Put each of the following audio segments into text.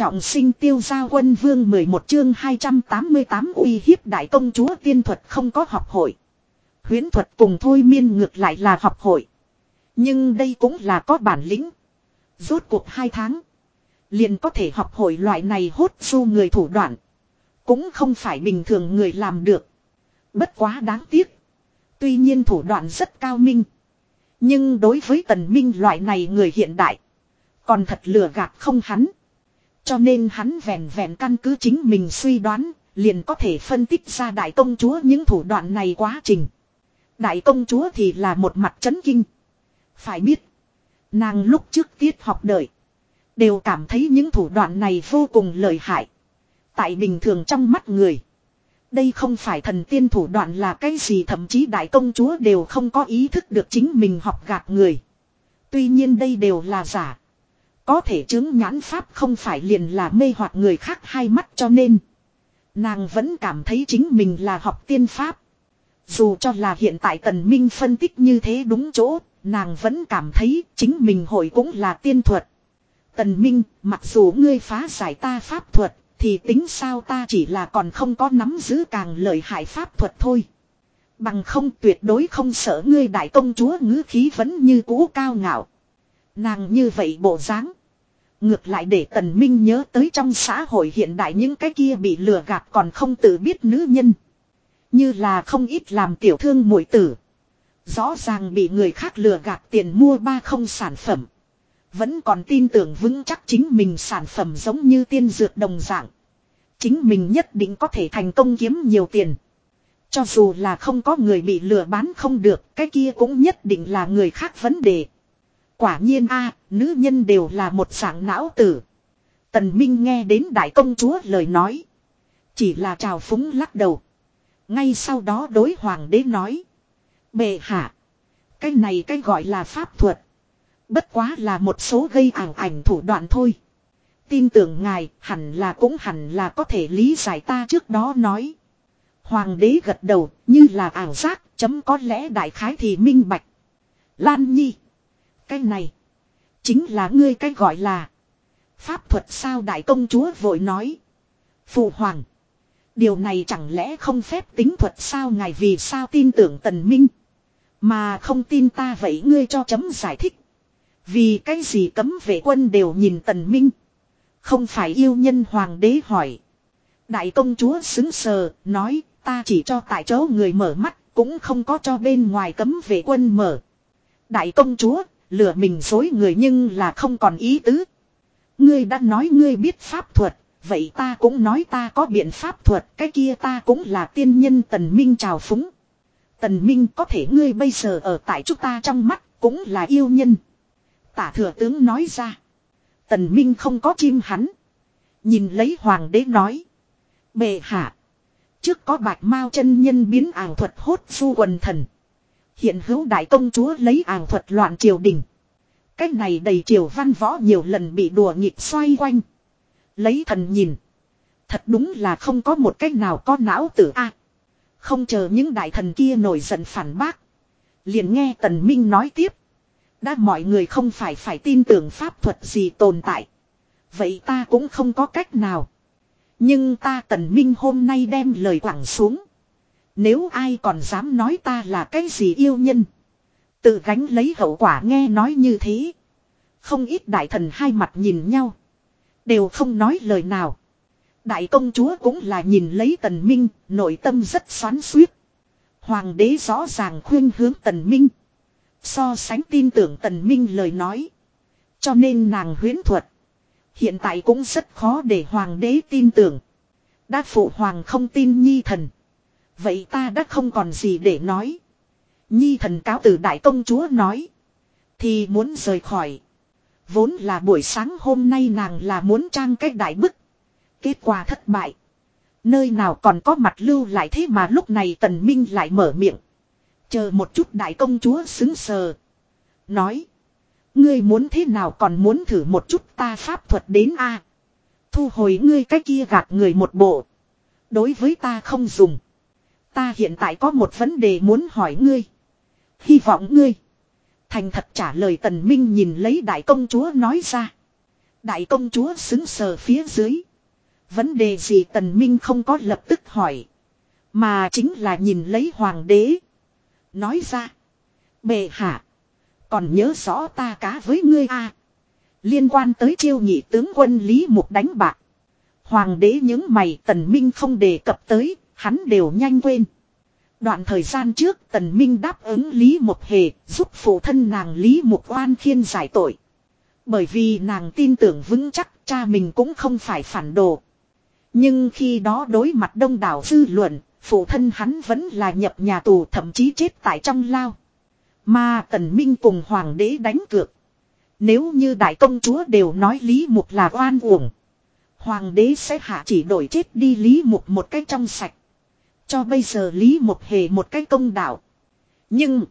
Trọng sinh tiêu giao quân vương 11 chương 288 uy hiếp đại công chúa tiên thuật không có học hội. Huyến thuật cùng thôi miên ngược lại là học hội. Nhưng đây cũng là có bản lĩnh. Rốt cuộc hai tháng. Liền có thể học hội loại này hốt du người thủ đoạn. Cũng không phải bình thường người làm được. Bất quá đáng tiếc. Tuy nhiên thủ đoạn rất cao minh. Nhưng đối với tần minh loại này người hiện đại. Còn thật lừa gạt không hắn. Cho nên hắn vẹn vẹn căn cứ chính mình suy đoán. Liền có thể phân tích ra đại công chúa những thủ đoạn này quá trình. Đại công chúa thì là một mặt chấn kinh. Phải biết. Nàng lúc trước tiết học đợi. Đều cảm thấy những thủ đoạn này vô cùng lợi hại. Tại bình thường trong mắt người. Đây không phải thần tiên thủ đoạn là cái gì, thậm chí đại công chúa đều không có ý thức được chính mình học gạt người. Tuy nhiên đây đều là giả. Có thể chứng nhãn pháp không phải liền là mê hoặc người khác hai mắt cho nên. Nàng vẫn cảm thấy chính mình là học tiên pháp. Dù cho là hiện tại tần minh phân tích như thế đúng chỗ, nàng vẫn cảm thấy chính mình hội cũng là tiên thuật. Tần minh, mặc dù ngươi phá giải ta pháp thuật, thì tính sao ta chỉ là còn không có nắm giữ càng lợi hại pháp thuật thôi. Bằng không tuyệt đối không sợ ngươi đại công chúa ngữ khí vẫn như cũ cao ngạo. Nàng như vậy bộ dáng Ngược lại để tần minh nhớ tới trong xã hội hiện đại những cái kia bị lừa gạt còn không tự biết nữ nhân. Như là không ít làm tiểu thương muội tử. Rõ ràng bị người khác lừa gạt tiền mua ba không sản phẩm. Vẫn còn tin tưởng vững chắc chính mình sản phẩm giống như tiên dược đồng dạng. Chính mình nhất định có thể thành công kiếm nhiều tiền. Cho dù là không có người bị lừa bán không được, cái kia cũng nhất định là người khác vấn đề. Quả nhiên a, nữ nhân đều là một dạng não tử. Tần Minh nghe đến đại công chúa lời nói. Chỉ là trào phúng lắc đầu. Ngay sau đó đối hoàng đế nói. Bệ hạ. Cái này cái gọi là pháp thuật. Bất quá là một số gây ảo ảnh thủ đoạn thôi. Tin tưởng ngài, hẳn là cũng hẳn là có thể lý giải ta trước đó nói. Hoàng đế gật đầu, như là ảo giác, chấm có lẽ đại khái thì minh bạch. Lan Nhi. Cái này. Chính là ngươi cái gọi là. Pháp thuật sao đại công chúa vội nói. Phụ hoàng. Điều này chẳng lẽ không phép tính thuật sao ngài vì sao tin tưởng tần minh. Mà không tin ta vậy ngươi cho chấm giải thích. Vì cái gì cấm vệ quân đều nhìn tần minh. Không phải yêu nhân hoàng đế hỏi. Đại công chúa xứng sờ, nói, ta chỉ cho tại chỗ người mở mắt, cũng không có cho bên ngoài cấm vệ quân mở. Đại công chúa, lừa mình dối người nhưng là không còn ý tứ. Ngươi đã nói ngươi biết pháp thuật, vậy ta cũng nói ta có biện pháp thuật, cái kia ta cũng là tiên nhân tần minh chào phúng. Tần minh có thể ngươi bây giờ ở tại chúng ta trong mắt, cũng là yêu nhân. Tả thừa tướng nói ra. Tần Minh không có chim hắn. Nhìn lấy hoàng đế nói. Bệ hạ. Trước có bạch mao chân nhân biến ảo thuật hốt su quần thần. Hiện hữu đại công chúa lấy ảo thuật loạn triều đình. Cách này đầy triều văn võ nhiều lần bị đùa nghịch xoay quanh. Lấy thần nhìn. Thật đúng là không có một cách nào có não tử a. không chờ những đại thần kia nổi giận phản bác. Liền nghe tần minh nói tiếp. Đã mọi người không phải phải tin tưởng pháp thuật gì tồn tại. Vậy ta cũng không có cách nào. Nhưng ta tần minh hôm nay đem lời quảng xuống. Nếu ai còn dám nói ta là cái gì yêu nhân. Tự gánh lấy hậu quả nghe nói như thế. Không ít đại thần hai mặt nhìn nhau. Đều không nói lời nào. Đại công chúa cũng là nhìn lấy tần minh, nội tâm rất xoắn suýt. Hoàng đế rõ ràng khuyên hướng tần minh. So sánh tin tưởng tần minh lời nói. Cho nên nàng huyến thuật. Hiện tại cũng rất khó để hoàng đế tin tưởng. Đa phụ hoàng không tin nhi thần. Vậy ta đã không còn gì để nói. Nhi thần cáo từ đại công chúa nói. Thì muốn rời khỏi. Vốn là buổi sáng hôm nay nàng là muốn trang cách đại bức. Kết quả thất bại. Nơi nào còn có mặt lưu lại thế mà lúc này tần minh lại mở miệng. Chờ một chút đại công chúa xứng sờ. Nói. Ngươi muốn thế nào còn muốn thử một chút ta pháp thuật đến a Thu hồi ngươi cái kia gạt người một bộ. Đối với ta không dùng. Ta hiện tại có một vấn đề muốn hỏi ngươi. Hy vọng ngươi. Thành thật trả lời tần minh nhìn lấy đại công chúa nói ra. Đại công chúa xứng sờ phía dưới. Vấn đề gì tần minh không có lập tức hỏi. Mà chính là nhìn lấy hoàng đế. Nói ra. Bệ hạ. Còn nhớ rõ ta cá với ngươi a à. Liên quan tới chiêu nhị tướng quân Lý Mục đánh bạc. Hoàng đế những mày tần minh không đề cập tới, hắn đều nhanh quên. Đoạn thời gian trước tần minh đáp ứng Lý Mục Hề giúp phụ thân nàng Lý Mục Oan khiên giải tội. Bởi vì nàng tin tưởng vững chắc cha mình cũng không phải phản đồ. Nhưng khi đó đối mặt đông đảo dư luận, phụ thân hắn vẫn là nhập nhà tù thậm chí chết tại trong lao. Mà tần minh cùng hoàng đế đánh cược. Nếu như đại công chúa đều nói Lý Mục là oan uổng. Hoàng đế sẽ hạ chỉ đổi chết đi Lý Mục một cách trong sạch. Cho bây giờ Lý một hề một cái công đạo. Nhưng.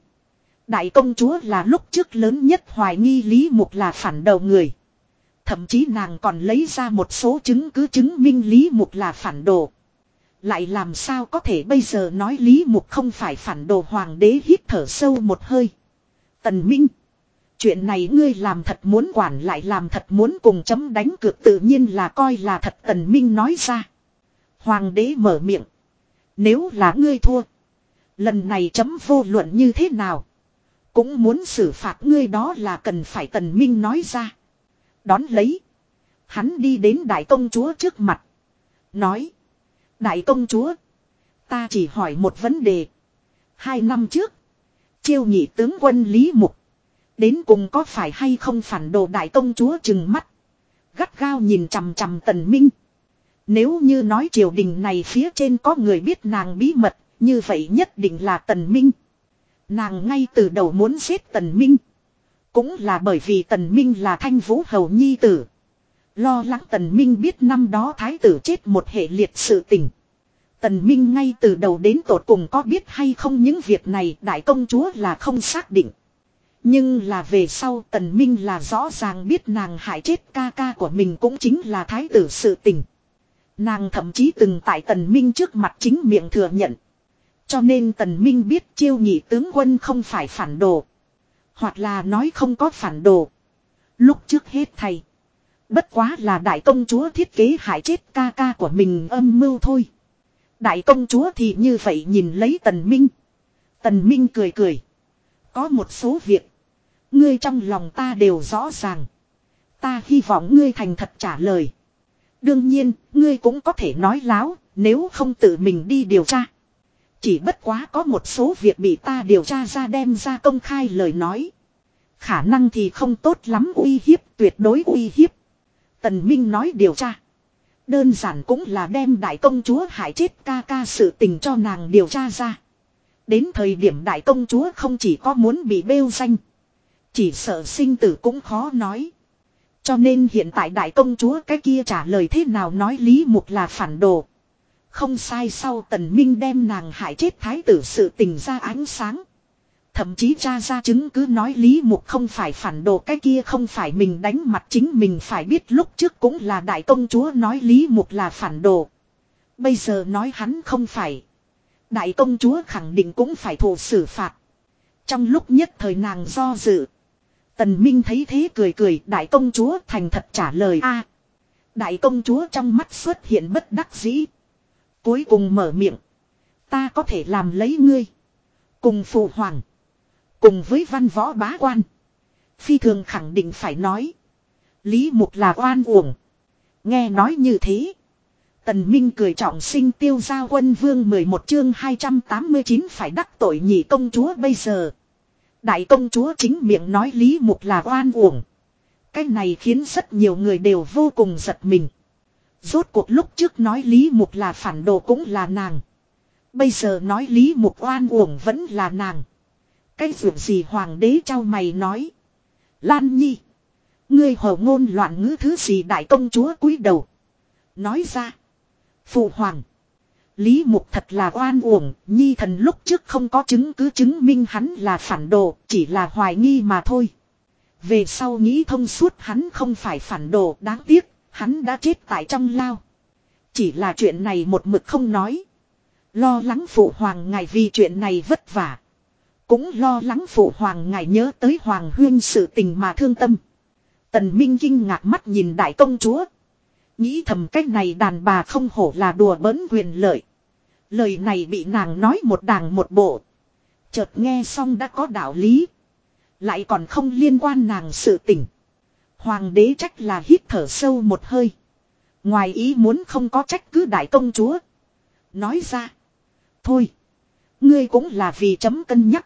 Đại công chúa là lúc trước lớn nhất hoài nghi Lý Mục là phản đầu người. Thậm chí nàng còn lấy ra một số chứng cứ chứng minh Lý Mục là phản đồ. Lại làm sao có thể bây giờ nói Lý Mục không phải phản đồ hoàng đế hít thở sâu một hơi. Tần Minh. Chuyện này ngươi làm thật muốn quản lại làm thật muốn cùng chấm đánh cược tự nhiên là coi là thật Tần Minh nói ra. Hoàng đế mở miệng. Nếu là ngươi thua. Lần này chấm vô luận như thế nào. Cũng muốn xử phạt ngươi đó là cần phải Tần Minh nói ra. Đón lấy. Hắn đi đến đại công chúa trước mặt. Nói. Đại công chúa. Ta chỉ hỏi một vấn đề. Hai năm trước. Chiêu nhị tướng quân Lý Mục. Đến cùng có phải hay không phản đồ đại công chúa chừng mắt. Gắt gao nhìn chằm chằm tần minh. Nếu như nói triều đình này phía trên có người biết nàng bí mật. Như vậy nhất định là tần minh. Nàng ngay từ đầu muốn giết tần minh. Cũng là bởi vì tần minh là thanh vũ hầu nhi tử. Lo lắng tần minh biết năm đó thái tử chết một hệ liệt sự tình. Tần minh ngay từ đầu đến tột cùng có biết hay không những việc này, đại công chúa là không xác định. Nhưng là về sau tần minh là rõ ràng biết nàng hại chết ca ca của mình cũng chính là thái tử sự tình. Nàng thậm chí từng tại tần minh trước mặt chính miệng thừa nhận. Cho nên tần minh biết chiêu nhị tướng quân không phải phản đồ. Hoặc là nói không có phản đồ. Lúc trước hết thầy. Bất quá là đại công chúa thiết kế hại chết ca ca của mình âm mưu thôi. Đại công chúa thì như vậy nhìn lấy tần minh. Tần minh cười cười. Có một số việc. Ngươi trong lòng ta đều rõ ràng. Ta hy vọng ngươi thành thật trả lời. Đương nhiên, ngươi cũng có thể nói láo, nếu không tự mình đi điều tra. Chỉ bất quá có một số việc bị ta điều tra ra đem ra công khai lời nói. Khả năng thì không tốt lắm uy hiếp, tuyệt đối uy hiếp. Tần Minh nói điều tra. Đơn giản cũng là đem đại công chúa hại chết ca ca sự tình cho nàng điều tra ra. Đến thời điểm đại công chúa không chỉ có muốn bị bêu danh. Chỉ sợ sinh tử cũng khó nói. Cho nên hiện tại đại công chúa cái kia trả lời thế nào nói Lý Mục là phản đồ. Không sai sau tần minh đem nàng hại chết thái tử sự tình ra ánh sáng. Thậm chí cha ra chứng cứ nói Lý Mục không phải phản đồ cái kia không phải mình đánh mặt chính mình phải biết lúc trước cũng là đại công chúa nói Lý Mục là phản đồ. Bây giờ nói hắn không phải. Đại công chúa khẳng định cũng phải thụ xử phạt. Trong lúc nhất thời nàng do dự. Tần Minh thấy thế cười cười, đại công chúa, thành thật trả lời a. đại công chúa trong mắt xuất hiện bất đắc dĩ. Cuối cùng mở miệng. Ta có thể làm lấy ngươi. Cùng phụ hoàng. Cùng với văn võ bá quan. Phi thường khẳng định phải nói. Lý mục là oan uổng. Nghe nói như thế. Tần Minh cười trọng sinh tiêu giao quân vương 11 chương 289 phải đắc tội nhị công chúa bây giờ. Đại công chúa chính miệng nói Lý Mục là oan uổng. Cái này khiến rất nhiều người đều vô cùng giật mình. Rốt cuộc lúc trước nói Lý Mục là phản đồ cũng là nàng. Bây giờ nói Lý Mục oan uổng vẫn là nàng. Cái việc gì hoàng đế trao mày nói. Lan Nhi. Ngươi hồ ngôn loạn ngữ thứ gì đại công chúa cúi đầu. Nói ra. Phụ hoàng. Lý Mục thật là oan uổng, Nhi thần lúc trước không có chứng cứ chứng minh hắn là phản đồ, chỉ là hoài nghi mà thôi. Về sau nghĩ thông suốt hắn không phải phản đồ, đáng tiếc, hắn đã chết tại trong lao. Chỉ là chuyện này một mực không nói. Lo lắng phụ hoàng ngài vì chuyện này vất vả. Cũng lo lắng phụ hoàng ngài nhớ tới hoàng huyên sự tình mà thương tâm. Tần Minh kinh ngạc mắt nhìn đại công chúa. Nghĩ thầm cách này đàn bà không hổ là đùa bỡn quyền lợi. Lời này bị nàng nói một đàng một bộ. Chợt nghe xong đã có đạo lý. Lại còn không liên quan nàng sự tình. Hoàng đế trách là hít thở sâu một hơi. Ngoài ý muốn không có trách cứ đại công chúa. Nói ra. Thôi. Ngươi cũng là vì chấm cân nhắc.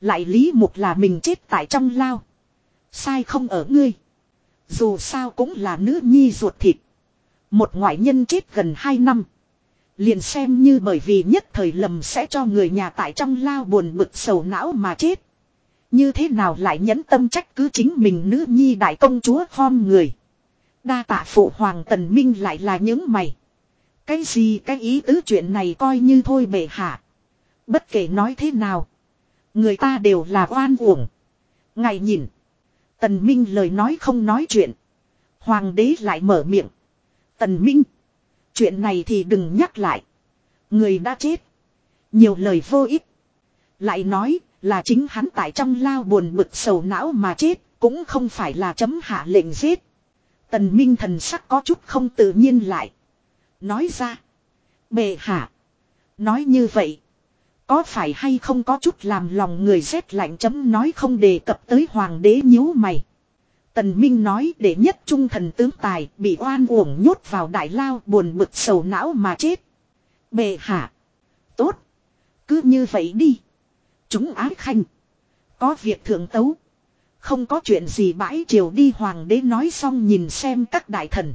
Lại lý mục là mình chết tại trong lao. Sai không ở ngươi. Dù sao cũng là nữ nhi ruột thịt. Một ngoại nhân chết gần hai năm. Liền xem như bởi vì nhất thời lầm sẽ cho người nhà tại trong lao buồn bực sầu não mà chết. Như thế nào lại nhẫn tâm trách cứ chính mình nữ nhi đại công chúa khom người. Đa tạ phụ hoàng tần minh lại là những mày. Cái gì cái ý tứ chuyện này coi như thôi bệ hạ. Bất kể nói thế nào. Người ta đều là oan uổng. Ngài nhìn. Tần Minh lời nói không nói chuyện. Hoàng đế lại mở miệng. Tần Minh. Chuyện này thì đừng nhắc lại. Người đã chết. Nhiều lời vô ích. Lại nói là chính hắn tại trong lao buồn bực sầu não mà chết. Cũng không phải là chấm hạ lệnh giết. Tần Minh thần sắc có chút không tự nhiên lại. Nói ra. Bệ hạ. Nói như vậy. Có phải hay không có chút làm lòng người rét lạnh chấm nói không đề cập tới hoàng đế nhíu mày. Tần Minh nói để nhất trung thần tướng tài bị oan uổng nhốt vào đại lao buồn bực sầu não mà chết. Bệ hạ. Tốt. Cứ như vậy đi. Chúng ái khanh. Có việc thượng tấu. Không có chuyện gì bãi triều đi hoàng đế nói xong nhìn xem các đại thần.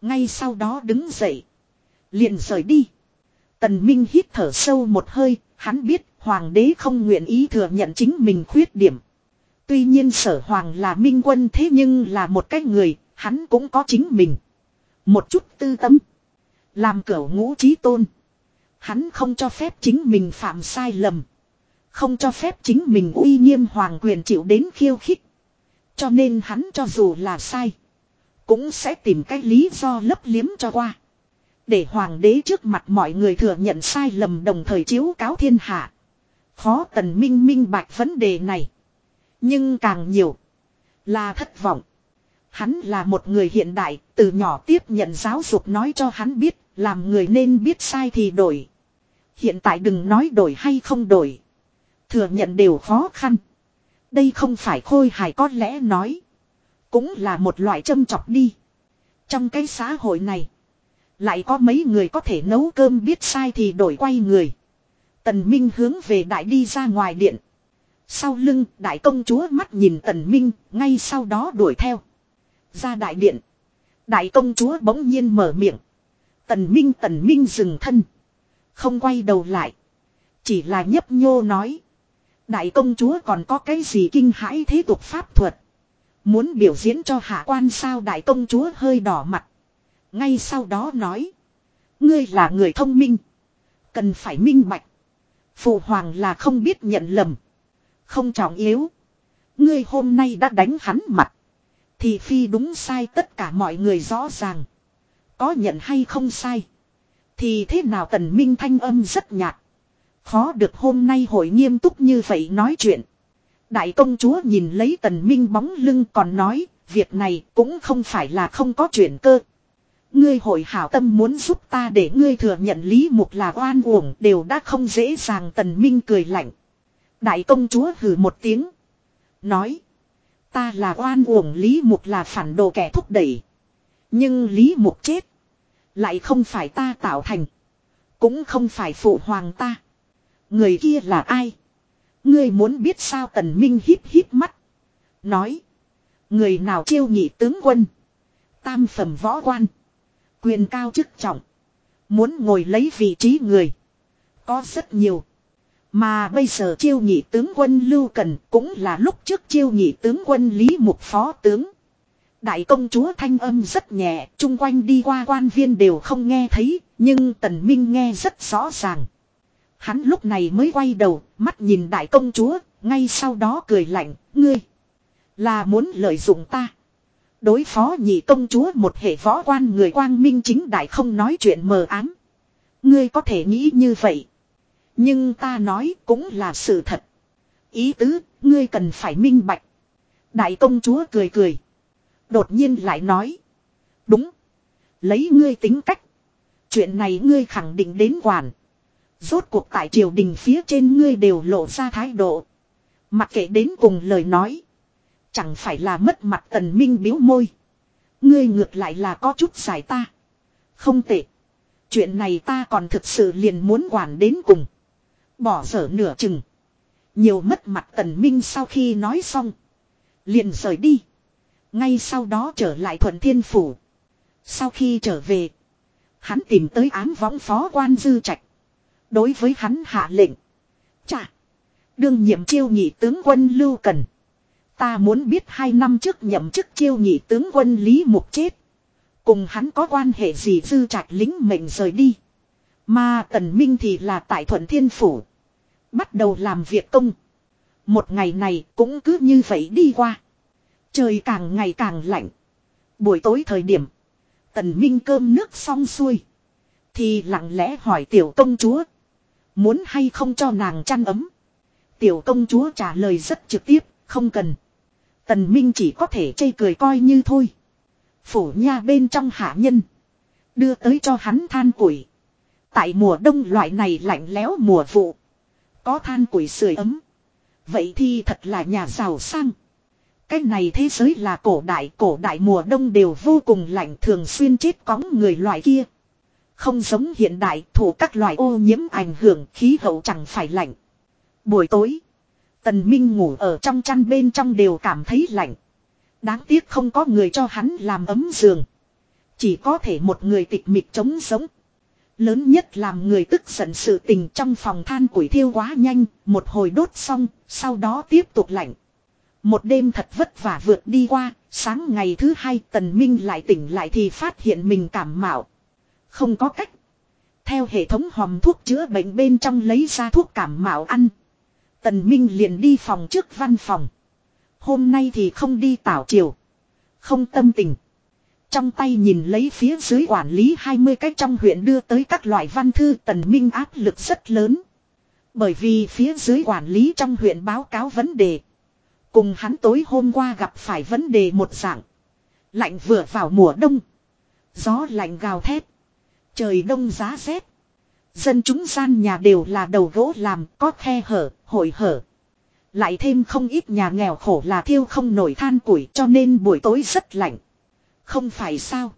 Ngay sau đó đứng dậy. Liền rời đi. Tần Minh hít thở sâu một hơi, hắn biết hoàng đế không nguyện ý thừa nhận chính mình khuyết điểm. Tuy nhiên sở hoàng là minh quân thế nhưng là một cái người, hắn cũng có chính mình. Một chút tư tâm. Làm cửu ngũ trí tôn. Hắn không cho phép chính mình phạm sai lầm. Không cho phép chính mình uy nghiêm hoàng quyền chịu đến khiêu khích. Cho nên hắn cho dù là sai. Cũng sẽ tìm cái lý do lấp liếm cho qua. Để hoàng đế trước mặt mọi người thừa nhận sai lầm đồng thời chiếu cáo thiên hạ. Khó tần minh minh bạch vấn đề này. Nhưng càng nhiều. Là thất vọng. Hắn là một người hiện đại, từ nhỏ tiếp nhận giáo dục nói cho hắn biết, làm người nên biết sai thì đổi. Hiện tại đừng nói đổi hay không đổi. Thừa nhận đều khó khăn. Đây không phải khôi hài có lẽ nói. Cũng là một loại châm chọc đi. Trong cái xã hội này. Lại có mấy người có thể nấu cơm biết sai thì đổi quay người. Tần Minh hướng về đại đi ra ngoài điện. Sau lưng, đại công chúa mắt nhìn tần Minh, ngay sau đó đuổi theo. Ra đại điện. Đại công chúa bỗng nhiên mở miệng. Tần Minh tần Minh dừng thân. Không quay đầu lại. Chỉ là nhấp nhô nói. Đại công chúa còn có cái gì kinh hãi thế tục pháp thuật. Muốn biểu diễn cho hạ quan sao đại công chúa hơi đỏ mặt. Ngay sau đó nói. Ngươi là người thông minh. Cần phải minh bạch. Phụ hoàng là không biết nhận lầm. Không trọng yếu. Ngươi hôm nay đã đánh hắn mặt. Thì phi đúng sai tất cả mọi người rõ ràng. Có nhận hay không sai. Thì thế nào tần minh thanh âm rất nhạt. Khó được hôm nay hội nghiêm túc như vậy nói chuyện. Đại công chúa nhìn lấy tần minh bóng lưng còn nói, việc này cũng không phải là không có chuyện cơ. Ngươi hội hảo tâm muốn giúp ta để ngươi thừa nhận lý mục là oan uổng đều đã không dễ dàng tần minh cười lạnh. Đại công chúa hừ một tiếng. Nói. Ta là oan uổng lý mục là phản đồ kẻ thúc đẩy. Nhưng lý mục chết. Lại không phải ta tạo thành. Cũng không phải phụ hoàng ta. Người kia là ai? Ngươi muốn biết sao tần minh híp híp mắt. Nói. Người nào chiêu nhị tướng quân. Tam phẩm võ quan. Quyền cao chức trọng. Muốn ngồi lấy vị trí người. Có rất nhiều. Mà bây giờ chiêu nhị tướng quân Lưu Cần cũng là lúc trước chiêu nhị tướng quân Lý Mục Phó tướng. Đại công chúa thanh âm rất nhẹ, chung quanh đi qua quan viên đều không nghe thấy, nhưng Tần Minh nghe rất rõ ràng. Hắn lúc này mới quay đầu, mắt nhìn đại công chúa, ngay sau đó cười lạnh, ngươi. Là muốn lợi dụng ta. Đối phó nhị công chúa một hệ võ quan người quang minh chính đại không nói chuyện mờ ám. Ngươi có thể nghĩ như vậy. Nhưng ta nói cũng là sự thật. Ý tứ, ngươi cần phải minh bạch. Đại công chúa cười cười. Đột nhiên lại nói. Đúng. Lấy ngươi tính cách. Chuyện này ngươi khẳng định đến quản. Rốt cuộc tại triều đình phía trên ngươi đều lộ ra thái độ. Mặc kệ đến cùng lời nói. Chẳng phải là mất mặt tần minh biếu môi. Ngươi ngược lại là có chút giải ta. Không tệ. Chuyện này ta còn thực sự liền muốn quản đến cùng. Bỏ dở nửa chừng. Nhiều mất mặt tần minh sau khi nói xong. Liền rời đi. Ngay sau đó trở lại thuận thiên phủ. Sau khi trở về. Hắn tìm tới ám võng phó quan dư trạch. Đối với hắn hạ lệnh. Chà. Đương nhiệm chiêu nhị tướng quân Lưu Cần. Ta muốn biết hai năm trước nhậm chức chiêu nhị tướng quân Lý Mục chết. Cùng hắn có quan hệ gì dư trạch lính mệnh rời đi. Mà Tần Minh thì là tại Thuận Thiên Phủ. Bắt đầu làm việc công. Một ngày này cũng cứ như vậy đi qua. Trời càng ngày càng lạnh. Buổi tối thời điểm. Tần Minh cơm nước xong xuôi. Thì lặng lẽ hỏi tiểu công chúa. Muốn hay không cho nàng chăn ấm. Tiểu công chúa trả lời rất trực tiếp. Không cần. Tần Minh chỉ có thể chây cười coi như thôi. Phủ nha bên trong hạ nhân. Đưa tới cho hắn than củi. Tại mùa đông loại này lạnh lẽo mùa vụ. Có than củi sưởi ấm. Vậy thì thật là nhà giàu sang. Cái này thế giới là cổ đại, cổ đại mùa đông đều vô cùng lạnh thường xuyên chết cóng người loại kia. Không giống hiện đại thủ các loại ô nhiễm ảnh hưởng khí hậu chẳng phải lạnh. Buổi tối, Tần Minh ngủ ở trong chăn bên trong đều cảm thấy lạnh. Đáng tiếc không có người cho hắn làm ấm giường. Chỉ có thể một người tịch mịch chống sống. Lớn nhất làm người tức giận sự tình trong phòng than củi thiêu quá nhanh, một hồi đốt xong, sau đó tiếp tục lạnh. Một đêm thật vất vả vượt đi qua, sáng ngày thứ hai tần minh lại tỉnh lại thì phát hiện mình cảm mạo. Không có cách. Theo hệ thống hòm thuốc chữa bệnh bên trong lấy ra thuốc cảm mạo ăn. Tần minh liền đi phòng trước văn phòng. Hôm nay thì không đi tảo chiều Không tâm tình. Trong tay nhìn lấy phía dưới quản lý 20 cách trong huyện đưa tới các loại văn thư tần minh áp lực rất lớn. Bởi vì phía dưới quản lý trong huyện báo cáo vấn đề. Cùng hắn tối hôm qua gặp phải vấn đề một dạng. Lạnh vừa vào mùa đông. Gió lạnh gào thét. Trời đông giá rét. Dân chúng gian nhà đều là đầu gỗ làm có khe hở, hội hở. Lại thêm không ít nhà nghèo khổ là thiêu không nổi than củi cho nên buổi tối rất lạnh. Không phải sao.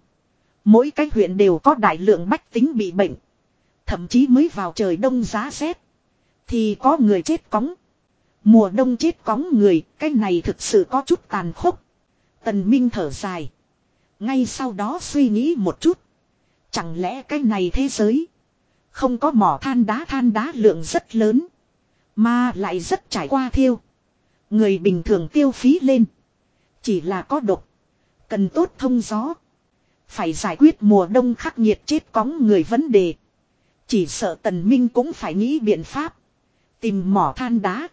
Mỗi cái huyện đều có đại lượng bách tính bị bệnh. Thậm chí mới vào trời đông giá rét. Thì có người chết cóng. Mùa đông chết cóng người, cái này thực sự có chút tàn khốc. Tần Minh thở dài. Ngay sau đó suy nghĩ một chút. Chẳng lẽ cái này thế giới. Không có mỏ than đá than đá lượng rất lớn. Mà lại rất trải qua thiêu. Người bình thường tiêu phí lên. Chỉ là có độc. Cần tốt thông gió. Phải giải quyết mùa đông khắc nghiệt chết cóng người vấn đề. Chỉ sợ tần minh cũng phải nghĩ biện pháp. Tìm mỏ than đá.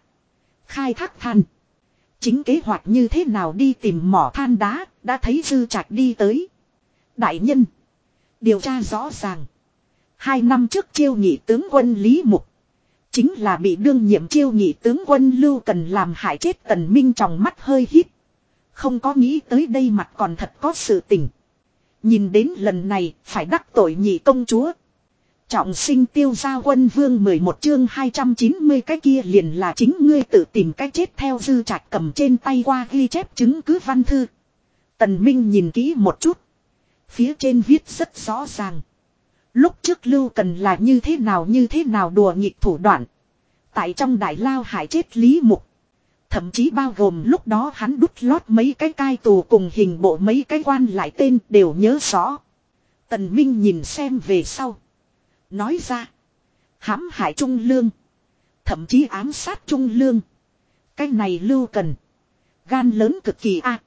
Khai thác than. Chính kế hoạch như thế nào đi tìm mỏ than đá, đã thấy dư trạch đi tới. Đại nhân. Điều tra rõ ràng. Hai năm trước chiêu nhị tướng quân Lý Mục. Chính là bị đương nhiệm chiêu nhị tướng quân Lưu Cần làm hại chết tần minh trong mắt hơi hít. Không có nghĩ tới đây mặt còn thật có sự tình. Nhìn đến lần này, phải đắc tội nhị công chúa. Trọng sinh tiêu gia quân vương 11 chương 290 cái kia liền là chính ngươi tự tìm cách chết theo dư trạch cầm trên tay qua ghi chép chứng cứ văn thư. Tần Minh nhìn kỹ một chút. Phía trên viết rất rõ ràng. Lúc trước lưu cần là như thế nào như thế nào đùa nghịch thủ đoạn. Tại trong đại lao hải chết Lý Mục. Thậm chí bao gồm lúc đó hắn đút lót mấy cái cai tù cùng hình bộ mấy cái quan lại tên đều nhớ rõ. Tần Minh nhìn xem về sau. Nói ra. hãm hại Trung Lương. Thậm chí ám sát Trung Lương. Cái này lưu cần. Gan lớn cực kỳ a.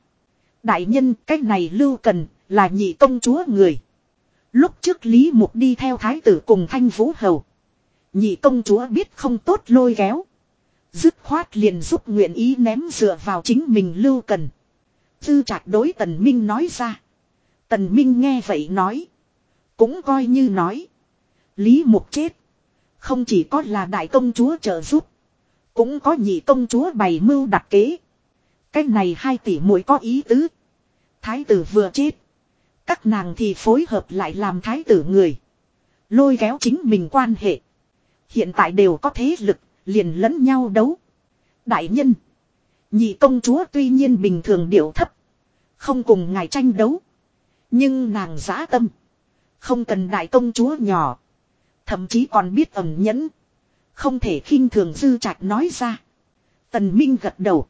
Đại nhân, cái này lưu cần là nhị công chúa người. Lúc trước Lý Mục đi theo thái tử cùng thanh vũ hầu. Nhị công chúa biết không tốt lôi kéo. Dứt khoát liền giúp nguyện ý ném dựa vào chính mình lưu cần. Dư trạc đối tần minh nói ra. Tần minh nghe vậy nói. Cũng coi như nói. Lý mục chết. Không chỉ có là đại công chúa trợ giúp. Cũng có nhị công chúa bày mưu đặt kế. Cái này hai tỷ muội có ý tứ. Thái tử vừa chết. Các nàng thì phối hợp lại làm thái tử người. Lôi kéo chính mình quan hệ. Hiện tại đều có thế lực, liền lẫn nhau đấu. Đại nhân. Nhị công chúa tuy nhiên bình thường điệu thấp. Không cùng ngài tranh đấu. Nhưng nàng giã tâm. Không cần đại công chúa nhỏ. Thậm chí còn biết ẩn nhẫn. Không thể khinh thường dư trạch nói ra. Tần Minh gật đầu.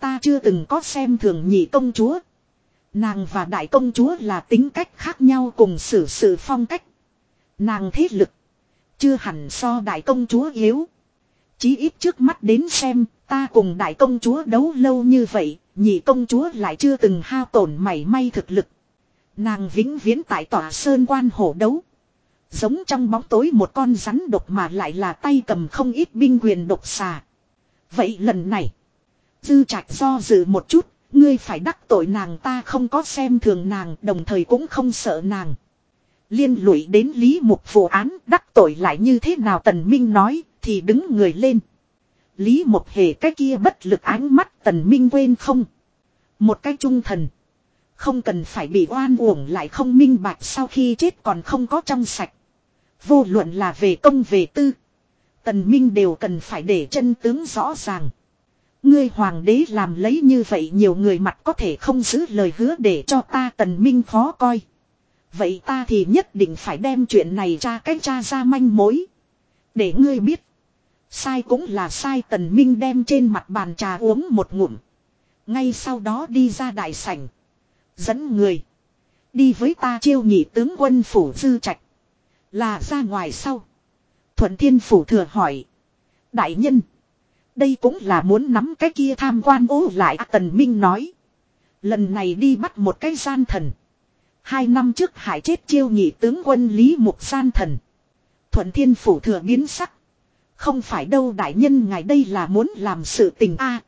Ta chưa từng có xem thường nhị công chúa. Nàng và đại công chúa là tính cách khác nhau cùng xử sự phong cách. Nàng thế lực. Chưa hẳn so đại công chúa yếu. Chí ít trước mắt đến xem, ta cùng đại công chúa đấu lâu như vậy, nhị công chúa lại chưa từng hao tổn mảy may thực lực. Nàng vĩnh viễn tại tòa sơn quan hổ đấu. Giống trong bóng tối một con rắn độc mà lại là tay cầm không ít binh quyền độc xà. Vậy lần này, dư trạch do dự một chút, ngươi phải đắc tội nàng ta không có xem thường nàng đồng thời cũng không sợ nàng. Liên lụy đến Lý Mục vụ án đắc tội lại như thế nào Tần Minh nói thì đứng người lên. Lý Mộc hề cái kia bất lực ánh mắt Tần Minh quên không. Một cái trung thần. Không cần phải bị oan uổng lại không minh bạch sau khi chết còn không có trong sạch. Vô luận là về công về tư. Tần Minh đều cần phải để chân tướng rõ ràng. Ngươi hoàng đế làm lấy như vậy nhiều người mặt có thể không giữ lời hứa để cho ta tần minh khó coi. Vậy ta thì nhất định phải đem chuyện này ra cách cha ra manh mối. Để ngươi biết. Sai cũng là sai tần minh đem trên mặt bàn trà uống một ngụm. Ngay sau đó đi ra đại sảnh. Dẫn người. Đi với ta chiêu nhị tướng quân phủ dư trạch. Là ra ngoài sau. Thuận thiên phủ thừa hỏi. Đại nhân. Đây cũng là muốn nắm cái kia tham quan ố lại à, Tần Minh nói. Lần này đi bắt một cái gian thần. Hai năm trước hải chết chiêu nhị tướng quân Lý Mục gian thần. Thuận thiên phủ thừa biến sắc. Không phải đâu đại nhân ngài đây là muốn làm sự tình a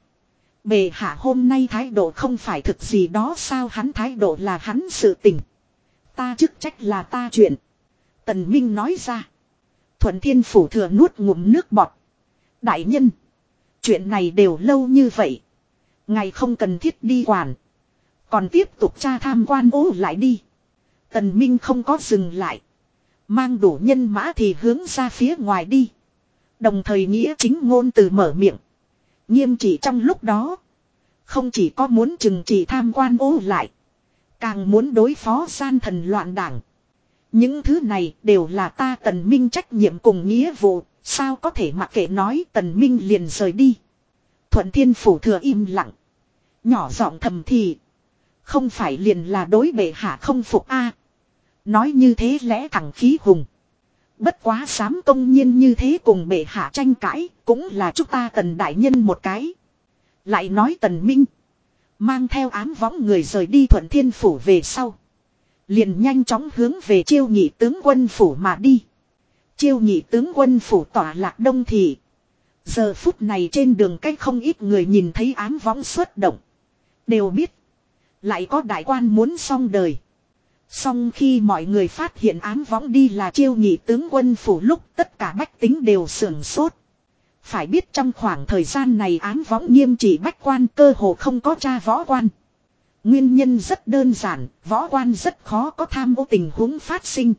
Bề hạ hôm nay thái độ không phải thực gì đó sao hắn thái độ là hắn sự tình. Ta chức trách là ta chuyện. Tần Minh nói ra. Thuận thiên phủ thừa nuốt ngụm nước bọt. Đại nhân. Chuyện này đều lâu như vậy. Ngày không cần thiết đi quản. Còn tiếp tục tra tham quan ố lại đi. Tần Minh không có dừng lại. Mang đủ nhân mã thì hướng ra phía ngoài đi. Đồng thời nghĩa chính ngôn từ mở miệng. Nghiêm chỉ trong lúc đó. Không chỉ có muốn chừng trị tham quan ô lại. Càng muốn đối phó gian thần loạn đảng. Những thứ này đều là ta tần minh trách nhiệm cùng nghĩa vụ. Sao có thể mặc kệ nói tần minh liền rời đi. Thuận thiên phủ thừa im lặng. Nhỏ giọng thầm thì. Không phải liền là đối bệ hạ không phục a Nói như thế lẽ thẳng khí hùng. Bất quá dám công nhiên như thế cùng bệ hạ tranh cãi, cũng là chúng ta tần đại nhân một cái. Lại nói tần minh. Mang theo ám võng người rời đi thuận thiên phủ về sau. Liền nhanh chóng hướng về chiêu nhị tướng quân phủ mà đi. Chiêu nhị tướng quân phủ tỏa lạc đông thị. Giờ phút này trên đường cách không ít người nhìn thấy ám võng xuất động. Đều biết. Lại có đại quan muốn xong đời. Xong khi mọi người phát hiện ám võng đi là chiêu nhị tướng quân phủ lúc tất cả bách tính đều sưởng sốt. Phải biết trong khoảng thời gian này ám võng nghiêm trị bách quan cơ hồ không có cha võ quan. Nguyên nhân rất đơn giản, võ quan rất khó có tham ô tình huống phát sinh.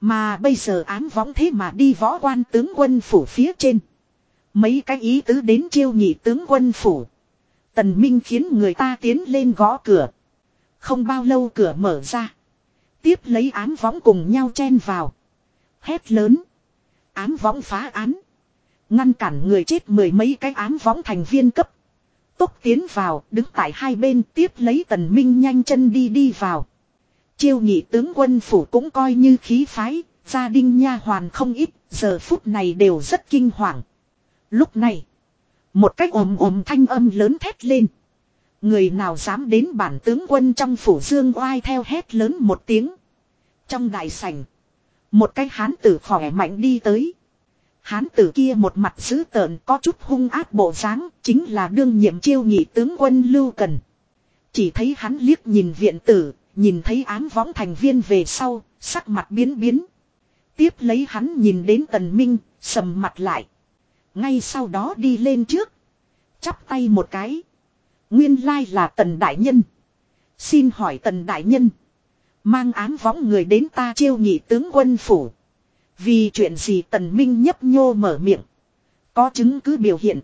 Mà bây giờ ám võng thế mà đi võ quan tướng quân phủ phía trên. Mấy cái ý tứ đến chiêu nhị tướng quân phủ. Tần Minh khiến người ta tiến lên gõ cửa. Không bao lâu cửa mở ra. Tiếp lấy ám võng cùng nhau chen vào. Hét lớn. Ám võng phá án. Ngăn cản người chết mười mấy cái ám võng thành viên cấp. Tốc tiến vào, đứng tại hai bên tiếp lấy tần minh nhanh chân đi đi vào. Chiêu nhị tướng quân phủ cũng coi như khí phái, gia đình nha hoàn không ít, giờ phút này đều rất kinh hoàng. Lúc này, một cách ồm ồm thanh âm lớn thét lên. Người nào dám đến bản tướng quân trong phủ dương oai theo hét lớn một tiếng. Trong đại sảnh, một cái hán tử khỏe mạnh đi tới. Hán tử kia một mặt dữ tợn có chút hung ác bộ dáng, chính là đương nhiệm chiêu nhị tướng quân Lưu Cần. Chỉ thấy hắn liếc nhìn viện tử, nhìn thấy ám võng thành viên về sau, sắc mặt biến biến. Tiếp lấy hắn nhìn đến tần minh, sầm mặt lại. Ngay sau đó đi lên trước. Chắp tay một cái. Nguyên lai là tần đại nhân. Xin hỏi tần đại nhân. Mang án võng người đến ta chiêu nhị tướng quân phủ. Vì chuyện gì tần minh nhấp nhô mở miệng. Có chứng cứ biểu hiện.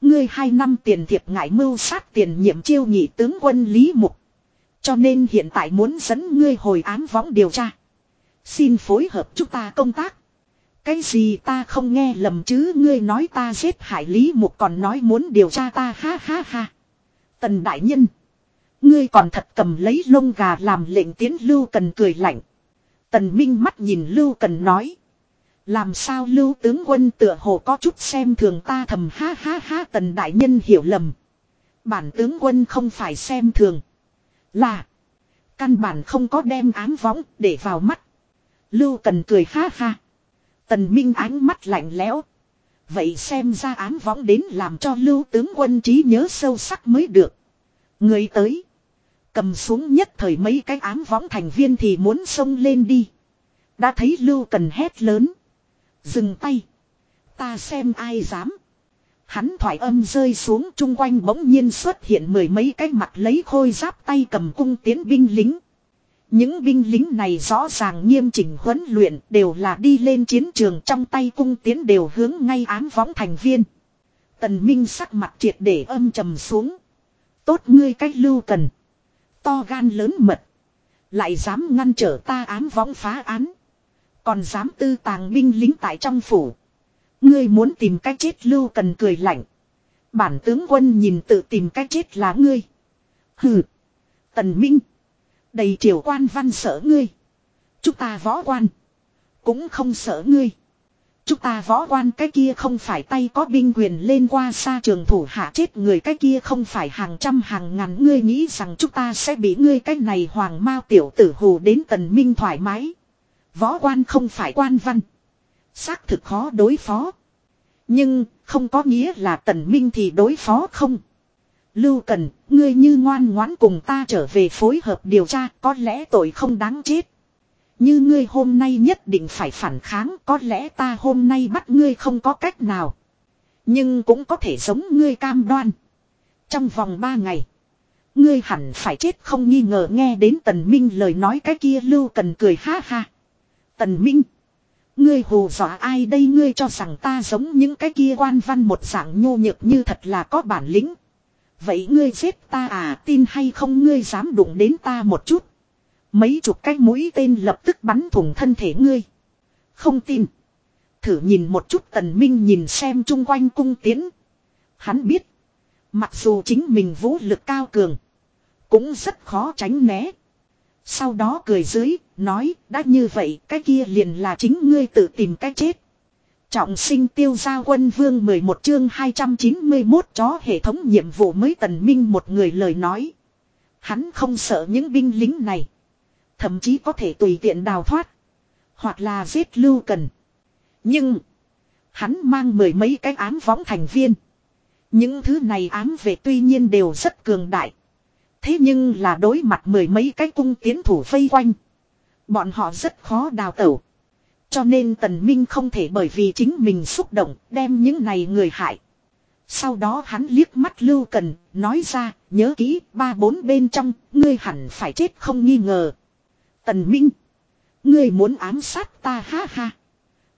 Ngươi hai năm tiền thiệp ngại mưu sát tiền nhiệm chiêu nhị tướng quân Lý Mục. Cho nên hiện tại muốn dẫn ngươi hồi án võng điều tra. Xin phối hợp chúng ta công tác. Cái gì ta không nghe lầm chứ ngươi nói ta giết hại Lý Mục còn nói muốn điều tra ta, ha ha ha. Tần đại nhân. Ngươi còn thật cầm lấy lông gà làm lệnh tiến Lưu Cần cười lạnh. Tần Minh mắt nhìn Lưu Cần nói. Làm sao Lưu tướng quân tựa hồ có chút xem thường ta thầm ha ha ha tần đại nhân hiểu lầm. Bản tướng quân không phải xem thường. Là. Căn bản không có đem ám võng để vào mắt. Lưu Cần cười ha ha. Tần Minh ánh mắt lạnh lẽo. Vậy xem ra ám võng đến làm cho lưu tướng quân trí nhớ sâu sắc mới được. Người tới. Cầm xuống nhất thời mấy cái ám võng thành viên thì muốn xông lên đi. Đã thấy lưu cần hét lớn. Dừng tay. Ta xem ai dám. Hắn thoải âm rơi xuống chung quanh bỗng nhiên xuất hiện mười mấy cái mặt lấy khôi giáp tay cầm cung tiến binh lính. Những binh lính này rõ ràng nghiêm chỉnh huấn luyện đều là đi lên chiến trường trong tay cung tiến đều hướng ngay ám võng thành viên. Tần Minh sắc mặt triệt để âm trầm xuống. Tốt ngươi cách lưu cần. To gan lớn mật. Lại dám ngăn trở ta ám võng phá án. Còn dám tư tàng binh lính tại trong phủ. Ngươi muốn tìm cách chết lưu cần cười lạnh. Bản tướng quân nhìn tự tìm cách chết là ngươi. Hừ. Tần Minh. Đầy triều quan văn sợ ngươi. Chúng ta võ quan. Cũng không sợ ngươi. Chúng ta võ quan cái kia không phải tay có binh quyền lên qua xa trường thủ hạ chết người cái kia không phải hàng trăm hàng ngàn ngươi nghĩ rằng chúng ta sẽ bị ngươi cái này hoàng mao tiểu tử hù đến tần minh thoải mái. Võ quan không phải quan văn. Xác thực khó đối phó. Nhưng không có nghĩa là tần minh thì đối phó không. Lưu Cần, ngươi như ngoan ngoãn cùng ta trở về phối hợp điều tra có lẽ tội không đáng chết. Như ngươi hôm nay nhất định phải phản kháng, có lẽ ta hôm nay bắt ngươi không có cách nào. Nhưng cũng có thể giống ngươi cam đoan. Trong vòng ba ngày. Ngươi hẳn phải chết không nghi ngờ nghe đến Tần Minh lời nói cái kia Lưu Cần cười ha ha. Tần Minh. Ngươi hù dọa ai đây ngươi cho rằng ta giống những cái kia quan văn một dạng nhô nhược như thật là có bản lĩnh. Vậy ngươi giết ta à tin hay không ngươi dám đụng đến ta một chút. Mấy chục cái mũi tên lập tức bắn thủng thân thể ngươi. Không tin. Thử nhìn một chút tần minh nhìn xem chung quanh cung tiến. Hắn biết. Mặc dù chính mình vũ lực cao cường. Cũng rất khó tránh né. Sau đó cười dưới, nói, đã như vậy, cái kia liền là chính ngươi tự tìm cách chết. Trọng sinh tiêu gia quân vương 11 chương 291 chó hệ thống nhiệm vụ mới tần minh một người lời nói. Hắn không sợ những binh lính này. Thậm chí có thể tùy tiện đào thoát. Hoặc là giết lưu cần. Nhưng. Hắn mang mười mấy cái ám võng thành viên. Những thứ này ám về tuy nhiên đều rất cường đại. Thế nhưng là đối mặt mười mấy cái cung tiến thủ vây quanh. Bọn họ rất khó đào tẩu. Cho nên tần minh không thể bởi vì chính mình xúc động đem những này người hại. Sau đó hắn liếc mắt lưu cần, nói ra, nhớ kỹ, ba bốn bên trong, ngươi hẳn phải chết không nghi ngờ. Tần Minh. Ngươi muốn ám sát ta ha ha.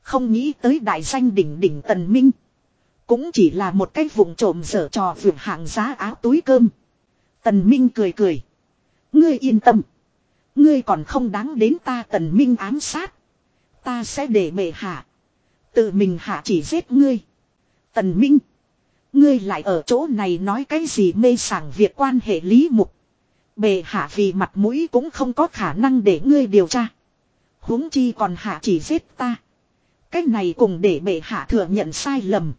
Không nghĩ tới đại danh đỉnh đỉnh Tần Minh. Cũng chỉ là một cái vùng trộm dở trò vượt hạng giá áo túi cơm. Tần Minh cười cười. Ngươi yên tâm. Ngươi còn không đáng đến ta Tần Minh ám sát. Ta sẽ để bệ hạ. Tự mình hạ chỉ giết ngươi. Tần Minh. Ngươi lại ở chỗ này nói cái gì mê sảng việc quan hệ lý mục. Bệ hạ vì mặt mũi cũng không có khả năng để ngươi điều tra. huống chi còn hạ chỉ giết ta. Cái này cùng để bệ hạ thừa nhận sai lầm.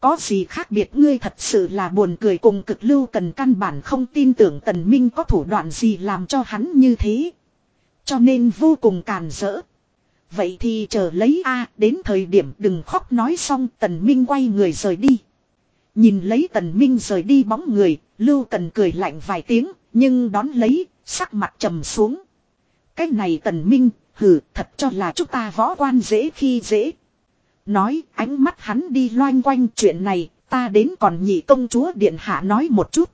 Có gì khác biệt ngươi thật sự là buồn cười cùng cực lưu cần căn bản không tin tưởng tần minh có thủ đoạn gì làm cho hắn như thế. Cho nên vô cùng càn rỡ. Vậy thì chờ lấy a đến thời điểm đừng khóc nói xong tần minh quay người rời đi. Nhìn lấy tần minh rời đi bóng người, lưu cần cười lạnh vài tiếng, nhưng đón lấy, sắc mặt trầm xuống. Cái này tần minh, hừ, thật cho là chúng ta võ quan dễ khi dễ. Nói, ánh mắt hắn đi loanh quanh chuyện này, ta đến còn nhị công chúa điện hạ nói một chút.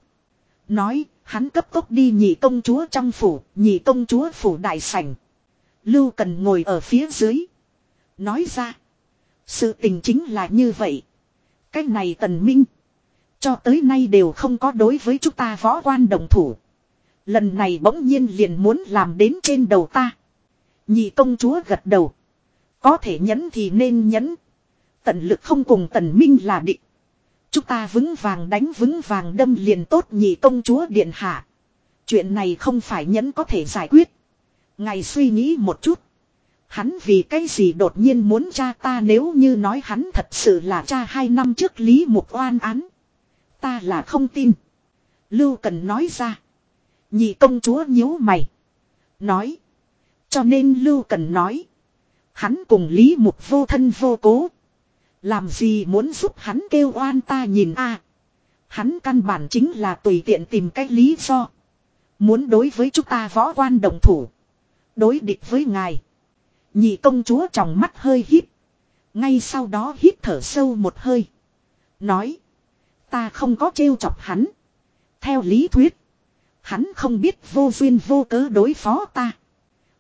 Nói, Hắn cấp tốc đi nhị công chúa trong phủ, nhị công chúa phủ đại sảnh. Lưu Cần ngồi ở phía dưới. Nói ra. Sự tình chính là như vậy. Cái này tần minh. Cho tới nay đều không có đối với chúng ta võ quan đồng thủ. Lần này bỗng nhiên liền muốn làm đến trên đầu ta. Nhị công chúa gật đầu. Có thể nhấn thì nên nhấn Tận lực không cùng tần minh là định. Chúng ta vững vàng đánh vững vàng đâm liền tốt nhị công chúa điện hạ. Chuyện này không phải nhẫn có thể giải quyết. Ngài suy nghĩ một chút. Hắn vì cái gì đột nhiên muốn cha ta nếu như nói hắn thật sự là cha hai năm trước Lý Mục oan án. Ta là không tin. Lưu Cần nói ra. Nhị công chúa nhíu mày. Nói. Cho nên Lưu Cần nói. Hắn cùng Lý Mục vô thân vô cố. Làm gì muốn giúp hắn kêu oan ta nhìn a Hắn căn bản chính là tùy tiện tìm cách lý do. Muốn đối với chúng ta võ quan đồng thủ. Đối địch với ngài. Nhị công chúa trong mắt hơi hít. Ngay sau đó hít thở sâu một hơi. Nói. Ta không có trêu chọc hắn. Theo lý thuyết. Hắn không biết vô duyên vô cớ đối phó ta.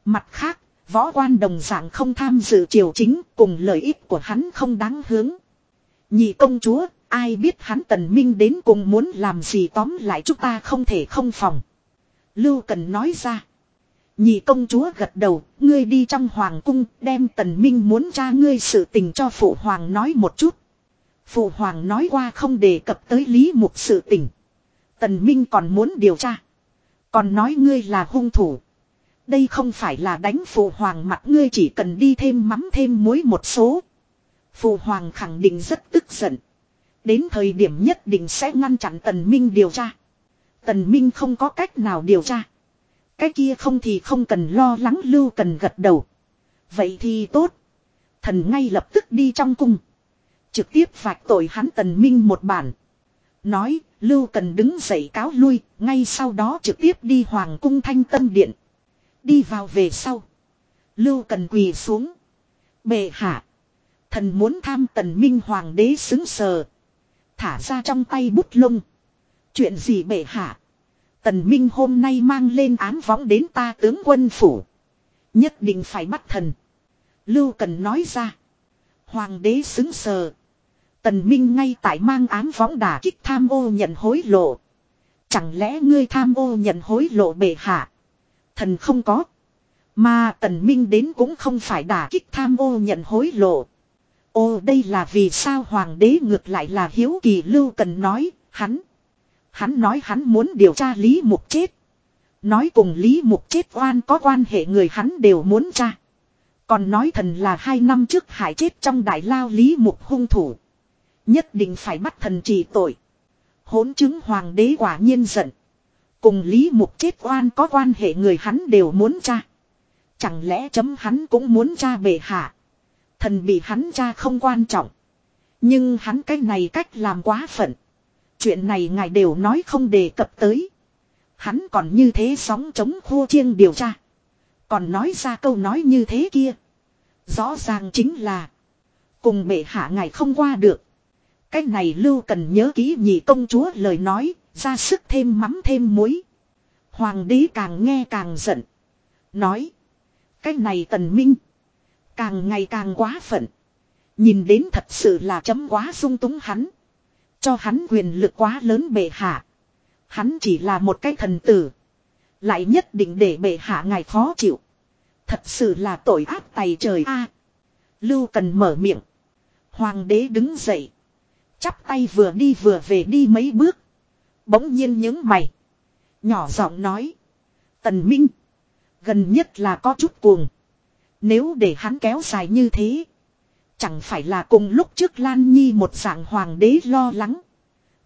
Mặt khác, võ quan đồng dạng không tham dự triều chính cùng lợi ích của hắn không đáng hướng. Nhị công chúa, ai biết hắn tần minh đến cùng muốn làm gì tóm lại chúng ta không thể không phòng. Lưu Cần nói ra. Nhị công chúa gật đầu, ngươi đi trong hoàng cung, đem tần minh muốn tra ngươi sự tình cho phụ hoàng nói một chút. Phụ hoàng nói qua không đề cập tới lý mục sự tình. Tần minh còn muốn điều tra. Còn nói ngươi là hung thủ. Đây không phải là đánh phụ hoàng mặt ngươi chỉ cần đi thêm mắm thêm muối một số. Phụ hoàng khẳng định rất tức giận. Đến thời điểm nhất định sẽ ngăn chặn tần minh điều tra. Tần minh không có cách nào điều tra. Cái kia không thì không cần lo lắng lưu cần gật đầu. Vậy thì tốt. Thần ngay lập tức đi trong cung. Trực tiếp phạt tội hắn tần minh một bản. Nói, Lưu Cần đứng dậy cáo lui, ngay sau đó trực tiếp đi Hoàng cung thanh Tân điện. Đi vào về sau. Lưu Cần quỳ xuống. Bệ hạ. Thần muốn tham tần minh hoàng đế xứng sờ. Thả ra trong tay bút lông. Chuyện gì bệ hạ? Tần Minh hôm nay mang lên án võng đến ta tướng quân phủ. Nhất định phải bắt thần. Lưu Cần nói ra. Hoàng đế xứng sờ. Tần Minh ngay tại mang án võng đả kích tham ô nhận hối lộ. Chẳng lẽ ngươi tham ô nhận hối lộ bệ hạ? Thần không có. Mà Tần Minh đến cũng không phải đả kích tham ô nhận hối lộ. Ô đây là vì sao hoàng đế ngược lại là hiếu kỳ lưu cần nói, hắn. Hắn nói hắn muốn điều tra Lý Mục chết. Nói cùng Lý Mục chết oan có quan hệ người hắn đều muốn tra. Còn nói thần là hai năm trước hại chết trong đại lao Lý Mục hung thủ. Nhất định phải bắt thần trì tội. Hỗn chứng hoàng đế quả nhiên giận. Cùng Lý Mục chết oan có quan hệ người hắn đều muốn tra. Chẳng lẽ chấm hắn cũng muốn tra bệ hạ. Thần bị hắn tra không quan trọng. Nhưng hắn cái này cách làm quá phận. Chuyện này ngài đều nói không đề cập tới. Hắn còn như thế sóng chống khô chiêng điều tra. Còn nói ra câu nói như thế kia. Rõ ràng chính là. Cùng bệ hạ ngài không qua được. Cái này lưu cần nhớ kỹ nhị công chúa lời nói. Ra sức thêm mắm thêm muối. Hoàng đế càng nghe càng giận. Nói. Cái này tần minh. Càng ngày càng quá phận. Nhìn đến thật sự là chấm quá sung túng hắn. Cho hắn quyền lực quá lớn bệ hạ. Hắn chỉ là một cái thần tử. Lại nhất định để bệ hạ ngài khó chịu. Thật sự là tội ác tày trời a. Lưu cần mở miệng. Hoàng đế đứng dậy. Chắp tay vừa đi vừa về đi mấy bước. Bỗng nhiên những mày. Nhỏ giọng nói. Tần Minh. Gần nhất là có chút cuồng. Nếu để hắn kéo dài như thế. Chẳng phải là cùng lúc trước Lan Nhi một dạng hoàng đế lo lắng.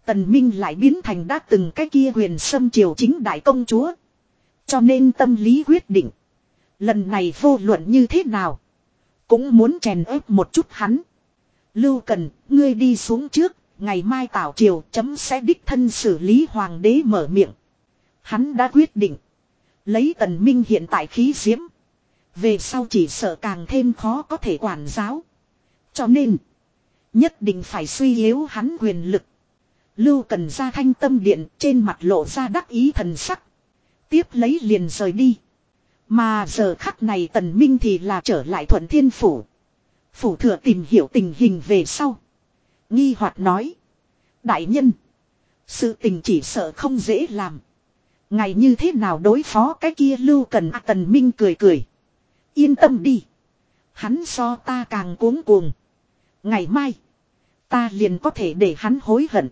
Tần Minh lại biến thành đã từng cái kia huyền sâm triều chính đại công chúa. Cho nên tâm lý quyết định. Lần này vô luận như thế nào. Cũng muốn chèn ép một chút hắn. Lưu Cần, ngươi đi xuống trước, ngày mai tảo triều chấm sẽ đích thân xử lý hoàng đế mở miệng. Hắn đã quyết định. Lấy tần minh hiện tại khí diễm. Về sau chỉ sợ càng thêm khó có thể quản giáo. Cho nên. Nhất định phải suy yếu hắn quyền lực. Lưu cần ra thanh tâm điện trên mặt lộ ra đắc ý thần sắc. Tiếp lấy liền rời đi. Mà giờ khắc này tần minh thì là trở lại thuận thiên phủ. Phủ thừa tìm hiểu tình hình về sau. Nghi hoạt nói. Đại nhân. Sự tình chỉ sợ không dễ làm. Ngày như thế nào đối phó cái kia lưu cần à, tần minh cười cười. Yên tâm đi. Hắn so ta càng cuống cuồng. Ngày mai. Ta liền có thể để hắn hối hận.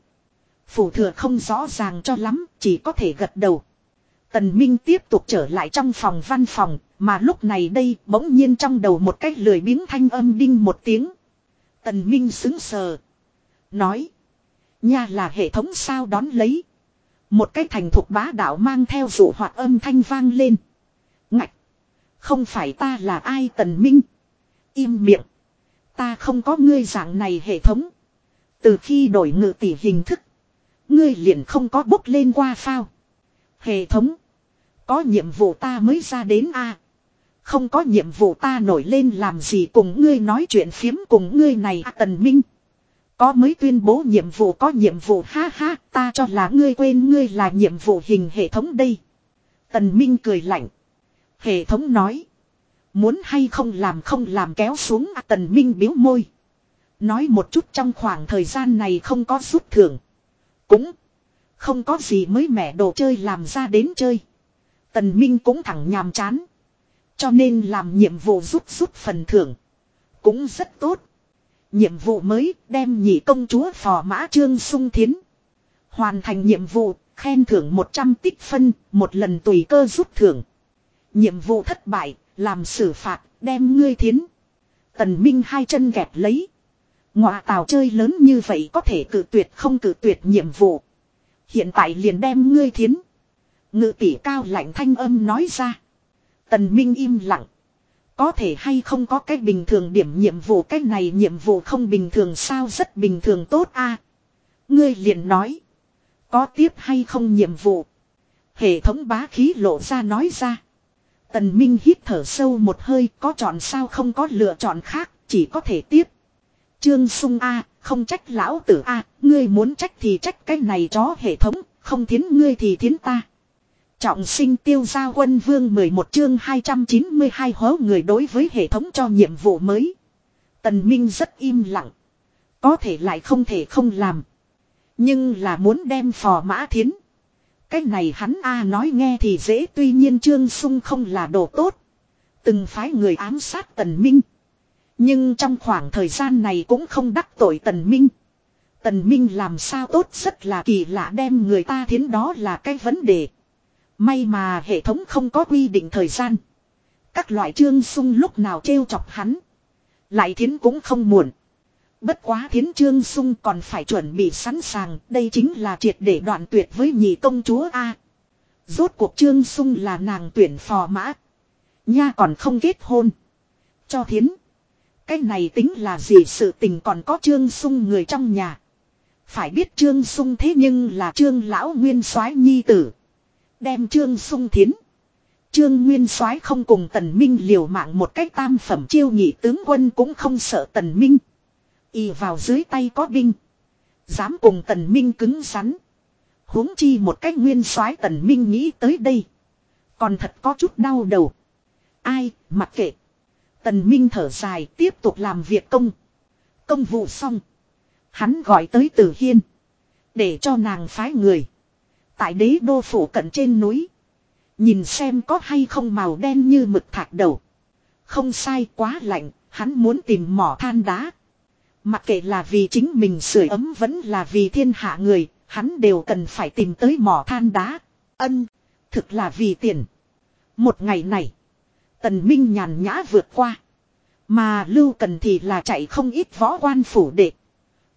Phủ thừa không rõ ràng cho lắm. Chỉ có thể gật đầu. Tần Minh tiếp tục trở lại trong phòng văn phòng. Mà lúc này đây bỗng nhiên trong đầu một cách lười biếng thanh âm đinh một tiếng. Tần Minh xứng sờ. Nói. Nha là hệ thống sao đón lấy. Một cái thành thục bá đạo mang theo dụ hoạt âm thanh vang lên. Ngạch. Không phải ta là ai tần minh. Im miệng. Ta không có ngươi dạng này hệ thống. Từ khi đổi ngự tỷ hình thức. Ngươi liền không có bốc lên qua phao. Hệ thống. Có nhiệm vụ ta mới ra đến a Không có nhiệm vụ ta nổi lên làm gì cùng ngươi nói chuyện phiếm cùng ngươi này à, tần minh. Có mới tuyên bố nhiệm vụ có nhiệm vụ ha ha ta cho là ngươi quên ngươi là nhiệm vụ hình hệ thống đây. Tần Minh cười lạnh. Hệ thống nói. Muốn hay không làm không làm kéo xuống à, Tần Minh biếu môi. Nói một chút trong khoảng thời gian này không có rút thưởng. Cũng không có gì mới mẻ đồ chơi làm ra đến chơi. Tần Minh cũng thẳng nhàm chán. Cho nên làm nhiệm vụ giúp giúp phần thưởng. Cũng rất tốt. Nhiệm vụ mới đem nhị công chúa phò mã trương sung thiến. Hoàn thành nhiệm vụ, khen thưởng 100 tích phân, một lần tùy cơ giúp thưởng. Nhiệm vụ thất bại, làm xử phạt, đem ngươi thiến. Tần Minh hai chân gẹt lấy. Ngọa tào chơi lớn như vậy có thể cử tuyệt không cử tuyệt nhiệm vụ. Hiện tại liền đem ngươi thiến. Ngự tỷ cao lạnh thanh âm nói ra. Tần Minh im lặng. Có thể hay không có cái bình thường điểm nhiệm vụ cái này nhiệm vụ không bình thường sao rất bình thường tốt a Ngươi liền nói. Có tiếp hay không nhiệm vụ. Hệ thống bá khí lộ ra nói ra. Tần Minh hít thở sâu một hơi có chọn sao không có lựa chọn khác, chỉ có thể tiếp. Trương Sung A, không trách lão tử A, ngươi muốn trách thì trách cái này chó hệ thống, không thiến ngươi thì thiến ta. Trọng sinh tiêu gia quân vương 11 chương 292 hố người đối với hệ thống cho nhiệm vụ mới. Tần Minh rất im lặng. Có thể lại không thể không làm. Nhưng là muốn đem phò mã thiến. Cái này hắn A nói nghe thì dễ, tuy nhiên Trương Sung không là đồ tốt. Từng phái người ám sát Tần Minh. Nhưng trong khoảng thời gian này cũng không đắc tội Tần Minh. Tần Minh làm sao tốt rất là kỳ lạ, đem người ta thiến đó là cái vấn đề. May mà hệ thống không có quy định thời gian. Các loại trương sung lúc nào trêu chọc hắn. Lại thiến cũng không muộn. Bất quá thiến trương sung còn phải chuẩn bị sẵn sàng. Đây chính là triệt để đoạn tuyệt với nhị công chúa A. Rốt cuộc trương sung là nàng tuyển phò mã. Nha còn không kết hôn. Cho thiến. Cái này tính là gì sự tình còn có trương sung người trong nhà. Phải biết trương sung thế nhưng là trương lão nguyên soái nhi tử. Đem Trương sung thiến. Trương Nguyên soái không cùng Tần Minh liều mạng một cách tam phẩm chiêu nhị tướng quân cũng không sợ Tần Minh. Y vào dưới tay có binh. Dám cùng Tần Minh cứng rắn. huống chi một cách nguyên soái Tần Minh nghĩ tới đây. Còn thật có chút đau đầu. Ai, mặc kệ. Tần Minh thở dài tiếp tục làm việc công. Công vụ xong. Hắn gọi tới Tử Hiên. Để cho nàng phái người. Tại đế đô phủ cận trên núi. Nhìn xem có hay không màu đen như mực thạch đầu. Không sai quá lạnh, hắn muốn tìm mỏ than đá. Mặc kệ là vì chính mình sưởi ấm vẫn là vì thiên hạ người, hắn đều cần phải tìm tới mỏ than đá. Ân, thực là vì tiền. Một ngày này, tần minh nhàn nhã vượt qua. Mà lưu cần thì là chạy không ít võ quan phủ đệ.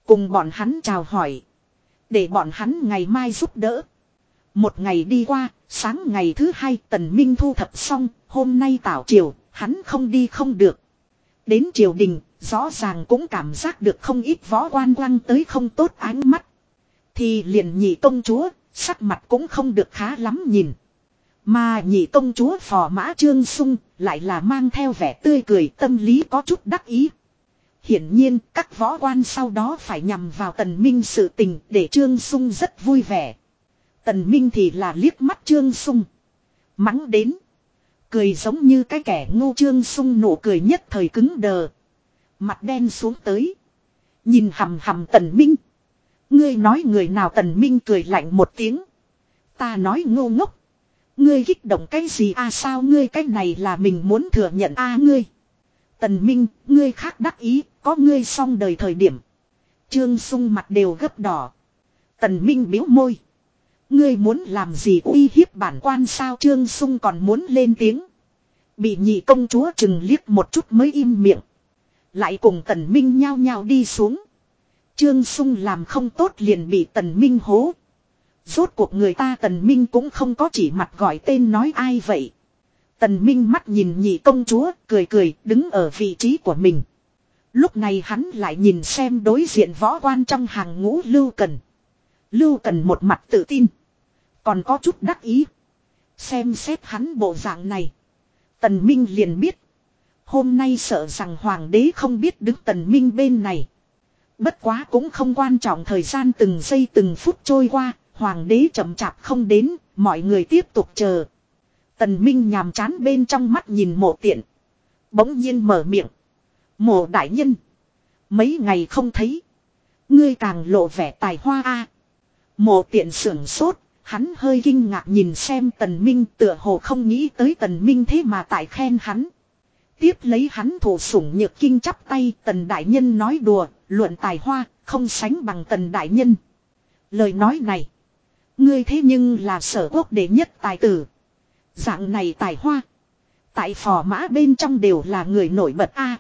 Cùng bọn hắn chào hỏi. Để bọn hắn ngày mai giúp đỡ. Một ngày đi qua, sáng ngày thứ hai tần minh thu thập xong, hôm nay tảo triều, hắn không đi không được. Đến triều đình, rõ ràng cũng cảm giác được không ít võ quan quăng tới không tốt ánh mắt. Thì liền nhị công chúa, sắc mặt cũng không được khá lắm nhìn. Mà nhị công chúa phò mã trương sung, lại là mang theo vẻ tươi cười tâm lý có chút đắc ý. Hiển nhiên các võ quan sau đó phải nhằm vào tần minh sự tình để Trương Sung rất vui vẻ. Tần minh thì là liếc mắt Trương Sung. Mắng đến. Cười giống như cái kẻ ngu Trương Sung nụ cười nhất thời cứng đờ. Mặt đen xuống tới. Nhìn hầm hầm tần minh. Ngươi nói người nào tần minh cười lạnh một tiếng. Ta nói ngô ngốc. Ngươi kích động cái gì a à, sao ngươi cái này là mình muốn thừa nhận a à, ngươi. Tần Minh, ngươi khác đắc ý, có ngươi xong đời thời điểm. Trương Sung mặt đều gấp đỏ. Tần Minh biếu môi. Ngươi muốn làm gì uy hiếp bản quan sao Trương Sung còn muốn lên tiếng. Bị nhị công chúa chừng liếc một chút mới im miệng. Lại cùng Tần Minh nhao nhao đi xuống. Trương Sung làm không tốt liền bị Tần Minh hố. Rốt cuộc người ta Tần Minh cũng không có chỉ mặt gọi tên nói ai vậy. Tần Minh mắt nhìn nhị công chúa, cười cười, đứng ở vị trí của mình. Lúc này hắn lại nhìn xem đối diện võ quan trong hàng ngũ Lưu Cần. Lưu Cần một mặt tự tin. Còn có chút đắc ý. Xem xét hắn bộ dạng này. Tần Minh liền biết. Hôm nay sợ rằng hoàng đế không biết đứng tần Minh bên này. Bất quá cũng không quan trọng thời gian từng giây từng phút trôi qua. Hoàng đế chậm chạp không đến, mọi người tiếp tục chờ. Tần Minh nhàm chán bên trong mắt nhìn mộ tiện. Bỗng nhiên mở miệng. Mộ đại nhân. Mấy ngày không thấy. Ngươi càng lộ vẻ tài hoa a. Mộ tiện sưởng sốt. Hắn hơi kinh ngạc nhìn xem tần minh tựa hồ không nghĩ tới tần minh thế mà tại khen hắn. Tiếp lấy hắn thủ sủng nhược kinh chắp tay tần đại nhân nói đùa, luận tài hoa, không sánh bằng tần đại nhân. Lời nói này. Ngươi thế nhưng là sở quốc đệ nhất tài tử. Dạng này tài hoa. Tại phò mã bên trong đều là người nổi bật A.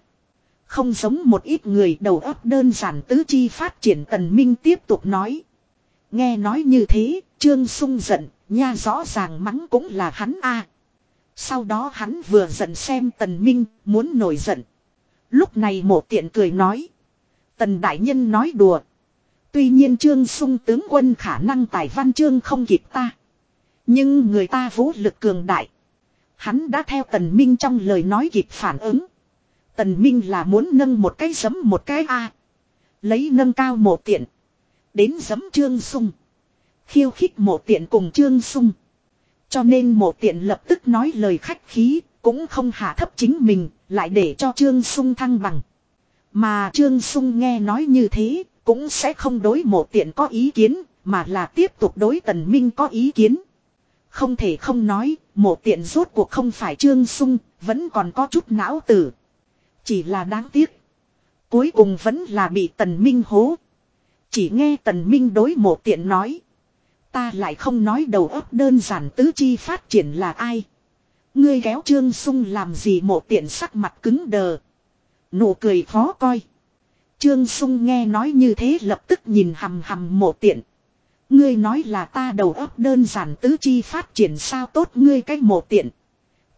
không giống một ít người đầu óc đơn giản tứ chi phát triển tần minh tiếp tục nói. Nghe nói như thế, trương sung giận, nha rõ ràng mắng cũng là hắn A. Sau đó hắn vừa giận xem tần minh, muốn nổi giận. Lúc này một tiện cười nói. Tần đại nhân nói đùa. Tuy nhiên trương sung tướng quân khả năng tài văn chương không kịp ta. Nhưng người ta vũ lực cường đại. Hắn đã theo Tần Minh trong lời nói kịp phản ứng. Tần Minh là muốn nâng một cái giấm một cái A. Lấy nâng cao một tiện. Đến giấm trương sung. Khiêu khích mộ tiện cùng trương sung. Cho nên mộ tiện lập tức nói lời khách khí. Cũng không hạ thấp chính mình. Lại để cho trương sung thăng bằng. Mà trương sung nghe nói như thế. Cũng sẽ không đối mộ tiện có ý kiến. Mà là tiếp tục đối tần minh có ý kiến. Không thể không nói, mộ tiện rốt cuộc không phải trương sung, vẫn còn có chút não tử. Chỉ là đáng tiếc. Cuối cùng vẫn là bị tần minh hố. Chỉ nghe tần minh đối mộ tiện nói. Ta lại không nói đầu óc đơn giản tứ chi phát triển là ai. Ngươi kéo trương sung làm gì mộ tiện sắc mặt cứng đờ. Nụ cười khó coi. Trương sung nghe nói như thế lập tức nhìn hầm hầm mộ tiện. Ngươi nói là ta đầu óc đơn giản tứ chi phát triển sao tốt ngươi cách mộ tiện.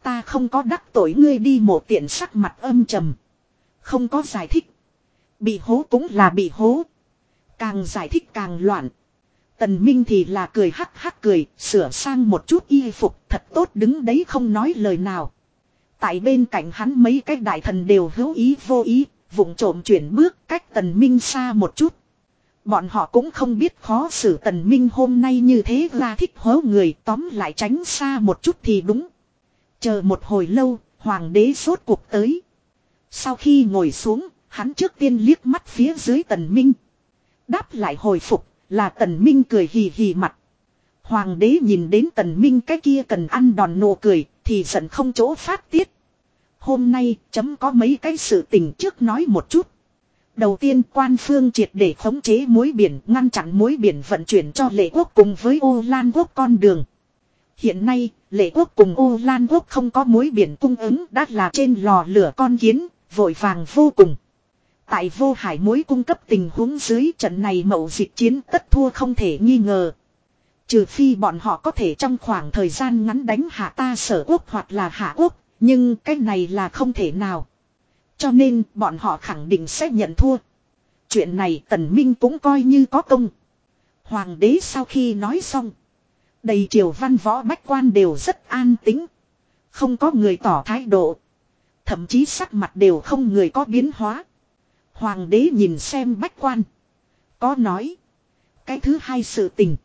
Ta không có đắc tội ngươi đi mộ tiện sắc mặt âm trầm. Không có giải thích. Bị hố cũng là bị hố. Càng giải thích càng loạn. Tần Minh thì là cười hắc hắc cười, sửa sang một chút y phục thật tốt đứng đấy không nói lời nào. Tại bên cạnh hắn mấy cái đại thần đều hữu ý vô ý, vụng trộm chuyển bước cách tần Minh xa một chút. Bọn họ cũng không biết khó xử tần minh hôm nay như thế ra thích hố người tóm lại tránh xa một chút thì đúng. Chờ một hồi lâu, hoàng đế sốt cuộc tới. Sau khi ngồi xuống, hắn trước tiên liếc mắt phía dưới tần minh. Đáp lại hồi phục, là tần minh cười hì hì mặt. Hoàng đế nhìn đến tần minh cái kia cần ăn đòn nụ cười, thì giận không chỗ phát tiết. Hôm nay, chấm có mấy cái sự tình trước nói một chút. Đầu tiên quan phương triệt để khống chế mối biển ngăn chặn mối biển vận chuyển cho lệ quốc cùng với ô lan quốc con đường. Hiện nay, lệ quốc cùng ô lan quốc không có mối biển cung ứng đã là trên lò lửa con kiến, vội vàng vô cùng. Tại vô hải mối cung cấp tình huống dưới trận này mậu dịch chiến tất thua không thể nghi ngờ. Trừ phi bọn họ có thể trong khoảng thời gian ngắn đánh hạ ta sở quốc hoặc là hạ quốc, nhưng cái này là không thể nào. Cho nên bọn họ khẳng định sẽ nhận thua. Chuyện này tần minh cũng coi như có công. Hoàng đế sau khi nói xong. Đầy triều văn võ bách quan đều rất an tính. Không có người tỏ thái độ. Thậm chí sắc mặt đều không người có biến hóa. Hoàng đế nhìn xem bách quan. Có nói. Cái thứ hai sự tình.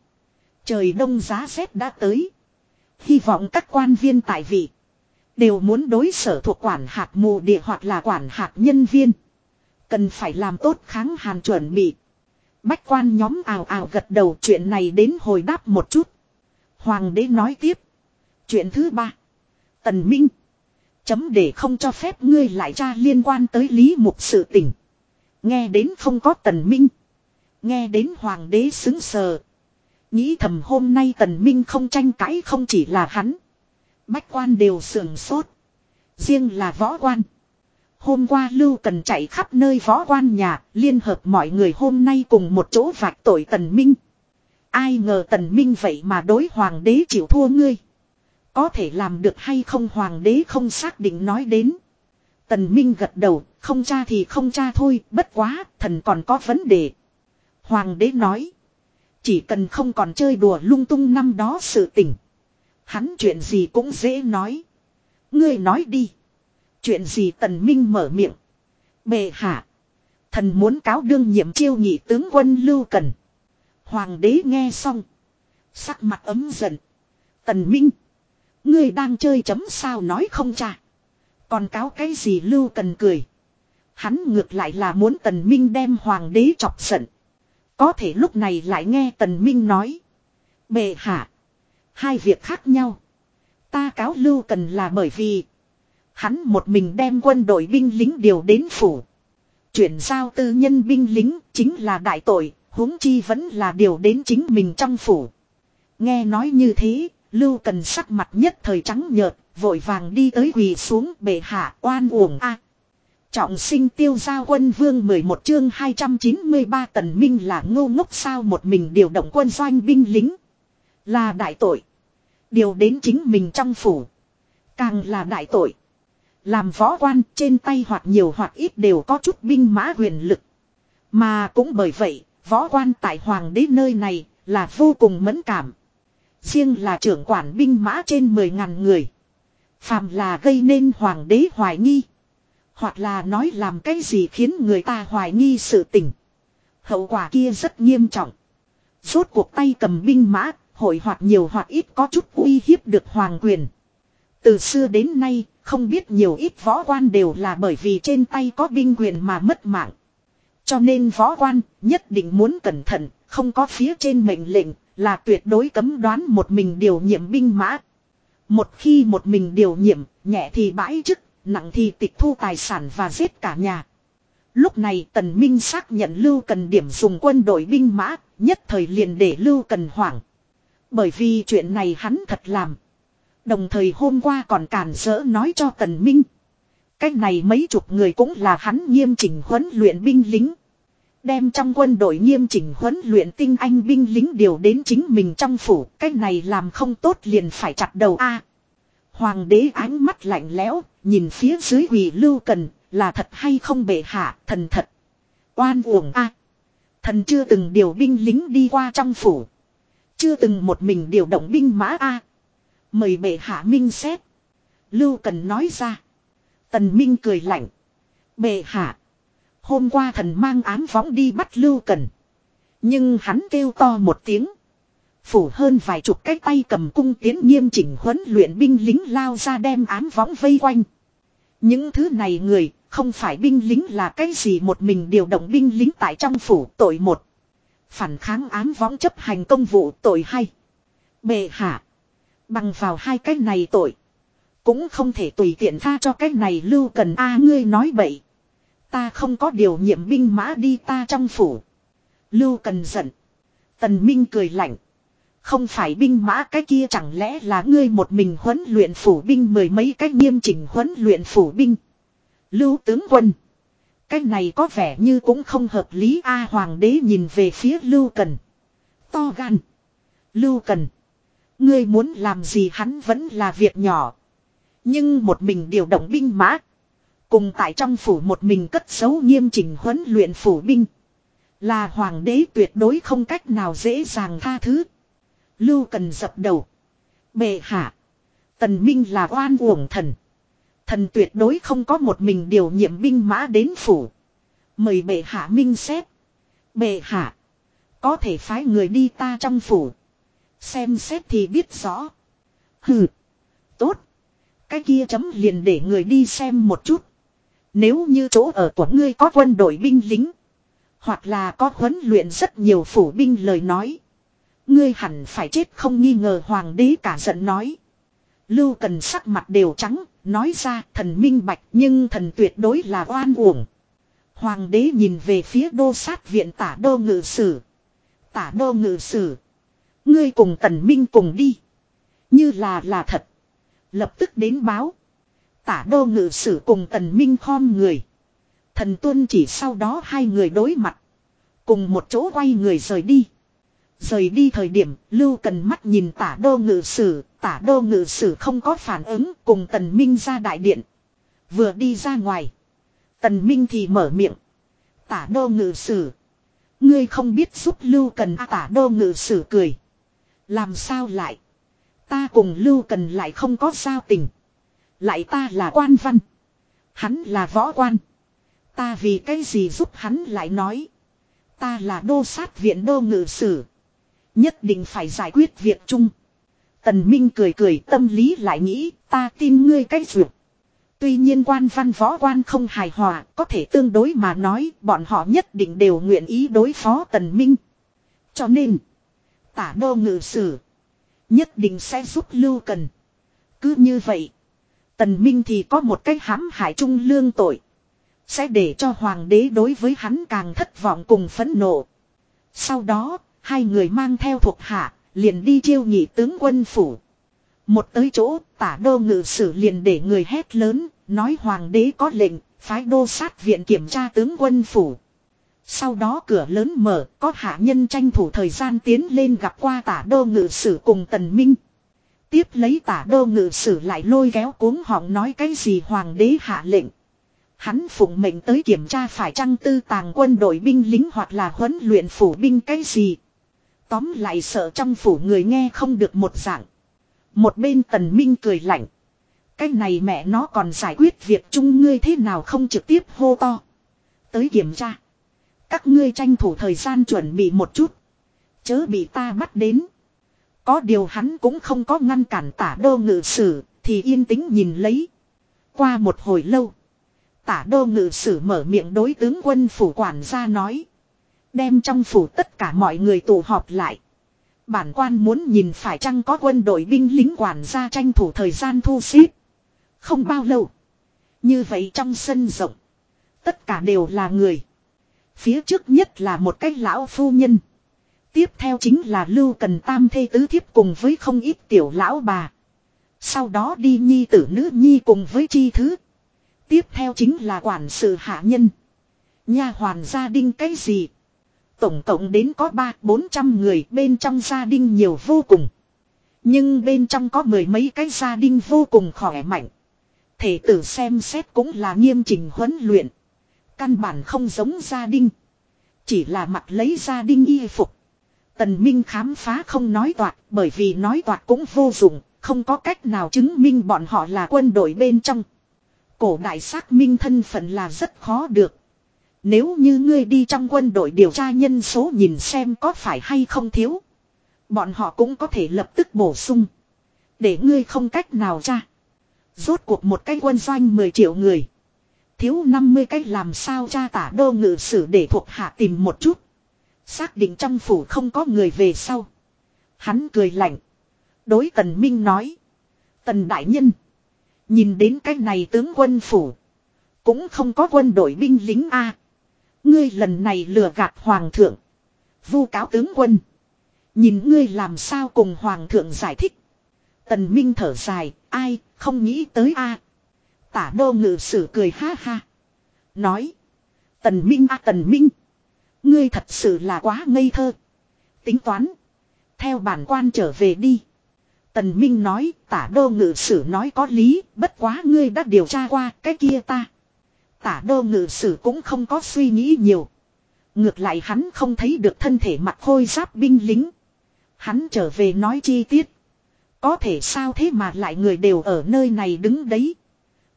Trời đông giá rét đã tới. Hy vọng các quan viên tại vị. Đều muốn đối sở thuộc quản hạt mù địa hoặc là quản hạt nhân viên. Cần phải làm tốt kháng hàn chuẩn bị. Bách quan nhóm ào ào gật đầu chuyện này đến hồi đáp một chút. Hoàng đế nói tiếp. Chuyện thứ ba. Tần Minh. Chấm để không cho phép ngươi lại tra liên quan tới lý mục sự tình. Nghe đến không có tần minh. Nghe đến hoàng đế xứng sờ. Nghĩ thầm hôm nay tần minh không tranh cãi không chỉ là hắn. Bách quan đều sườn sốt. Riêng là võ quan. Hôm qua Lưu Cần chạy khắp nơi võ quan nhà, liên hợp mọi người hôm nay cùng một chỗ vạch tội Tần Minh. Ai ngờ Tần Minh vậy mà đối hoàng đế chịu thua ngươi. Có thể làm được hay không hoàng đế không xác định nói đến. Tần Minh gật đầu, không cha thì không cha thôi, bất quá, thần còn có vấn đề. Hoàng đế nói. Chỉ cần không còn chơi đùa lung tung năm đó sự tình. Hắn chuyện gì cũng dễ nói. Ngươi nói đi. Chuyện gì tần minh mở miệng. Bệ hạ. Thần muốn cáo đương nhiệm chiêu nhị tướng quân Lưu Cần. Hoàng đế nghe xong. Sắc mặt ấm giận. Tần minh. Ngươi đang chơi chấm sao nói không cha. Còn cáo cái gì Lưu Cần cười. Hắn ngược lại là muốn tần minh đem hoàng đế chọc giận. Có thể lúc này lại nghe tần minh nói. Bệ hạ. Hai việc khác nhau. Ta cáo Lưu Cần là bởi vì. Hắn một mình đem quân đội binh lính điều đến phủ. Chuyển giao tư nhân binh lính chính là đại tội, huống chi vẫn là điều đến chính mình trong phủ. Nghe nói như thế, Lưu Cần sắc mặt nhất thời trắng nhợt, vội vàng đi tới quỳ xuống bệ hạ oan uổng a. Trọng sinh tiêu gia quân vương 11 chương 293 tần minh là ngô ngốc sao một mình điều động quân doanh binh lính. Là đại tội. Điều đến chính mình trong phủ. Càng là đại tội. Làm võ quan trên tay hoặc nhiều hoặc ít đều có chút binh mã huyền lực. Mà cũng bởi vậy, võ quan tại hoàng đế nơi này là vô cùng mẫn cảm. Riêng là trưởng quản binh mã trên 10.000 người. Phàm là gây nên hoàng đế hoài nghi. Hoặc là nói làm cái gì khiến người ta hoài nghi sự tình. Hậu quả kia rất nghiêm trọng. Rốt cuộc tay cầm binh mã, hội hoặc nhiều hoặc ít có chút uy hiếp được hoàng quyền. Từ xưa đến nay, không biết nhiều ít võ quan đều là bởi vì trên tay có binh quyền mà mất mạng. Cho nên võ quan nhất định muốn cẩn thận, không có phía trên mệnh lệnh, là tuyệt đối cấm đoán một mình điều nhiệm binh mã. Một khi một mình điều nhiệm, nhẹ thì bãi chức, nặng thì tịch thu tài sản và giết cả nhà. Lúc này Tần Minh xác nhận Lưu Cần điểm dùng quân đội binh mã, nhất thời liền để Lưu Cần hoảng. Bởi vì chuyện này hắn thật làm. Đồng thời hôm qua còn cản rỡ nói cho Tần Minh. Cách này mấy chục người cũng là hắn nghiêm chỉnh huấn luyện binh lính. Đem trong quân đội nghiêm chỉnh huấn luyện tinh anh binh lính điều đến chính mình trong phủ. Cách này làm không tốt liền phải chặt đầu a. Hoàng đế ánh mắt lạnh lẽo, nhìn phía dưới quỳ lưu cần, là thật hay không bệ hạ, thần thật. Oan uổng a. Thần chưa từng điều binh lính đi qua trong phủ. Chưa từng một mình điều động binh mã a. Mời bệ hạ minh xét. Lưu Cần nói ra. Tần Minh cười lạnh. Bệ hạ. Hôm qua thần mang ám võng đi bắt Lưu Cần. Nhưng hắn kêu to một tiếng. Phủ hơn vài chục cái tay cầm cung tiến nghiêm chỉnh huấn luyện binh lính lao ra đem ám võng vây quanh. Những thứ này người, không phải binh lính là cái gì một mình điều động binh lính tại trong phủ tội một. Phản kháng ám võng chấp hành công vụ tội hay. Bệ hạ. Bằng vào hai cái này tội. Cũng không thể tùy tiện tha cho cái này lưu cần a ngươi nói bậy. Ta không có điều nhiệm binh mã đi ta trong phủ. Lưu cần giận. Tần Minh cười lạnh. Không phải binh mã cái kia chẳng lẽ là ngươi một mình huấn luyện phủ binh mười mấy cách nghiêm chỉnh huấn luyện phủ binh. Lưu tướng quân. Cái này có vẻ như cũng không hợp lý A hoàng đế nhìn về phía Lưu Cần. To gan. Lưu Cần. Ngươi muốn làm gì hắn vẫn là việc nhỏ. Nhưng một mình điều động binh mã. Cùng tại trong phủ một mình cất giấu nghiêm chỉnh huấn luyện phủ binh. Là hoàng đế tuyệt đối không cách nào dễ dàng tha thứ. Lưu cần dập đầu. Bệ hạ. Tần Minh là oan uổng thần. Thần tuyệt đối không có một mình điều nhiệm binh mã đến phủ. Mời bệ hạ minh xét. Bệ hạ. Có thể phái người đi ta trong phủ. Xem xét thì biết rõ. Hừ. Tốt. Cái kia chấm liền để người đi xem một chút. Nếu như chỗ ở của ngươi có quân đội binh lính. Hoặc là có huấn luyện rất nhiều phủ binh lời nói. Ngươi hẳn phải chết không nghi ngờ hoàng đế cả giận nói. Lưu cần sắc mặt đều trắng, nói ra thần minh bạch nhưng thần tuyệt đối là oan uổng. Hoàng đế nhìn về phía đô sát viện tả đô ngự sử. Tả đô ngự sử. Ngươi cùng tần minh cùng đi. Như là là thật. Lập tức đến báo. Tả đô ngự sử cùng tần minh khom người. Thần tuân chỉ sau đó hai người đối mặt. Cùng một chỗ quay người rời đi. Rời đi thời điểm, Lưu Cần mắt nhìn tả đô ngự sử, tả đô ngự sử không có phản ứng cùng Tần Minh ra đại điện. Vừa đi ra ngoài. Tần Minh thì mở miệng. Tả đô ngự sử. Ngươi không biết giúp Lưu Cần à, tả đô ngự sử cười. Làm sao lại? Ta cùng Lưu Cần lại không có giao tình. Lại ta là quan văn. Hắn là võ quan. Ta vì cái gì giúp hắn lại nói. Ta là đô sát viện đô ngự sử. Nhất định phải giải quyết việc chung. Tần Minh cười cười tâm lý lại nghĩ ta tin ngươi cách dược. Tuy nhiên quan văn võ quan không hài hòa, có thể tương đối mà nói bọn họ nhất định đều nguyện ý đối phó Tần Minh. Cho nên, tả đô ngự sử, nhất định sẽ giúp Lưu Cần. Cứ như vậy, Tần Minh thì có một cách hãm hại trung lương tội. Sẽ để cho hoàng đế đối với hắn càng thất vọng cùng phẫn nộ. Sau đó, hai người mang theo thuộc hạ, liền đi chiêu nhị tướng quân phủ. Một tới chỗ, tả đô ngự sử liền để người hét lớn, nói hoàng đế có lệnh, phái đô sát viện kiểm tra tướng quân phủ. Sau đó cửa lớn mở, có hạ nhân tranh thủ thời gian tiến lên gặp qua tả đô ngự sử cùng tần minh. Tiếp lấy tả đô ngự sử lại lôi kéo cuống họng nói cái gì hoàng đế hạ lệnh. Hắn phụng mệnh tới kiểm tra phải chăng tư tàng quân đội binh lính hoặc là huấn luyện phủ binh cái gì. Tóm lại sợ trong phủ người nghe không được một dạng. Một bên tần minh cười lạnh. Cái này mẹ nó còn giải quyết việc chung ngươi thế nào không trực tiếp hô to. Tới kiểm tra. Các ngươi tranh thủ thời gian chuẩn bị một chút. Chớ bị ta bắt đến. Có điều hắn cũng không có ngăn cản tả đô ngự sử. Thì yên tĩnh nhìn lấy. Qua một hồi lâu. Tả đô ngự sử mở miệng đối tướng quân phủ quản gia nói. Đem trong phủ tất cả mọi người tụ họp lại. Bản quan muốn nhìn phải chăng có quân đội binh lính quản gia tranh thủ thời gian thu xếp. Không bao lâu. Như vậy trong sân rộng. Tất cả đều là người. Phía trước nhất là một cái lão phu nhân. Tiếp theo chính là lưu cần tam thê tứ thiếp cùng với không ít tiểu lão bà. Sau đó đi nhi tử nữ nhi cùng với chi thứ. Tiếp theo chính là quản sự hạ nhân. Nha hoàn gia đình cái gì. Tổng cộng đến có ba bốn trăm người bên trong gia đình nhiều vô cùng. Nhưng bên trong có mười mấy cái gia đình vô cùng khỏe mạnh. Thể tử xem xét cũng là nghiêm trình huấn luyện. Căn bản không giống gia đình. Chỉ là mặc lấy gia đình y phục. Tần Minh khám phá không nói toạc bởi vì nói toạc cũng vô dụng, không có cách nào chứng minh bọn họ là quân đội bên trong. Cổ đại xác minh thân phận là rất khó được. Nếu như ngươi đi trong quân đội điều tra nhân số nhìn xem có phải hay không thiếu. Bọn họ cũng có thể lập tức bổ sung. Để ngươi không cách nào tra. Rốt cuộc một cái quân doanh 10 triệu người. Thiếu 50 cách làm sao tra tả đô ngự sử để thuộc hạ tìm một chút. Xác định trong phủ không có người về sau. Hắn cười lạnh. Đối tần minh nói. Tần đại nhân. Nhìn đến cái này tướng quân phủ. Cũng không có quân đội binh lính A. Ngươi lần này lừa gạt hoàng thượng. Vu cáo tướng quân. Nhìn ngươi làm sao cùng hoàng thượng giải thích. Tần Minh thở dài, ai, không nghĩ tới a. Tả đô ngự sử cười ha ha. Nói. Tần Minh a Tần Minh. Ngươi thật sự là quá ngây thơ. Tính toán. Theo bản quan trở về đi. Tần Minh nói tả đô ngự sử nói có lý, bất quá ngươi đã điều tra qua cái kia ta. Tả đô ngự sử cũng không có suy nghĩ nhiều. Ngược lại hắn không thấy được thân thể mặt khôi giáp binh lính. Hắn trở về nói chi tiết. Có thể sao thế mà lại người đều ở nơi này đứng đấy.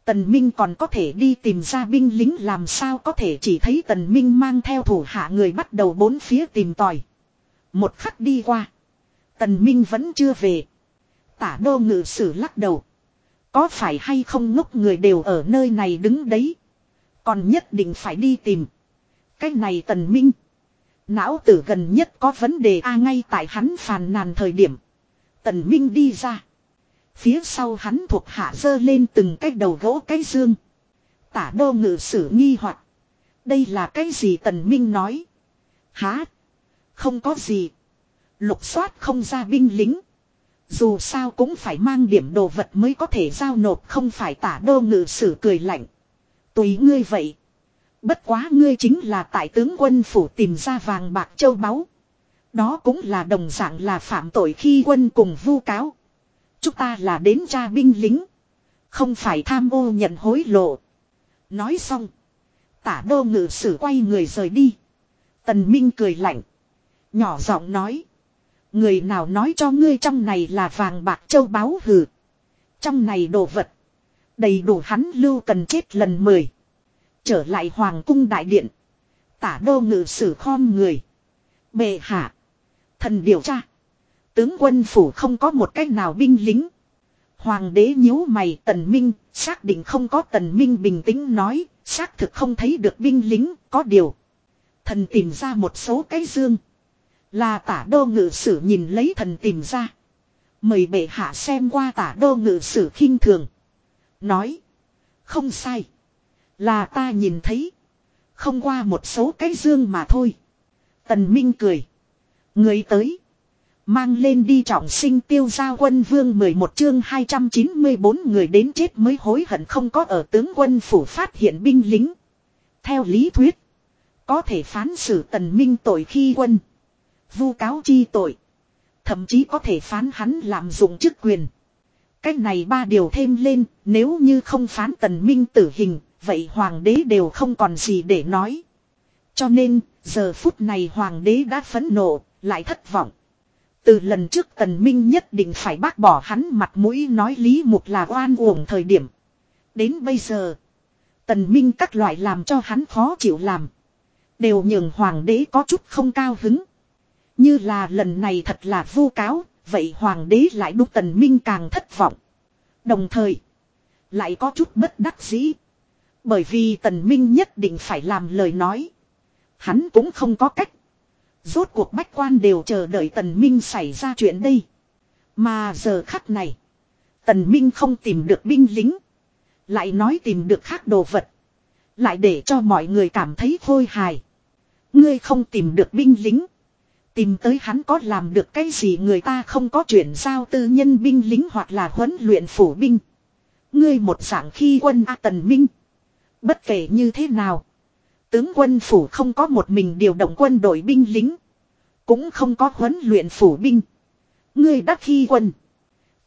Tần Minh còn có thể đi tìm ra binh lính làm sao có thể chỉ thấy Tần Minh mang theo thủ hạ người bắt đầu bốn phía tìm tòi. Một khắc đi qua. Tần Minh vẫn chưa về. Tả đô ngự sử lắc đầu. Có phải hay không ngốc người đều ở nơi này đứng đấy. Còn nhất định phải đi tìm. Cái này Tần Minh. Não tử gần nhất có vấn đề a ngay tại hắn phàn nàn thời điểm. Tần Minh đi ra. Phía sau hắn thuộc hạ dơ lên từng cái đầu gỗ cái dương. Tả đô ngự sử nghi hoặc Đây là cái gì Tần Minh nói. Há. Không có gì. Lục soát không ra binh lính. Dù sao cũng phải mang điểm đồ vật mới có thể giao nộp không phải tả đô ngự sử cười lạnh. Tùy ngươi vậy. Bất quá ngươi chính là tại tướng quân phủ tìm ra vàng bạc châu báu. Đó cũng là đồng dạng là phạm tội khi quân cùng vu cáo. Chúng ta là đến tra binh lính. Không phải tham ô nhận hối lộ. Nói xong. Tả đô ngự sử quay người rời đi. Tần Minh cười lạnh. Nhỏ giọng nói. Người nào nói cho ngươi trong này là vàng bạc châu báu hừ. Trong này đồ vật. Đầy đủ hắn lưu cần chết lần mười. Trở lại hoàng cung đại điện. Tả đô ngự sử khom người. Bệ hạ. Thần điều tra. Tướng quân phủ không có một cách nào binh lính. Hoàng đế nhíu mày tần minh, xác định không có tần minh bình tĩnh nói, xác thực không thấy được binh lính, có điều. Thần tìm ra một số cái dương. Là tả đô ngự sử nhìn lấy thần tìm ra. Mời bệ hạ xem qua tả đô ngự sử khinh thường. Nói. Không sai. Là ta nhìn thấy. Không qua một số cái dương mà thôi. Tần Minh cười. Người tới. Mang lên đi trọng sinh tiêu gia quân vương 11 chương 294 người đến chết mới hối hận không có ở tướng quân phủ phát hiện binh lính. Theo lý thuyết. Có thể phán xử tần minh tội khi quân. Vu cáo chi tội. Thậm chí có thể phán hắn làm dụng chức quyền. Cách này ba điều thêm lên, nếu như không phán tần minh tử hình, vậy hoàng đế đều không còn gì để nói. Cho nên, giờ phút này hoàng đế đã phẫn nộ, lại thất vọng. Từ lần trước tần minh nhất định phải bác bỏ hắn mặt mũi nói lý mục là oan uổng thời điểm. Đến bây giờ, tần minh các loại làm cho hắn khó chịu làm. Đều nhường hoàng đế có chút không cao hứng. Như là lần này thật là vu cáo, vậy hoàng đế lại đúc tần minh càng thất vọng. Đồng thời, lại có chút bất đắc dĩ. Bởi vì tần minh nhất định phải làm lời nói. Hắn cũng không có cách. Rốt cuộc bách quan đều chờ đợi tần minh xảy ra chuyện đây. Mà giờ khắc này. Tần minh không tìm được binh lính. Lại nói tìm được khác đồ vật. Lại để cho mọi người cảm thấy khôi hài. Ngươi không tìm được binh lính. Tìm tới hắn có làm được cái gì người ta không có chuyển giao tư nhân binh lính hoặc là huấn luyện phủ binh. Ngươi một dạng khi quân A Tần Minh. Bất kể như thế nào. Tướng quân phủ không có một mình điều động quân đội binh lính. Cũng không có huấn luyện phủ binh. Ngươi đắc khi quân.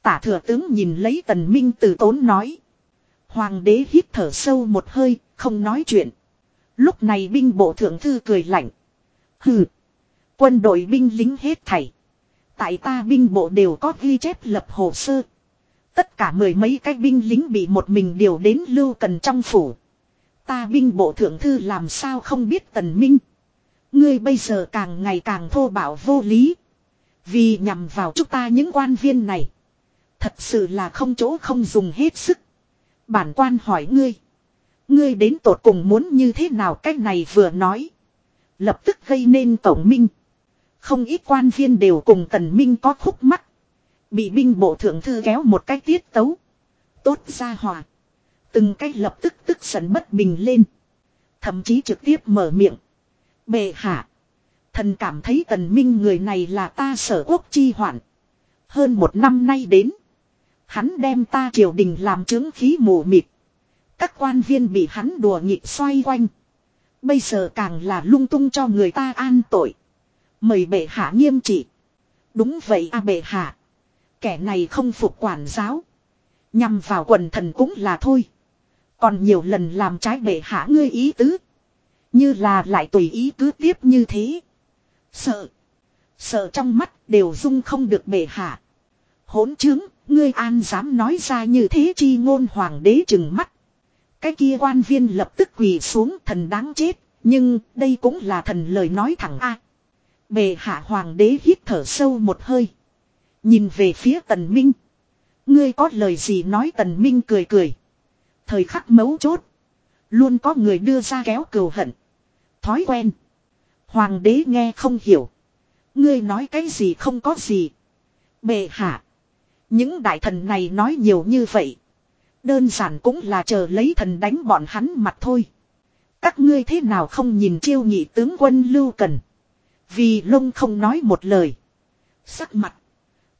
Tả thừa tướng nhìn lấy tần minh từ tốn nói. Hoàng đế hít thở sâu một hơi, không nói chuyện. Lúc này binh bộ thượng thư cười lạnh. Hừ. Quân đội binh lính hết thảy. Tại ta binh bộ đều có ghi chép lập hồ sơ. Tất cả mười mấy cái binh lính bị một mình điều đến lưu cần trong phủ. Ta binh bộ thượng thư làm sao không biết tần minh. Ngươi bây giờ càng ngày càng thô bạo vô lý. Vì nhằm vào chúng ta những quan viên này. Thật sự là không chỗ không dùng hết sức. Bản quan hỏi ngươi. Ngươi đến tột cùng muốn như thế nào cách này vừa nói. Lập tức gây nên tổng minh. Không ít quan viên đều cùng tần minh có khúc mắc. Bị binh bộ thượng thư kéo một cái tiết tấu. Tốt ra hòa. Từng cách lập tức tức giận bất bình lên. Thậm chí trực tiếp mở miệng. Bệ hạ. Thần cảm thấy tần minh người này là ta sở quốc chi hoạn. Hơn một năm nay đến. Hắn đem ta triều đình làm chứng khí mù mịt. Các quan viên bị hắn đùa nghịch xoay quanh. Bây giờ càng là lung tung cho người ta an tội. Mời bệ hạ nghiêm trị. Đúng vậy a bệ hạ. Kẻ này không phục quản giáo. Nhằm vào quần thần cũng là thôi. Còn nhiều lần làm trái bệ hạ ngươi ý tứ. Như là lại tùy ý cứ tiếp như thế. Sợ. Sợ trong mắt đều dung không được bệ hạ. Hỗn chứng, ngươi an dám nói ra như thế chi ngôn hoàng đế chừng mắt. Cái kia quan viên lập tức quỳ xuống thần đáng chết. Nhưng đây cũng là thần lời nói thẳng a. Bề hạ hoàng đế hít thở sâu một hơi. Nhìn về phía tần minh. Ngươi có lời gì nói tần minh cười cười. Thời khắc mấu chốt. Luôn có người đưa ra kéo cừu hận. Thói quen. Hoàng đế nghe không hiểu. Ngươi nói cái gì không có gì. Bệ hạ. Những đại thần này nói nhiều như vậy. Đơn giản cũng là chờ lấy thần đánh bọn hắn mặt thôi. Các ngươi thế nào không nhìn chiêu nhị tướng quân lưu cần. Vì lông không nói một lời. Sắc mặt.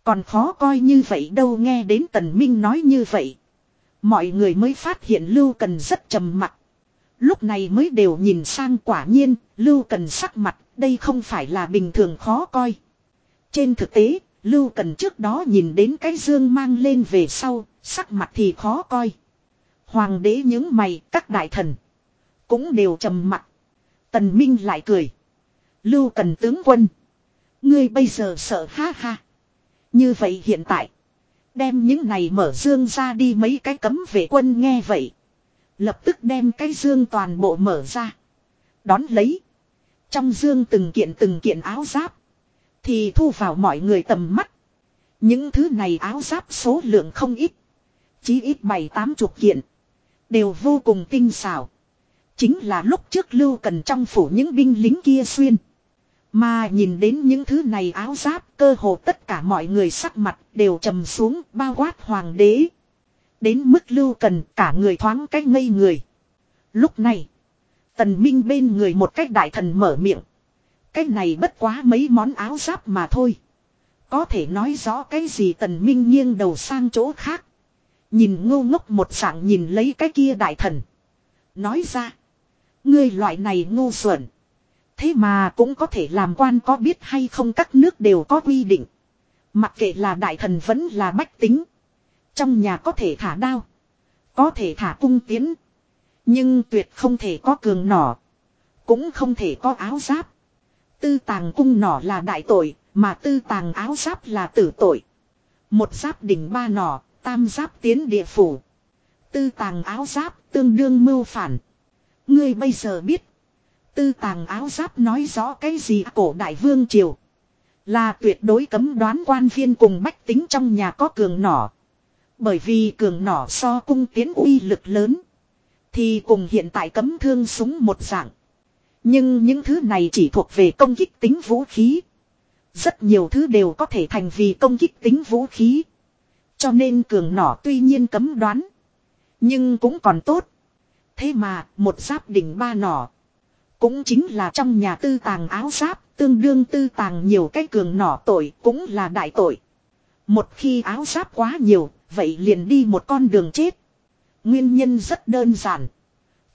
Còn khó coi như vậy đâu nghe đến tần minh nói như vậy. Mọi người mới phát hiện lưu cần rất trầm mặt. Lúc này mới đều nhìn sang quả nhiên, Lưu Cần sắc mặt, đây không phải là bình thường khó coi. Trên thực tế, Lưu Cần trước đó nhìn đến cái dương mang lên về sau, sắc mặt thì khó coi. Hoàng đế những mày, các đại thần, cũng đều trầm mặt. Tần Minh lại cười. Lưu Cần tướng quân. Ngươi bây giờ sợ ha ha. Như vậy hiện tại, đem những này mở dương ra đi mấy cái cấm vệ quân nghe vậy. Lập tức đem cái dương toàn bộ mở ra. Đón lấy. Trong dương từng kiện từng kiện áo giáp. Thì thu vào mọi người tầm mắt. Những thứ này áo giáp số lượng không ít. Chí ít bảy tám chục kiện. Đều vô cùng tinh xảo. Chính là lúc trước lưu cần trong phủ những binh lính kia xuyên. Mà nhìn đến những thứ này áo giáp, cơ hồ tất cả mọi người sắc mặt đều trầm xuống, bao quát hoàng đế. Đến mức lưu cần, cả người thoáng cách ngây người. Lúc này. Tần Minh bên người một cách đại thần mở miệng. Cái này bất quá mấy món áo giáp mà thôi. Có thể nói rõ cái gì tần minh nghiêng đầu sang chỗ khác. Nhìn ngô ngốc một dạng nhìn lấy cái kia đại thần. Nói ra. Ngươi loại này ngu xuẩn. Thế mà cũng có thể làm quan có biết hay không các nước đều có quy định. Mặc kệ là đại thần vẫn là bách tính. Trong nhà có thể thả đao. Có thể thả cung tiến. Nhưng tuyệt không thể có cường nỏ. Cũng không thể có áo giáp. Tư tàng cung nỏ là đại tội, mà tư tàng áo giáp là tử tội. Một giáp đỉnh ba nỏ, tam giáp tiến địa phủ. Tư tàng áo giáp tương đương mưu phản. Ngươi bây giờ biết. Tư tàng áo giáp nói rõ cái gì cổ đại vương triều. Là tuyệt đối cấm đoán quan viên cùng bách tính trong nhà có cường nỏ. Bởi vì cường nỏ so cung tiến uy lực lớn. Thì cùng hiện tại cấm thương súng một dạng. Nhưng những thứ này chỉ thuộc về công kích tính vũ khí. Rất nhiều thứ đều có thể thành vì công kích tính vũ khí. Cho nên cường nỏ tuy nhiên cấm đoán. Nhưng cũng còn tốt. Thế mà, một giáp đỉnh ba nỏ. Cũng chính là trong nhà tư tàng áo giáp. Tương đương tư tàng nhiều cái cường nỏ tội, cũng là đại tội. Một khi áo giáp quá nhiều, Vậy liền đi một con đường chết. Nguyên nhân rất đơn giản.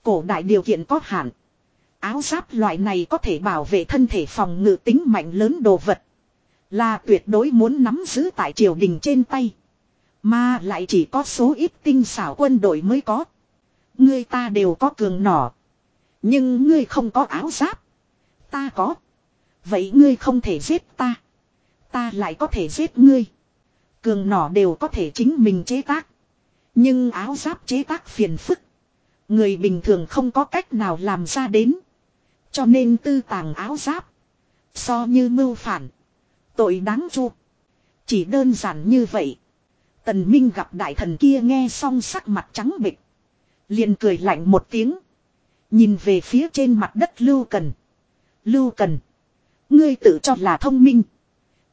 Cổ đại điều kiện có hạn. Áo giáp loại này có thể bảo vệ thân thể phòng ngự tính mạnh lớn đồ vật. Là tuyệt đối muốn nắm giữ tại triều đình trên tay. Mà lại chỉ có số ít tinh xảo quân đội mới có. người ta đều có cường nỏ. Nhưng ngươi không có áo giáp. Ta có. Vậy ngươi không thể giết ta. Ta lại có thể giết ngươi. Cường nỏ đều có thể chính mình chế tác. Nhưng áo giáp chế tác phiền phức. Người bình thường không có cách nào làm ra đến. Cho nên tư tàng áo giáp. So như mưu phản. Tội đáng chu. Chỉ đơn giản như vậy. Tần Minh gặp đại thần kia nghe xong sắc mặt trắng bệch, liền cười lạnh một tiếng, nhìn về phía trên mặt đất Lưu Cần. Lưu Cần, ngươi tự cho là thông minh,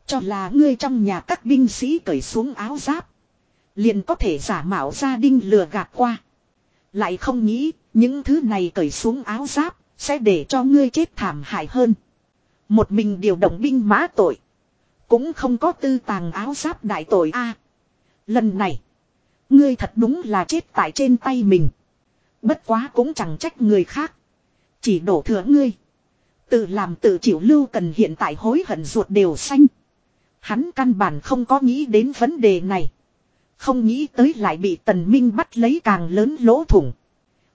cho là ngươi trong nhà các binh sĩ cởi xuống áo giáp. Liền có thể giả mạo gia đinh lừa gạt qua. Lại không nghĩ, những thứ này cởi xuống áo giáp, sẽ để cho ngươi chết thảm hại hơn. Một mình điều động binh mã tội. Cũng không có tư tàng áo giáp đại tội a Lần này, ngươi thật đúng là chết tại trên tay mình. Bất quá cũng chẳng trách người khác. Chỉ đổ thừa ngươi. Tự làm tự chịu lưu cần hiện tại hối hận ruột đều xanh. Hắn căn bản không có nghĩ đến vấn đề này. Không nghĩ tới lại bị tần minh bắt lấy càng lớn lỗ thủng.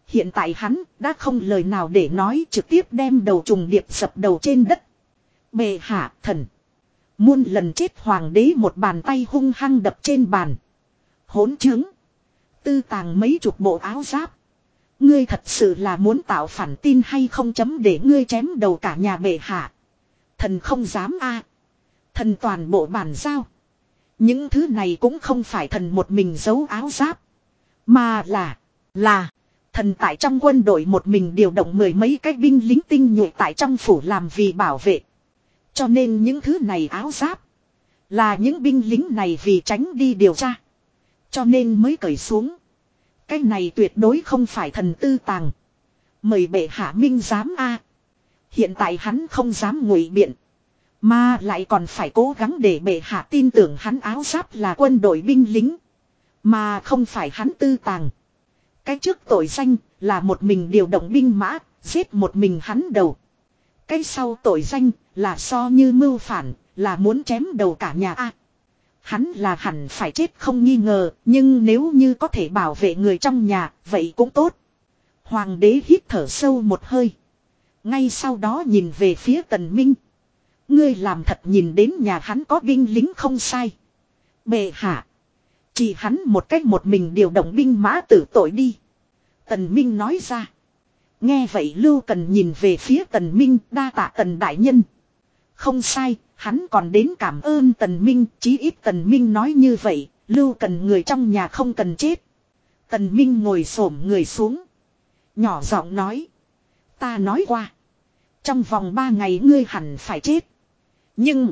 Hiện tại hắn đã không lời nào để nói trực tiếp đem đầu trùng điệp sập đầu trên đất. Bề hạ thần. Muôn lần chết hoàng đế một bàn tay hung hăng đập trên bàn. Hỗn chứng. Tư tàng mấy chục bộ áo giáp. Ngươi thật sự là muốn tạo phản tin hay không chấm để ngươi chém đầu cả nhà bệ hạ. Thần không dám a Thần toàn bộ bản giao. Những thứ này cũng không phải thần một mình giấu áo giáp. Mà là, là, thần tại trong quân đội một mình điều động mười mấy cái binh lính tinh nhuệ tại trong phủ làm vì bảo vệ. Cho nên những thứ này áo giáp, là những binh lính này vì tránh đi điều tra. Cho nên mới cởi xuống. Cái này tuyệt đối không phải thần tư tàng. Mời bệ hạ minh giám a. Hiện tại hắn không dám ngụy biện. Mà lại còn phải cố gắng để bệ hạ tin tưởng hắn áo giáp là quân đội binh lính. Mà không phải hắn tư tàng. Cái trước tội danh là một mình điều động binh mã, giết một mình hắn đầu. Cái sau tội danh là so như mưu phản, là muốn chém đầu cả nhà A. Hắn là hẳn phải chết không nghi ngờ, nhưng nếu như có thể bảo vệ người trong nhà, vậy cũng tốt. Hoàng đế hít thở sâu một hơi. Ngay sau đó nhìn về phía tần minh. Ngươi làm thật nhìn đến nhà hắn có binh lính không sai. Bệ hạ. Chỉ hắn một cách một mình điều động binh mã tử tội đi. Tần Minh nói ra. Nghe vậy Lưu Cần nhìn về phía Tần Minh đa tạ Tần Đại Nhân. Không sai, hắn còn đến cảm ơn Tần Minh, chí ít Tần Minh nói như vậy, Lưu Cần người trong nhà không cần chết. Tần Minh ngồi xổm người xuống. Nhỏ giọng nói. Ta nói qua. Trong vòng ba ngày ngươi hẳn phải chết. Nhưng.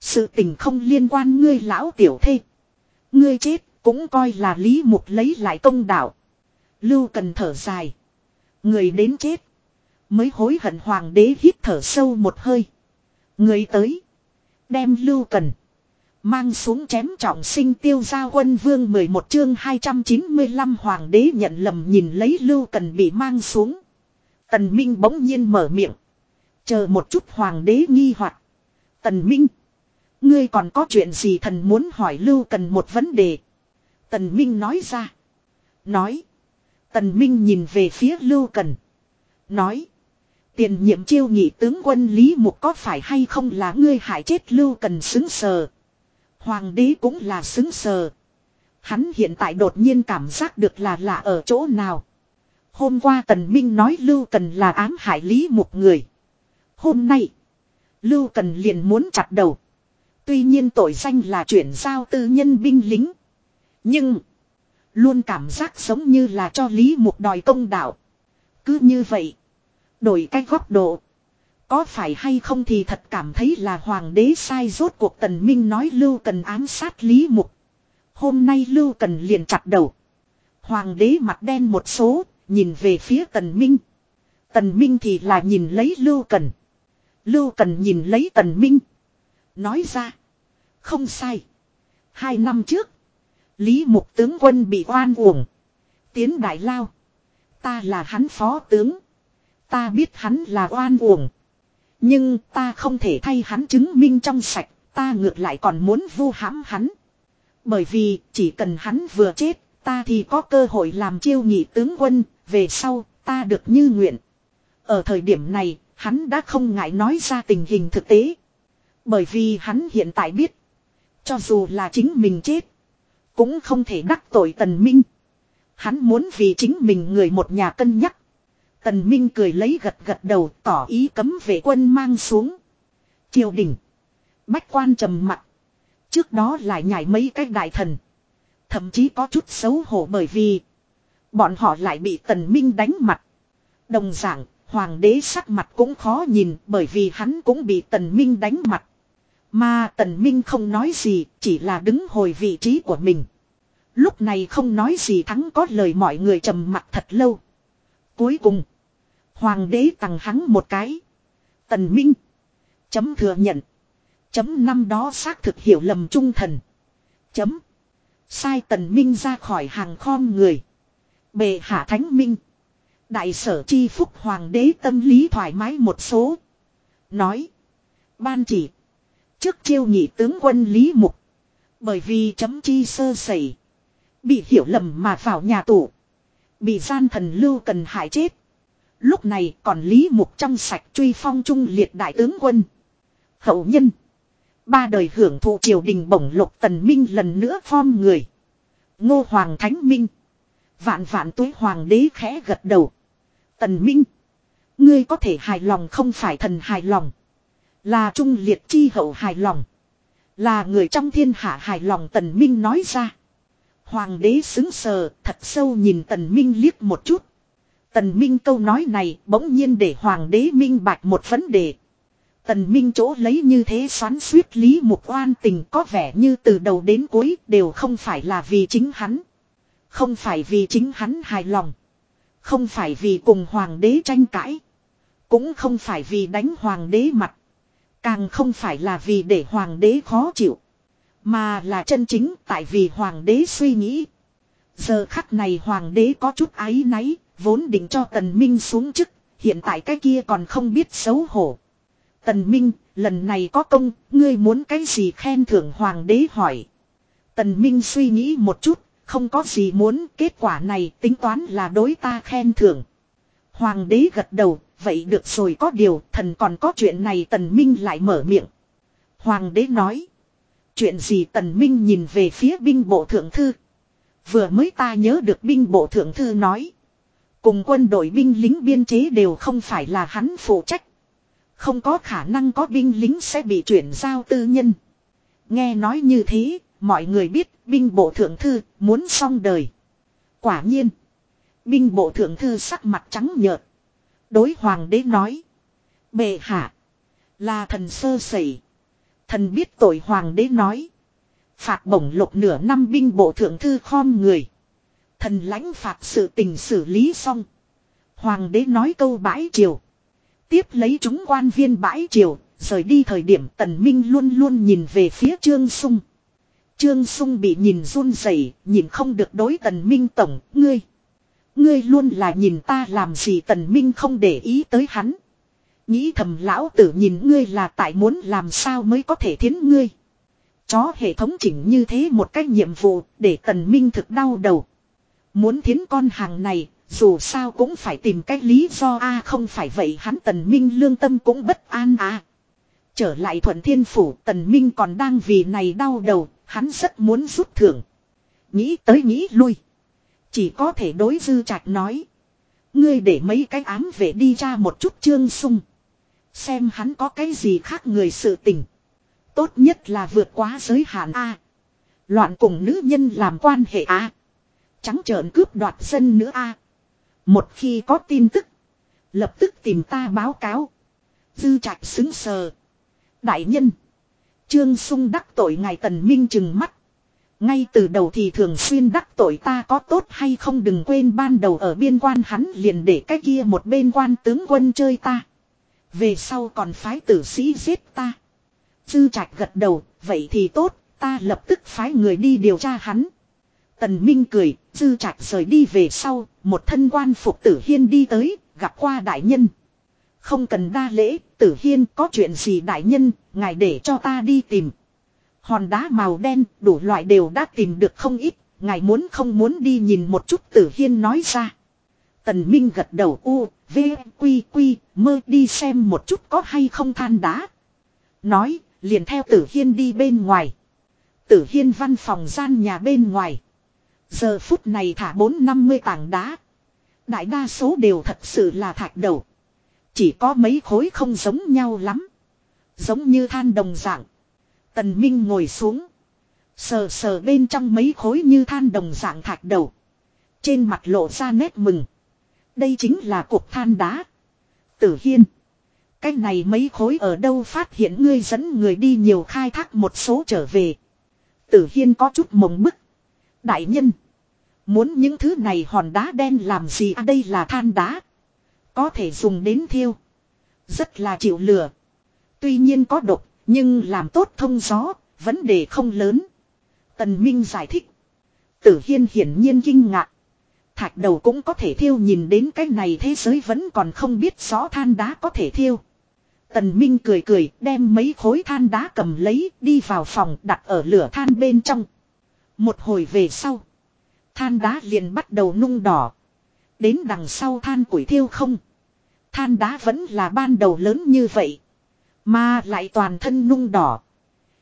Sự tình không liên quan ngươi lão tiểu thê. Ngươi chết cũng coi là lý mục lấy lại công đạo. Lưu cần thở dài. Người đến chết. Mới hối hận hoàng đế hít thở sâu một hơi. Người tới. Đem lưu cần. Mang xuống chém trọng sinh tiêu gia quân vương 11 chương 295 hoàng đế nhận lầm nhìn lấy lưu cần bị mang xuống. Tần Minh bỗng nhiên mở miệng. Chờ một chút hoàng đế nghi hoặc Tần Minh. Ngươi còn có chuyện gì thần muốn hỏi lưu cần một vấn đề. Tần Minh nói ra. Nói. Tần Minh nhìn về phía Lưu Cần. Nói. Tiền nhiệm chiêu nhị tướng quân Lý Mục có phải hay không là ngươi hại chết Lưu Cần xứng sờ. Hoàng đế cũng là xứng sờ. Hắn hiện tại đột nhiên cảm giác được là lạ ở chỗ nào. Hôm qua Tần Minh nói Lưu Cần là ám hại Lý Mục người. Hôm nay. Lưu Cần liền muốn chặt đầu. Tuy nhiên tội danh là chuyển giao tư nhân binh lính. Nhưng. Luôn cảm giác giống như là cho Lý Mục đòi công đạo. Cứ như vậy. Đổi cách góc độ. Có phải hay không thì thật cảm thấy là hoàng đế sai rốt cuộc tần minh nói Lưu Cần ám sát Lý Mục. Hôm nay Lưu Cần liền chặt đầu. Hoàng đế mặt đen một số, nhìn về phía tần minh. Tần minh thì là nhìn lấy Lưu Cần. Lưu Cần nhìn lấy tần minh. Nói ra. Không sai. Hai năm trước. Lý mục tướng quân bị oan uổng. Tiến đại lao. Ta là hắn phó tướng. Ta biết hắn là oan uổng. Nhưng ta không thể thay hắn chứng minh trong sạch. Ta ngược lại còn muốn vu hãm hắn. Bởi vì chỉ cần hắn vừa chết. Ta thì có cơ hội làm chiêu nhị tướng quân. Về sau ta được như nguyện. Ở thời điểm này, hắn đã không ngại nói ra tình hình thực tế. Bởi vì hắn hiện tại biết. Cho dù là chính mình chết. Cũng không thể đắc tội tần minh. Hắn muốn vì chính mình người một nhà cân nhắc. Tần Minh cười lấy gật gật đầu tỏ ý cấm vệ quân mang xuống. Triều đình. Bách quan trầm mặt. Trước đó lại nhảy mấy cái đại thần. Thậm chí có chút xấu hổ bởi vì. Bọn họ lại bị tần Minh đánh mặt. Đồng dạng, hoàng đế sắc mặt cũng khó nhìn bởi vì hắn cũng bị tần Minh đánh mặt. Mà tần minh không nói gì, chỉ là đứng hồi vị trí của mình. Lúc này không nói gì thắng có lời mọi người trầm mặt thật lâu. Cuối cùng, hoàng đế tặng hắn một cái. Tần minh. Chấm thừa nhận. Chấm năm đó xác thực hiểu lầm trung thần. Chấm. Sai tần minh ra khỏi hàng khom người. Bề hạ thánh minh. Đại sở chi phúc hoàng đế tâm lý thoải mái một số. Nói. Ban chỉ. Trước chiêu nhị tướng quân Lý Mục. Bởi vì chấm chi sơ sẩy. Bị hiểu lầm mà vào nhà tù. Bị gian thần lưu cần hại chết. Lúc này còn Lý Mục trong sạch truy phong trung liệt đại tướng quân. Hậu nhân. Ba đời hưởng thụ triều đình bổng lục tần minh lần nữa phong người. Ngô Hoàng Thánh Minh. Vạn vạn tuế hoàng đế khẽ gật đầu. Tần Minh. Ngươi có thể hài lòng không phải thần hài lòng. Là trung liệt chi hậu hài lòng. Là người trong thiên hạ hài lòng Tần Minh nói ra. Hoàng đế xứng sờ, thật sâu nhìn Tần Minh liếc một chút. Tần Minh câu nói này bỗng nhiên để Hoàng đế minh bạch một vấn đề. Tần Minh chỗ lấy như thế xoắn suýt Lý Mục Oan tình có vẻ như từ đầu đến cuối đều không phải là vì chính hắn. Không phải vì chính hắn hài lòng. Không phải vì cùng Hoàng đế tranh cãi. Cũng không phải vì đánh Hoàng đế mặt. Càng không phải là vì để Hoàng đế khó chịu. Mà là chân chính tại vì Hoàng đế suy nghĩ. Giờ khắc này Hoàng đế có chút áy náy, vốn định cho Tần Minh xuống chức, hiện tại cái kia còn không biết xấu hổ. Tần Minh, lần này có công, ngươi muốn cái gì khen thưởng hoàng đế hỏi. Tần Minh suy nghĩ một chút, không có gì muốn, kết quả này tính toán là đối ta khen thưởng. Hoàng đế gật đầu, vậy được rồi có điều, thần còn có chuyện này Tần Minh lại mở miệng. Hoàng đế nói. Chuyện gì Tần Minh nhìn về phía binh bộ thượng thư. Vừa mới ta nhớ được binh bộ thượng thư nói. Cùng quân đội binh lính biên chế đều không phải là hắn phụ trách. Không có khả năng có binh lính sẽ bị chuyển giao tư nhân. Nghe nói như thế, mọi người biết binh bộ thượng thư muốn xong đời. Quả nhiên, binh bộ thượng thư sắc mặt trắng nhợt. Đối hoàng đế nói. Bệ hạ, là thần sơ sẩy. Thần biết tội hoàng đế nói. Phạt bổng lục nửa năm binh bộ thượng thư khom người. Thần lãnh phạt sự tình xử lý xong. Hoàng đế nói câu bãi triều. Tiếp lấy chúng quan viên bãi triều, rời đi thời điểm tần minh luôn luôn nhìn về phía Trương Sung. Trương Sung bị nhìn run rẩy, nhìn không được đối tần minh tổng, ngươi. Ngươi luôn là nhìn ta làm gì tần minh không để ý tới hắn. Nghĩ thầm lão tử nhìn ngươi là tại muốn làm sao mới có thể thiến ngươi. Chó hệ thống chỉnh như thế một cách nhiệm vụ để tần minh thực đau đầu. Muốn thiến con hàng này, dù sao cũng phải tìm cách lý do a không phải vậy hắn tần minh lương tâm cũng bất an a Trở lại thuận thiên phủ tần minh còn đang vì này đau đầu, hắn rất muốn rút thưởng. Nghĩ tới nghĩ lui. Chỉ có thể đối dư trạch nói. Ngươi để mấy cái ám về đi ra một chút trương sung. Xem hắn có cái gì khác người sự tình. Tốt nhất là vượt quá giới hạn A. Loạn cùng nữ nhân làm quan hệ A. Trắng trợn cướp đoạt dân nữa A. Một khi có tin tức. Lập tức tìm ta báo cáo. Dư trạch xứng sờ. Đại nhân. Trương sung đắc tội ngài tần minh chừng mắt. Ngay từ đầu thì thường xuyên đắc tội ta có tốt hay không đừng quên ban đầu ở biên quan hắn liền để cái kia một bên quan tướng quân chơi ta. Về sau còn phái tử sĩ giết ta. Dư trạch gật đầu, vậy thì tốt, ta lập tức phái người đi điều tra hắn. Tần Minh cười, dư trạch rời đi về sau, một thân quan phục tử hiên đi tới, gặp qua đại nhân. Không cần đa lễ, tử hiên có chuyện gì đại nhân, ngài để cho ta đi tìm. Hòn đá màu đen, đủ loại đều đã tìm được không ít, ngài muốn không muốn đi nhìn một chút tử hiên nói ra. Tần Minh gật đầu u, v, quy quy, mơ đi xem một chút có hay không than đá. Nói, liền theo tử hiên đi bên ngoài. Tử hiên văn phòng gian nhà bên ngoài. Giờ phút này thả bốn năm mươi tảng đá. Đại đa số đều thật sự là thạch đầu. Chỉ có mấy khối không giống nhau lắm. Giống như than đồng dạng. Tần Minh ngồi xuống. Sờ sờ bên trong mấy khối như than đồng dạng thạch đầu. Trên mặt lộ ra nét mừng. Đây chính là cục than đá. Tử Hiên. Cái này mấy khối ở đâu phát hiện ngươi dẫn người đi nhiều khai thác một số trở về. Tử Hiên có chút mộng bức. Đại nhân. Muốn những thứ này hòn đá đen làm gì à đây là than đá. Có thể dùng đến thiêu. Rất là chịu lửa. Tuy nhiên có độc, nhưng làm tốt thông gió, vấn đề không lớn. Tần Minh giải thích. Tử Hiên hiển nhiên kinh ngạc. Thạch đầu cũng có thể thiêu nhìn đến cái này thế giới vẫn còn không biết rõ than đá có thể thiêu. Tần Minh cười cười đem mấy khối than đá cầm lấy đi vào phòng đặt ở lửa than bên trong. Một hồi về sau. Than đá liền bắt đầu nung đỏ. Đến đằng sau than củi thiêu không. Than đá vẫn là ban đầu lớn như vậy. Mà lại toàn thân nung đỏ.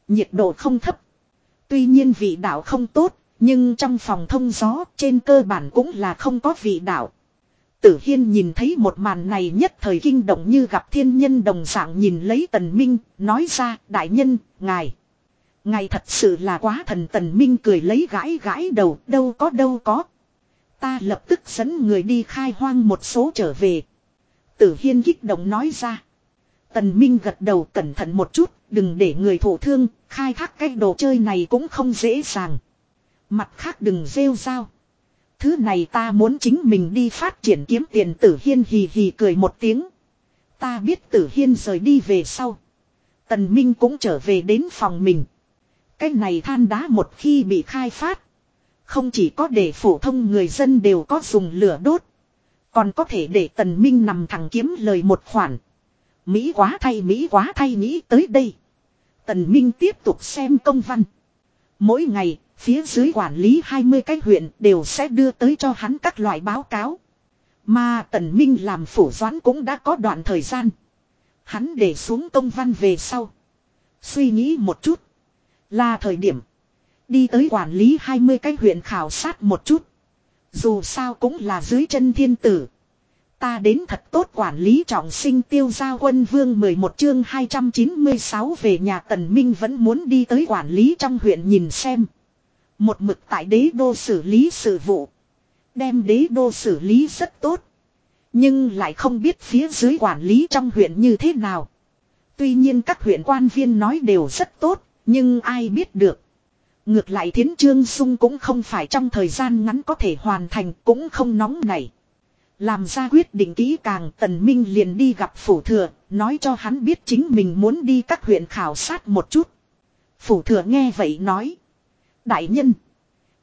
Nhiệt độ không thấp. Tuy nhiên vị đạo không tốt, Nhưng trong phòng thông gió trên cơ bản cũng là không có vị đạo. Tử Hiên nhìn thấy một màn này nhất thời kinh động như gặp thiên nhân đồng dạng nhìn lấy Tần Minh, nói ra, đại nhân, ngài. Ngài thật sự là quá thần Tần Minh cười lấy gãi gãi đầu, đâu có đâu có. Ta lập tức dẫn người đi khai hoang một số trở về. Tử Hiên kích động nói ra. Tần Minh gật đầu cẩn thận một chút, đừng để người thổ thương, khai thác cái đồ chơi này cũng không dễ dàng. Mặt khác đừng rêu rao. Thứ này ta muốn chính mình đi phát triển kiếm tiền tử hiên hì hì cười một tiếng. Ta biết tử hiên rời đi về sau. Tần Minh cũng trở về đến phòng mình. Cái này than đá một khi bị khai phát. Không chỉ có để phổ thông người dân đều có dùng lửa đốt. Còn có thể để tần minh nằm thẳng kiếm lời một khoản. Mỹ quá thay Mỹ quá thay nghĩ tới đây. Tần minh tiếp tục xem công văn. Mỗi ngày, phía dưới quản lý 20 cái huyện đều sẽ đưa tới cho hắn các loại báo cáo. Mà tần minh làm phủ doãn cũng đã có đoạn thời gian. Hắn để xuống công văn về sau. Suy nghĩ một chút. Là thời điểm. Đi tới quản lý 20 cái huyện khảo sát một chút. Dù sao cũng là dưới chân thiên tử. Ta đến thật tốt quản lý trọng sinh tiêu giao quân vương 11 chương 296 về nhà tần minh vẫn muốn đi tới quản lý trong huyện nhìn xem. Một mực tại đế đô xử lý sự vụ. Đem đế đô xử lý rất tốt. Nhưng lại không biết phía dưới quản lý trong huyện như thế nào. Tuy nhiên các huyện quan viên nói đều rất tốt, nhưng ai biết được. Ngược lại thiến trương sung cũng không phải trong thời gian ngắn có thể hoàn thành cũng không nóng này. Làm ra quyết định kỹ càng tần minh liền đi gặp phủ thừa, nói cho hắn biết chính mình muốn đi các huyện khảo sát một chút. Phủ thừa nghe vậy nói. Đại nhân.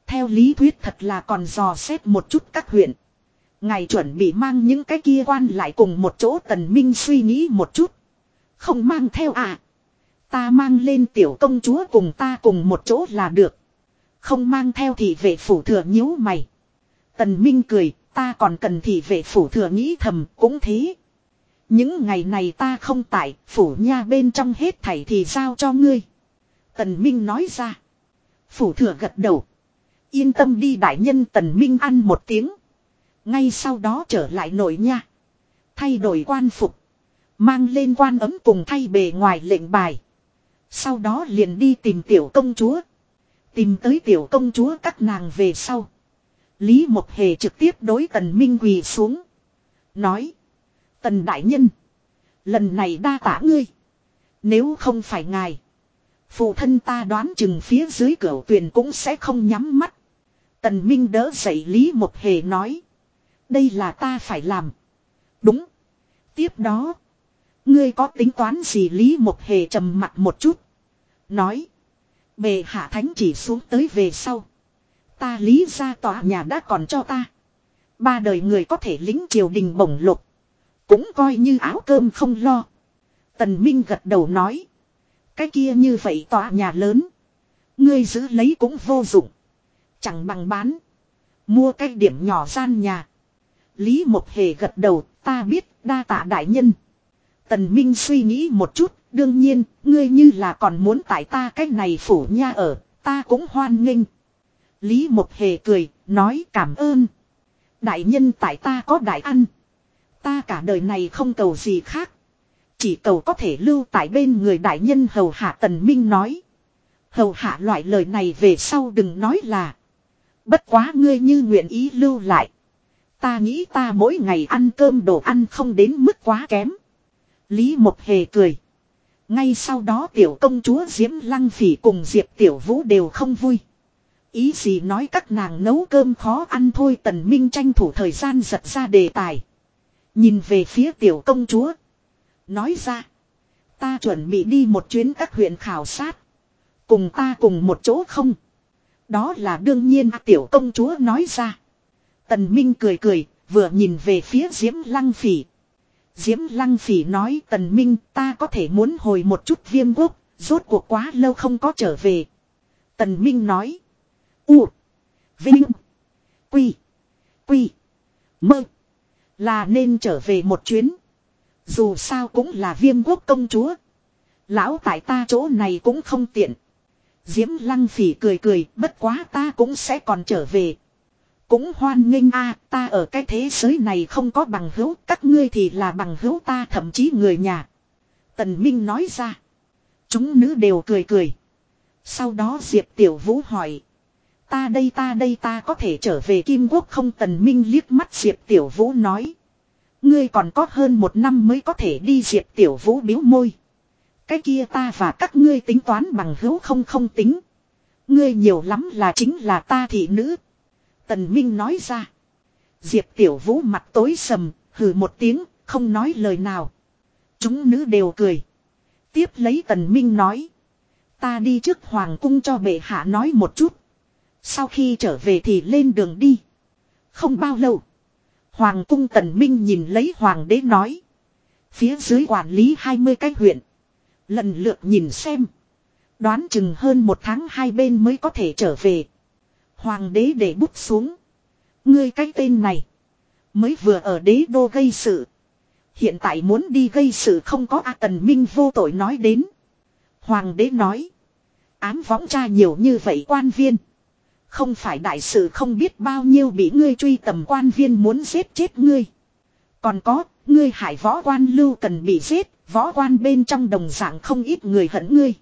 Theo lý thuyết thật là còn dò xét một chút các huyện. Ngài chuẩn bị mang những cái kia quan lại cùng một chỗ tần minh suy nghĩ một chút. Không mang theo à. Ta mang lên tiểu công chúa cùng ta cùng một chỗ là được. Không mang theo thì vệ phủ thừa nhíu mày. Tần Minh cười, ta còn cần thì vệ phủ thừa nghĩ thầm, cũng thế. Những ngày này ta không tại, phủ nha bên trong hết thảy thì giao cho ngươi. Tần Minh nói ra. Phủ thừa gật đầu. Yên tâm đi đại nhân Tần Minh ăn một tiếng. Ngay sau đó trở lại nội nha. Thay đổi quan phục. Mang lên quan ấm cùng thay bề ngoài lệnh bài. Sau đó liền đi tìm tiểu công chúa. Tìm tới tiểu công chúa các nàng về sau. Lý Mộc Hề trực tiếp đối tần minh quỳ xuống. Nói. Tần đại nhân. Lần này đa tả ngươi. Nếu không phải ngài. Phụ thân ta đoán chừng phía dưới cửa tuyền cũng sẽ không nhắm mắt. Tần Minh đỡ dậy Lý Mộc Hề nói. Đây là ta phải làm. Đúng. Tiếp đó. Ngươi có tính toán gì Lý Mộc Hề trầm mặt một chút. Nói. Bề hạ thánh chỉ xuống tới về sau. Ta lý ra tòa nhà đã còn cho ta. Ba đời người có thể lính triều đình bổng lục. Cũng coi như áo cơm không lo. Tần Minh gật đầu nói. Cái kia như vậy tòa nhà lớn. Ngươi giữ lấy cũng vô dụng. Chẳng bằng bán. Mua cái điểm nhỏ gian nhà. Lý Mộc Hề gật đầu, ta biết đa tạ đại nhân. Tần Minh suy nghĩ một chút Đương nhiên, ngươi như là còn muốn tại ta cách này phủ nha ở, ta cũng hoan nghênh. Lý Một Hề cười, nói cảm ơn. Đại nhân tại ta có đại ăn. Ta cả đời này không cầu gì khác. Chỉ cầu có thể lưu tại bên người đại nhân hầu hạ tần minh nói. Hầu hạ loại lời này về sau đừng nói là. Bất quá ngươi như nguyện ý lưu lại. Ta nghĩ ta mỗi ngày ăn cơm đồ ăn không đến mức quá kém. Lý Một Hề cười. Ngay sau đó tiểu công chúa Diễm Lăng Phỉ cùng Diệp Tiểu Vũ đều không vui. Ý gì nói các nàng nấu cơm khó ăn thôi tần minh tranh thủ thời gian giật ra đề tài. Nhìn về phía tiểu công chúa. Nói ra. Ta chuẩn bị đi một chuyến các huyện khảo sát. Cùng ta cùng một chỗ không. Đó là đương nhiên tiểu công chúa nói ra. Tần Minh cười cười, vừa nhìn về phía Diễm Lăng Phỉ, Diễm Lăng Phỉ nói Tần Minh ta có thể muốn hồi một chút viêm quốc, rốt cuộc quá lâu không có trở về. Tần Minh nói. U. Vinh. Quy. Quy. Mơ. Là nên trở về một chuyến. Dù sao cũng là viêm quốc công chúa. Lão tại ta chỗ này cũng không tiện. Diễm lăng phỉ cười cười, bất quá ta cũng sẽ còn trở về. Cũng hoan nghênh a ta ở cái thế giới này không có bằng hữu, các ngươi thì là bằng hữu ta thậm chí người nhà. Tần Minh nói ra. Chúng nữ đều cười cười. Sau đó Diệp Tiểu Vũ hỏi. Ta đây ta đây ta có thể trở về Kim Quốc không Tần Minh liếc mắt Diệp Tiểu Vũ nói. Ngươi còn có hơn một năm mới có thể đi Diệp Tiểu Vũ biếu môi. Cái kia ta và các ngươi tính toán bằng hữu không không tính. Ngươi nhiều lắm là chính là ta thị nữ. Tần Minh nói ra. Diệp Tiểu Vũ mặt tối sầm, hừ một tiếng, không nói lời nào. Chúng nữ đều cười. Tiếp lấy Tần Minh nói. Ta đi trước Hoàng cung cho bệ hạ nói một chút. Sau khi trở về thì lên đường đi. Không bao lâu. Hoàng cung Tần Minh nhìn lấy Hoàng đế nói. Phía dưới quản lý 20 cái huyện. Lần lượt nhìn xem. Đoán chừng hơn một tháng hai bên mới có thể trở về. Hoàng đế để bút xuống. Ngươi cái tên này. Mới vừa ở đế đô gây sự. Hiện tại muốn đi gây sự không có A Tần Minh vô tội nói đến. Hoàng đế nói. Ám võng cha nhiều như vậy quan viên. Không phải đại sự không biết bao nhiêu bị ngươi truy tầm quan viên muốn giết chết ngươi. Còn có, ngươi hải võ quan lưu cần bị giết, võ quan bên trong đồng dạng không ít người hận ngươi.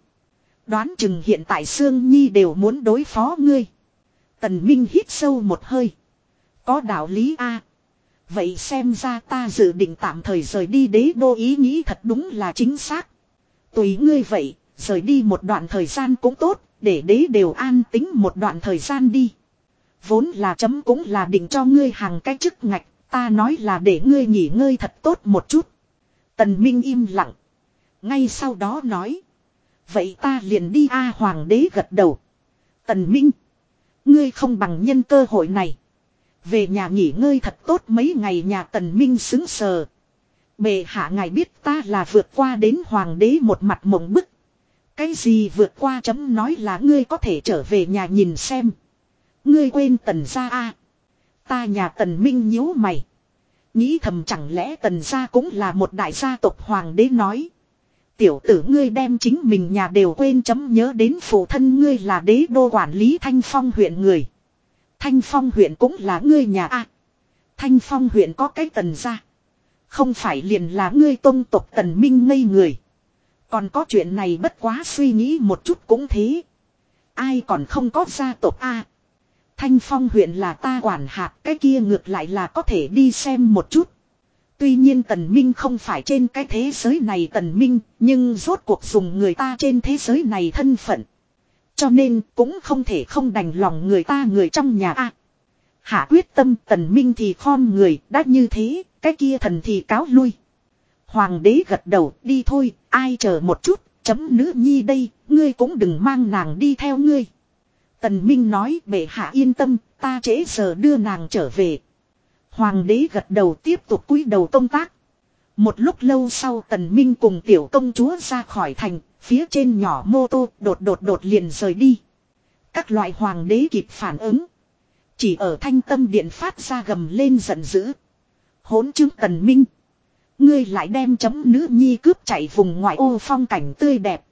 Đoán chừng hiện tại Sương Nhi đều muốn đối phó ngươi. Tần Minh hít sâu một hơi. Có đạo lý A. Vậy xem ra ta dự định tạm thời rời đi đế đô ý nghĩ thật đúng là chính xác. Tùy ngươi vậy, rời đi một đoạn thời gian cũng tốt, để đế đều an tính một đoạn thời gian đi. Vốn là chấm cũng là định cho ngươi hàng cái chức ngạch, ta nói là để ngươi nghỉ ngơi thật tốt một chút. Tần Minh im lặng. Ngay sau đó nói. Vậy ta liền đi A Hoàng đế gật đầu. Tần Minh. Ngươi không bằng nhân cơ hội này. Về nhà nghỉ ngơi thật tốt mấy ngày nhà Tần Minh xứng sờ. Bệ hạ ngài biết ta là vượt qua đến Hoàng đế một mặt mộng bức. Cái gì vượt qua chấm nói là ngươi có thể trở về nhà nhìn xem. Ngươi quên tần gia a Ta nhà tần minh nhíu mày. Nghĩ thầm chẳng lẽ tần gia cũng là một đại gia tộc hoàng đế nói. Tiểu tử ngươi đem chính mình nhà đều quên chấm nhớ đến phụ thân ngươi là đế đô quản lý Thanh Phong huyện người. Thanh Phong huyện cũng là ngươi nhà a Thanh Phong huyện có cái tần gia. Không phải liền là ngươi tôn tộc tần minh ngây người. Còn có chuyện này bất quá suy nghĩ một chút cũng thế. Ai còn không có gia tộc a Thanh Phong huyện là ta quản hạt, cái kia ngược lại là có thể đi xem một chút. Tuy nhiên Tần Minh không phải trên cái thế giới này Tần Minh, nhưng rốt cuộc dùng người ta trên thế giới này thân phận. Cho nên cũng không thể không đành lòng người ta người trong nhà a. Hạ quyết tâm Tần Minh thì khom người, đã như thế, cái kia thần thì cáo lui. Hoàng đế gật đầu, đi thôi, ai chờ một chút, chấm nữ nhi đây, ngươi cũng đừng mang nàng đi theo ngươi. Tần Minh nói bệ hạ yên tâm, ta trễ giờ đưa nàng trở về. Hoàng đế gật đầu tiếp tục cúi đầu công tác. Một lúc lâu sau tần minh cùng tiểu công chúa ra khỏi thành, phía trên nhỏ mô tô đột đột đột liền rời đi. Các loại hoàng đế kịp phản ứng. Chỉ ở thanh tâm điện phát ra gầm lên giận dữ. Hỗn chứng tần minh. Ngươi lại đem chấm nữ nhi cướp chạy vùng ngoại ô phong cảnh tươi đẹp.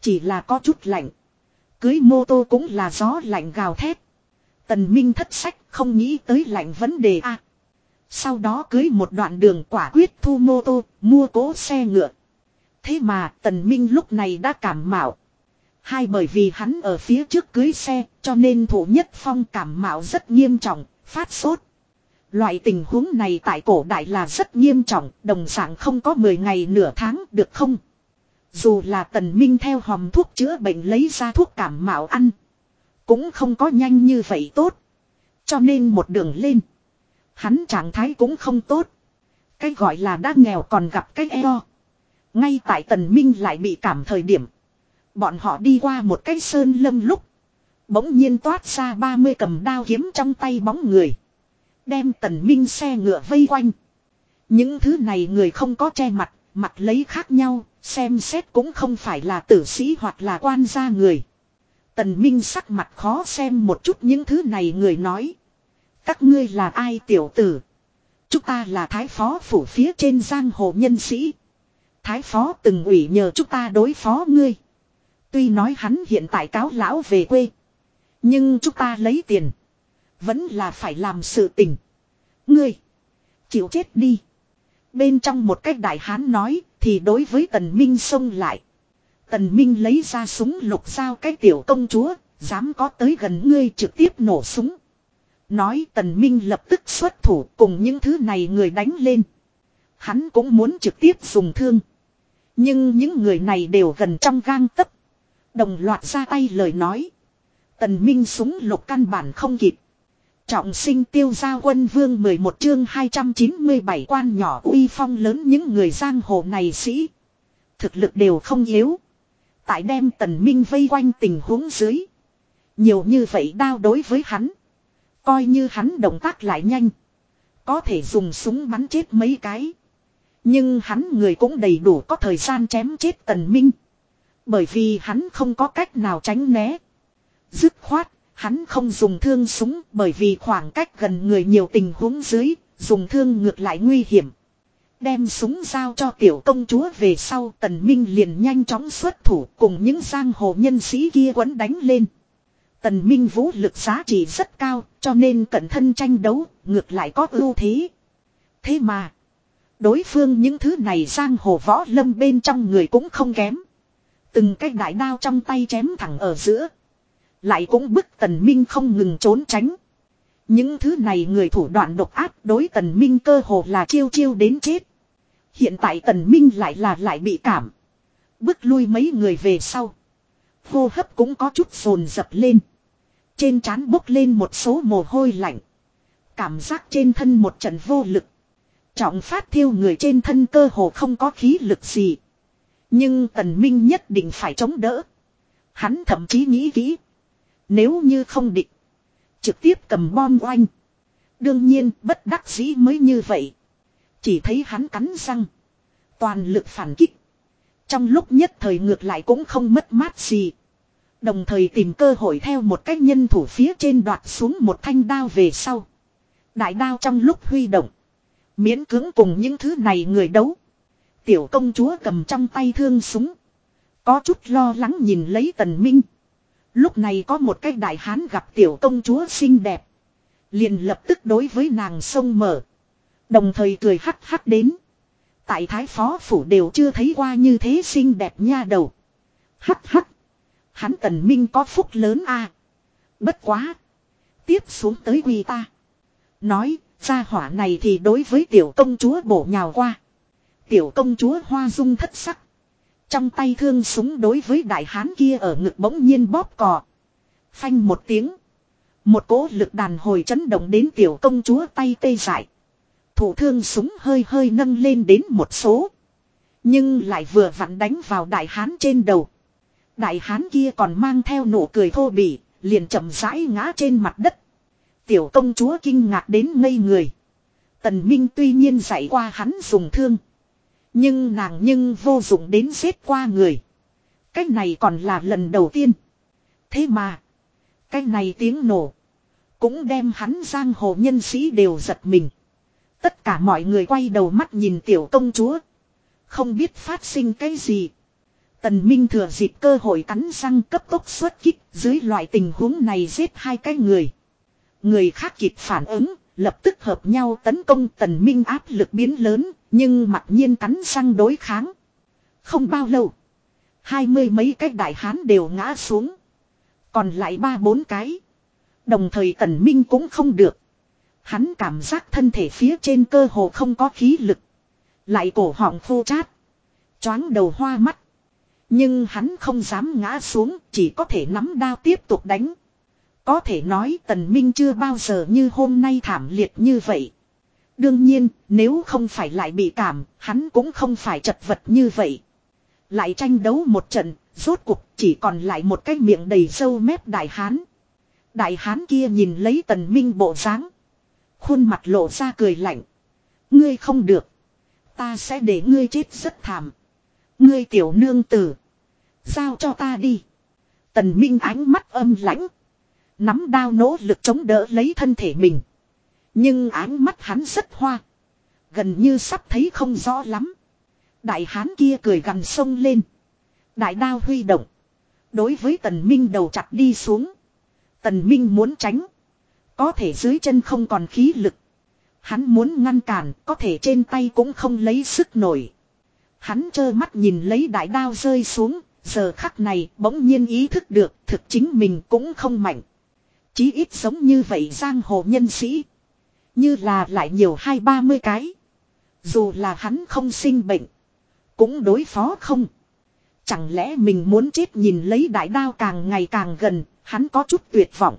Chỉ là có chút lạnh. Cưới mô tô cũng là gió lạnh gào thét. Tần Minh thất sách không nghĩ tới lạnh vấn đề a sau đó cưới một đoạn đường quả quyết thu mô tô, mua cố xe ngựa. Thế mà Tần Minh lúc này đã cảm mạo. Hai bởi vì hắn ở phía trước cưới xe cho nên thủ nhất phong cảm mạo rất nghiêm trọng, phát sốt. Loại tình huống này tại cổ đại là rất nghiêm trọng, đồng dạng không có 10 ngày nửa tháng được không? Dù là tần minh theo hòm thuốc chữa bệnh lấy ra thuốc cảm mạo ăn. Cũng không có nhanh như vậy tốt. Cho nên một đường lên. Hắn trạng thái cũng không tốt. Cái gọi là đã nghèo còn gặp cái eo. Ngay tại tần minh lại bị cảm thời điểm. Bọn họ đi qua một cái sơn lâm lúc. Bỗng nhiên toát ra 30 cầm đao kiếm trong tay bóng người. Đem tần minh xe ngựa vây quanh. Những thứ này người không có che mặt, mặt lấy khác nhau, xem xét cũng không phải là tử sĩ hoặc là quan gia người. Tần Minh sắc mặt khó xem một chút những thứ này người nói. Các ngươi là ai tiểu tử? Chúng ta là thái phó phủ phía trên giang hồ nhân sĩ. Thái phó từng ủy nhờ chúng ta đối phó ngươi. Tuy nói hắn hiện tại cáo lão về quê. Nhưng chúng ta lấy tiền. Vẫn là phải làm sự tình. Ngươi. Chịu chết đi. Bên trong một cách đại hán nói. Thì đối với tần minh xông lại. Tần minh lấy ra súng lục sao cái tiểu công chúa. Dám có tới gần ngươi trực tiếp nổ súng. Nói tần minh lập tức xuất thủ cùng những thứ này người đánh lên. Hắn cũng muốn trực tiếp dùng thương. Nhưng những người này đều gần trong gang tấc. Đồng loạt ra tay lời nói. Tần Minh súng lục căn bản không kịp. Trọng sinh tiêu gia quân vương 11 chương 297 quan nhỏ uy phong lớn những người giang hồ này sĩ. Thực lực đều không yếu. Tại đem tần minh vây quanh tình huống dưới. Nhiều như vậy đao đối với hắn. Coi như hắn động tác lại nhanh. Có thể dùng súng bắn chết mấy cái. Nhưng hắn người cũng đầy đủ có thời gian chém chết tần minh. Bởi vì hắn không có cách nào tránh né. Dứt khoát, hắn không dùng thương súng bởi vì khoảng cách gần người nhiều tình huống dưới, dùng thương ngược lại nguy hiểm. Đem súng giao cho tiểu công chúa về sau tần minh liền nhanh chóng xuất thủ cùng những giang hồ nhân sĩ kia quấn đánh lên. Tần minh vũ lực giá trị rất cao cho nên cẩn thân tranh đấu ngược lại có ưu thế. Thế mà, đối phương những thứ này giang hồ võ lâm bên trong người cũng không kém. Từng cái đại đao trong tay chém thẳng ở giữa. Lại cũng bức tần minh không ngừng trốn tránh. Những thứ này người thủ đoạn độc ác đối tần minh cơ hồ là chiêu chiêu đến chết. Hiện tại tần minh lại là lại bị cảm. bước lui mấy người về sau. Hô hấp cũng có chút phồn dập lên. Trên trán bốc lên một số mồ hôi lạnh. Cảm giác trên thân một trận vô lực. Trọng phát thiêu người trên thân cơ hồ không có khí lực gì. Nhưng tần minh nhất định phải chống đỡ. Hắn thậm chí nghĩ kỹ. Nếu như không định. Trực tiếp cầm bom oanh. Đương nhiên, bất đắc dĩ mới như vậy. Chỉ thấy hắn cắn răng. Toàn lực phản kích. Trong lúc nhất thời ngược lại cũng không mất mát gì. Đồng thời tìm cơ hội theo một cách nhân thủ phía trên đoạt xuống một thanh đao về sau. Đại đao trong lúc huy động. Miễn cưỡng cùng những thứ này người đấu. Tiểu công chúa cầm trong tay thương súng. Có chút lo lắng nhìn lấy tần minh. Lúc này có một cái đại hán gặp tiểu công chúa xinh đẹp. Liền lập tức đối với nàng sông mở. Đồng thời cười hắc hắc đến. Tại thái phó phủ đều chưa thấy qua như thế xinh đẹp nha đầu. Hắc hắc. Hắn tần minh có phúc lớn a. Bất quá. Tiếp xuống tới quy ta. Nói, ra hỏa này thì đối với tiểu công chúa bổ nhào qua. Tiểu công chúa hoa dung thất sắc. Trong tay thương súng đối với đại hán kia ở ngực bỗng nhiên bóp cò. Phanh một tiếng. Một cỗ lực đàn hồi chấn động đến tiểu công chúa tay tê dại. Thủ thương súng hơi hơi nâng lên đến một số. Nhưng lại vừa vặn đánh vào đại hán trên đầu. Đại hán kia còn mang theo nụ cười thô bỉ, liền chậm rãi ngã trên mặt đất. Tiểu công chúa kinh ngạc đến ngây người. Tần Minh tuy nhiên dạy qua hắn dùng thương. Nhưng nàng nhưng vô dụng đến xếp qua người. Cách này còn là lần đầu tiên. Thế mà. Cách này tiếng nổ. Cũng đem hắn giang hồ nhân sĩ đều giật mình. Tất cả mọi người quay đầu mắt nhìn tiểu công chúa. Không biết phát sinh cái gì. Tần Minh thừa dịp cơ hội cắn răng cấp tốc xuất kích dưới loại tình huống này giết hai cái người. Người khác kịp phản ứng, lập tức hợp nhau tấn công Tần Minh áp lực biến lớn, nhưng mặc nhiên cắn răng đối kháng. Không bao lâu. Hai mươi mấy cái đại hán đều ngã xuống. Còn lại ba bốn cái. Đồng thời tần minh cũng không được. Hắn cảm giác thân thể phía trên cơ hồ không có khí lực. Lại cổ họng khô chát. Choáng đầu hoa mắt. Nhưng hắn không dám ngã xuống, chỉ có thể nắm đao tiếp tục đánh. Có thể nói tần minh chưa bao giờ như hôm nay thảm liệt như vậy. Đương nhiên, nếu không phải lại bị cảm, hắn cũng không phải chật vật như vậy. Lại tranh đấu một trận, rốt cuộc chỉ còn lại một cái miệng đầy sâu mép đại hán. Đại hán kia nhìn lấy tần minh bộ dáng, Khuôn mặt lộ ra cười lạnh. Ngươi không được. Ta sẽ để ngươi chết rất thảm. Ngươi tiểu nương tử. Giao cho ta đi. Tần minh ánh mắt âm lãnh. Nắm đao nỗ lực chống đỡ lấy thân thể mình. Nhưng ánh mắt hắn rất hoa. Gần như sắp thấy không rõ lắm. Đại hán kia cười gần sông lên. Đại đao huy động. Đối với tần minh đầu chặt đi xuống. Tần minh muốn tránh. Có thể dưới chân không còn khí lực. Hắn muốn ngăn cản, có thể trên tay cũng không lấy sức nổi. Hắn trơ mắt nhìn lấy đại đao rơi xuống, giờ khắc này bỗng nhiên ý thức được thực chính mình cũng không mạnh. Chí ít giống như vậy giang hồ nhân sĩ. Như là lại nhiều hai ba mươi cái. Dù là hắn không sinh bệnh. Cũng đối phó không. Chẳng lẽ mình muốn chết nhìn lấy đại đao càng ngày càng gần, hắn có chút tuyệt vọng.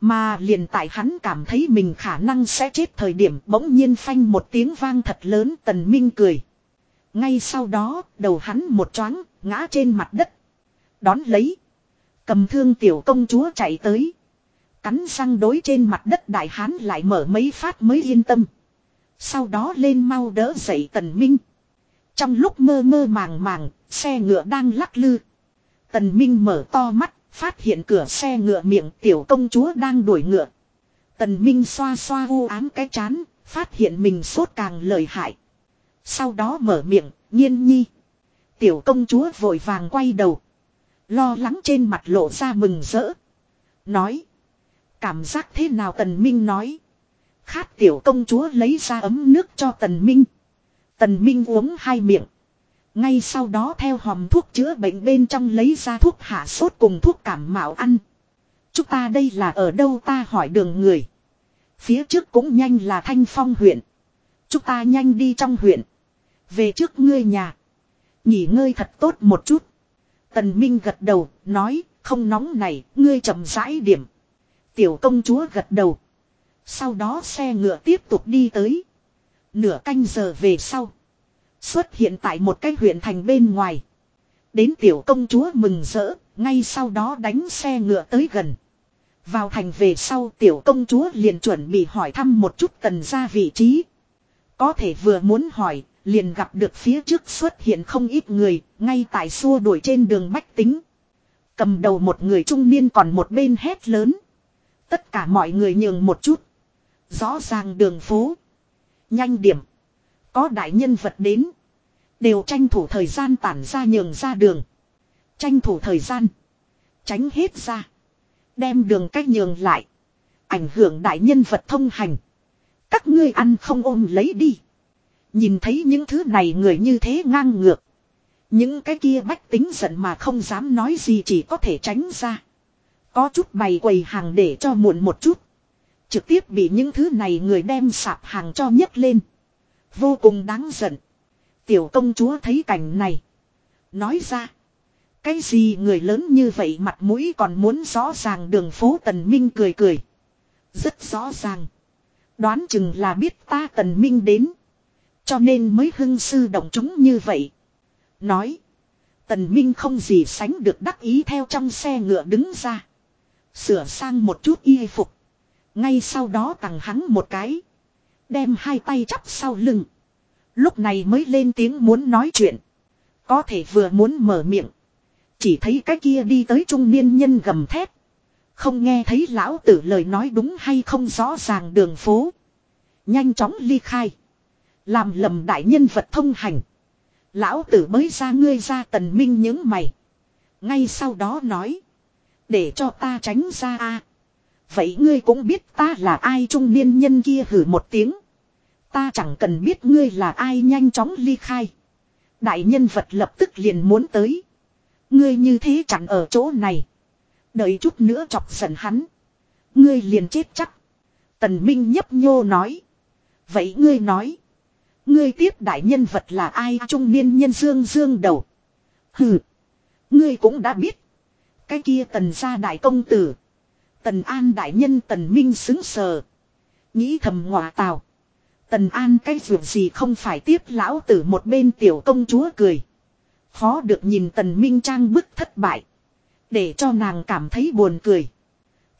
Mà liền tại hắn cảm thấy mình khả năng sẽ chết thời điểm bỗng nhiên phanh một tiếng vang thật lớn tần minh cười. Ngay sau đó, đầu hắn một choáng, ngã trên mặt đất. Đón lấy. Cầm thương tiểu công chúa chạy tới. Cắn răng đối trên mặt đất đại hán lại mở mấy phát mới yên tâm. Sau đó lên mau đỡ dậy tần minh. Trong lúc mơ mơ màng màng, xe ngựa đang lắc lư. Tần minh mở to mắt, phát hiện cửa xe ngựa miệng tiểu công chúa đang đuổi ngựa. Tần minh xoa xoa u ám cái chán, phát hiện mình sốt càng lời hại. Sau đó mở miệng, nhiên nhi. Tiểu công chúa vội vàng quay đầu. Lo lắng trên mặt lộ ra mừng rỡ. Nói. Cảm giác thế nào tần minh nói. Khát tiểu công chúa lấy ra ấm nước cho tần minh. Tần minh uống hai miệng. Ngay sau đó theo hòm thuốc chữa bệnh bên trong lấy ra thuốc hạ sốt cùng thuốc cảm mạo ăn. Chúng ta đây là ở đâu ta hỏi đường người. Phía trước cũng nhanh là Thanh Phong huyện. Chúng ta nhanh đi trong huyện. Về trước ngươi nhà. Nghỉ ngơi thật tốt một chút. Tần Minh gật đầu, nói, không nóng này, ngươi chậm rãi điểm. Tiểu công chúa gật đầu. Sau đó xe ngựa tiếp tục đi tới. Nửa canh giờ về sau. Xuất hiện tại một cái huyện thành bên ngoài. Đến tiểu công chúa mừng rỡ, ngay sau đó đánh xe ngựa tới gần. Vào thành về sau tiểu công chúa liền chuẩn bị hỏi thăm một chút tần ra vị trí. Có thể vừa muốn hỏi, liền gặp được phía trước xuất hiện không ít người, ngay tại xua đuổi trên đường bách tính. Cầm đầu một người trung niên còn một bên hét lớn. Tất cả mọi người nhường một chút. Rõ ràng đường phố. Nhanh điểm. Có đại nhân vật đến. Đều tranh thủ thời gian tản ra nhường ra đường. Tranh thủ thời gian. Tránh hết ra. Đem đường cách nhường lại. Ảnh hưởng đại nhân vật thông hành. Các ngươi ăn không ôm lấy đi. Nhìn thấy những thứ này người như thế ngang ngược. Những cái kia bách tính giận mà không dám nói gì chỉ có thể tránh ra. Có chút bày quầy hàng để cho muộn một chút. Trực tiếp bị những thứ này người đem sạp hàng cho nhấc lên. Vô cùng đáng giận. Tiểu công chúa thấy cảnh này. Nói ra. Cái gì người lớn như vậy mặt mũi còn muốn rõ ràng đường phố Tần Minh cười cười. Rất rõ ràng. Đoán chừng là biết ta Tần Minh đến. Cho nên mới hưng sư động chúng như vậy. Nói. Tần Minh không gì sánh được đắc ý theo trong xe ngựa đứng ra. Sửa sang một chút y phục. Ngay sau đó tặng hắn một cái. Đem hai tay chắp sau lưng. Lúc này mới lên tiếng muốn nói chuyện. Có thể vừa muốn mở miệng. Chỉ thấy cái kia đi tới trung niên nhân gầm thét. Không nghe thấy lão tử lời nói đúng hay không rõ ràng đường phố. Nhanh chóng ly khai. Làm lầm đại nhân vật thông hành. Lão tử mới ra ngươi ra tần minh những mày. Ngay sau đó nói. Để cho ta tránh ra a. Vậy ngươi cũng biết ta là ai trung niên nhân kia hử một tiếng. Ta chẳng cần biết ngươi là ai nhanh chóng ly khai. Đại nhân vật lập tức liền muốn tới. Ngươi như thế chẳng ở chỗ này. Đợi chút nữa chọc giận hắn. Ngươi liền chết chắc. Tần Minh nhấp nhô nói. Vậy ngươi nói. Ngươi tiếp đại nhân vật là ai trung niên nhân dương dương đầu. Hừ. Ngươi cũng đã biết. Cái kia tần gia đại công tử. Tần An đại nhân tần minh xứng sờ. Nghĩ thầm ngọa tào. Tần An cái việc gì không phải tiếp lão tử một bên tiểu công chúa cười. Khó được nhìn tần minh trang bức thất bại. Để cho nàng cảm thấy buồn cười.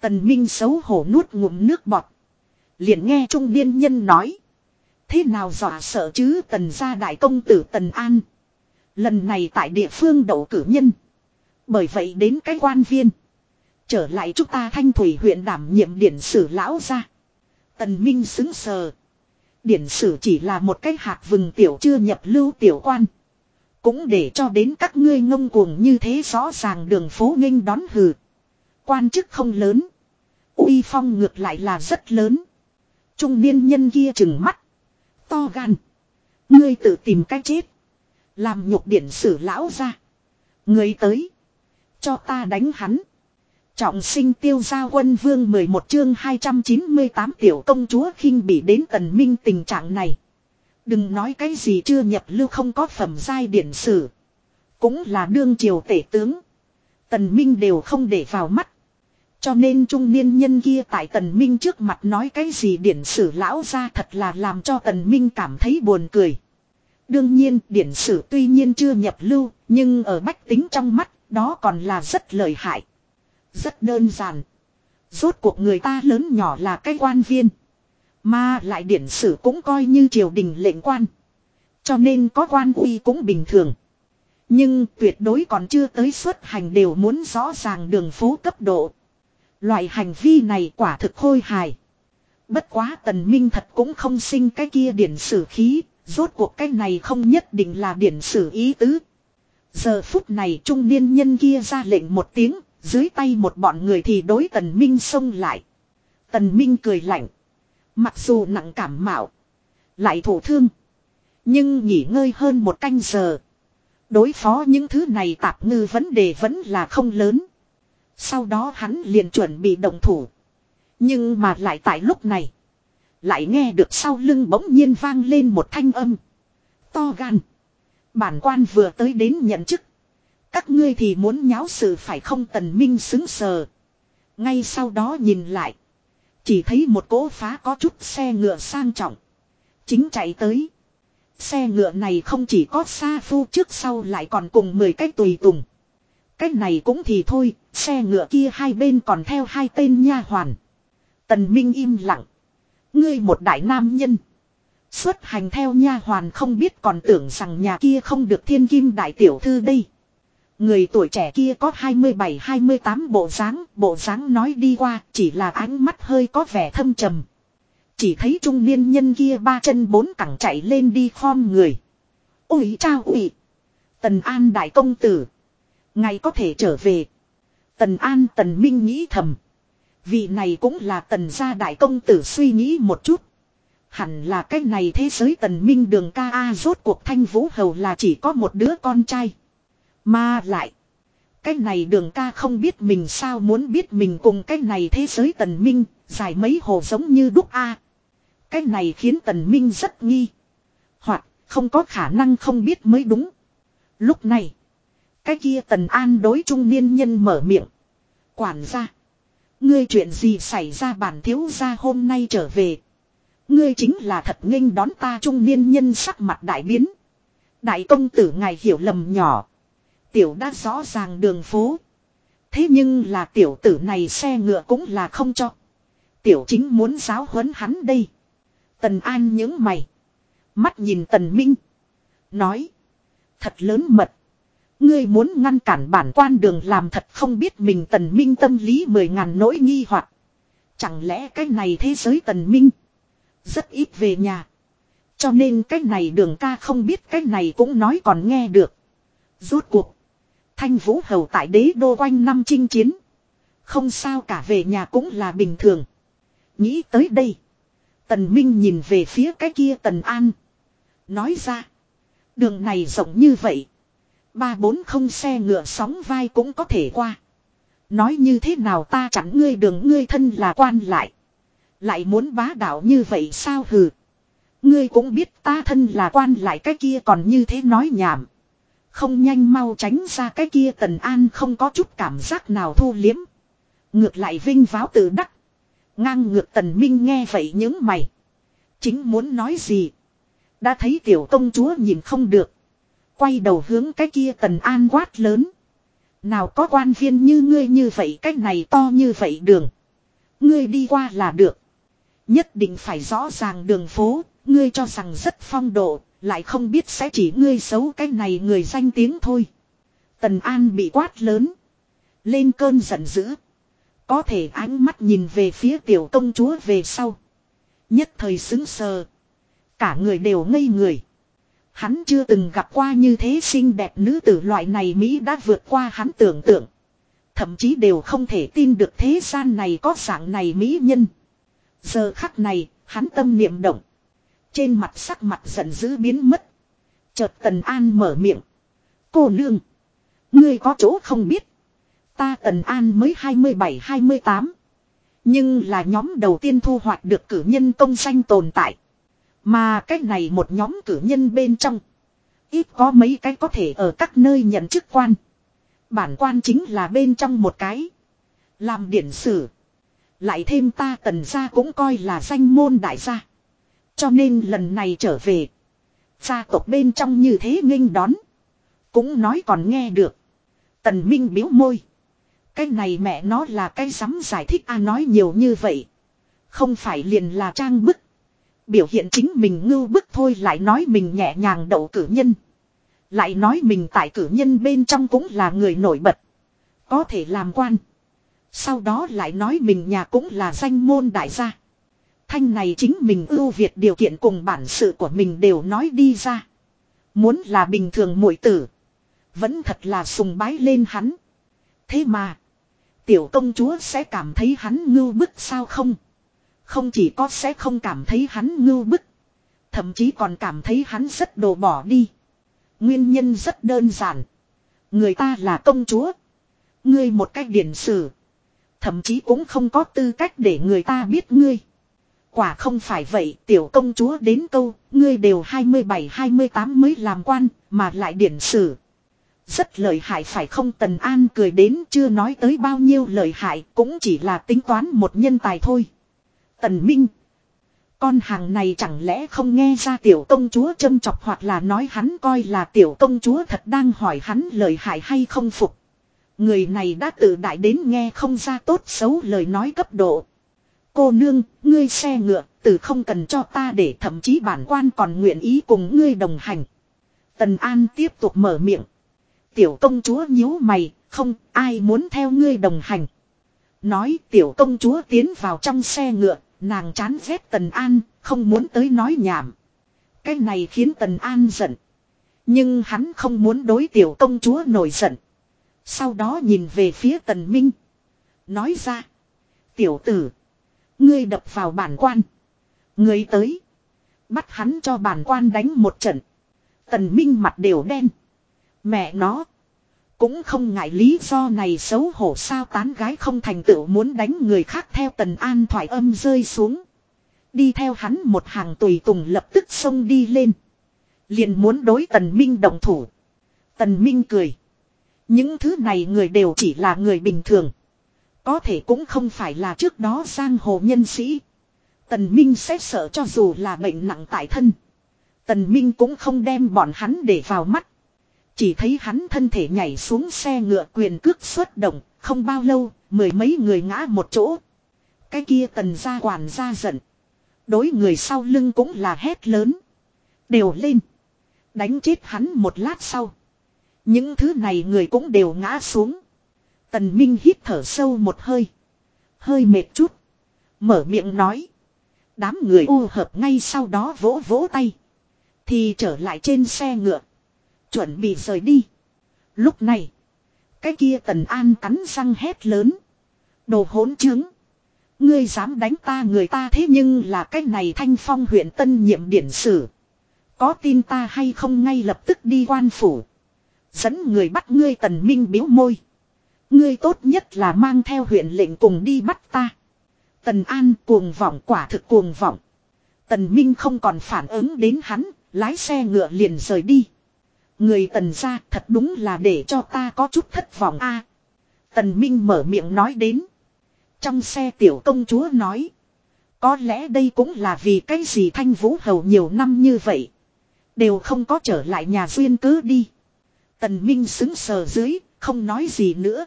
Tần minh xấu hổ nuốt ngụm nước bọt. Liền nghe trung niên nhân nói. Thế nào dọa sợ chứ tần gia đại công tử tần an. Lần này tại địa phương đậu cử nhân. Bởi vậy đến cái quan viên. Trở lại chúng ta thanh thủy huyện đảm nhiệm điển sử lão ra. Tần Minh xứng sờ. Điển sử chỉ là một cái hạt vừng tiểu chưa nhập lưu tiểu quan. Cũng để cho đến các ngươi ngông cuồng như thế rõ ràng đường phố nghênh đón hừ. Quan chức không lớn. uy phong ngược lại là rất lớn. Trung niên nhân kia chừng mắt. To gan. Ngươi tự tìm cách chết. Làm nhục điện sử lão ra. Ngươi tới. Cho ta đánh hắn. Trọng sinh tiêu gia quân vương 11 chương 298 tiểu công chúa khinh bị đến tần minh tình trạng này. Đừng nói cái gì chưa nhập lưu không có phẩm giai điển sử. Cũng là đương triều tể tướng. Tần minh đều không để vào mắt. Cho nên trung niên nhân kia tại tần minh trước mặt nói cái gì điển sử lão ra thật là làm cho tần minh cảm thấy buồn cười. Đương nhiên, điển sử tuy nhiên chưa nhập lưu, nhưng ở bách tính trong mắt, đó còn là rất lợi hại. Rất đơn giản. Rốt cuộc người ta lớn nhỏ là cái quan viên. Mà lại điển sử cũng coi như triều đình lệnh quan. Cho nên có quan uy cũng bình thường. Nhưng tuyệt đối còn chưa tới xuất hành đều muốn rõ ràng đường phố cấp độ. Loại hành vi này quả thực khôi hài. Bất quá tần minh thật cũng không sinh cái kia điển sử khí, rốt cuộc cái này không nhất định là điển sử ý tứ. Giờ phút này trung niên nhân kia ra lệnh một tiếng, dưới tay một bọn người thì đối tần minh xông lại. Tần minh cười lạnh. Mặc dù nặng cảm mạo, lại thổ thương. Nhưng nghỉ ngơi hơn một canh giờ. Đối phó những thứ này tạp ngư vấn đề vẫn là không lớn. Sau đó hắn liền chuẩn bị động thủ. Nhưng mà lại tại lúc này. Lại nghe được sau lưng bỗng nhiên vang lên một thanh âm. To gan. Bản quan vừa tới đến nhận chức. Các ngươi thì muốn nháo sự phải không tần minh xứng sờ. Ngay sau đó nhìn lại. Chỉ thấy một cỗ phá có chút xe ngựa sang trọng. Chính chạy tới. Xe ngựa này không chỉ có xa phu trước sau lại còn cùng 10 cái tùy tùng. Cái này cũng thì thôi, xe ngựa kia hai bên còn theo hai tên nha hoàn. Tần Minh im lặng. Ngươi một đại nam nhân. Xuất hành theo nha hoàn không biết còn tưởng rằng nhà kia không được thiên kim đại tiểu thư đây. Người tuổi trẻ kia có 27-28 bộ dáng, bộ dáng nói đi qua, chỉ là ánh mắt hơi có vẻ thâm trầm. Chỉ thấy trung niên nhân kia ba chân bốn cẳng chạy lên đi khom người. Ôi chao ủy! Tần An đại công tử! Ngày có thể trở về. Tần An Tần Minh nghĩ thầm. Vị này cũng là tần gia đại công tử suy nghĩ một chút. Hẳn là cái này thế giới tần minh đường ca A rốt cuộc thanh vũ hầu là chỉ có một đứa con trai. Mà lại. Cái này đường ca không biết mình sao muốn biết mình cùng cái này thế giới tần minh, dài mấy hồ giống như đúc A. Cái này khiến tần minh rất nghi. Hoặc không có khả năng không biết mới đúng. Lúc này. Cái kia tần an đối trung niên nhân mở miệng. Quản gia. Ngươi chuyện gì xảy ra bản thiếu gia hôm nay trở về. Ngươi chính là thật nghênh đón ta trung niên nhân sắc mặt đại biến. Đại công tử ngài hiểu lầm nhỏ. Tiểu đã rõ ràng đường phố. Thế nhưng là tiểu tử này xe ngựa cũng là không cho. Tiểu chính muốn giáo huấn hắn đây. Tần An những mày. Mắt nhìn Tần Minh. Nói. Thật lớn mật. Ngươi muốn ngăn cản bản quan đường làm thật không biết mình Tần Minh tâm lý mười ngàn nỗi nghi hoặc Chẳng lẽ cái này thế giới Tần Minh. Rất ít về nhà. Cho nên cái này đường ca không biết cái này cũng nói còn nghe được. Rốt cuộc. Thanh Vũ Hầu tại đế đô quanh năm chinh chiến. Không sao cả về nhà cũng là bình thường. Nghĩ tới đây. Tần Minh nhìn về phía cái kia Tần An. Nói ra. Đường này rộng như vậy. Ba bốn không xe ngựa sóng vai cũng có thể qua. Nói như thế nào ta chẳng ngươi đường ngươi thân là quan lại. Lại muốn bá đạo như vậy sao hừ. Ngươi cũng biết ta thân là quan lại cái kia còn như thế nói nhảm. Không nhanh mau tránh ra cái kia tần an không có chút cảm giác nào thu liếm. Ngược lại vinh váo tự đắc. Ngang ngược tần minh nghe vậy những mày. Chính muốn nói gì. Đã thấy tiểu công chúa nhìn không được. Quay đầu hướng cái kia tần an quát lớn. Nào có quan viên như ngươi như vậy cách này to như vậy đường. Ngươi đi qua là được. Nhất định phải rõ ràng đường phố, ngươi cho rằng rất phong độ, lại không biết sẽ chỉ ngươi xấu cái này người danh tiếng thôi. Tần An bị quát lớn. Lên cơn giận dữ. Có thể ánh mắt nhìn về phía tiểu công chúa về sau. Nhất thời xứng sờ. Cả người đều ngây người. Hắn chưa từng gặp qua như thế xinh đẹp nữ tử loại này Mỹ đã vượt qua hắn tưởng tượng. Thậm chí đều không thể tin được thế gian này có dạng này Mỹ nhân. Giờ khắc này, hắn tâm niệm động. Trên mặt sắc mặt giận dữ biến mất. Chợt Tần An mở miệng. Cô nương. Ngươi có chỗ không biết. Ta Tần An mới 27-28. Nhưng là nhóm đầu tiên thu hoạch được cử nhân công danh tồn tại. Mà cái này một nhóm cử nhân bên trong. Ít có mấy cái có thể ở các nơi nhận chức quan. Bản quan chính là bên trong một cái. Làm điển sử. Lại thêm ta tần gia cũng coi là danh môn đại gia. Cho nên lần này trở về. Gia tộc bên trong như thế nghênh đón. Cũng nói còn nghe được. Tần Minh biếu môi. Cái này mẹ nó là cái dám giải thích a à nói nhiều như vậy. Không phải liền là trang bức. Biểu hiện chính mình ngưu bức thôi lại nói mình nhẹ nhàng đậu cử nhân. Lại nói mình tại cử nhân bên trong cũng là người nổi bật. Có thể làm quan. Sau đó lại nói mình nhà cũng là danh môn đại gia. Thanh này chính mình ưu việt điều kiện cùng bản sự của mình đều nói đi ra. Muốn là bình thường muội tử. Vẫn thật là sùng bái lên hắn. Thế mà. Tiểu công chúa sẽ cảm thấy hắn ngưu bức sao không? Không chỉ có sẽ không cảm thấy hắn ngưu bức. Thậm chí còn cảm thấy hắn rất đồ bỏ đi. Nguyên nhân rất đơn giản. Người ta là công chúa. Ngươi một cách điển sử. Thậm chí cũng không có tư cách để người ta biết ngươi. Quả không phải vậy tiểu công chúa đến câu, ngươi đều 27-28 mới làm quan, mà lại điển sử. Rất lợi hại phải không Tần An cười đến chưa nói tới bao nhiêu lợi hại cũng chỉ là tính toán một nhân tài thôi. Tần Minh. Con hàng này chẳng lẽ không nghe ra tiểu công chúa châm chọc hoặc là nói hắn coi là tiểu công chúa thật đang hỏi hắn lời hại hay không phục. Người này đã tự đại đến nghe không ra tốt xấu lời nói cấp độ. Cô nương, ngươi xe ngựa, từ không cần cho ta để thậm chí bản quan còn nguyện ý cùng ngươi đồng hành. Tần An tiếp tục mở miệng. Tiểu công chúa nhíu mày, không ai muốn theo ngươi đồng hành. Nói tiểu công chúa tiến vào trong xe ngựa, nàng chán ghét Tần An, không muốn tới nói nhảm. Cái này khiến Tần An giận. Nhưng hắn không muốn đối tiểu công chúa nổi giận. Sau đó nhìn về phía Tần Minh. Nói ra. Tiểu tử. Ngươi đập vào bản quan. Ngươi tới. Bắt hắn cho bản quan đánh một trận. Tần Minh mặt đều đen. Mẹ nó. Cũng không ngại lý do này xấu hổ sao tán gái không thành tựu muốn đánh người khác theo tần an thoại âm rơi xuống. Đi theo hắn một hàng tùy tùng lập tức xông đi lên. Liền muốn đối tần minh đồng thủ. Tần minh cười. Những thứ này người đều chỉ là người bình thường. Có thể cũng không phải là trước đó giang hồ nhân sĩ. Tần Minh sẽ sợ cho dù là bệnh nặng tại thân. Tần Minh cũng không đem bọn hắn để vào mắt. Chỉ thấy hắn thân thể nhảy xuống xe ngựa quyền cước xuất động, không bao lâu, mười mấy người ngã một chỗ. Cái kia tần gia quản gia giận. Đối người sau lưng cũng là hét lớn. Đều lên. Đánh chết hắn một lát sau. Những thứ này người cũng đều ngã xuống. Tần Minh hít thở sâu một hơi. Hơi mệt chút. Mở miệng nói. Đám người u hợp ngay sau đó vỗ vỗ tay. Thì trở lại trên xe ngựa. Chuẩn bị rời đi. Lúc này. Cái kia tần an cắn răng hét lớn. Đồ hỗn trứng. Ngươi dám đánh ta người ta thế nhưng là cái này thanh phong huyện tân nhiệm điển sử. Có tin ta hay không ngay lập tức đi quan phủ. Dẫn người bắt ngươi tần minh biếu môi. Ngươi tốt nhất là mang theo huyện lệnh cùng đi bắt ta. Tần An cuồng vọng quả thực cuồng vọng. Tần Minh không còn phản ứng đến hắn, lái xe ngựa liền rời đi. Người tần ra thật đúng là để cho ta có chút thất vọng a. tần Minh mở miệng nói đến. Trong xe tiểu công chúa nói. Có lẽ đây cũng là vì cái gì thanh vũ hầu nhiều năm như vậy. Đều không có trở lại nhà duyên cứ đi. Tần Minh xứng sờ dưới, không nói gì nữa.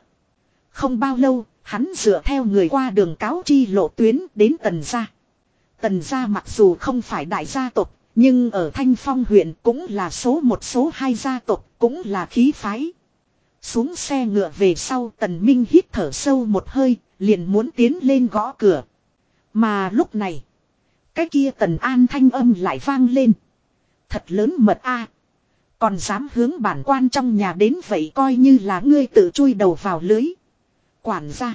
Không bao lâu, hắn dựa theo người qua đường cáo chi lộ tuyến đến tần gia. Tần gia mặc dù không phải đại gia tộc, nhưng ở Thanh Phong huyện cũng là số một số hai gia tộc, cũng là khí phái. Xuống xe ngựa về sau tần minh hít thở sâu một hơi, liền muốn tiến lên gõ cửa. Mà lúc này, cái kia tần an thanh âm lại vang lên. Thật lớn mật a Còn dám hướng bản quan trong nhà đến vậy coi như là ngươi tự chui đầu vào lưới. Quản gia.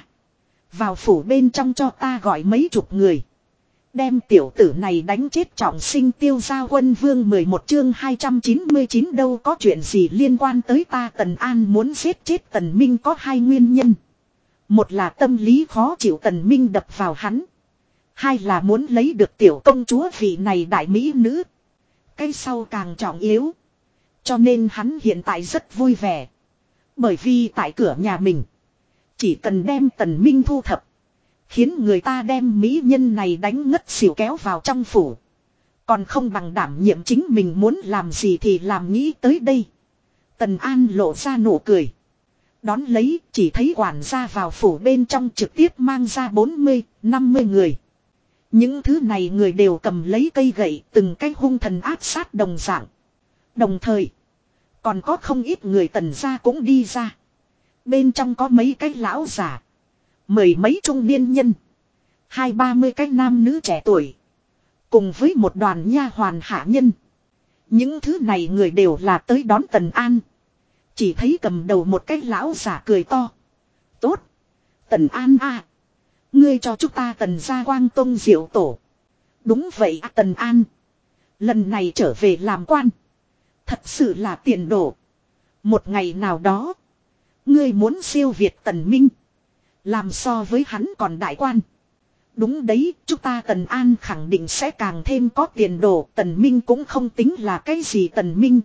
Vào phủ bên trong cho ta gọi mấy chục người. Đem tiểu tử này đánh chết trọng sinh tiêu giao quân vương 11 chương 299 đâu có chuyện gì liên quan tới ta Tần An muốn giết chết Tần Minh có hai nguyên nhân. Một là tâm lý khó chịu Tần Minh đập vào hắn. Hai là muốn lấy được tiểu công chúa vị này đại mỹ nữ. Cái sau càng trọng yếu. Cho nên hắn hiện tại rất vui vẻ. Bởi vì tại cửa nhà mình. Chỉ cần đem Tần Minh thu thập. Khiến người ta đem mỹ nhân này đánh ngất xỉu kéo vào trong phủ. Còn không bằng đảm nhiệm chính mình muốn làm gì thì làm nghĩ tới đây. Tần An lộ ra nụ cười. Đón lấy chỉ thấy quản gia vào phủ bên trong trực tiếp mang ra 40, 50 người. Những thứ này người đều cầm lấy cây gậy từng cái hung thần áp sát đồng dạng. Đồng thời, còn có không ít người tần gia cũng đi ra. Bên trong có mấy cái lão giả. Mười mấy trung niên nhân. Hai ba mươi cái nam nữ trẻ tuổi. Cùng với một đoàn nha hoàn hạ nhân. Những thứ này người đều là tới đón Tần An. Chỉ thấy cầm đầu một cái lão giả cười to. Tốt. Tần An a, Ngươi cho chúng ta tần gia quang tông diệu tổ. Đúng vậy Tần An. Lần này trở về làm quan. Thật sự là tiền đổ. Một ngày nào đó. Ngươi muốn siêu việt tần minh. Làm so với hắn còn đại quan. Đúng đấy, chúng ta Tần An khẳng định sẽ càng thêm có tiền đồ. Tần Minh cũng không tính là cái gì Tần Minh.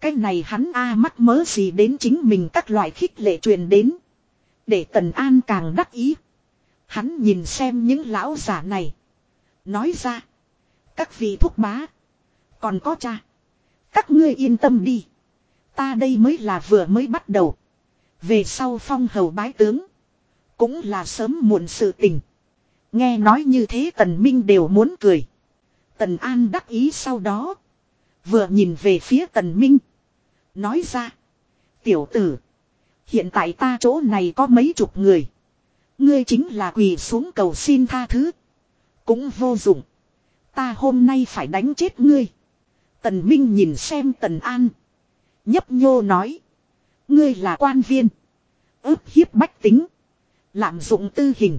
Cái này hắn a mắc mớ gì đến chính mình các loại khích lệ truyền đến. Để Tần An càng đắc ý. Hắn nhìn xem những lão giả này. Nói ra. Các vị thúc bá. Còn có cha. Các ngươi yên tâm đi. Ta đây mới là vừa mới bắt đầu. Về sau phong hầu bái tướng. Cũng là sớm muộn sự tình. Nghe nói như thế tần minh đều muốn cười. Tần An đắc ý sau đó. Vừa nhìn về phía tần minh. Nói ra. Tiểu tử. Hiện tại ta chỗ này có mấy chục người. Ngươi chính là quỳ xuống cầu xin tha thứ. Cũng vô dụng. Ta hôm nay phải đánh chết ngươi. Tần Minh nhìn xem Tần An. Nhấp nhô nói. Ngươi là quan viên. ức hiếp bách tính. Lạm dụng tư hình.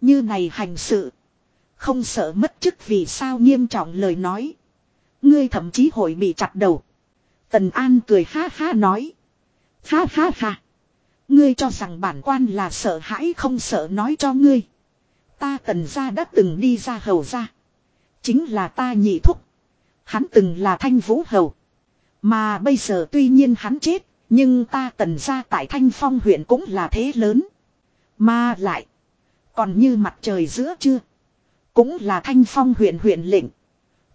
Như này hành sự. Không sợ mất chức vì sao nghiêm trọng lời nói. Ngươi thậm chí hội bị chặt đầu. Tần An cười ha ha nói. Ha ha ha. Ngươi cho rằng bản quan là sợ hãi không sợ nói cho ngươi. Ta tần gia đã từng đi ra hầu ra. Chính là ta nhị thúc. Hắn từng là thanh vũ hầu. Mà bây giờ tuy nhiên hắn chết. Nhưng ta tần gia tại thanh phong huyện cũng là thế lớn. Mà lại. Còn như mặt trời giữa chưa. Cũng là thanh phong huyện huyện lệnh.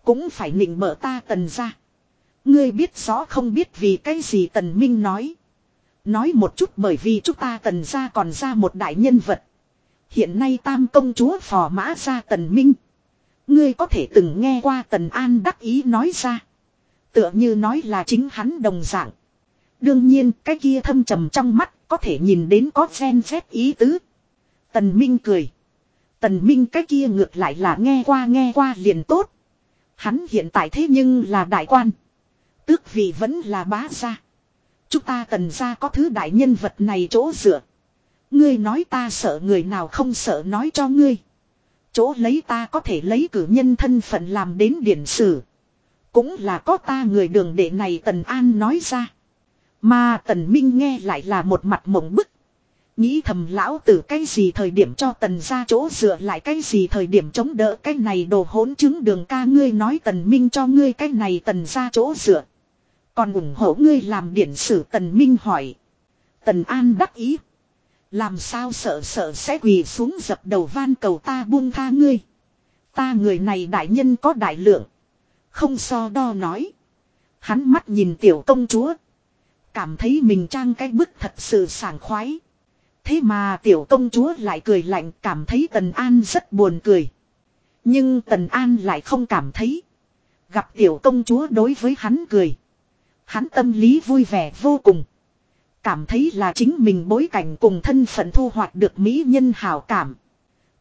Cũng phải nịnh mở ta tần gia. Ngươi biết rõ không biết vì cái gì tần minh nói. Nói một chút bởi vì chúng ta tần gia còn ra một đại nhân vật. Hiện nay tam công chúa phò mã ra tần minh. Ngươi có thể từng nghe qua tần an đắc ý nói ra. Tựa như nói là chính hắn đồng dạng. Đương nhiên cái kia thâm trầm trong mắt có thể nhìn đến có gen phép ý tứ. Tần Minh cười. Tần Minh cái kia ngược lại là nghe qua nghe qua liền tốt. Hắn hiện tại thế nhưng là đại quan. Tước vị vẫn là bá gia. Chúng ta tần gia có thứ đại nhân vật này chỗ dựa. Ngươi nói ta sợ người nào không sợ nói cho ngươi. Chỗ lấy ta có thể lấy cử nhân thân phận làm đến điển sử. Cũng là có ta người đường đệ này Tần An nói ra. Mà Tần Minh nghe lại là một mặt mộng bức. Nghĩ thầm lão tử cái gì thời điểm cho tần ra chỗ dựa lại cái gì thời điểm chống đỡ cái này đồ hỗn chứng đường ca ngươi nói tần minh cho ngươi cái này tần ra chỗ dựa. Còn ủng hộ ngươi làm điển sử tần minh hỏi. Tần an đắc ý. Làm sao sợ sợ sẽ quỳ xuống dập đầu van cầu ta buông tha ngươi. Ta người này đại nhân có đại lượng. Không so đo nói. Hắn mắt nhìn tiểu công chúa. Cảm thấy mình trang cái bức thật sự sảng khoái. Thế mà tiểu công chúa lại cười lạnh cảm thấy Tần An rất buồn cười. Nhưng Tần An lại không cảm thấy. Gặp tiểu công chúa đối với hắn cười. Hắn tâm lý vui vẻ vô cùng. Cảm thấy là chính mình bối cảnh cùng thân phận thu hoạch được mỹ nhân hảo cảm.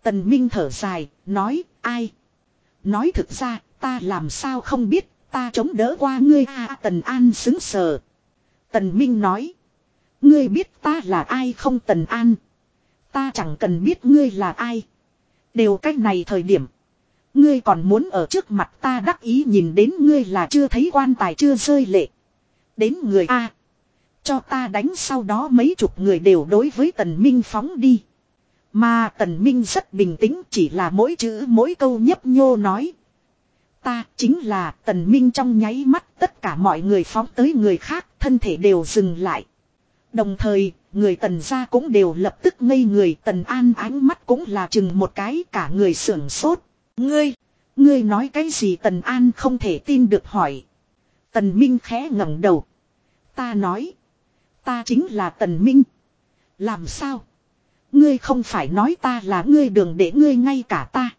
Tần Minh thở dài, nói, ai? Nói thực ra, ta làm sao không biết, Ta chống đỡ qua ngươi à Tần An xứng sờ. Tần Minh nói. Ngươi biết ta là ai không Tần An. Ta chẳng cần biết ngươi là ai. Đều cách này thời điểm. Ngươi còn muốn ở trước mặt ta đắc ý nhìn đến ngươi là chưa thấy quan tài chưa rơi lệ. Đến người A. Cho ta đánh sau đó mấy chục người đều đối với Tần Minh phóng đi. Mà Tần Minh rất bình tĩnh chỉ là mỗi chữ mỗi câu nhấp nhô nói. Ta chính là Tần Minh trong nháy mắt tất cả mọi người phóng tới người khác thân thể đều dừng lại. Đồng thời, người tần gia cũng đều lập tức ngây người tần an ánh mắt cũng là chừng một cái cả người sưởng sốt. Ngươi, ngươi nói cái gì tần an không thể tin được hỏi. Tần Minh khẽ ngẩng đầu. Ta nói, ta chính là tần Minh. Làm sao? Ngươi không phải nói ta là ngươi đường để ngươi ngay cả ta.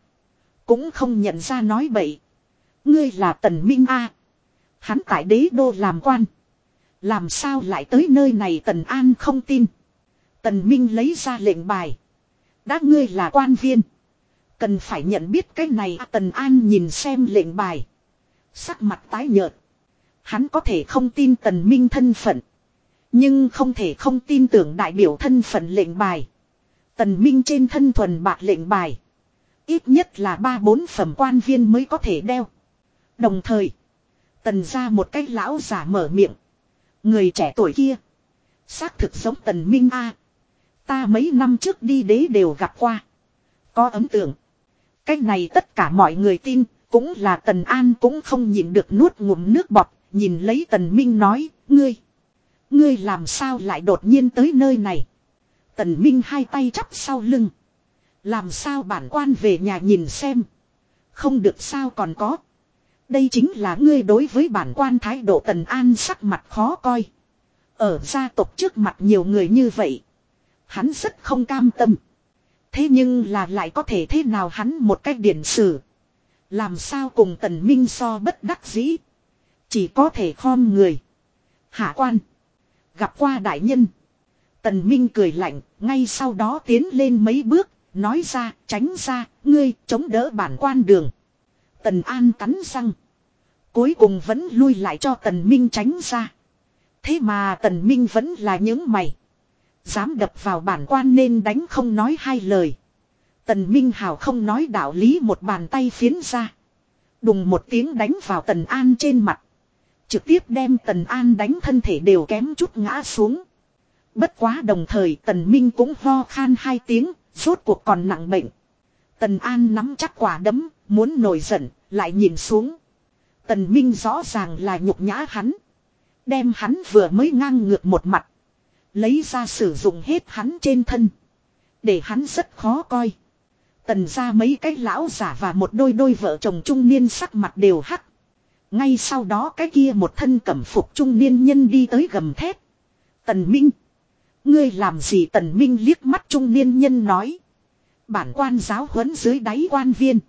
Cũng không nhận ra nói bậy. Ngươi là tần Minh A. Hắn tại đế đô làm quan. Làm sao lại tới nơi này Tần An không tin. Tần Minh lấy ra lệnh bài. Đã ngươi là quan viên. Cần phải nhận biết cái này Tần An nhìn xem lệnh bài. Sắc mặt tái nhợt. Hắn có thể không tin Tần Minh thân phận. Nhưng không thể không tin tưởng đại biểu thân phận lệnh bài. Tần Minh trên thân thuần bạc lệnh bài. Ít nhất là ba bốn phẩm quan viên mới có thể đeo. Đồng thời. Tần ra một cái lão giả mở miệng. Người trẻ tuổi kia. Xác thực giống tần minh A. Ta mấy năm trước đi đế đều gặp qua. Có ấn tượng. Cách này tất cả mọi người tin. Cũng là tần an cũng không nhịn được nuốt ngụm nước bọt. Nhìn lấy tần minh nói. Ngươi. Ngươi làm sao lại đột nhiên tới nơi này. Tần minh hai tay chắp sau lưng. Làm sao bản quan về nhà nhìn xem. Không được sao còn có. Đây chính là ngươi đối với bản quan thái độ tần an sắc mặt khó coi. Ở gia tộc trước mặt nhiều người như vậy. Hắn rất không cam tâm. Thế nhưng là lại có thể thế nào hắn một cách điển sử. Làm sao cùng tần minh so bất đắc dĩ. Chỉ có thể khom người. Hạ quan. Gặp qua đại nhân. Tần minh cười lạnh. Ngay sau đó tiến lên mấy bước. Nói ra, tránh ra. Ngươi chống đỡ bản quan đường. Tần An cắn răng. Cuối cùng vẫn lui lại cho Tần Minh tránh ra. Thế mà Tần Minh vẫn là những mày. Dám đập vào bản quan nên đánh không nói hai lời. Tần Minh Hào không nói đạo lý một bàn tay phiến ra. Đùng một tiếng đánh vào Tần An trên mặt. Trực tiếp đem Tần An đánh thân thể đều kém chút ngã xuống. Bất quá đồng thời Tần Minh cũng ho khan hai tiếng, rốt cuộc còn nặng bệnh. Tần An nắm chắc quả đấm, muốn nổi giận, lại nhìn xuống. Tần Minh rõ ràng là nhục nhã hắn. Đem hắn vừa mới ngang ngược một mặt. Lấy ra sử dụng hết hắn trên thân. Để hắn rất khó coi. Tần ra mấy cái lão giả và một đôi đôi vợ chồng trung niên sắc mặt đều hắc. Ngay sau đó cái kia một thân cẩm phục trung niên nhân đi tới gầm thép. Tần Minh. Ngươi làm gì Tần Minh liếc mắt trung niên nhân nói. Bản quan giáo huấn dưới đáy quan viên.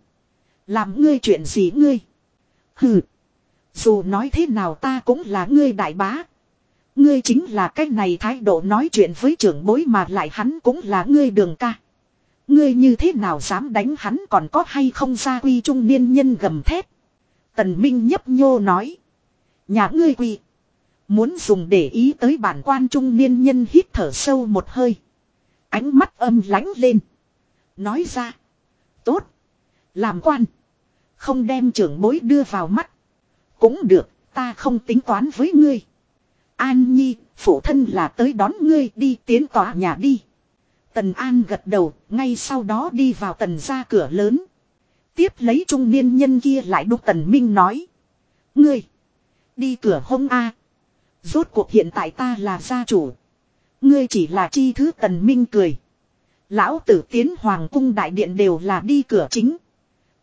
Làm ngươi chuyện gì ngươi. Hừ. Dù nói thế nào ta cũng là ngươi đại bá. Ngươi chính là cái này thái độ nói chuyện với trưởng bối mà lại hắn cũng là ngươi đường ca. Ngươi như thế nào dám đánh hắn còn có hay không ra quy trung niên nhân gầm thép. Tần Minh nhấp nhô nói. Nhà ngươi quy. Muốn dùng để ý tới bản quan trung niên nhân hít thở sâu một hơi. Ánh mắt âm lánh lên. Nói ra. Tốt. Làm quan. Không đem trưởng bối đưa vào mắt. Cũng được, ta không tính toán với ngươi. An Nhi, phụ thân là tới đón ngươi đi tiến tòa nhà đi. Tần An gật đầu, ngay sau đó đi vào tần ra cửa lớn. Tiếp lấy trung niên nhân kia lại đúc tần Minh nói. Ngươi, đi cửa hông A. Rốt cuộc hiện tại ta là gia chủ. Ngươi chỉ là chi thứ tần Minh cười. Lão tử tiến hoàng cung đại điện đều là đi cửa chính.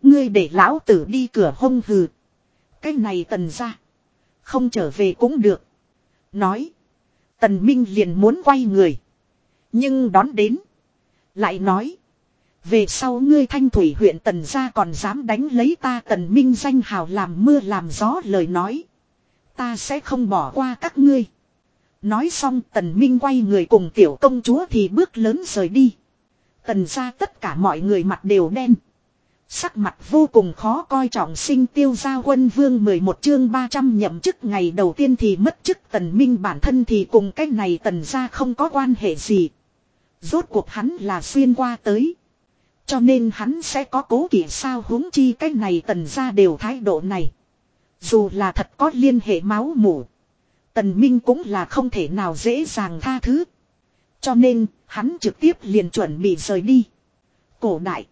Ngươi để lão tử đi cửa hông hừ. Cái này tần ra. Không trở về cũng được. Nói. Tần Minh liền muốn quay người. Nhưng đón đến. Lại nói. Về sau ngươi thanh thủy huyện tần gia còn dám đánh lấy ta tần minh danh hào làm mưa làm gió lời nói. Ta sẽ không bỏ qua các ngươi. Nói xong tần minh quay người cùng tiểu công chúa thì bước lớn rời đi. Tần gia tất cả mọi người mặt đều đen. Sắc mặt vô cùng khó coi trọng sinh tiêu gia quân vương 11 chương 300 nhậm chức ngày đầu tiên thì mất chức tần minh bản thân thì cùng cái này tần gia không có quan hệ gì. Rốt cuộc hắn là xuyên qua tới. Cho nên hắn sẽ có cố kỵ sao huống chi cái này tần gia đều thái độ này. Dù là thật có liên hệ máu mủ. Tần Minh cũng là không thể nào dễ dàng tha thứ. Cho nên, hắn trực tiếp liền chuẩn bị rời đi. Cổ đại.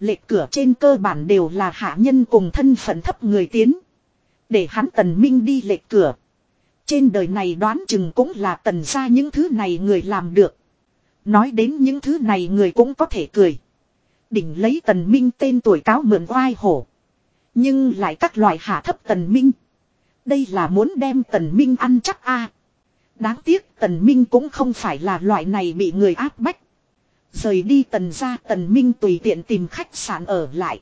Lệ cửa trên cơ bản đều là hạ nhân cùng thân phận thấp người tiến. Để hắn tần minh đi lệ cửa. Trên đời này đoán chừng cũng là tần ra những thứ này người làm được. Nói đến những thứ này người cũng có thể cười. Đỉnh lấy tần minh tên tuổi cáo mượn oai hổ. Nhưng lại các loại hạ thấp tần minh. Đây là muốn đem tần minh ăn chắc a. Đáng tiếc tần minh cũng không phải là loại này bị người áp bách. Rời đi tần gia, tần minh tùy tiện tìm khách sạn ở lại.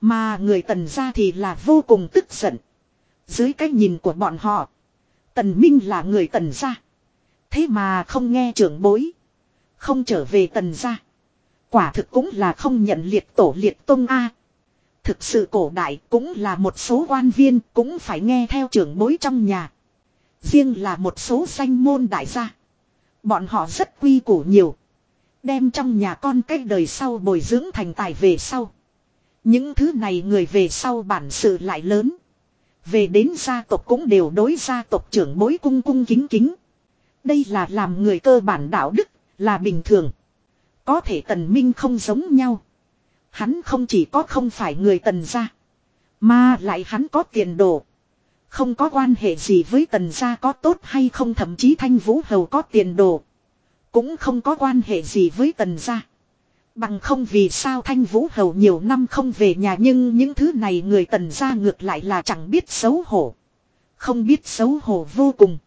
Mà người tần gia thì là vô cùng tức giận. Dưới cái nhìn của bọn họ. Tần minh là người tần gia Thế mà không nghe trưởng bối. Không trở về tần gia Quả thực cũng là không nhận liệt tổ liệt tông A. Thực sự cổ đại cũng là một số quan viên cũng phải nghe theo trưởng bối trong nhà. Riêng là một số danh môn đại gia. Bọn họ rất quy củ nhiều. Đem trong nhà con cách đời sau bồi dưỡng thành tài về sau. Những thứ này người về sau bản sự lại lớn. Về đến gia tộc cũng đều đối gia tộc trưởng bối cung cung kính kính. Đây là làm người cơ bản đạo đức, là bình thường. Có thể tần minh không giống nhau. Hắn không chỉ có không phải người tần gia. Mà lại hắn có tiền đồ. Không có quan hệ gì với tần gia có tốt hay không thậm chí thanh vũ hầu có tiền đồ. Cũng không có quan hệ gì với tần gia. Bằng không vì sao thanh vũ hầu nhiều năm không về nhà nhưng những thứ này người tần gia ngược lại là chẳng biết xấu hổ. Không biết xấu hổ vô cùng.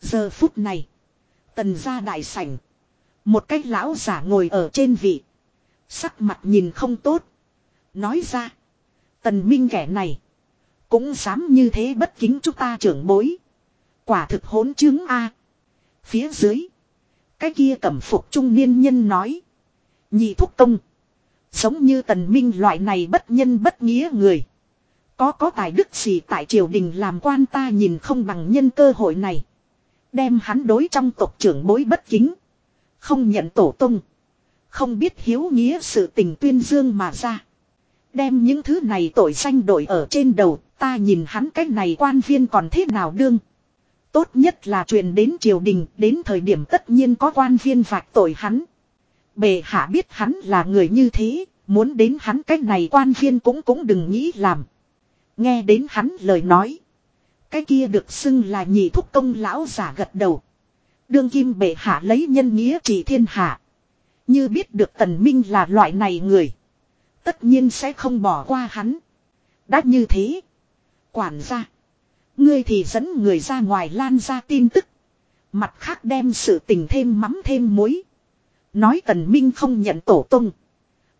Giờ phút này. Tần gia đại sảnh. Một cái lão giả ngồi ở trên vị. Sắc mặt nhìn không tốt. Nói ra. Tần minh kẻ này. Cũng dám như thế bất kính chúng ta trưởng bối. Quả thực hỗn chứng A. Phía dưới. Cái kia cẩm phục trung niên nhân nói. Nhị thúc công. Giống như tần minh loại này bất nhân bất nghĩa người. Có có tài đức gì tại triều đình làm quan ta nhìn không bằng nhân cơ hội này. Đem hắn đối trong tộc trưởng bối bất kính. Không nhận tổ tung. Không biết hiếu nghĩa sự tình tuyên dương mà ra. Đem những thứ này tội danh đổi ở trên đầu, ta nhìn hắn cách này quan viên còn thế nào đương. Tốt nhất là truyền đến triều đình, đến thời điểm tất nhiên có quan viên vạch tội hắn. bệ hạ biết hắn là người như thế, muốn đến hắn cách này quan viên cũng cũng đừng nghĩ làm. Nghe đến hắn lời nói. Cái kia được xưng là nhị thúc công lão giả gật đầu. Đương kim bệ hạ lấy nhân nghĩa trị thiên hạ. Như biết được tần minh là loại này người. Tất nhiên sẽ không bỏ qua hắn. Đã như thế. Quản gia. Ngươi thì dẫn người ra ngoài lan ra tin tức. Mặt khác đem sự tình thêm mắm thêm muối. Nói tần minh không nhận tổ tung.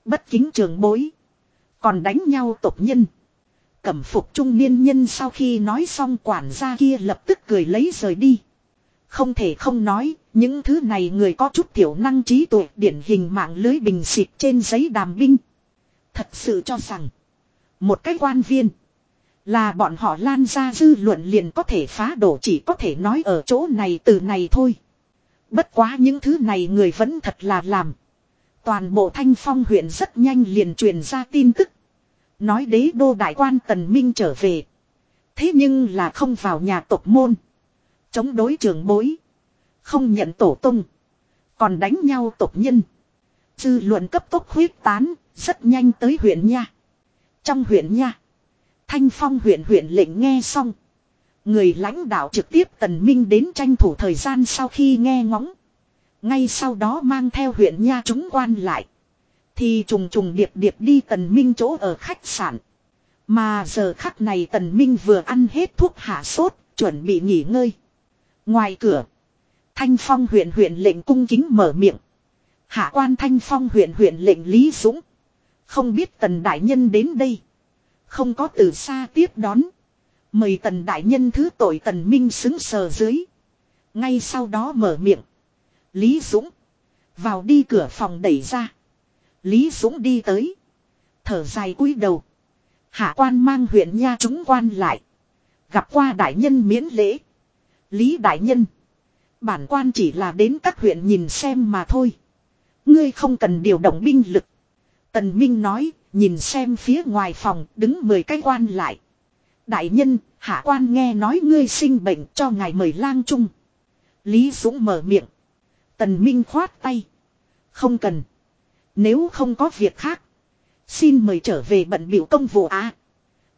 Bất kính trường bối. Còn đánh nhau tộc nhân. Cẩm phục trung niên nhân sau khi nói xong quản gia kia lập tức cười lấy rời đi. Không thể không nói, những thứ này người có chút tiểu năng trí tuệ điển hình mạng lưới bình xịt trên giấy đàm binh. Thật sự cho rằng, một cái quan viên, là bọn họ lan ra dư luận liền có thể phá đổ chỉ có thể nói ở chỗ này từ này thôi. Bất quá những thứ này người vẫn thật là làm. Toàn bộ thanh phong huyện rất nhanh liền truyền ra tin tức. Nói đế đô đại quan tần minh trở về. Thế nhưng là không vào nhà tộc môn. Chống đối trường bối. Không nhận tổ tung. Còn đánh nhau tộc nhân. Dư luận cấp tốc huyết tán, rất nhanh tới huyện nha. Trong huyện nha. Thanh phong huyện huyện lệnh nghe xong. Người lãnh đạo trực tiếp tần minh đến tranh thủ thời gian sau khi nghe ngóng. Ngay sau đó mang theo huyện nha chúng quan lại. Thì trùng trùng điệp điệp đi tần minh chỗ ở khách sạn. Mà giờ khắc này tần minh vừa ăn hết thuốc hạ sốt, chuẩn bị nghỉ ngơi. Ngoài cửa. Thanh phong huyện huyện lệnh cung kính mở miệng. Hạ quan thanh phong huyện huyện lệnh Lý Dũng. Không biết tần đại nhân đến đây. Không có từ xa tiếp đón. Mời tần đại nhân thứ tội tần minh xứng sờ dưới. Ngay sau đó mở miệng. Lý Dũng. Vào đi cửa phòng đẩy ra. Lý Dũng đi tới. Thở dài cúi đầu. Hạ quan mang huyện nha chúng quan lại. Gặp qua đại nhân miễn lễ. Lý đại nhân. Bản quan chỉ là đến các huyện nhìn xem mà thôi. Ngươi không cần điều động binh lực. Tần Minh nói, nhìn xem phía ngoài phòng, đứng mười cái quan lại. Đại nhân, hạ quan nghe nói ngươi sinh bệnh cho ngài mời lang trung. Lý Dũng mở miệng. Tần Minh khoát tay. Không cần. Nếu không có việc khác. Xin mời trở về bận biểu công vụ á.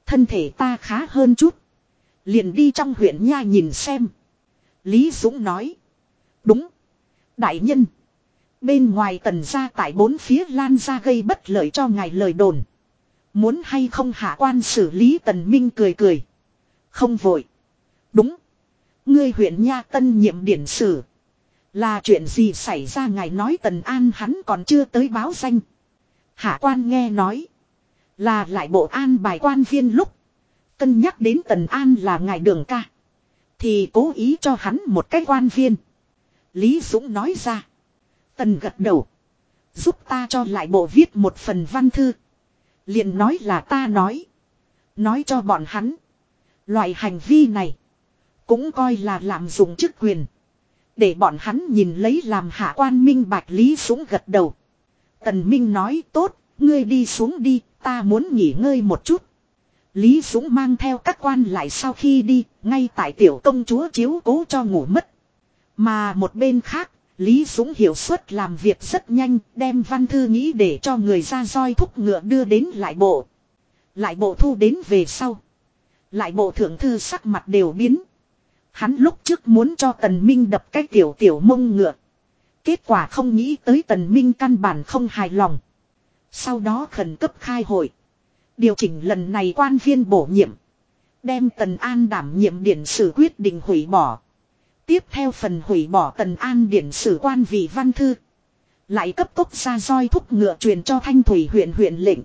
thân thể ta khá hơn chút. Liền đi trong huyện nha nhìn xem. Lý Dũng nói. Đúng. Đại nhân. Bên ngoài tần gia tại bốn phía lan ra gây bất lợi cho ngài lời đồn. Muốn hay không hạ quan xử lý tần minh cười cười. Không vội. Đúng. Ngươi huyện nha tân nhiệm điển sử. Là chuyện gì xảy ra ngài nói tần an hắn còn chưa tới báo danh. Hạ quan nghe nói. Là lại bộ an bài quan viên lúc. Cân nhắc đến tần an là ngài đường ca. Thì cố ý cho hắn một cái quan viên. Lý Dũng nói ra. Tần gật đầu. Giúp ta cho lại bộ viết một phần văn thư. liền nói là ta nói. Nói cho bọn hắn. Loại hành vi này. Cũng coi là lạm dụng chức quyền. Để bọn hắn nhìn lấy làm hạ quan minh bạch Lý Dũng gật đầu. Tần Minh nói tốt, ngươi đi xuống đi, ta muốn nghỉ ngơi một chút. Lý Dũng mang theo các quan lại sau khi đi, ngay tại tiểu công chúa chiếu cố cho ngủ mất. Mà một bên khác, Lý Dũng hiệu suất làm việc rất nhanh, đem văn thư nghĩ để cho người ra roi thúc ngựa đưa đến lại bộ. Lại bộ thu đến về sau. Lại bộ thượng thư sắc mặt đều biến. Hắn lúc trước muốn cho Tần Minh đập cái tiểu tiểu mông ngựa. Kết quả không nghĩ tới Tần Minh căn bản không hài lòng. Sau đó khẩn cấp khai hội. Điều chỉnh lần này quan viên bổ nhiệm. Đem Tần An đảm nhiệm điện sử quyết định hủy bỏ. Tiếp theo phần hủy bỏ Tần An điển sử quan vị văn thư. Lại cấp tốc ra roi thúc ngựa truyền cho Thanh Thủy huyện huyện lệnh.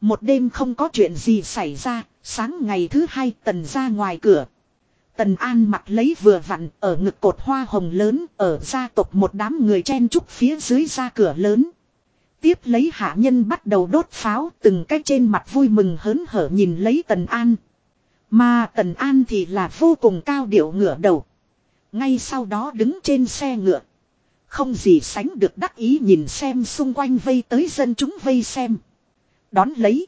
Một đêm không có chuyện gì xảy ra, sáng ngày thứ hai Tần ra ngoài cửa. Tần An mặt lấy vừa vặn ở ngực cột hoa hồng lớn ở gia tộc một đám người chen trúc phía dưới ra cửa lớn. Tiếp lấy hạ nhân bắt đầu đốt pháo từng cái trên mặt vui mừng hớn hở nhìn lấy Tần An. Mà Tần An thì là vô cùng cao điệu ngửa đầu. Ngay sau đó đứng trên xe ngựa. Không gì sánh được đắc ý nhìn xem xung quanh vây tới dân chúng vây xem. Đón lấy.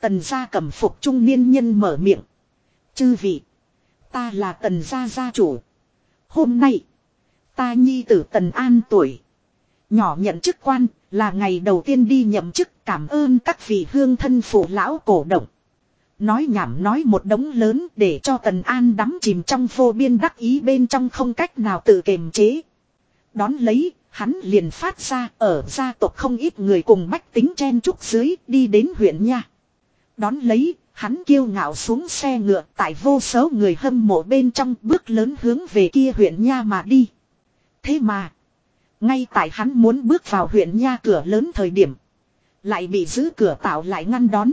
Tần gia cầm phục trung niên nhân mở miệng. Chư vị. Ta là tần gia gia chủ. Hôm nay. Ta nhi tử tần an tuổi. Nhỏ nhận chức quan là ngày đầu tiên đi nhậm chức cảm ơn các vị hương thân phụ lão cổ động. Nói nhảm nói một đống lớn để cho Tần An đắm chìm trong vô biên đắc ý bên trong không cách nào tự kiềm chế. Đón lấy, hắn liền phát ra ở gia tộc không ít người cùng bách tính chen trúc dưới đi đến huyện nha. Đón lấy, hắn kiêu ngạo xuống xe ngựa tại vô số người hâm mộ bên trong bước lớn hướng về kia huyện nha mà đi. Thế mà, ngay tại hắn muốn bước vào huyện nha cửa lớn thời điểm, lại bị giữ cửa tạo lại ngăn đón.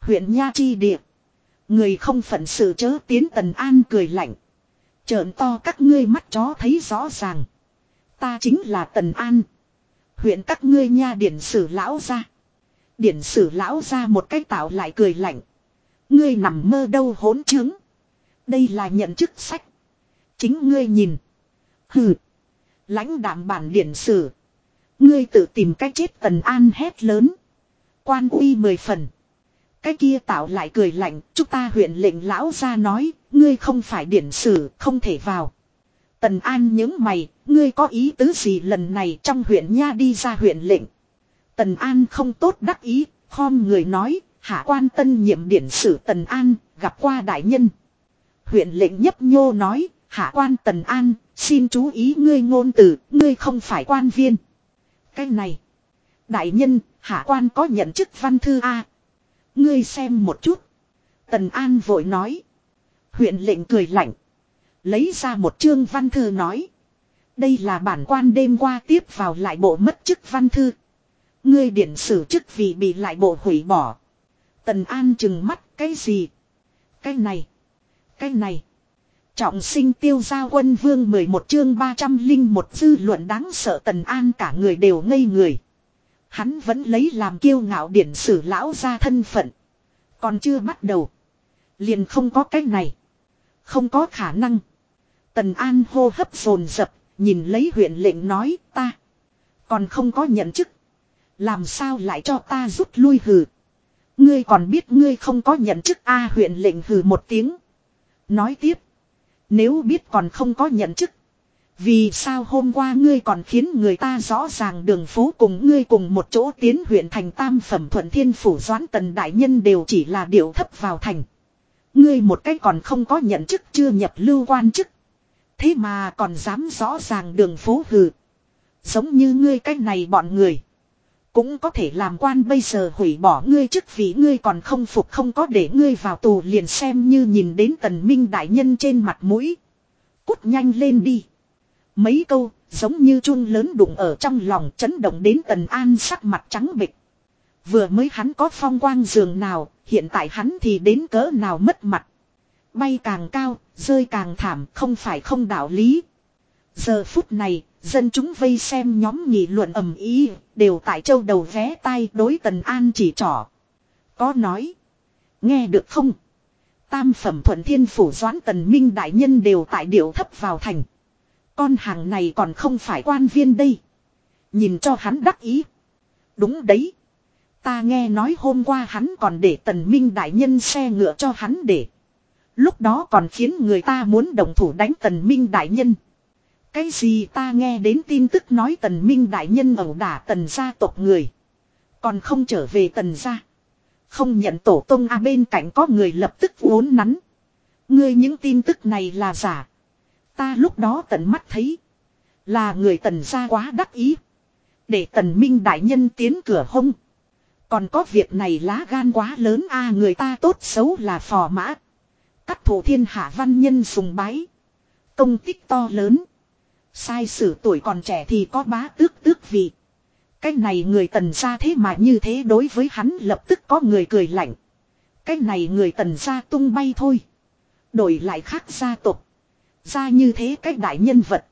Huyện nha chi địa, người không phận sự chớ tiến tần an cười lạnh. Trợn to các ngươi mắt chó thấy rõ ràng. Ta chính là tần an. Huyện các ngươi nha điển sử lão ra. Điển sử lão ra một cách tạo lại cười lạnh. Ngươi nằm mơ đâu hỗn chứng. Đây là nhận chức sách. Chính ngươi nhìn. Hừ. Lãnh đạm bản điển sử. Ngươi tự tìm cách chết tần an hét lớn. Quan uy mười phần. Cái kia tạo lại cười lạnh. Chúng ta huyện lệnh lão ra nói. Ngươi không phải điển sử. Không thể vào. Tần an những mày. Ngươi có ý tứ gì lần này trong huyện nha đi ra huyện lệnh. Tần an không tốt đắc ý. Khom người nói Hạ quan tân nhiệm điển sử Tần An, gặp qua đại nhân. Huyện lệnh nhấp nhô nói, hạ quan Tần An, xin chú ý ngươi ngôn từ, ngươi không phải quan viên. Cái này. Đại nhân, hạ quan có nhận chức văn thư A. Ngươi xem một chút. Tần An vội nói. Huyện lệnh cười lạnh. Lấy ra một chương văn thư nói. Đây là bản quan đêm qua tiếp vào lại bộ mất chức văn thư. Ngươi điển sử chức vì bị lại bộ hủy bỏ. Tần An chừng mắt, cái gì? Cái này. Cái này. Trọng sinh tiêu giao quân vương 11 chương 301 dư luận đáng sợ Tần An cả người đều ngây người. Hắn vẫn lấy làm kiêu ngạo điển sử lão ra thân phận. Còn chưa bắt đầu. Liền không có cách này. Không có khả năng. Tần An hô hấp dồn dập, nhìn lấy huyện lệnh nói, ta. Còn không có nhận chức. Làm sao lại cho ta rút lui hừ. Ngươi còn biết ngươi không có nhận chức A huyện lệnh hừ một tiếng. Nói tiếp. Nếu biết còn không có nhận chức. Vì sao hôm qua ngươi còn khiến người ta rõ ràng đường phố cùng ngươi cùng một chỗ tiến huyện thành tam phẩm thuận thiên phủ doãn tần đại nhân đều chỉ là điều thấp vào thành. Ngươi một cách còn không có nhận chức chưa nhập lưu quan chức. Thế mà còn dám rõ ràng đường phố hừ. Giống như ngươi cách này bọn người. Cũng có thể làm quan bây giờ hủy bỏ ngươi chức vì ngươi còn không phục không có để ngươi vào tù liền xem như nhìn đến tần minh đại nhân trên mặt mũi. Cút nhanh lên đi. Mấy câu giống như chuông lớn đụng ở trong lòng chấn động đến tần an sắc mặt trắng bịch. Vừa mới hắn có phong quang giường nào, hiện tại hắn thì đến cỡ nào mất mặt. Bay càng cao, rơi càng thảm, không phải không đạo lý. Giờ phút này, dân chúng vây xem nhóm nghị luận ầm ý, đều tại châu đầu vé tay đối Tần An chỉ trỏ. Có nói, nghe được không? Tam phẩm thuận thiên phủ doãn Tần Minh đại nhân đều tại điệu thấp vào thành. Con hàng này còn không phải quan viên đây. Nhìn cho hắn đắc ý. Đúng đấy. Ta nghe nói hôm qua hắn còn để tần minh đại nhân xe ngựa cho hắn để. Lúc đó còn khiến người ta muốn đồng thủ đánh tần minh đại nhân. Cái gì ta nghe đến tin tức nói tần minh đại nhân ẩu đả tần gia tộc người. Còn không trở về tần gia. Không nhận tổ tông a bên cạnh có người lập tức uốn nắn. Ngươi những tin tức này là giả. Ta lúc đó tận mắt thấy. Là người tần gia quá đắc ý. Để tần minh đại nhân tiến cửa hông. Còn có việc này lá gan quá lớn a, người ta tốt xấu là phò mã. Cắt thủ thiên hạ văn nhân sùng bái. Công tích to lớn. Sai sử tuổi còn trẻ thì có bá tước tước vị. Cái này người tần ra thế mà như thế đối với hắn lập tức có người cười lạnh. Cái này người tần ra tung bay thôi. Đổi lại khác gia tộc. Ra như thế cái đại nhân vật.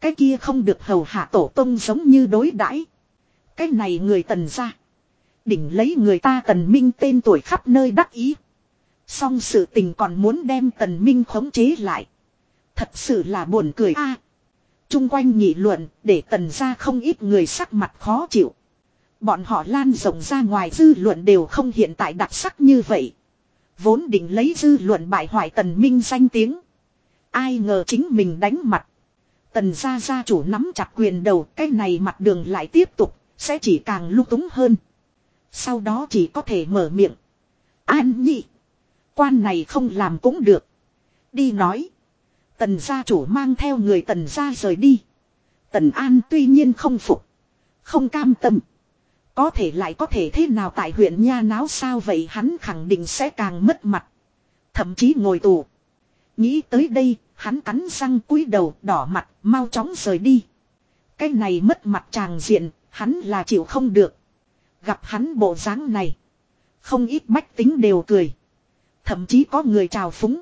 Cái kia không được hầu hạ tổ tông giống như đối đãi. Cái này người tần ra. Đỉnh lấy người ta tần minh tên tuổi khắp nơi đắc ý. Song sự tình còn muốn đem tần minh khống chế lại. Thật sự là buồn cười a. Trung quanh nghị luận, để tần ra không ít người sắc mặt khó chịu. Bọn họ lan rộng ra ngoài dư luận đều không hiện tại đặc sắc như vậy. Vốn định lấy dư luận bại hoại tần minh danh tiếng. Ai ngờ chính mình đánh mặt. Tần gia gia chủ nắm chặt quyền đầu cái này mặt đường lại tiếp tục, sẽ chỉ càng lung túng hơn. Sau đó chỉ có thể mở miệng. An nhị. Quan này không làm cũng được. Đi nói. Tần gia chủ mang theo người tần gia rời đi. Tần An tuy nhiên không phục. Không cam tâm. Có thể lại có thể thế nào tại huyện Nha Náo sao vậy hắn khẳng định sẽ càng mất mặt. Thậm chí ngồi tù. Nghĩ tới đây, hắn cắn răng cúi đầu đỏ mặt, mau chóng rời đi. Cái này mất mặt tràng diện, hắn là chịu không được. Gặp hắn bộ dáng này. Không ít bách tính đều cười. Thậm chí có người chào phúng.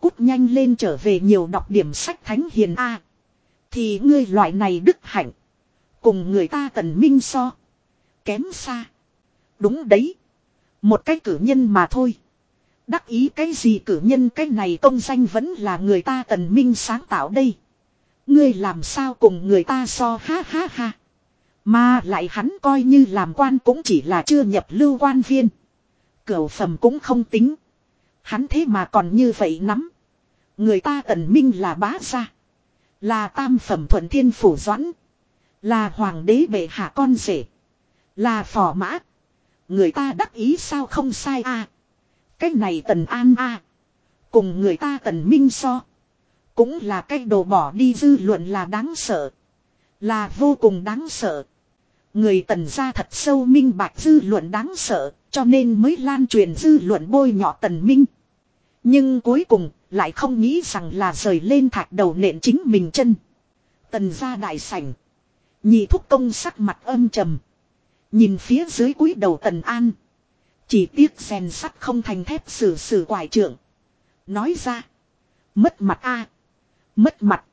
Cút nhanh lên trở về nhiều đọc điểm sách thánh hiền A. Thì ngươi loại này đức hạnh. Cùng người ta tần minh so. Kém xa. Đúng đấy. Một cái cử nhân mà thôi. Đắc ý cái gì cử nhân cái này công danh vẫn là người ta tần minh sáng tạo đây. Ngươi làm sao cùng người ta so ha ha ha. Mà lại hắn coi như làm quan cũng chỉ là chưa nhập lưu quan viên. Cửu phẩm cũng không tính. Hắn thế mà còn như vậy nắm. Người ta tần minh là bá gia. Là tam phẩm thuận thiên phủ doãn. Là hoàng đế bệ hạ con rể. Là phò mã. Người ta đắc ý sao không sai a cái này tần an a Cùng người ta tần minh so. Cũng là cái đồ bỏ đi dư luận là đáng sợ. Là vô cùng đáng sợ. Người tần gia thật sâu minh bạch dư luận đáng sợ, cho nên mới lan truyền dư luận bôi nhọ tần minh. Nhưng cuối cùng, lại không nghĩ rằng là rời lên thạch đầu nện chính mình chân. Tần gia đại sảnh. Nhị thúc công sắc mặt âm trầm. Nhìn phía dưới cúi đầu tần an. Chỉ tiếc rèn sắt không thành thép xử xử quải trưởng. Nói ra. Mất mặt a Mất mặt.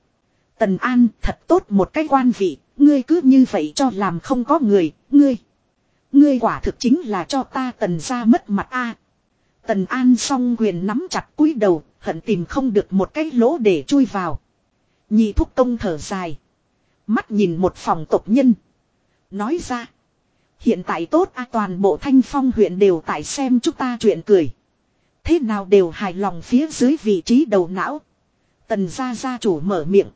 Tần an thật tốt một cái quan vị, Ngươi cứ như vậy cho làm không có người, ngươi. Ngươi quả thực chính là cho ta tần ra mất mặt a. Tần An song quyền nắm chặt cúi đầu, hận tìm không được một cái lỗ để chui vào. Nhị thúc công thở dài. Mắt nhìn một phòng tộc nhân. Nói ra. Hiện tại tốt a, toàn bộ thanh phong huyện đều tại xem chúng ta chuyện cười. Thế nào đều hài lòng phía dưới vị trí đầu não. Tần gia gia chủ mở miệng.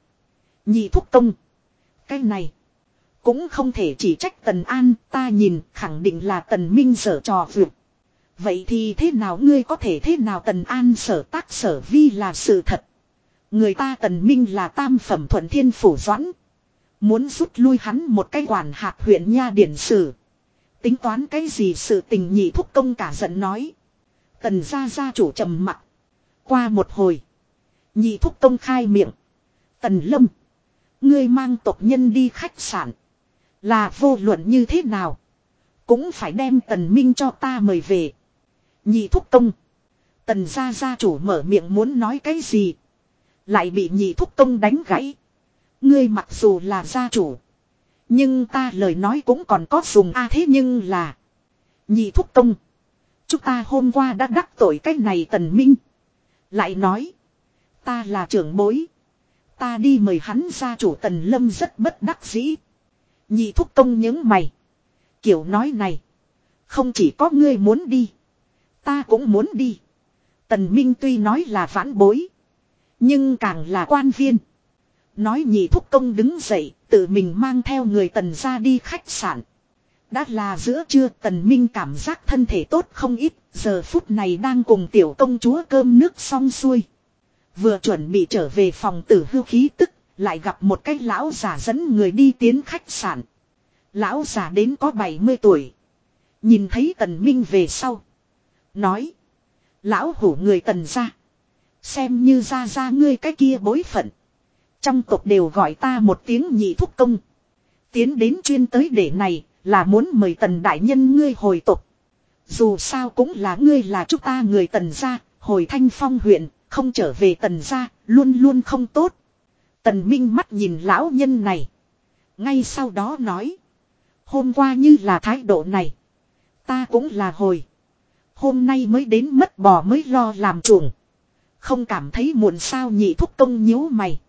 Nhị thúc công. Cái này. Cũng không thể chỉ trách tần an, ta nhìn khẳng định là tần minh sở trò vượt. Vậy thì thế nào ngươi có thể thế nào tần an sở tác sở vi là sự thật. Người ta tần minh là tam phẩm thuận thiên phủ doãn. Muốn rút lui hắn một cái quản hạt huyện nha điển sử. Tính toán cái gì sự tình nhị thúc công cả giận nói. Tần gia gia chủ trầm mặt. Qua một hồi. Nhị thúc công khai miệng. Tần lâm. Ngươi mang tộc nhân đi khách sạn. Là vô luận như thế nào. Cũng phải đem tần minh cho ta mời về. Nhị thúc công. Tần gia gia chủ mở miệng muốn nói cái gì. Lại bị nhị thúc công đánh gãy. Ngươi mặc dù là gia chủ. Nhưng ta lời nói cũng còn có dùng a thế nhưng là. Nhị thúc công. Chúng ta hôm qua đã đắc tội cái này tần minh. Lại nói. Ta là trưởng bối. Ta đi mời hắn ra chủ tần lâm rất bất đắc dĩ. Nhị thúc công những mày. Kiểu nói này. Không chỉ có ngươi muốn đi. Ta cũng muốn đi. Tần Minh tuy nói là vãn bối. Nhưng càng là quan viên. Nói nhị thúc công đứng dậy, tự mình mang theo người tần ra đi khách sạn. Đã là giữa trưa tần minh cảm giác thân thể tốt không ít, giờ phút này đang cùng tiểu công chúa cơm nước xong xuôi. Vừa chuẩn bị trở về phòng tử hưu khí tức, lại gặp một cái lão già dẫn người đi tiến khách sạn. Lão già đến có 70 tuổi. Nhìn thấy tần minh về sau. Nói. Lão hủ người tần ra. Xem như ra ra ngươi cái kia bối phận. Trong tộc đều gọi ta một tiếng nhị thúc công. Tiến đến chuyên tới để này là muốn mời tần đại nhân ngươi hồi tộc. Dù sao cũng là ngươi là chúng ta người tần gia, hồi thanh phong huyện, không trở về tần gia, luôn luôn không tốt. Tần Minh mắt nhìn lão nhân này. Ngay sau đó nói. Hôm qua như là thái độ này. Ta cũng là hồi. Hôm nay mới đến mất bò mới lo làm chuồng. Không cảm thấy muộn sao nhị thúc công nhíu mày.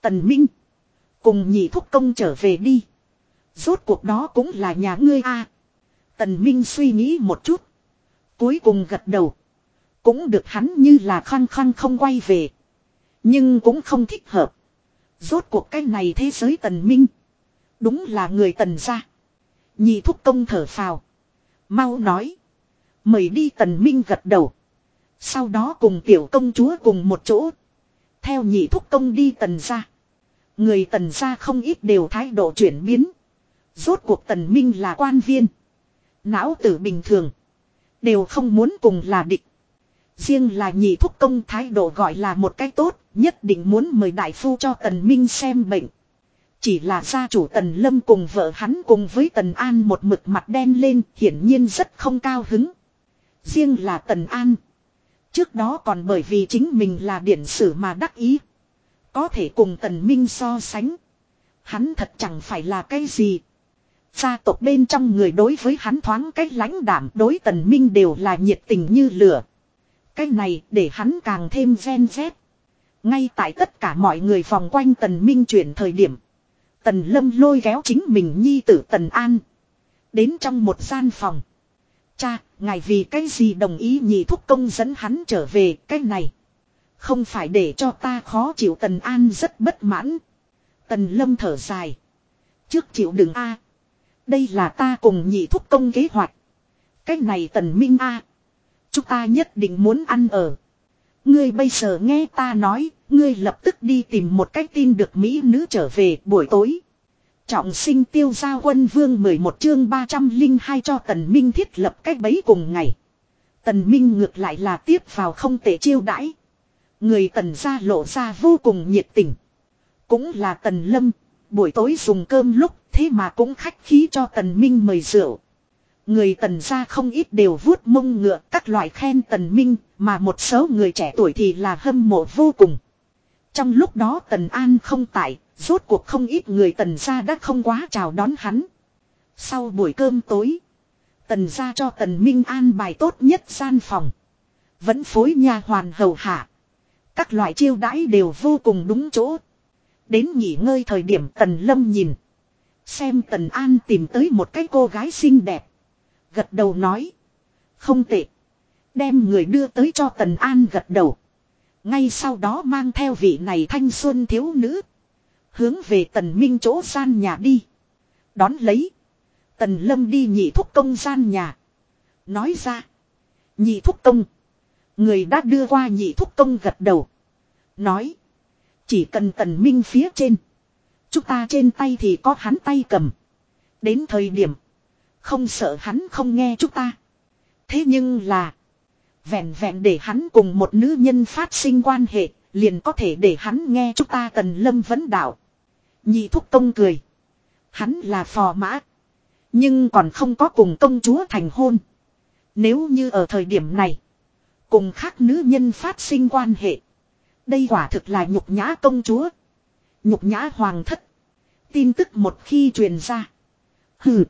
Tần Minh. Cùng nhị thúc công trở về đi. Rốt cuộc đó cũng là nhà ngươi a. Tần Minh suy nghĩ một chút. Cuối cùng gật đầu. Cũng được hắn như là khăng khăng không quay về. Nhưng cũng không thích hợp. Rốt cuộc cái này thế giới tần minh. Đúng là người tần gia. Nhị thúc công thở phào. Mau nói. Mời đi tần minh gật đầu. Sau đó cùng tiểu công chúa cùng một chỗ. Theo nhị thúc công đi tần ra. Người tần ra không ít đều thái độ chuyển biến. Rốt cuộc tần minh là quan viên. Não tử bình thường. Đều không muốn cùng là địch. Riêng là nhị thúc công thái độ gọi là một cái tốt, nhất định muốn mời đại phu cho tần minh xem bệnh. Chỉ là gia chủ tần lâm cùng vợ hắn cùng với tần an một mực mặt đen lên, hiển nhiên rất không cao hứng. Riêng là tần an. Trước đó còn bởi vì chính mình là điển sử mà đắc ý. Có thể cùng tần minh so sánh. Hắn thật chẳng phải là cái gì. Gia tộc bên trong người đối với hắn thoáng cách lãnh đảm đối tần minh đều là nhiệt tình như lửa. Cái này để hắn càng thêm ven vét. Ngay tại tất cả mọi người vòng quanh tần minh chuyển thời điểm. Tần lâm lôi kéo chính mình nhi tử tần an. Đến trong một gian phòng. Cha, ngài vì cái gì đồng ý nhị thúc công dẫn hắn trở về cái này. Không phải để cho ta khó chịu tần an rất bất mãn. Tần lâm thở dài. Trước chịu đừng a Đây là ta cùng nhị thúc công kế hoạch. Cái này tần minh a Chúng ta nhất định muốn ăn ở. Ngươi bây giờ nghe ta nói, ngươi lập tức đi tìm một cách tin được Mỹ nữ trở về buổi tối. Trọng sinh tiêu gia quân vương 11 chương 302 cho Tần Minh thiết lập cách bấy cùng ngày. Tần Minh ngược lại là tiếp vào không tệ chiêu đãi. Người Tần gia lộ ra vô cùng nhiệt tình. Cũng là Tần Lâm, buổi tối dùng cơm lúc thế mà cũng khách khí cho Tần Minh mời rượu. Người tần gia không ít đều vuốt mông ngựa các loại khen tần minh, mà một số người trẻ tuổi thì là hâm mộ vô cùng. Trong lúc đó Tần An không tại, rốt cuộc không ít người Tần gia đã không quá chào đón hắn. Sau buổi cơm tối, Tần gia cho Tần Minh an bài tốt nhất gian phòng. Vẫn phối nhà hoàn hầu hạ. Các loại chiêu đãi đều vô cùng đúng chỗ. Đến nghỉ ngơi thời điểm Tần Lâm nhìn. Xem Tần An tìm tới một cái cô gái xinh đẹp. Gật đầu nói. Không tệ. Đem người đưa tới cho Tần An gật đầu. Ngay sau đó mang theo vị này thanh xuân thiếu nữ. Hướng về Tần Minh chỗ gian nhà đi. Đón lấy. Tần Lâm đi nhị thúc công gian nhà. Nói ra. Nhị thúc công. Người đã đưa qua nhị thúc công gật đầu. Nói. Chỉ cần tần minh phía trên. Chúng ta trên tay thì có hắn tay cầm. Đến thời điểm. Không sợ hắn không nghe chúng ta. Thế nhưng là. Vẹn vẹn để hắn cùng một nữ nhân phát sinh quan hệ. Liền có thể để hắn nghe chúng ta tần lâm vấn đạo. Nhị thúc công cười. Hắn là phò mã. Nhưng còn không có cùng công chúa thành hôn. Nếu như ở thời điểm này. Cùng khác nữ nhân phát sinh quan hệ. Đây quả thực là nhục nhã công chúa. Nhục nhã hoàng thất. Tin tức một khi truyền ra. Hừ.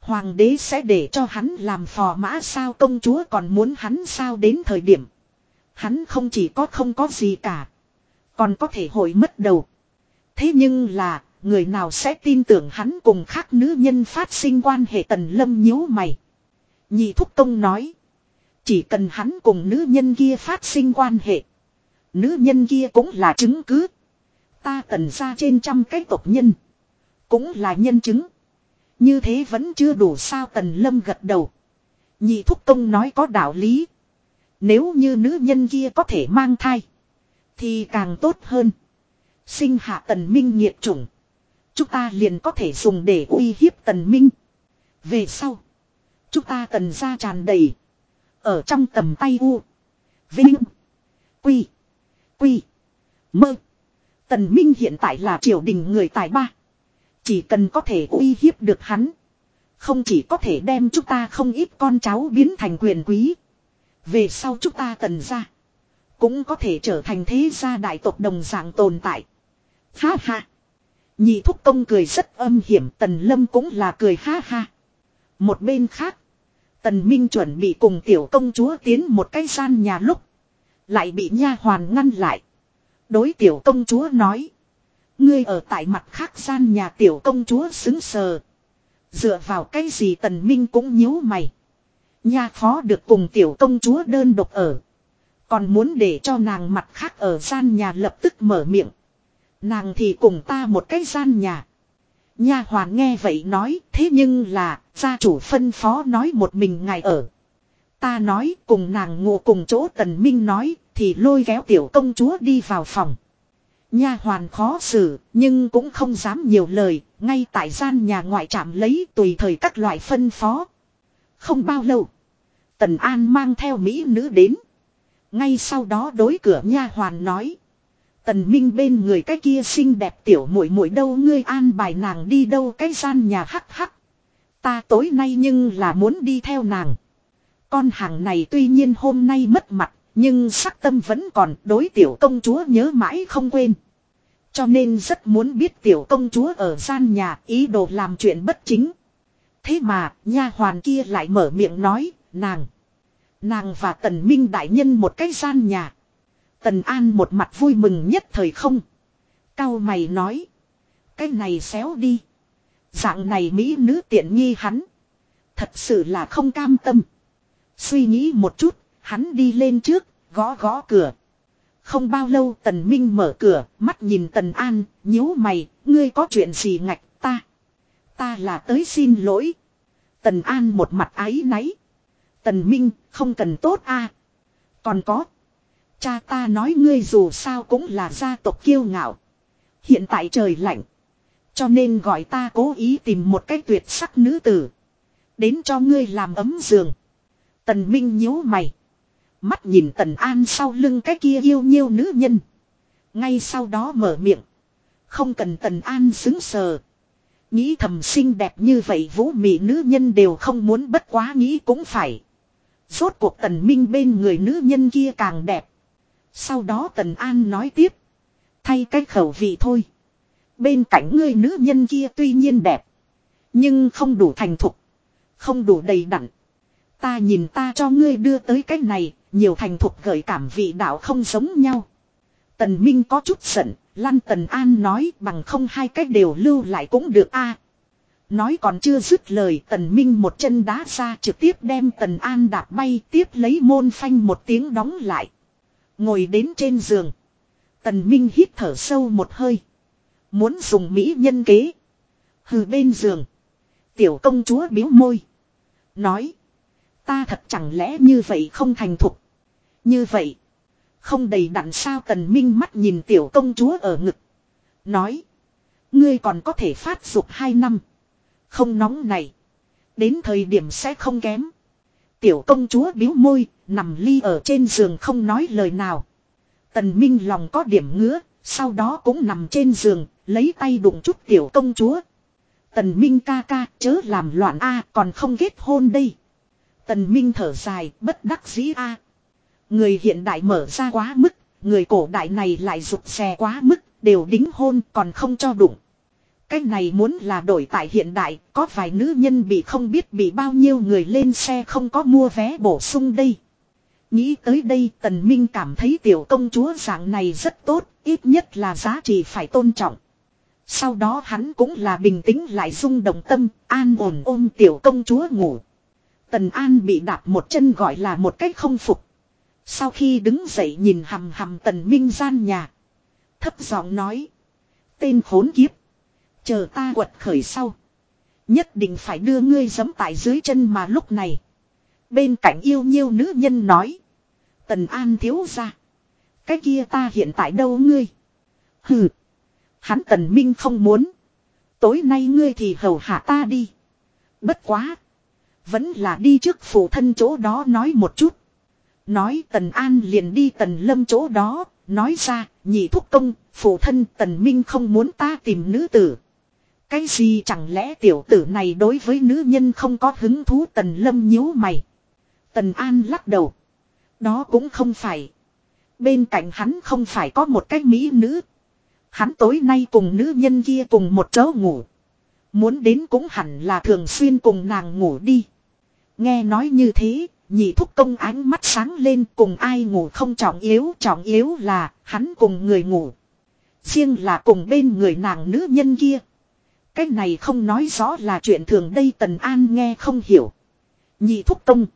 Hoàng đế sẽ để cho hắn làm phò mã sao công chúa còn muốn hắn sao đến thời điểm. Hắn không chỉ có không có gì cả. Còn có thể hội mất đầu. Thế nhưng là, người nào sẽ tin tưởng hắn cùng khác nữ nhân phát sinh quan hệ tần lâm nhíu mày. Nhị thúc công nói. Chỉ cần hắn cùng nữ nhân kia phát sinh quan hệ. Nữ nhân kia cũng là chứng cứ. Ta tần ra trên trăm cái tộc nhân. Cũng là nhân chứng. Như thế vẫn chưa đủ sao tần lâm gật đầu. Nhị thúc công nói có đạo lý. Nếu như nữ nhân kia có thể mang thai. Thì càng tốt hơn. Sinh hạ tần minh nhiệt chủng. Chúng ta liền có thể dùng để uy hiếp tần minh. Về sau. Chúng ta tần ra tràn đầy. Ở trong tầm tay u. Vinh. Quy. Quy. Mơ. Tần Minh hiện tại là triều đình người tài ba. Chỉ cần có thể uy hiếp được hắn. Không chỉ có thể đem chúng ta không ít con cháu biến thành quyền quý. Về sau chúng ta tần ra. Cũng có thể trở thành thế gia đại tộc đồng dạng tồn tại. Ha ha. Nhị thúc công cười rất âm hiểm, tần lâm cũng là cười ha ha. Một bên khác. Tần Minh chuẩn bị cùng tiểu công chúa tiến một cái gian nhà lúc. Lại bị nha hoàn ngăn lại. Đối tiểu công chúa nói. Ngươi ở tại mặt khác gian nhà tiểu công chúa xứng sờ. Dựa vào cái gì tần minh cũng nhíu mày. Nha phó được cùng tiểu công chúa đơn độc ở. Còn muốn để cho nàng mặt khác ở gian nhà lập tức mở miệng. Nàng thì cùng ta một cái gian nhà. Nha hoàn nghe vậy nói, thế nhưng là, gia chủ phân phó nói một mình ngài ở. Ta nói, cùng nàng ngủ cùng chỗ tần minh nói, thì lôi kéo tiểu công chúa đi vào phòng. Nha hoàn khó xử, nhưng cũng không dám nhiều lời, ngay tại gian nhà ngoại trạm lấy tùy thời các loại phân phó. Không bao lâu. Tần An mang theo mỹ nữ đến. Ngay sau đó đối cửa nha hoàn nói. Tần Minh bên người cái kia xinh đẹp tiểu muội muội đâu ngươi an bài nàng đi đâu cái gian nhà hắc hắc. Ta tối nay nhưng là muốn đi theo nàng. Con hàng này tuy nhiên hôm nay mất mặt, nhưng sắc tâm vẫn còn đối tiểu công chúa nhớ mãi không quên. Cho nên rất muốn biết tiểu công chúa ở gian nhà ý đồ làm chuyện bất chính. Thế mà, nha hoàn kia lại mở miệng nói, nàng. Nàng và tần minh đại nhân một cái gian nhà. Tần An một mặt vui mừng nhất thời không. Cao mày nói. Cái này xéo đi. Dạng này Mỹ nữ tiện nghi hắn. Thật sự là không cam tâm. Suy nghĩ một chút, hắn đi lên trước, gõ gõ cửa. Không bao lâu Tần Minh mở cửa, mắt nhìn Tần An, nhíu mày, ngươi có chuyện gì ngạch ta. Là tới xin lỗi. Tần An một mặt ái náy. Tần Minh, không cần tốt a. Còn có. Cha ta nói ngươi dù sao cũng là gia tộc kiêu ngạo. Hiện tại trời lạnh. Cho nên gọi ta cố ý tìm một cái tuyệt sắc nữ tử. Đến cho ngươi làm ấm giường. Tần Minh nhíu mày. Mắt nhìn Tần An sau lưng cái kia yêu nhiêu nữ nhân. Ngay sau đó mở miệng. Không cần Tần An xứng sờ. Nghĩ thầm xinh đẹp như vậy vũ mị nữ nhân đều không muốn bất quá nghĩ cũng phải. Rốt cuộc Tần Minh bên người nữ nhân kia càng đẹp. Sau đó Tần An nói tiếp. Thay cách khẩu vị thôi. Bên cạnh người nữ nhân kia tuy nhiên đẹp. Nhưng không đủ thành thục. Không đủ đầy đặn. Ta nhìn ta cho ngươi đưa tới cái này, nhiều thành thục gợi cảm vị đạo không giống nhau. Tần Minh có chút giận, Lăn Tần An nói bằng không hai cách đều lưu lại cũng được a. Nói còn chưa dứt lời, Tần Minh một chân đá ra trực tiếp đem Tần An đạp bay, tiếp lấy môn phanh một tiếng đóng lại. Ngồi đến trên giường. Tần Minh hít thở sâu một hơi. Muốn dùng mỹ nhân kế. Hừ bên giường. Tiểu công chúa biếu môi. Nói. Ta thật chẳng lẽ như vậy không thành thục. Như vậy. Không đầy đặn sao tần minh mắt nhìn tiểu công chúa ở ngực. Nói. Ngươi còn có thể phát dục hai năm. Không nóng này. Đến thời điểm sẽ không kém. Tiểu công chúa biếu môi, nằm ly ở trên giường không nói lời nào. Tần Minh lòng có điểm ngứa, sau đó cũng nằm trên giường, lấy tay đụng chút tiểu công chúa. Tần Minh ca ca, chớ làm loạn a, còn không kết hôn đây. Tần Minh thở dài, bất đắc dĩ a. Người hiện đại mở ra quá mức, người cổ đại này lại rụt xe quá mức, đều đính hôn còn không cho đụng. Cái này muốn là đổi tại hiện đại, có vài nữ nhân bị không biết bị bao nhiêu người lên xe không có mua vé bổ sung đây. Nghĩ tới đây tần minh cảm thấy tiểu công chúa dạng này rất tốt, ít nhất là giá trị phải tôn trọng. Sau đó hắn cũng là bình tĩnh lại rung động tâm, an ổn ôm tiểu công chúa ngủ. Tần An bị đạp một chân gọi là một cách không phục. Sau khi đứng dậy nhìn hầm hầm tần minh gian nhà. Thấp giọng nói. Tên khốn kiếp. Chờ ta quật khởi sau. Nhất định phải đưa ngươi giấm tại dưới chân mà lúc này. Bên cạnh yêu nhiêu nữ nhân nói. Tần An thiếu ra. Cái kia ta hiện tại đâu ngươi. Hừ. Hắn tần minh không muốn. Tối nay ngươi thì hầu hạ ta đi. Bất quá. Vẫn là đi trước phụ thân chỗ đó nói một chút. Nói tần an liền đi tần lâm chỗ đó. Nói ra nhị thúc công. Phụ thân tần minh không muốn ta tìm nữ tử. Cái gì chẳng lẽ tiểu tử này đối với nữ nhân không có hứng thú tần lâm nhíu mày. Tần an lắc đầu. Đó cũng không phải. Bên cạnh hắn không phải có một cái mỹ nữ. Hắn tối nay cùng nữ nhân kia cùng một chỗ ngủ. Muốn đến cũng hẳn là thường xuyên cùng nàng ngủ đi. Nghe nói như thế, nhị thúc công ánh mắt sáng lên cùng ai ngủ không trọng yếu. Trọng yếu là hắn cùng người ngủ. Riêng là cùng bên người nàng nữ nhân kia. Cái này không nói rõ là chuyện thường đây Tần An nghe không hiểu. Nhị thúc công.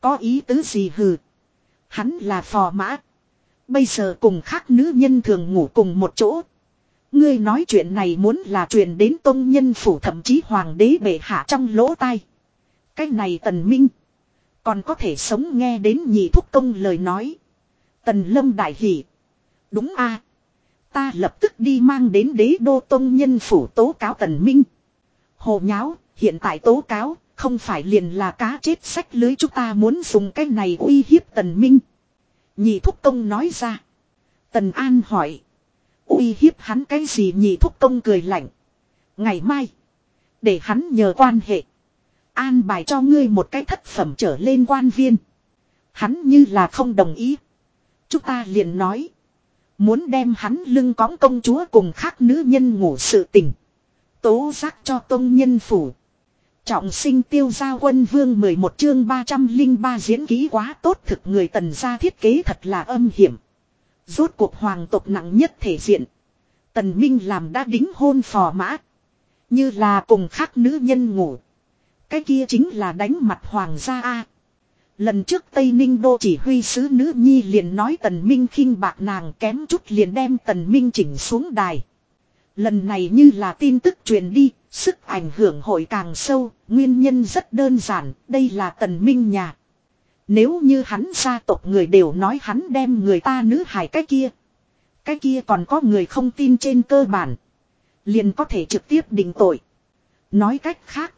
Có ý tứ gì hừ. Hắn là phò mã. Bây giờ cùng khác nữ nhân thường ngủ cùng một chỗ. Ngươi nói chuyện này muốn là chuyện đến tôn nhân phủ thậm chí hoàng đế bệ hạ trong lỗ tai. Cái này tần minh. Còn có thể sống nghe đến nhị thúc công lời nói. Tần lâm đại hỷ. Đúng a Ta lập tức đi mang đến đế đô tông nhân phủ tố cáo tần minh. Hồ nháo, hiện tại tố cáo, không phải liền là cá chết sách lưới chúng ta muốn dùng cái này uy hiếp tần minh. Nhị thúc công nói ra. Tần An hỏi. uy hiếp hắn cái gì nhị thúc công cười lạnh. Ngày mai. Để hắn nhờ quan hệ. An bài cho ngươi một cái thất phẩm trở lên quan viên. Hắn như là không đồng ý. Chúng ta liền nói. Muốn đem hắn lưng cõng công chúa cùng khác nữ nhân ngủ sự tình. Tố giác cho tông nhân phủ. Trọng sinh tiêu gia quân vương 11 chương 303 diễn ký quá tốt thực người tần gia thiết kế thật là âm hiểm. Rốt cuộc hoàng tộc nặng nhất thể diện. Tần Minh làm đã đính hôn phò mã. Như là cùng khác nữ nhân ngủ. Cái kia chính là đánh mặt hoàng gia A. Lần trước Tây Ninh Đô chỉ huy sứ nữ nhi liền nói Tần Minh khinh bạc nàng kém chút liền đem Tần Minh chỉnh xuống đài. Lần này như là tin tức truyền đi, sức ảnh hưởng hội càng sâu, nguyên nhân rất đơn giản, đây là Tần Minh nhà. Nếu như hắn gia tộc người đều nói hắn đem người ta nữ hài cái kia. Cái kia còn có người không tin trên cơ bản. Liền có thể trực tiếp định tội. Nói cách khác.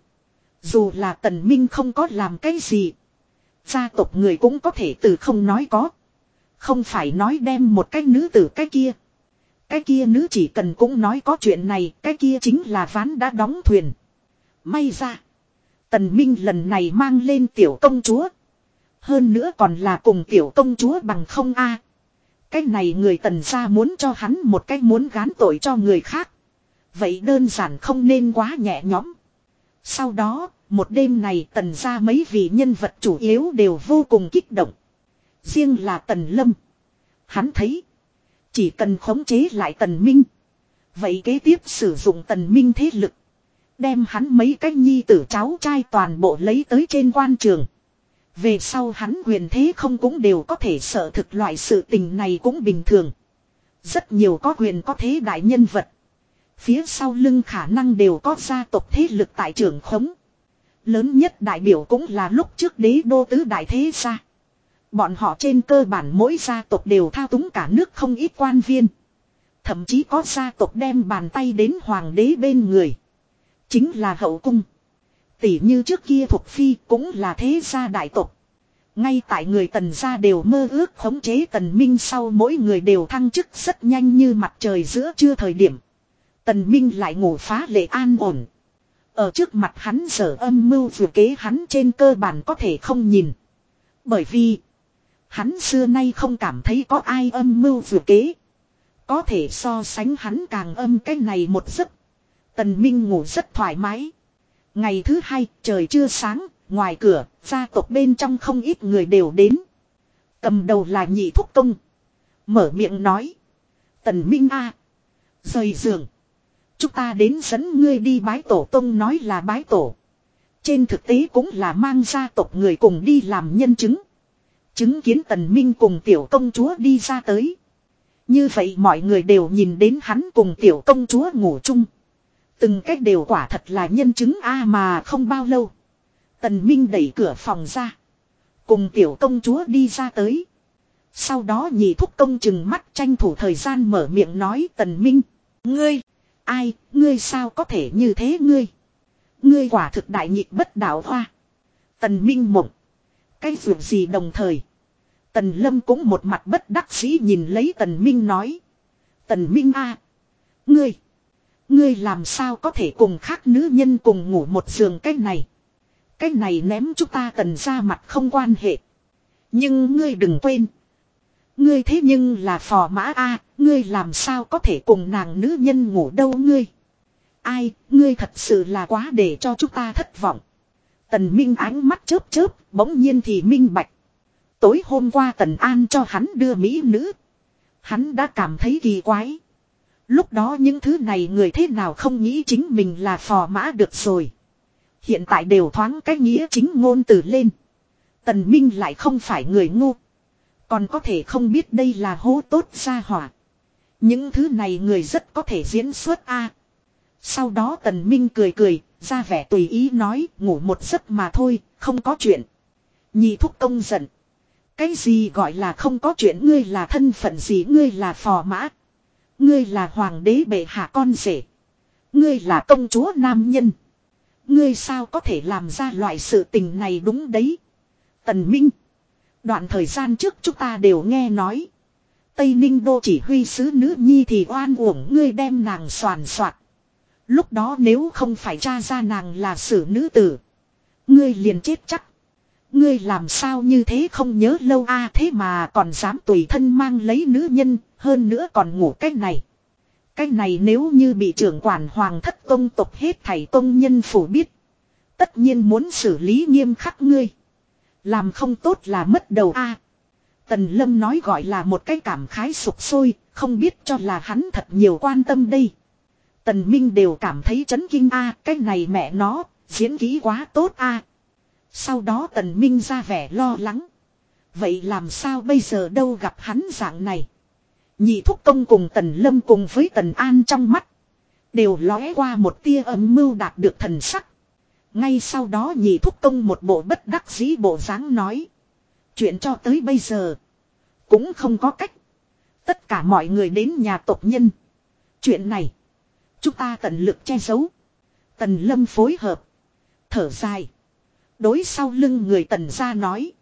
Dù là tần minh không có làm cái gì. Gia tộc người cũng có thể từ không nói có. Không phải nói đem một cái nữ tử cái kia. Cái kia nữ chỉ cần cũng nói có chuyện này, cái kia chính là ván đã đóng thuyền. May ra. Tần Minh lần này mang lên tiểu công chúa. Hơn nữa còn là cùng tiểu công chúa bằng không a. Cái này người tần gia muốn cho hắn một cách muốn gán tội cho người khác. Vậy đơn giản không nên quá nhẹ nhõm. Sau đó, một đêm này tần gia mấy vị nhân vật chủ yếu đều vô cùng kích động. Riêng là tần lâm. Hắn thấy. Chỉ cần khống chế lại tần minh. Vậy kế tiếp sử dụng tần minh thế lực. Đem hắn mấy cái nhi tử cháu trai toàn bộ lấy tới trên quan trường. Về sau hắn quyền thế không cũng đều có thể sợ thực loại sự tình này cũng bình thường. Rất nhiều có quyền có thế đại nhân vật. Phía sau lưng khả năng đều có gia tộc thế lực tại trưởng khống. Lớn nhất đại biểu cũng là lúc trước đế đô tứ đại thế gia. Bọn họ trên cơ bản mỗi gia tộc đều thao túng cả nước không ít quan viên. Thậm chí có gia tộc đem bàn tay đến hoàng đế bên người. Chính là hậu cung. Tỷ như trước kia thuộc phi cũng là thế gia đại tộc. Ngay tại người tần gia đều mơ ước khống chế tần minh sau mỗi người đều thăng chức rất nhanh như mặt trời giữa trưa thời điểm. Tần minh lại ngủ phá lệ an ổn. Ở trước mặt hắn sở âm mưu vừa kế hắn trên cơ bản có thể không nhìn. Bởi vì hắn xưa nay không cảm thấy có ai âm mưu vừa kế. Có thể so sánh hắn càng âm cái này một giấc. Tần Minh ngủ rất thoải mái. Ngày thứ hai, trời chưa sáng, ngoài cửa, gia tộc bên trong không ít người đều đến. Cầm đầu là nhị thúc công. Mở miệng nói. Tần Minh A. Rời giường. Chúng ta đến dẫn ngươi đi bái tổ tông nói là bái tổ. Trên thực tế cũng là mang gia tộc người cùng đi làm nhân chứng. Chứng kiến tần minh cùng tiểu công chúa đi ra tới. Như vậy mọi người đều nhìn đến hắn cùng tiểu công chúa ngủ chung. Từng cách đều quả thật là nhân chứng a mà không bao lâu. Tần Minh đẩy cửa phòng ra. Cùng tiểu công chúa đi ra tới. Sau đó nhị thúc công chừng mắt tranh thủ thời gian mở miệng nói Tần Minh. Ngươi. Ai. Ngươi sao có thể như thế ngươi. Ngươi quả thực đại nhịp bất đạo hoa. Tần Minh mộng. Cái việc gì đồng thời. Tần Lâm cũng một mặt bất đắc dĩ nhìn lấy Tần Minh nói. Tần Minh a, Ngươi. Ngươi làm sao có thể cùng khác nữ nhân cùng ngủ một giường cái này. Cái này ném chúng ta tần ra mặt không quan hệ. Nhưng ngươi đừng quên. Ngươi thế nhưng là phò mã A, ngươi làm sao có thể cùng nàng nữ nhân ngủ đâu ngươi. Ai, ngươi thật sự là quá để cho chúng ta thất vọng. Tần Minh ánh mắt chớp chớp, bỗng nhiên thì minh bạch. Tối hôm qua Tần An cho hắn đưa mỹ nữ. Hắn đã cảm thấy kỳ quái. Lúc đó những thứ này người thế nào không nghĩ chính mình là phò mã được rồi. Hiện tại đều thoáng cách nghĩa chính ngôn từ lên. Tần Minh lại không phải người ngu. Còn có thể không biết đây là hố tốt ra hỏa. Những thứ này người rất có thể diễn xuất a. Sau đó Tần Minh cười cười, ra vẻ tùy ý nói, ngủ một giấc mà thôi, không có chuyện. Nhị thúc công giận. Cái gì gọi là không có chuyện ngươi là thân phận gì ngươi là phò mã. Ngươi là hoàng đế bệ hạ con rể. Ngươi là công chúa nam nhân. Ngươi sao có thể làm ra loại sự tình này đúng đấy. Tần Minh. Đoạn thời gian trước chúng ta đều nghe nói. Tây Ninh Đô chỉ huy sứ nữ nhi thì oan uổng ngươi đem nàng soàn soạt. Lúc đó nếu không phải tra ra nàng là sử nữ tử. Ngươi liền chết chắc. Ngươi làm sao như thế không nhớ lâu a thế mà còn dám tùy thân mang lấy nữ nhân, hơn nữa còn ngủ cách này. Cách này nếu như bị trưởng quản hoàng thất công tộc hết thảy công nhân phủ biết. Tất nhiên muốn xử lý nghiêm khắc ngươi. Làm không tốt là mất đầu a Tần Lâm nói gọi là một cái cảm khái sụp sôi, không biết cho là hắn thật nhiều quan tâm đây. Tần Minh đều cảm thấy chấn kinh a cái này mẹ nó, diễn kỹ quá tốt a sau đó tần minh ra vẻ lo lắng. Vậy làm sao bây giờ đâu gặp hắn dạng này. Nhị thúc công cùng tần lâm cùng với tần an trong mắt. Đều lóe qua một tia âm mưu đạt được thần sắc. Ngay sau đó nhị thúc công một bộ bất đắc dĩ bộ dáng nói. Chuyện cho tới bây giờ. Cũng không có cách. Tất cả mọi người đến nhà tộc nhân. Chuyện này. Chúng ta tận lực che giấu. Tần lâm phối hợp. Thở dài. Đối sau lưng người tần gia nói.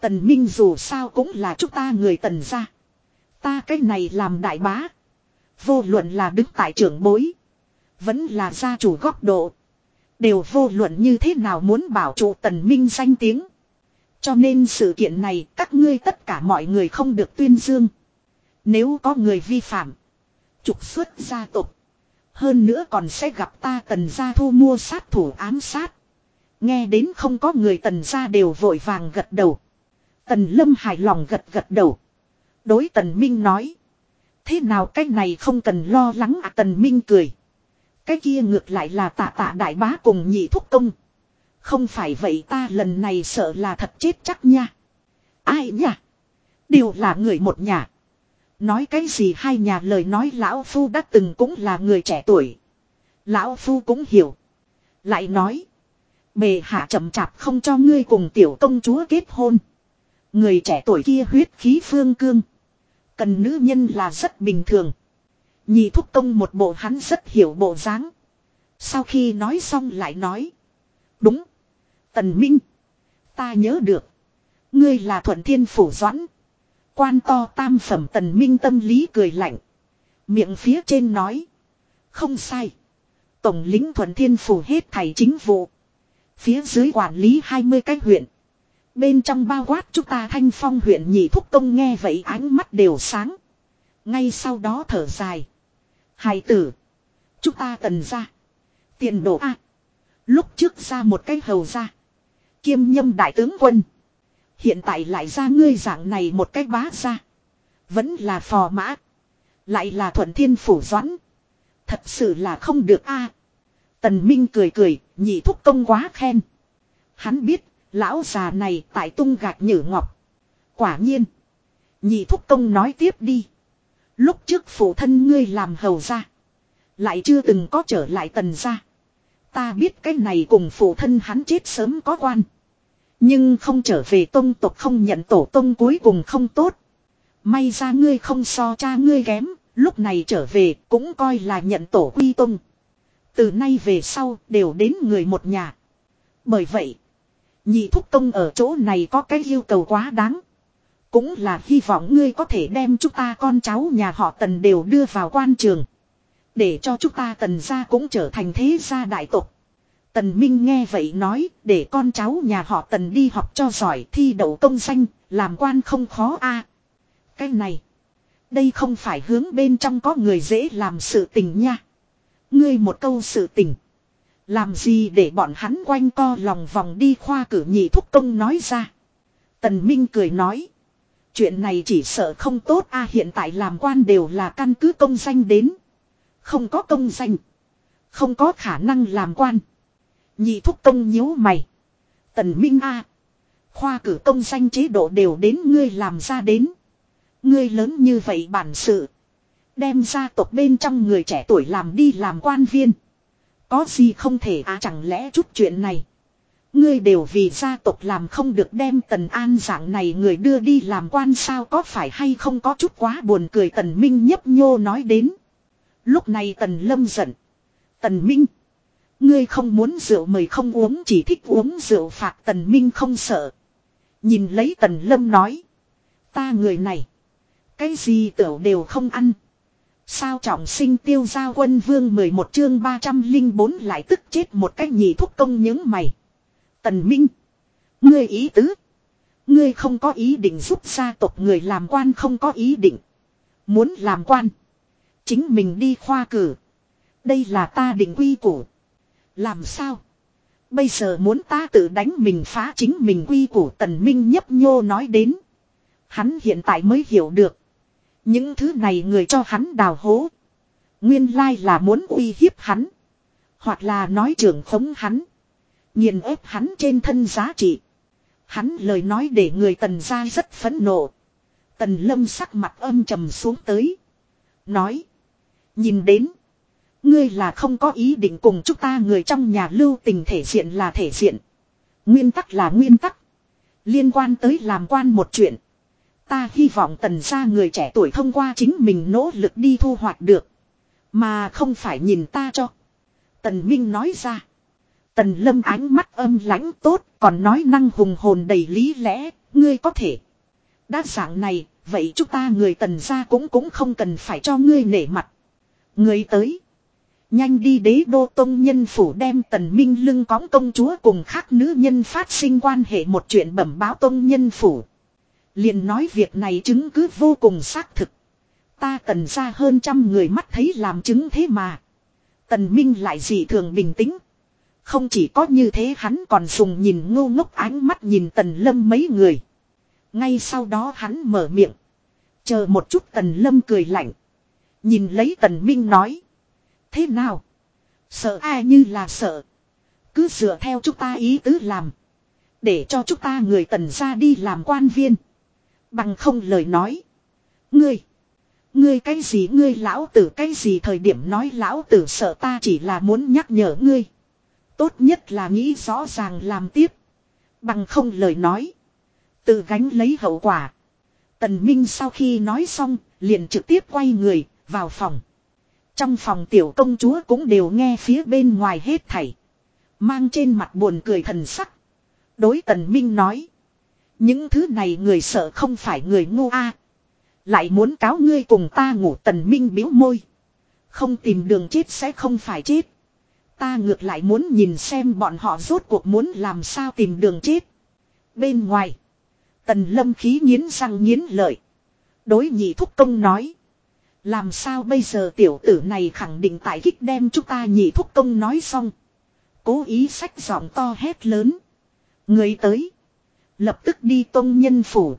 Tần Minh dù sao cũng là chúng ta người tần gia. Ta cái này làm đại bá. Vô luận là đứng tại trưởng bối. Vẫn là gia chủ góc độ. Đều vô luận như thế nào muốn bảo trụ tần Minh danh tiếng. Cho nên sự kiện này, các ngươi tất cả mọi người không được tuyên dương. Nếu có người vi phạm. Trục xuất gia tộc. Hơn nữa còn sẽ gặp ta tần gia thu mua sát thủ ám sát. Nghe đến không có người tần gia đều vội vàng gật đầu. Tần lâm hài lòng gật gật đầu. Đối tần minh nói. Thế nào cái này không cần lo lắng à tần minh cười. Cái kia ngược lại là tạ tạ đại bá cùng nhị thúc công. Không phải vậy ta lần này sợ là thật chết chắc nha. Ai nhỉ? Đều là người một nhà. Nói cái gì hai nhà lời nói lão phu đã từng cũng là người trẻ tuổi. Lão phu cũng hiểu. Lại nói. Bề hạ chậm chạp không cho ngươi cùng tiểu công chúa kết hôn. Người trẻ tuổi kia huyết khí phương cương. Cần nữ nhân là rất bình thường. Nhị thúc công một bộ hắn rất hiểu bộ dáng. Sau khi nói xong lại nói. Đúng. Tần Minh. Ta nhớ được. Ngươi là thuận thiên phủ doãn. Quan to tam phẩm tần minh tâm lý cười lạnh. Miệng phía trên nói. Không sai. Tổng lính thuận thiên phủ hết thầy chính vụ. Phía dưới quản lý 20 cái huyện. Bên trong bao quát chúng ta thanh phong huyện nhị thúc công nghe vậy ánh mắt đều sáng. Ngay sau đó thở dài. Hài tử. Chúng ta cần ra. Tiền đồ A. Lúc trước ra một cái hầu ra. Kiêm nhâm đại tướng quân. Hiện tại lại ra ngươi dạng này một cách bá ra. Vẫn là phò mã. Lại là thuận thiên phủ doãn. Thật sự là không được a. Tần Minh cười cười, nhị thúc công quá khen. Hắn biết, lão già này tại tung gạt nhử ngọc. Quả nhiên. Nhị thúc công nói tiếp đi. Lúc trước phụ thân ngươi làm hầu ra. Lại chưa từng có trở lại tần gia. Ta biết cái này cùng phụ thân hắn chết sớm có quan. Nhưng không trở về tông tộc không nhận tổ tông cuối cùng không tốt. May ra ngươi không so cha ngươi kém, lúc này trở về cũng coi là nhận tổ quy tông. Từ nay về sau đều đến người một nhà. Bởi vậy, nhị thúc tông ở chỗ này có cái yêu cầu quá đáng. Cũng là hy vọng ngươi có thể đem chúng ta con cháu nhà họ tần đều đưa vào quan trường. Để cho chúng ta tần gia cũng trở thành thế gia đại tộc. Tần Minh nghe vậy nói, để con cháu nhà họ Tần đi học cho giỏi thi đậu công danh, làm quan không khó a. cái này, đây không phải hướng bên trong có người dễ làm sự tình nha. Ngươi một câu sự tình. Làm gì để bọn hắn quanh co lòng vòng đi khoa cử nhị thúc công nói ra. Tần Minh cười nói. Chuyện này chỉ sợ không tốt a, hiện tại làm quan đều là căn cứ công danh đến. Không có công danh. Không có khả năng làm quan. Nhị thúc công nhíu mày. Tần Minh A. Khoa cử công danh chế độ đều đến ngươi làm ra đến. Ngươi lớn như vậy bản sự. Đem gia tộc bên trong người trẻ tuổi làm đi làm quan viên. Có gì không thể à chẳng lẽ chút chuyện này. Ngươi đều vì gia tộc làm không được đem tần an dạng này người đưa đi làm quan sao có phải hay không có chút quá buồn cười tần minh nhấp nhô nói đến. Lúc này tần lâm giận. Tần minh. Ngươi không muốn rượu mời không uống chỉ thích uống rượu phạt tần minh không sợ. Nhìn lấy tần lâm nói. Ta người này. Cái gì tiểu đều không ăn. Sao trọng sinh tiêu giao quân vương 11 chương 304 lại tức chết một cách nhị thúc công những mày. Tần Minh. Ngươi ý tứ. Ngươi không có ý định giúp gia tộc người làm quan không có ý định. Muốn làm quan. Chính mình đi khoa cử. Đây là ta định quy củ. Làm sao? Bây giờ muốn ta tự đánh mình phá chính mình quy củ tần minh nhấp nhô nói đến. Hắn hiện tại mới hiểu được. Những thứ này người cho hắn đào hố. Nguyên lai là muốn uy hiếp hắn. Hoặc là nói trưởng khống hắn. Nhìn ép hắn trên thân giá trị. Hắn lời nói để người tần ra rất phẫn nộ. Tần lâm sắc mặt âm trầm xuống tới. Nói. Nhìn đến. Ngươi là không có ý định cùng chúng ta người trong nhà lưu tình thể diện là thể diện. Nguyên tắc là nguyên tắc. Liên quan tới làm quan một chuyện. Ta hy vọng tần gia người trẻ tuổi thông qua chính mình nỗ lực đi thu hoạch được. Mà không phải nhìn ta cho. Tần Minh nói ra. Tần Lâm ánh mắt âm lãnh tốt, còn nói năng hùng hồn đầy lý lẽ. Ngươi có thể. Đã dạng này. Vậy chúng ta người tần gia cũng cũng không cần phải cho ngươi nể mặt. Ngươi tới. Nhanh đi đế đô tông nhân phủ đem tần minh lưng cõng công chúa cùng khác nữ nhân phát sinh quan hệ một chuyện bẩm báo tông nhân phủ. liền nói việc này chứng cứ vô cùng xác thực. Ta tần ra hơn trăm người mắt thấy làm chứng thế mà. Tần Minh lại dị thường bình tĩnh. Không chỉ có như thế hắn còn dùng nhìn ngu ngốc ánh mắt nhìn tần lâm mấy người. Ngay sau đó hắn mở miệng. Chờ một chút tần lâm cười lạnh. Nhìn lấy tần minh nói. Thế nào? Sợ ai như là sợ. Cứ dựa theo chúng ta ý tứ làm. Để cho chúng ta người tần ra đi làm quan viên. Bằng không lời nói. Ngươi. Ngươi cái gì ngươi lão tử cái gì thời điểm nói lão tử sợ ta chỉ là muốn nhắc nhở ngươi. Tốt nhất là nghĩ rõ ràng làm tiếp. Bằng không lời nói. Tự gánh lấy hậu quả. Tần Minh sau khi nói xong, liền trực tiếp quay người, vào phòng. Trong phòng tiểu công chúa cũng đều nghe phía bên ngoài hết thảy. Mang trên mặt buồn cười thần sắc. Đối tần Minh nói. Những thứ này người sợ không phải người ngu a Lại muốn cáo ngươi cùng ta ngủ tần Minh biếu môi. Không tìm đường chết sẽ không phải chết. Ta ngược lại muốn nhìn xem bọn họ rốt cuộc muốn làm sao tìm đường chết. Bên ngoài. Tần lâm khí nghiến răng nghiến lợi. Đối nhị thúc công nói. Làm sao bây giờ tiểu tử này khẳng định tại kích đem chúng ta nhị thúc công nói xong. Cố ý sách giọng to hét lớn. Người tới. Lập tức đi tôn nhân phủ.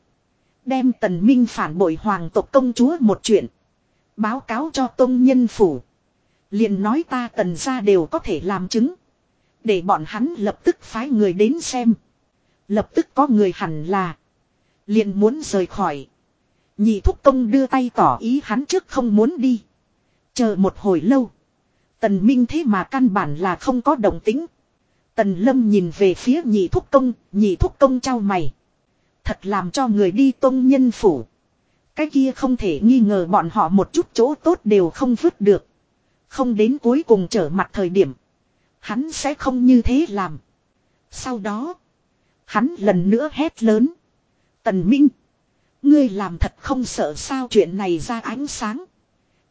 Đem tần minh phản bội hoàng tộc công chúa một chuyện. Báo cáo cho tôn nhân phủ liền nói ta tần ra đều có thể làm chứng. Để bọn hắn lập tức phái người đến xem. Lập tức có người hẳn là. liền muốn rời khỏi. Nhị thúc công đưa tay tỏ ý hắn trước không muốn đi. Chờ một hồi lâu. Tần Minh thế mà căn bản là không có động tính. Tần Lâm nhìn về phía nhị thúc công, nhị thúc công trao mày. Thật làm cho người đi tông nhân phủ. Cái kia không thể nghi ngờ bọn họ một chút chỗ tốt đều không vứt được. Không đến cuối cùng trở mặt thời điểm. Hắn sẽ không như thế làm. Sau đó. Hắn lần nữa hét lớn. Tần Minh. Ngươi làm thật không sợ sao chuyện này ra ánh sáng.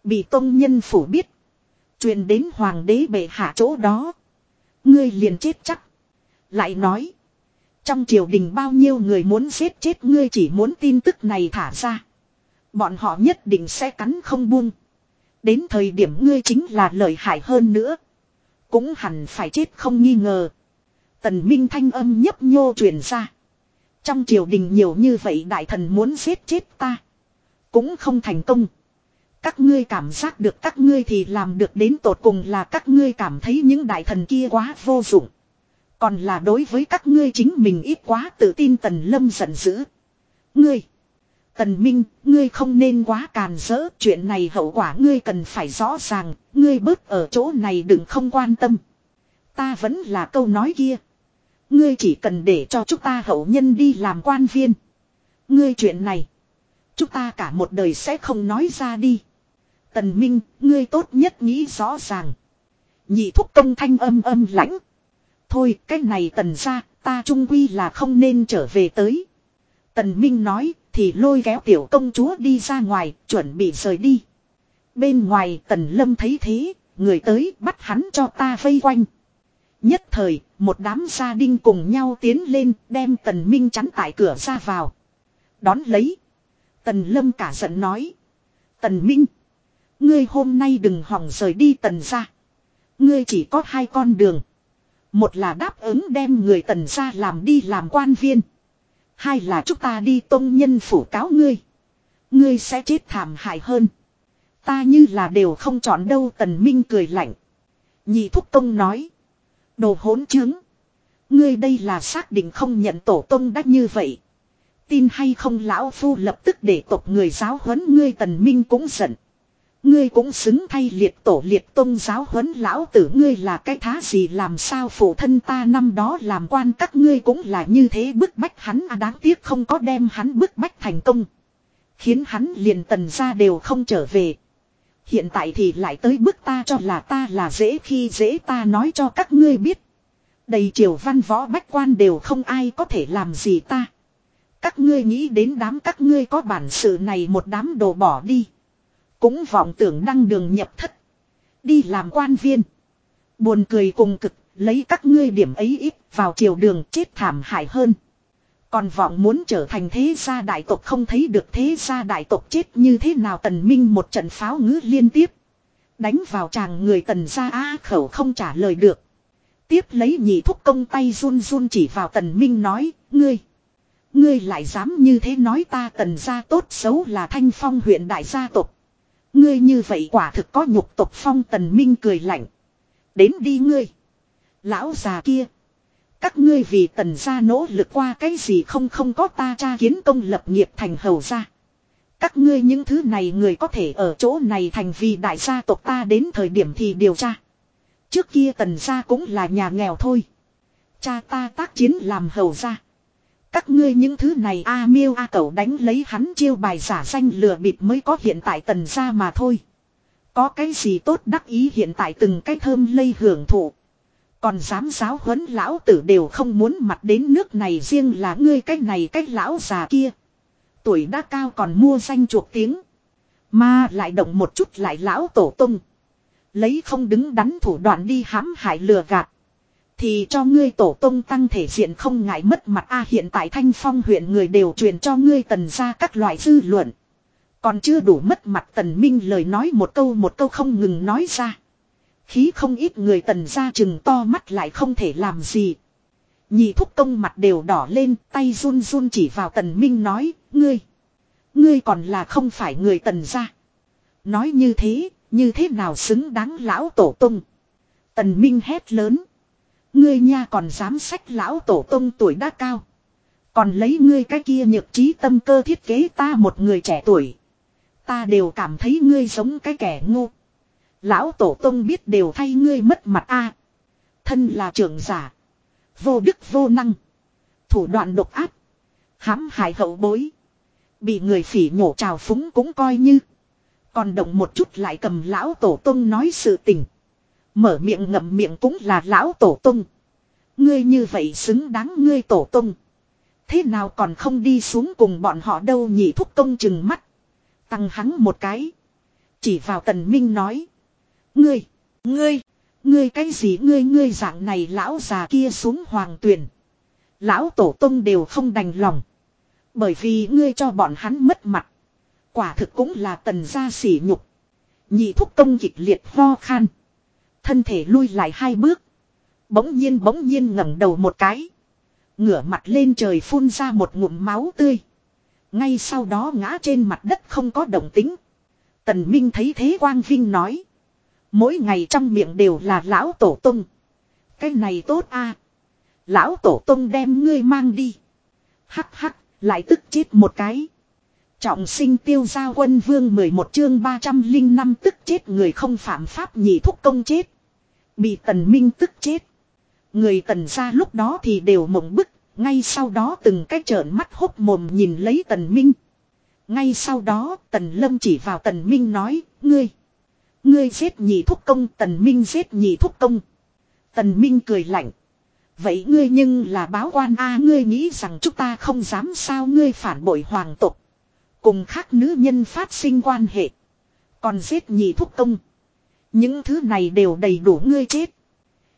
Bị tông nhân phủ biết. truyền đến hoàng đế bệ hạ chỗ đó. Ngươi liền chết chắc. Lại nói. Trong triều đình bao nhiêu người muốn giết chết ngươi chỉ muốn tin tức này thả ra. Bọn họ nhất định sẽ cắn không buông. Đến thời điểm ngươi chính là lợi hại hơn nữa. Cũng hẳn phải chết không nghi ngờ. Tần Minh thanh âm nhấp nhô truyền ra. Trong triều đình nhiều như vậy đại thần muốn giết chết ta. Cũng không thành công. Các ngươi cảm giác được các ngươi thì làm được đến tột cùng là các ngươi cảm thấy những đại thần kia quá vô dụng. Còn là đối với các ngươi chính mình ít quá tự tin tần lâm giận dữ. Ngươi. Tần Minh, ngươi không nên quá càn rỡ, chuyện này hậu quả ngươi cần phải rõ ràng, ngươi bớt ở chỗ này đừng không quan tâm. Ta vẫn là câu nói kia. Ngươi chỉ cần để cho chúng ta hậu nhân đi làm quan viên. Ngươi chuyện này. Chúng ta cả một đời sẽ không nói ra đi. Tần Minh, ngươi tốt nhất nghĩ rõ ràng. Nhị thúc công thanh âm âm lãnh. Thôi, cái này tần ra, ta trung quy là không nên trở về tới. Tần Minh nói, thì lôi kéo tiểu công chúa đi ra ngoài, chuẩn bị rời đi. Bên ngoài tần lâm thấy thế, người tới bắt hắn cho ta vây quanh. Nhất thời, một đám gia đình cùng nhau tiến lên, đem tần minh chắn tại cửa ra vào. Đón lấy. Tần lâm cả giận nói. Tần minh. Ngươi hôm nay đừng hỏng rời đi tần ra. Ngươi chỉ có hai con đường. Một là đáp ứng đem người tần ra làm đi làm quan viên. Hai là chúng ta đi tông nhân phủ cáo ngươi. Ngươi sẽ chết thảm hại hơn. Ta như là đều không chọn đâu, tần minh cười lạnh. Nhị thúc tông nói. Đồ hỗn chứng. Ngươi đây là xác định không nhận tổ tông đắc như vậy. Tin hay không, lão phu lập tức để tộc người giáo huấn, ngươi tần minh cũng giận. Ngươi cũng xứng thay liệt tổ liệt tôn giáo huấn lão tử ngươi là cái thá gì làm sao phụ thân ta năm đó làm quan các ngươi cũng là như thế bức bách hắn à đáng tiếc không có đem hắn bức bách thành công. Khiến hắn liền tần ra đều không trở về. Hiện tại thì lại tới bức ta cho là ta là dễ khi dễ ta nói cho các ngươi biết. Đầy triều văn võ bách quan đều không ai có thể làm gì ta. Các ngươi nghĩ đến đám các ngươi có bản sự này một đám đồ bỏ đi. Cũng vọng tưởng đăng đường nhập thất. Đi làm quan viên. Buồn cười cùng cực, lấy các ngươi điểm ấy ít vào triều đường chết thảm hại hơn. Còn vọng muốn trở thành thế gia đại tộc không thấy được thế gia đại tộc chết như thế nào tần minh một trận pháo ngữ liên tiếp. Đánh vào chàng người tần gia á khẩu không trả lời được. Tiếp lấy nhị thúc công tay run run chỉ vào tần minh nói, ngươi. Ngươi lại dám như thế nói ta tần gia tốt xấu là thanh phong huyện đại gia tộc. Ngươi như vậy quả thực có nhục tộc phong tần minh cười lạnh. Đến đi ngươi. Lão già kia. Các ngươi vì tần gia nỗ lực qua cái gì không không có ta cha kiến công lập nghiệp thành hầu gia. Các ngươi những thứ này người có thể ở chỗ này thành vì đại gia tộc ta đến thời điểm thì điều tra. Trước kia tần gia cũng là nhà nghèo thôi. Cha ta tác chiến làm hầu gia. Các ngươi những thứ này A miêu A cẩu đánh lấy hắn chiêu bài giả danh lừa bịp mới có hiện tại tần gia mà thôi. Có cái gì tốt đắc ý hiện tại từng cái thơm lây hưởng thụ. Còn dám giáo huấn lão tử đều không muốn mặt đến nước này riêng là ngươi cái này cái lão già kia. Tuổi đã cao còn mua danh chuộc tiếng. Mà lại động một chút lại lão tổ tung. Lấy không đứng đắn thủ đoạn đi hãm hại lừa gạt. Thì cho ngươi tổ tông tăng thể diện không ngại mất mặt a hiện tại thanh phong huyện người đều truyền cho ngươi tần ra các loại dư luận. Còn chưa đủ mất mặt tần minh lời nói một câu một câu không ngừng nói ra. Khí không ít người tần ra chừng to mắt lại không thể làm gì. Nhị thúc công mặt đều đỏ lên tay run run chỉ vào tần minh nói, ngươi. Ngươi còn là không phải người tần ra. Nói như thế, như thế nào xứng đáng lão tổ tung. Tần minh hét lớn. Ngươi nha còn dám sách lão tổ tông tuổi đã cao. Còn lấy ngươi cái kia nhược trí tâm cơ thiết kế ta một người trẻ tuổi. Ta đều cảm thấy ngươi giống cái kẻ ngu. Lão tổ tông biết đều thay ngươi mất mặt a. Thân là trưởng giả. Vô đức vô năng. Thủ đoạn độc áp, hãm hại hậu bối. Bị người phỉ nhổ trào phúng cũng coi như. Còn động một chút lại cầm lão tổ tông nói sự tình. Mở miệng ngậm miệng cũng là lão tổ tung. Ngươi như vậy xứng đáng ngươi tổ tung. Thế nào còn không đi xuống cùng bọn họ đâu nhị thúc công chừng mắt. Tăng hắn một cái. Chỉ vào tần minh nói. Ngươi, ngươi, ngươi cái gì ngươi ngươi dạng này lão già kia xuống hoàng tuyển. Lão tổ tông đều không đành lòng. Bởi vì ngươi cho bọn hắn mất mặt. Quả thực cũng là tần gia sỉ nhục. Nhị thúc công kịch liệt ho khan. Thân thể lui lại hai bước. Bỗng nhiên bỗng nhiên ngẩng đầu một cái. Ngửa mặt lên trời phun ra một ngụm máu tươi. Ngay sau đó ngã trên mặt đất không có động tính. Tần Minh thấy thế Quang Vinh nói. Mỗi ngày trong miệng đều là lão tổ tung. Cái này tốt a Lão tổ tung đem ngươi mang đi. Hắc hắc, lại tức chết một cái. Trọng sinh tiêu giao quân vương 11 chương 305 tức chết người không phạm pháp nhị thúc công chết. Bị tần minh tức chết. Người tần ra lúc đó thì đều mộng bức, ngay sau đó từng cái trợn mắt hốc mồm nhìn lấy tần minh. Ngay sau đó tần lâm chỉ vào tần minh nói, ngươi. Ngươi giết nhị thúc công, tần minh giết nhị thúc công. Tần minh cười lạnh. Vậy ngươi nhưng là báo quan a ngươi nghĩ rằng chúng ta không dám sao ngươi phản bội hoàng tục. Cùng khác nữ nhân phát sinh quan hệ. Còn giết nhị thúc công. Những thứ này đều đầy đủ ngươi chết.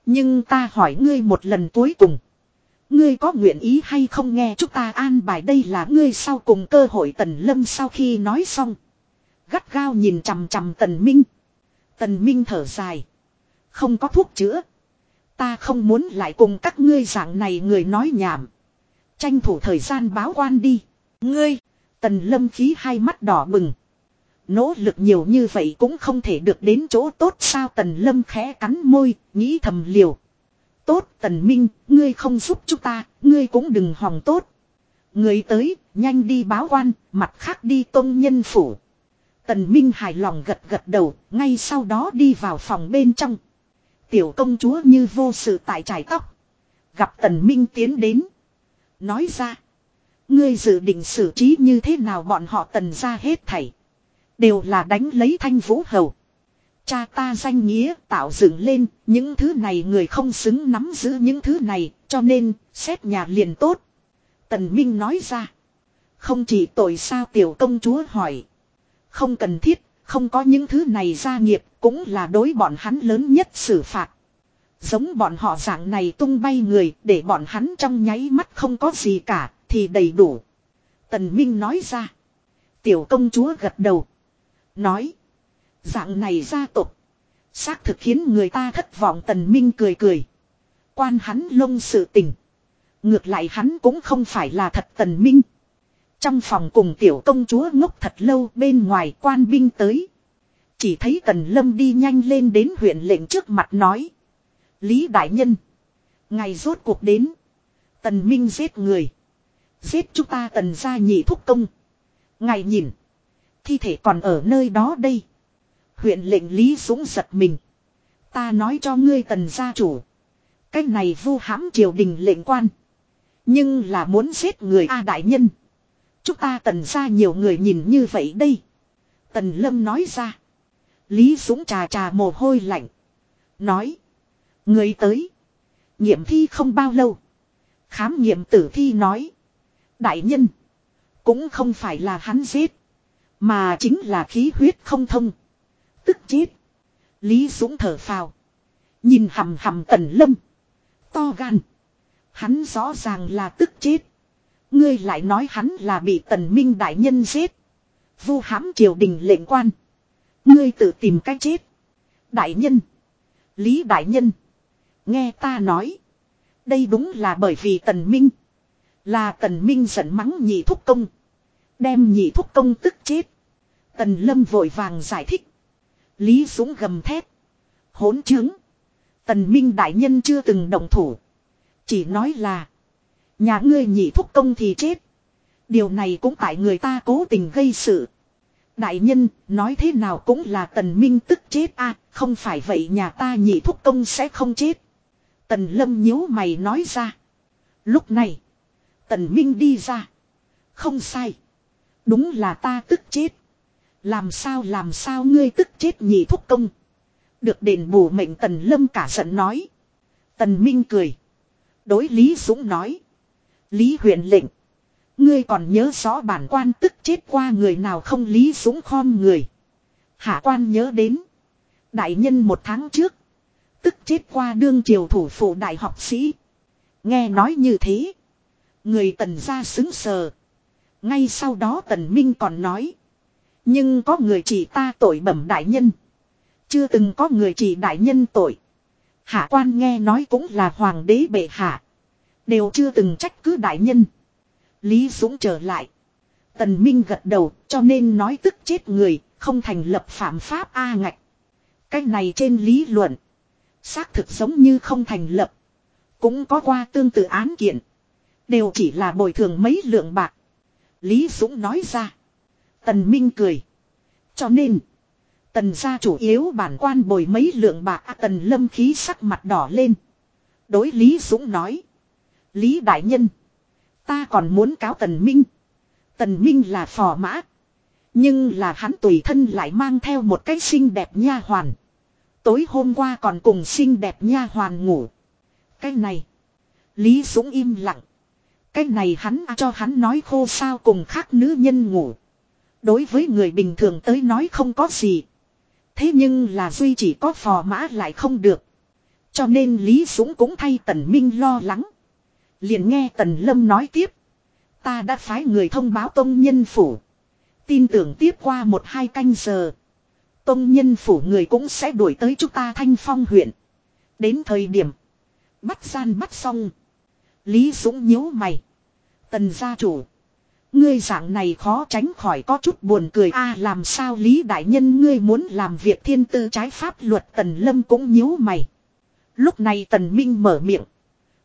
Nhưng ta hỏi ngươi một lần cuối cùng. Ngươi có nguyện ý hay không nghe chúng ta an bài đây là ngươi sau cùng cơ hội tần lâm sau khi nói xong. Gắt gao nhìn chằm chằm tần minh. Tần minh thở dài. Không có thuốc chữa. Ta không muốn lại cùng các ngươi dạng này người nói nhảm. Tranh thủ thời gian báo quan đi. Ngươi. Tần lâm khí hai mắt đỏ bừng. Nỗ lực nhiều như vậy cũng không thể được đến chỗ tốt sao tần lâm khẽ cắn môi, nghĩ thầm liều. Tốt tần minh, ngươi không giúp chúng ta, ngươi cũng đừng hòng tốt. Người tới, nhanh đi báo quan, mặt khác đi tôn nhân phủ. Tần minh hài lòng gật gật đầu, ngay sau đó đi vào phòng bên trong. Tiểu công chúa như vô sự tại trải tóc. Gặp tần minh tiến đến. Nói ra. Ngươi dự định xử trí như thế nào bọn họ tần ra hết thảy. Đều là đánh lấy thanh vũ hầu. Cha ta danh nghĩa tạo dựng lên, những thứ này người không xứng nắm giữ những thứ này, cho nên, xét nhà liền tốt. Tần Minh nói ra. Không chỉ tội sao tiểu công chúa hỏi. Không cần thiết, không có những thứ này gia nghiệp, cũng là đối bọn hắn lớn nhất xử phạt. Giống bọn họ dạng này tung bay người, để bọn hắn trong nháy mắt không có gì cả, thì đầy đủ. Tần Minh nói ra. Tiểu công chúa gật đầu. Nói. Dạng này gia tộc Xác thực khiến người ta thất vọng tần minh cười cười. Quan hắn lông sự tình. Ngược lại hắn cũng không phải là thật tần minh. Trong phòng cùng tiểu công chúa ngốc thật lâu bên ngoài quan binh tới. Chỉ thấy tần lâm đi nhanh lên đến huyện lệnh trước mặt nói. Lý đại nhân. Ngày rốt cuộc đến. Tần minh giết người. Giết chúng ta tần ra nhị thúc công. Ngày nhìn. Thi thể còn ở nơi đó đây. Huyện lệnh Lý Dũng giật mình. Ta nói cho ngươi tần gia chủ. Cái này vu hãm triều đình lệnh quan. Nhưng là muốn giết người A đại nhân. Chúng ta tần ra nhiều người nhìn như vậy đây. Tần lâm nói ra. Lý Dũng trà trà mồ hôi lạnh. Nói. Người tới. Nghiệm thi không bao lâu. Khám nghiệm tử thi nói. Đại nhân. Cũng không phải là hắn giết. Mà chính là khí huyết không thông. Tức chết. Lý Dũng thở phào. Nhìn hầm hầm tần lâm. To gan. Hắn rõ ràng là tức chết. Ngươi lại nói hắn là bị tần minh đại nhân giết. Vu hãm triều đình lệnh quan. Ngươi tự tìm cách chết. Đại nhân. Lý đại nhân. Nghe ta nói. Đây đúng là bởi vì tần minh. Là tần minh giận mắng nhị thúc công. Đem nhị thúc công tức chết. Tần lâm vội vàng giải thích. Lý Dũng gầm thét. Hỗn chứng. Tần Minh Đại Nhân chưa từng động thủ. Chỉ nói là. Nhà ngươi nhị thúc công thì chết. Điều này cũng tại người ta cố tình gây sự. Đại nhân, nói thế nào cũng là tần minh tức chết a không phải vậy nhà ta nhị thúc công sẽ không chết. Tần lâm nhíu mày nói ra. Lúc này, tần minh đi ra. Không sai. Đúng là ta tức chết. Làm sao làm sao ngươi tức chết nhị thúc công. Được đền bù mệnh tần lâm cả giận nói. Tần Minh cười. Đối Lý Dũng nói. Lý huyện lệnh. Ngươi còn nhớ rõ bản quan tức chết qua người nào không Lý Dũng khom người. Hạ quan nhớ đến. Đại nhân một tháng trước. Tức chết qua đương triều thủ phụ đại học sĩ. Nghe nói như thế. Người tần ra xứng sờ. Ngay sau đó tần Minh còn nói. Nhưng có người chỉ ta tội bẩm đại nhân. Chưa từng có người chỉ đại nhân tội. Hạ quan nghe nói cũng là hoàng đế bệ hạ. Đều chưa từng trách cứ đại nhân. Lý Dũng trở lại. Tần Minh gật đầu cho nên nói tức chết người, không thành lập phạm pháp A ngạch. Cái này trên lý luận. Xác thực giống như không thành lập. Cũng có qua tương tự án kiện. Đều chỉ là bồi thường mấy lượng bạc. Lý Dũng nói ra. Tần Minh cười. Cho nên. Tần gia chủ yếu bản quan bồi mấy lượng bạc tần lâm khí sắc mặt đỏ lên. Đối Lý Dũng nói. Lý Đại Nhân. Ta còn muốn cáo tần Minh. Tần Minh là phò mã. Nhưng là hắn tùy thân lại mang theo một cái xinh đẹp nha hoàn. Tối hôm qua còn cùng xinh đẹp nha hoàn ngủ. Cái này. Lý Dũng im lặng. Cái này hắn cho hắn nói khô sao cùng khác nữ nhân ngủ. Đối với người bình thường tới nói không có gì. Thế nhưng là duy chỉ có phò mã lại không được. Cho nên Lý Dũng cũng thay Tần Minh lo lắng. Liền nghe Tần Lâm nói tiếp. Ta đã phái người thông báo tông nhân phủ. Tin tưởng tiếp qua một hai canh giờ. Tông nhân phủ người cũng sẽ đuổi tới chúng ta thanh phong huyện. Đến thời điểm. Bắt gian bắt xong. Lý Dũng nhíu mày. Tần gia chủ. Ngươi dạng này khó tránh khỏi có chút buồn cười a làm sao Lý Đại Nhân ngươi muốn làm việc thiên tư trái pháp luật Tần Lâm cũng nhíu mày. Lúc này Tần Minh mở miệng.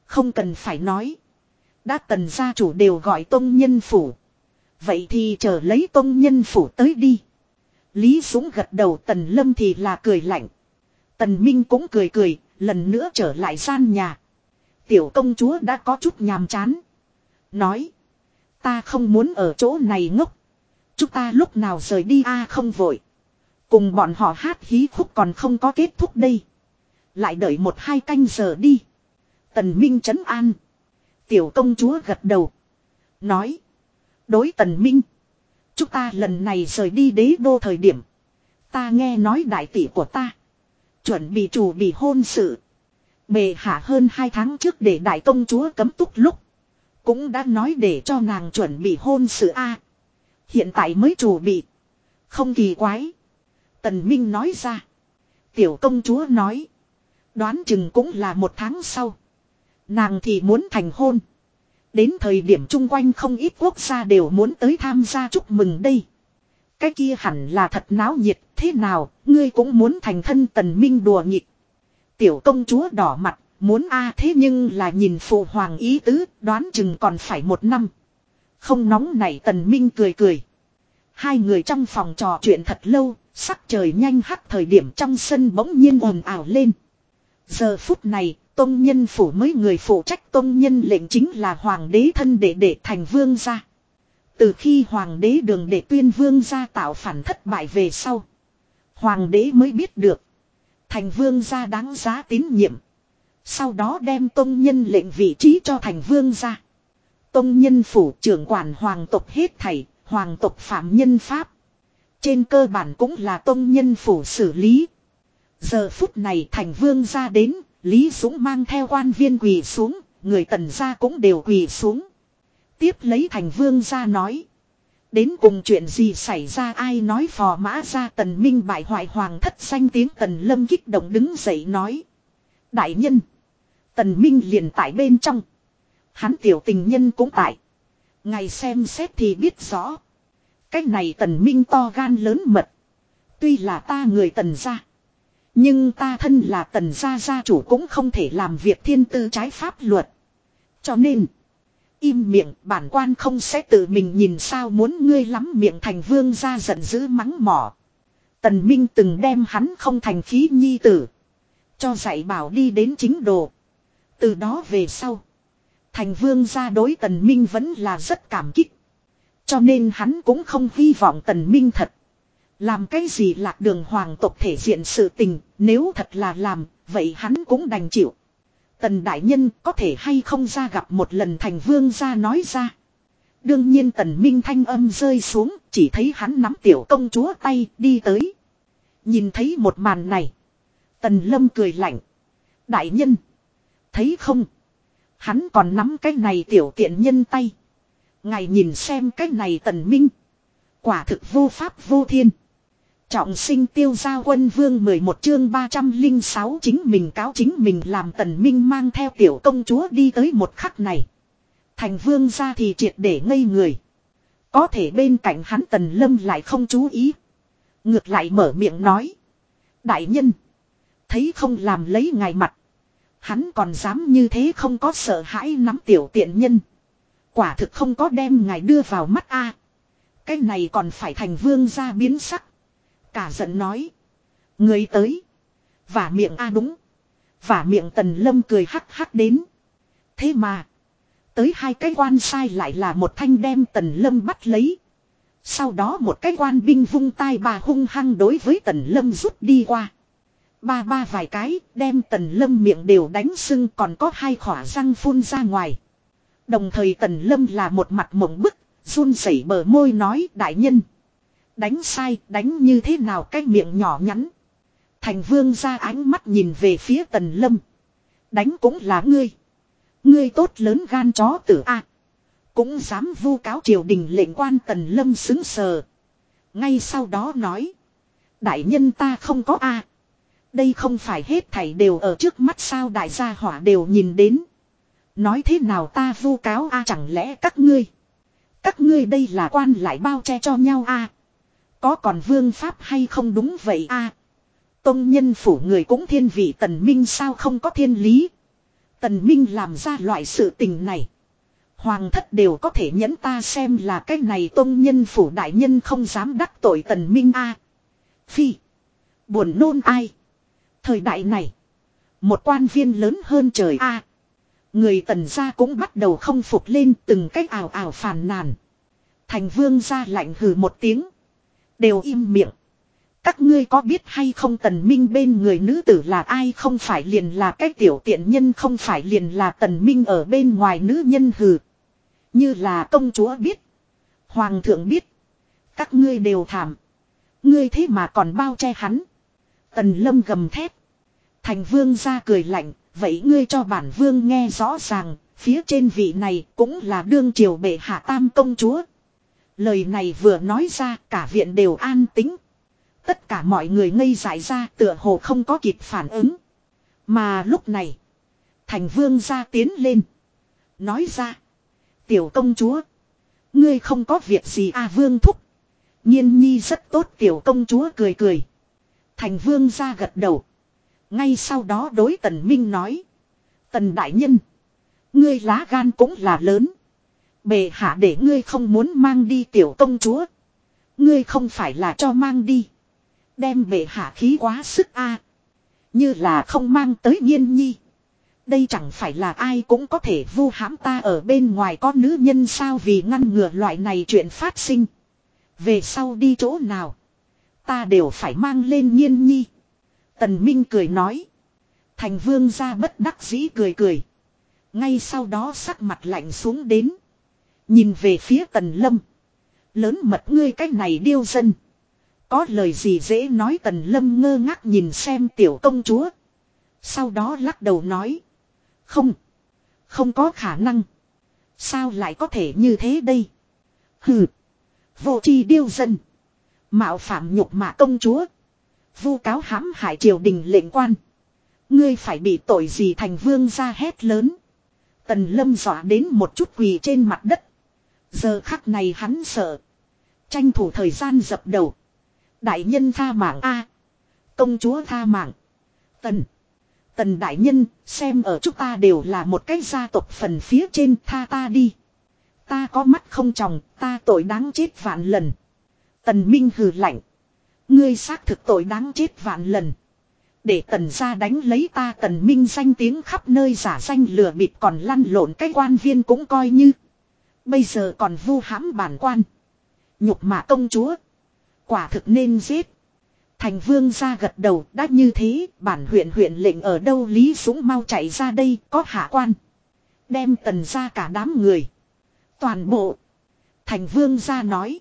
Không cần phải nói. Đã Tần gia chủ đều gọi tôn nhân phủ. Vậy thì chờ lấy tôn nhân phủ tới đi. Lý Dũng gật đầu Tần Lâm thì là cười lạnh. Tần Minh cũng cười cười, lần nữa trở lại gian nhà. Tiểu công chúa đã có chút nhàm chán. Nói. Ta không muốn ở chỗ này ngốc. Chúng ta lúc nào rời đi a à không vội. Cùng bọn họ hát hí khúc còn không có kết thúc đây. Lại đợi một hai canh giờ đi. Tần Minh trấn an. Tiểu công chúa gật đầu. Nói. Đối tần Minh. Chúng ta lần này rời đi đế đô thời điểm. Ta nghe nói đại tỷ của ta. Chuẩn bị chủ bị hôn sự. Bề hạ hơn hai tháng trước để đại công chúa cấm túc lúc. Cũng đã nói để cho nàng chuẩn bị hôn sự A. Hiện tại mới chủ bị. Không kỳ quái. Tần Minh nói ra. Tiểu công chúa nói. Đoán chừng cũng là một tháng sau. Nàng thì muốn thành hôn. Đến thời điểm chung quanh không ít quốc gia đều muốn tới tham gia chúc mừng đây. Cái kia hẳn là thật náo nhiệt thế nào, ngươi cũng muốn thành thân tần minh đùa nghịch. Tiểu công chúa đỏ mặt, muốn a à, thế nhưng là nhìn phụ hoàng ý tứ, đoán chừng còn phải một năm. Không nóng này tần minh cười cười. Hai người trong phòng trò chuyện thật lâu, sắc trời nhanh hắt thời điểm trong sân bỗng nhiên ồn ào lên. Giờ phút này, Tông nhân phủ mới người phụ trách tông nhân lệnh chính là hoàng đế thân đệ đệ thành vương gia. Từ khi hoàng đế đường để tuyên vương gia tạo phản thất bại về sau. Hoàng đế mới biết được. Thành vương gia đáng giá tín nhiệm. Sau đó đem tông nhân lệnh vị trí cho thành vương gia. Tông nhân phủ trưởng quản hoàng tộc hết thảy, hoàng tộc phạm nhân pháp. Trên cơ bản cũng là tông nhân phủ xử lý. Giờ phút này thành vương gia đến, Lý Dũng mang theo quan viên quỳ xuống, người tần gia cũng đều quỳ xuống. Tiếp lấy thành vương gia nói. Đến cùng chuyện gì xảy ra ai nói phò mã ra tần minh bại hoại hoàng thất xanh tiếng tần lâm kích động đứng dậy nói. Đại nhân. Tần minh liền tại bên trong. Hắn tiểu tình nhân cũng tại. Ngày xem xét thì biết rõ. Cách này tần minh to gan lớn mật. Tuy là ta người tần gia. Nhưng ta thân là tần gia gia chủ cũng không thể làm việc thiên tư trái pháp luật. Cho nên. Im miệng, bản quan không sẽ tự mình nhìn sao muốn ngươi lắm miệng thành vương gia giận dữ mắng mỏ. Tần Minh từng đem hắn không thành khí nhi tử. Cho dạy bảo đi đến chính đồ. Từ đó về sau. Thành vương gia đối tần Minh vẫn là rất cảm kích. Cho nên hắn cũng không hy vọng tần Minh thật. Làm cái gì lạc đường hoàng tộc thể diện sự tình, nếu thật là làm, vậy hắn cũng đành chịu. Tần đại nhân có thể hay không ra gặp một lần thành vương gia nói ra. Đương nhiên tần minh thanh âm rơi xuống, chỉ thấy hắn nắm tiểu công chúa tay đi tới. Nhìn thấy một màn này. Tần lâm cười lạnh. Đại nhân. Thấy không? Hắn còn nắm cái này tiểu tiện nhân tay. Ngài nhìn xem cái này tần minh. Quả thực vô pháp vô thiên. Trọng sinh tiêu gia quân vương 11 chương 306 chính mình cáo chính mình làm tần minh mang theo tiểu công chúa đi tới một khắc này. Thành vương gia thì triệt để ngây người. Có thể bên cạnh hắn tần lâm lại không chú ý. Ngược lại mở miệng nói. Đại nhân. Thấy không làm lấy ngài mặt. Hắn còn dám như thế không có sợ hãi nắm tiểu tiện nhân. Quả thực không có đem ngài đưa vào mắt a. Cái này còn phải thành vương gia biến sắc. Cả giận nói. Người tới. Vả miệng a đúng. Vả miệng tần lâm cười hắc hắc đến. Thế mà. Tới hai cái quan sai lại là một thanh đem tần lâm bắt lấy. Sau đó một cái quan binh vung tay bà hung hăng đối với tần lâm rút đi qua. Ba ba vài cái đem tần lâm miệng đều đánh sưng còn có hai khỏa răng phun ra ngoài. Đồng thời tần lâm là một mặt mộng bức, run rẩy bờ môi nói đại nhân. Đánh sai, đánh như thế nào cái miệng nhỏ nhắn. Thành vương ra ánh mắt nhìn về phía tần lâm. Đánh cũng là ngươi. Ngươi tốt lớn gan chó tử A. Cũng dám vu cáo triều đình lệnh quan tần lâm xứng sờ. Ngay sau đó nói. Đại nhân ta không có A. Đây không phải hết thảy đều ở trước mắt sao đại gia hỏa đều nhìn đến. Nói thế nào ta vu cáo A à, chẳng lẽ các ngươi. Các ngươi đây là quan lại bao che cho nhau A. À? Có còn vương pháp hay không đúng vậy a à? Tông nhân phủ người cũng thiên vị tần minh sao không có thiên lý. Tần minh làm ra loại sự tình này. Hoàng thất đều có thể nhẫn ta xem là cái này tông nhân phủ đại nhân không dám đắc tội tần minh a Phi. Buồn nôn ai. Thời đại này. Một quan viên lớn hơn trời a Người tần gia cũng bắt đầu không phục lên từng cách ảo ảo phàn nàn. Thành vương gia lạnh hừ một tiếng. Đều im miệng. Các ngươi có biết hay không tần minh bên người nữ tử là ai không phải liền là cái tiểu tiện nhân, không phải liền là tần minh ở bên ngoài nữ nhân hừ. Như là công chúa biết. Hoàng thượng biết. Các ngươi đều thảm. Ngươi thế mà còn bao che hắn. Tần lâm gầm thét. Thành vương ra cười lạnh. Vậy ngươi cho bản vương nghe rõ ràng. Phía trên vị này cũng là đương triều bệ hạ tam công chúa. Lời này vừa nói ra, cả viện đều an tính. Tất cả mọi người ngây dại ra, tựa hồ không có kịp phản ứng. Mà lúc này. Thành vương ra tiến lên. Nói ra. Tiểu công chúa. Ngươi không có việc gì à vương thúc. Nhiên nhi rất tốt, tiểu công chúa cười cười. Thành vương ra gật đầu. Ngay sau đó đối tần minh nói. Tần đại nhân. Ngươi lá gan cũng là lớn. Bề hạ để ngươi không muốn mang đi tiểu công chúa. Ngươi không phải là cho mang đi. Đem bệ hạ khí quá sức a Như là không mang tới nhiên nhi. Đây chẳng phải là ai cũng có thể vu hãm ta ở bên ngoài có nữ nhân sao vì ngăn ngừa loại này chuyện phát sinh. Về sau đi chỗ nào. Ta đều phải mang lên nhiên nhi. Tần Minh cười nói. Thành vương ra bất đắc dĩ cười cười. Ngay sau đó sắc mặt lạnh xuống đến. Nhìn về phía tần lâm. Lớn mật ngươi cách này điêu dân. Có lời gì dễ nói tần lâm ngơ ngác nhìn xem tiểu công chúa. Sau đó lắc đầu nói. Không. Không có khả năng. Sao lại có thể như thế đây? Hừ. Vô tri điêu dân. Mạo phạm nhục mạ công chúa. Vu cáo hãm hại triều đình lệnh quan. Ngươi phải bị tội gì thành vương ra hét lớn. Tần lâm dọa đến một chút quỳ trên mặt đất. Giờ khắc này hắn sợ. Tranh thủ thời gian dập đầu. Đại nhân tha mạng A. Công chúa tha mạng. Tần. Tần đại nhân, xem ở chúng ta đều là một cái gia tộc phần phía trên tha ta đi. Ta có mắt không tròng, ta tội đáng chết vạn lần. Tần Minh hừ lạnh. Ngươi xác thực tội đáng chết vạn lần. Để tần gia đánh lấy ta tần minh danh tiếng khắp nơi giả danh lừa bịp còn lăn lộn cái quan viên cũng coi như. Bây giờ còn vu hãm bản quan. Nhục mạ công chúa. Quả thực nên giết. Thành vương ra gật đầu, đã như thế, bản huyện huyện lệnh ở đâu Lý Dũng mau chạy ra đây, có hạ quan. Đem tần ra cả đám người. Toàn bộ. Thành vương ra nói.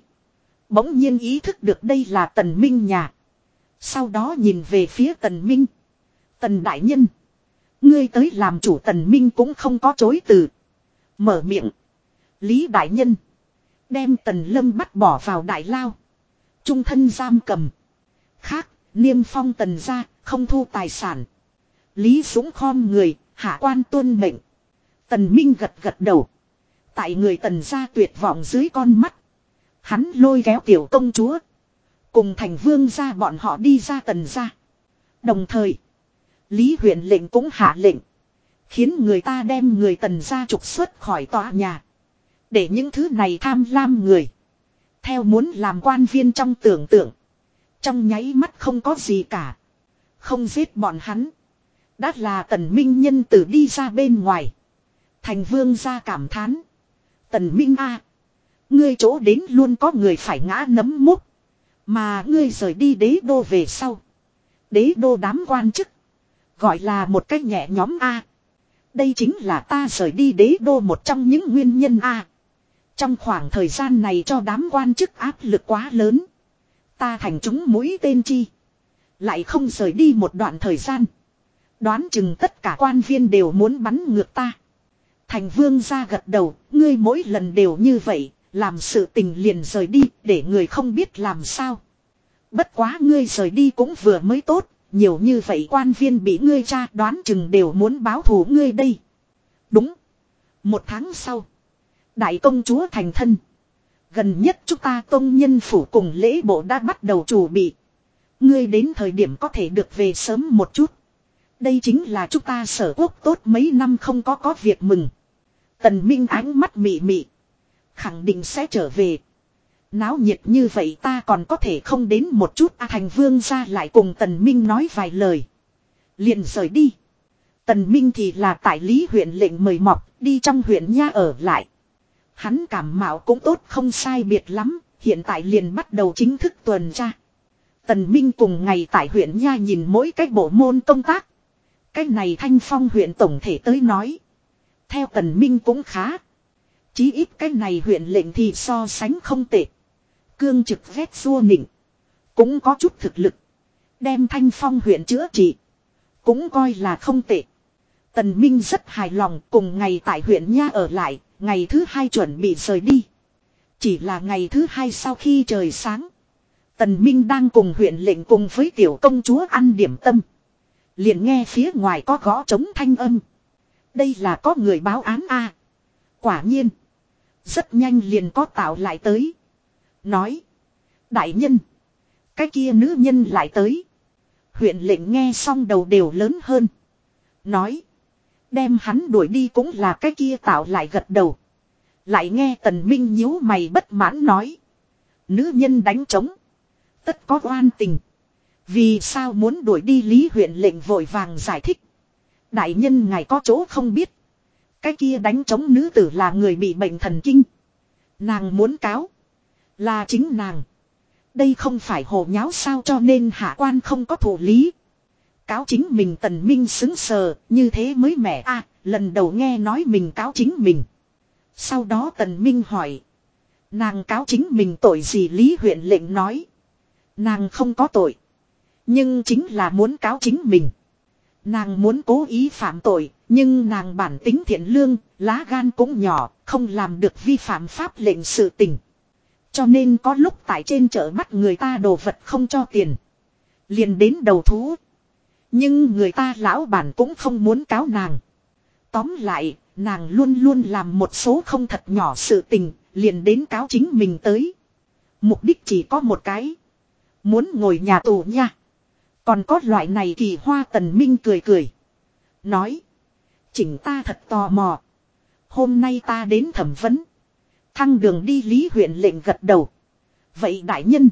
Bỗng nhiên ý thức được đây là tần minh nhà. Sau đó nhìn về phía tần minh. Tần đại nhân. Ngươi tới làm chủ tần minh cũng không có chối từ. Mở miệng. Lý đại nhân. Đem tần lâm bắt bỏ vào đại lao. Trung thân giam cầm. Khác, niêm phong tần ra, không thu tài sản. Lý súng khom người, hạ quan tuân mệnh. Tần Minh gật gật đầu. Tại người tần ra tuyệt vọng dưới con mắt. Hắn lôi kéo tiểu công chúa. Cùng thành vương ra bọn họ đi ra tần ra. Đồng thời, Lý huyện lệnh cũng hạ lệnh. Khiến người ta đem người tần ra trục xuất khỏi tòa nhà. Để những thứ này tham lam người. Theo muốn làm quan viên trong tưởng tượng. Trong nháy mắt không có gì cả. Không giết bọn hắn. Đã là tần minh nhân tử đi ra bên ngoài. Thành vương ra cảm thán. Tần minh a Ngươi chỗ đến luôn có người phải ngã nấm múc. Mà ngươi rời đi đế đô về sau. Đế đô đám quan chức. Gọi là một cách nhẹ nhóm A. Đây chính là ta rời đi đế đô một trong những nguyên nhân A. Trong khoảng thời gian này cho đám quan chức áp lực quá lớn. Ta thành chúng mũi tên chi. Lại không rời đi một đoạn thời gian. Đoán chừng tất cả quan viên đều muốn bắn ngược ta. Thành vương ra gật đầu, ngươi mỗi lần đều như vậy, làm sự tình liền rời đi, để người không biết làm sao. Bất quá ngươi rời đi cũng vừa mới tốt, nhiều như vậy quan viên bị ngươi cha đoán chừng đều muốn báo thù ngươi đây. Đúng. Một tháng sau. Đại công chúa thành thân. Gần nhất chúng ta công nhân phủ cùng lễ bộ đã bắt đầu chuẩn bị. Ngươi đến thời điểm có thể được về sớm một chút. Đây chính là chúng ta sở quốc tốt mấy năm không có có việc mừng. Tần Minh ánh mắt mị mị. Khẳng định sẽ trở về. Náo nhiệt như vậy ta còn có thể không đến một chút A Thành Vương ra lại cùng Tần Minh nói vài lời. liền rời đi. Tần Minh thì là tại lý huyện lệnh mời mọc đi trong huyện nha ở lại. Hắn cảm mạo cũng tốt không sai biệt lắm, hiện tại liền bắt đầu chính thức tuần tra. Tần Minh cùng ngày tại huyện nha nhìn mỗi cái bộ môn công tác. Cái này thanh phong huyện tổng thể tới nói. Theo Tần Minh cũng khá. Chí ít cái này huyện lệnh thì so sánh không tệ. Cương trực vét xua nịnh. Cũng có chút thực lực. Đem thanh phong huyện chữa trị. Cũng coi là không tệ. Tần Minh rất hài lòng cùng ngày tại huyện Nha ở lại, ngày thứ hai chuẩn bị rời đi. Chỉ là ngày thứ hai sau khi trời sáng. Tần Minh đang cùng huyện lệnh cùng với tiểu công chúa ăn điểm tâm. Liền nghe phía ngoài có gõ trống thanh âm. Đây là có người báo án a. Quả nhiên. Rất nhanh liền có tạo lại tới. Nói. Đại nhân. Cái kia nữ nhân lại tới. Huyện lệnh nghe xong đầu đều lớn hơn. Nói. Đem hắn đuổi đi cũng là cái kia tạo lại gật đầu. Lại nghe tần minh nhíu mày bất mãn nói. Nữ nhân đánh trống. Tất có oan tình. Vì sao muốn đuổi đi lý huyện lệnh vội vàng giải thích. Đại nhân ngài có chỗ không biết. Cái kia đánh chống nữ tử là người bị bệnh thần kinh. Nàng muốn cáo. Là chính nàng. Đây không phải hồ nháo sao cho nên hạ quan không có thủ lý. Cáo chính mình tần minh xứng sờ, như thế mới mẻ a lần đầu nghe nói mình cáo chính mình. Sau đó tần minh hỏi. Nàng cáo chính mình tội gì lý huyện lệnh nói. Nàng không có tội. Nhưng chính là muốn cáo chính mình. Nàng muốn cố ý phạm tội, nhưng nàng bản tính thiện lương, lá gan cũng nhỏ, không làm được vi phạm pháp lệnh sự tình. Cho nên có lúc tại trên chợ bắt người ta đồ vật không cho tiền. Liền đến đầu thú. Nhưng người ta lão bản cũng không muốn cáo nàng. Tóm lại, nàng luôn luôn làm một số không thật nhỏ sự tình, liền đến cáo chính mình tới. Mục đích chỉ có một cái. Muốn ngồi nhà tù nha. Còn có loại này kỳ hoa tần minh cười cười. Nói. Chỉnh ta thật tò mò. Hôm nay ta đến thẩm vấn. Thăng đường đi lý huyện lệnh gật đầu. Vậy đại nhân.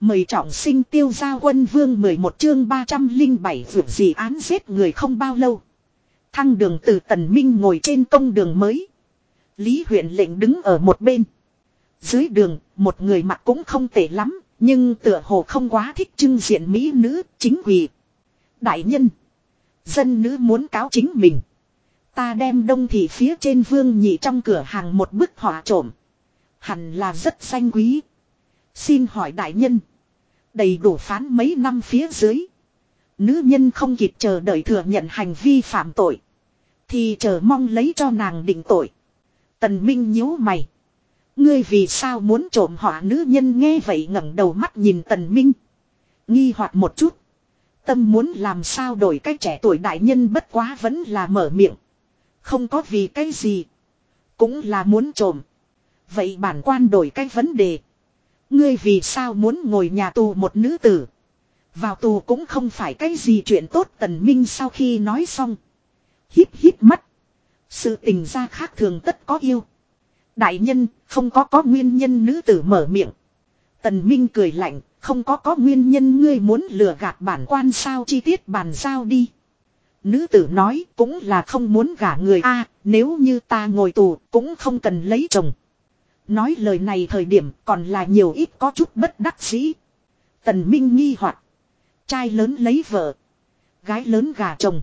Mời trọng sinh tiêu gia quân vương 11 chương 307 vượt gì án giết người không bao lâu. Thăng đường từ tần minh ngồi trên công đường mới. Lý huyện lệnh đứng ở một bên. Dưới đường, một người mặt cũng không tệ lắm, nhưng tựa hồ không quá thích trưng diện mỹ nữ, chính quỳ. Đại nhân. Dân nữ muốn cáo chính mình. Ta đem đông thị phía trên vương nhị trong cửa hàng một bức họa trộm. Hẳn là rất danh quý. Xin hỏi đại nhân. Đầy đủ phán mấy năm phía dưới. Nữ nhân không kịp chờ đợi thừa nhận hành vi phạm tội. Thì chờ mong lấy cho nàng định tội. Tần Minh nhíu mày. Ngươi vì sao muốn trộm họa nữ nhân nghe vậy ngẩng đầu mắt nhìn Tần Minh. Nghi hoặc một chút. Tâm muốn làm sao đổi cách trẻ tuổi đại nhân bất quá vẫn là mở miệng. Không có vì cái gì. Cũng là muốn trộm. Vậy bản quan đổi cái vấn đề. Ngươi vì sao muốn ngồi nhà tù một nữ tử. Vào tù cũng không phải cái gì chuyện tốt tần minh sau khi nói xong. Hít hít mắt. Sự tình ra khác thường tất có yêu. Đại nhân, không có có nguyên nhân nữ tử mở miệng. Tần Minh cười lạnh, không có có nguyên nhân ngươi muốn lừa gạt bản quan sao chi tiết bàn giao đi. Nữ tử nói cũng là không muốn gả người a, nếu như ta ngồi tù cũng không cần lấy chồng. Nói lời này thời điểm còn là nhiều ít có chút bất đắc dĩ. Tần Minh nghi hoặc, Trai lớn lấy vợ. Gái lớn gả chồng.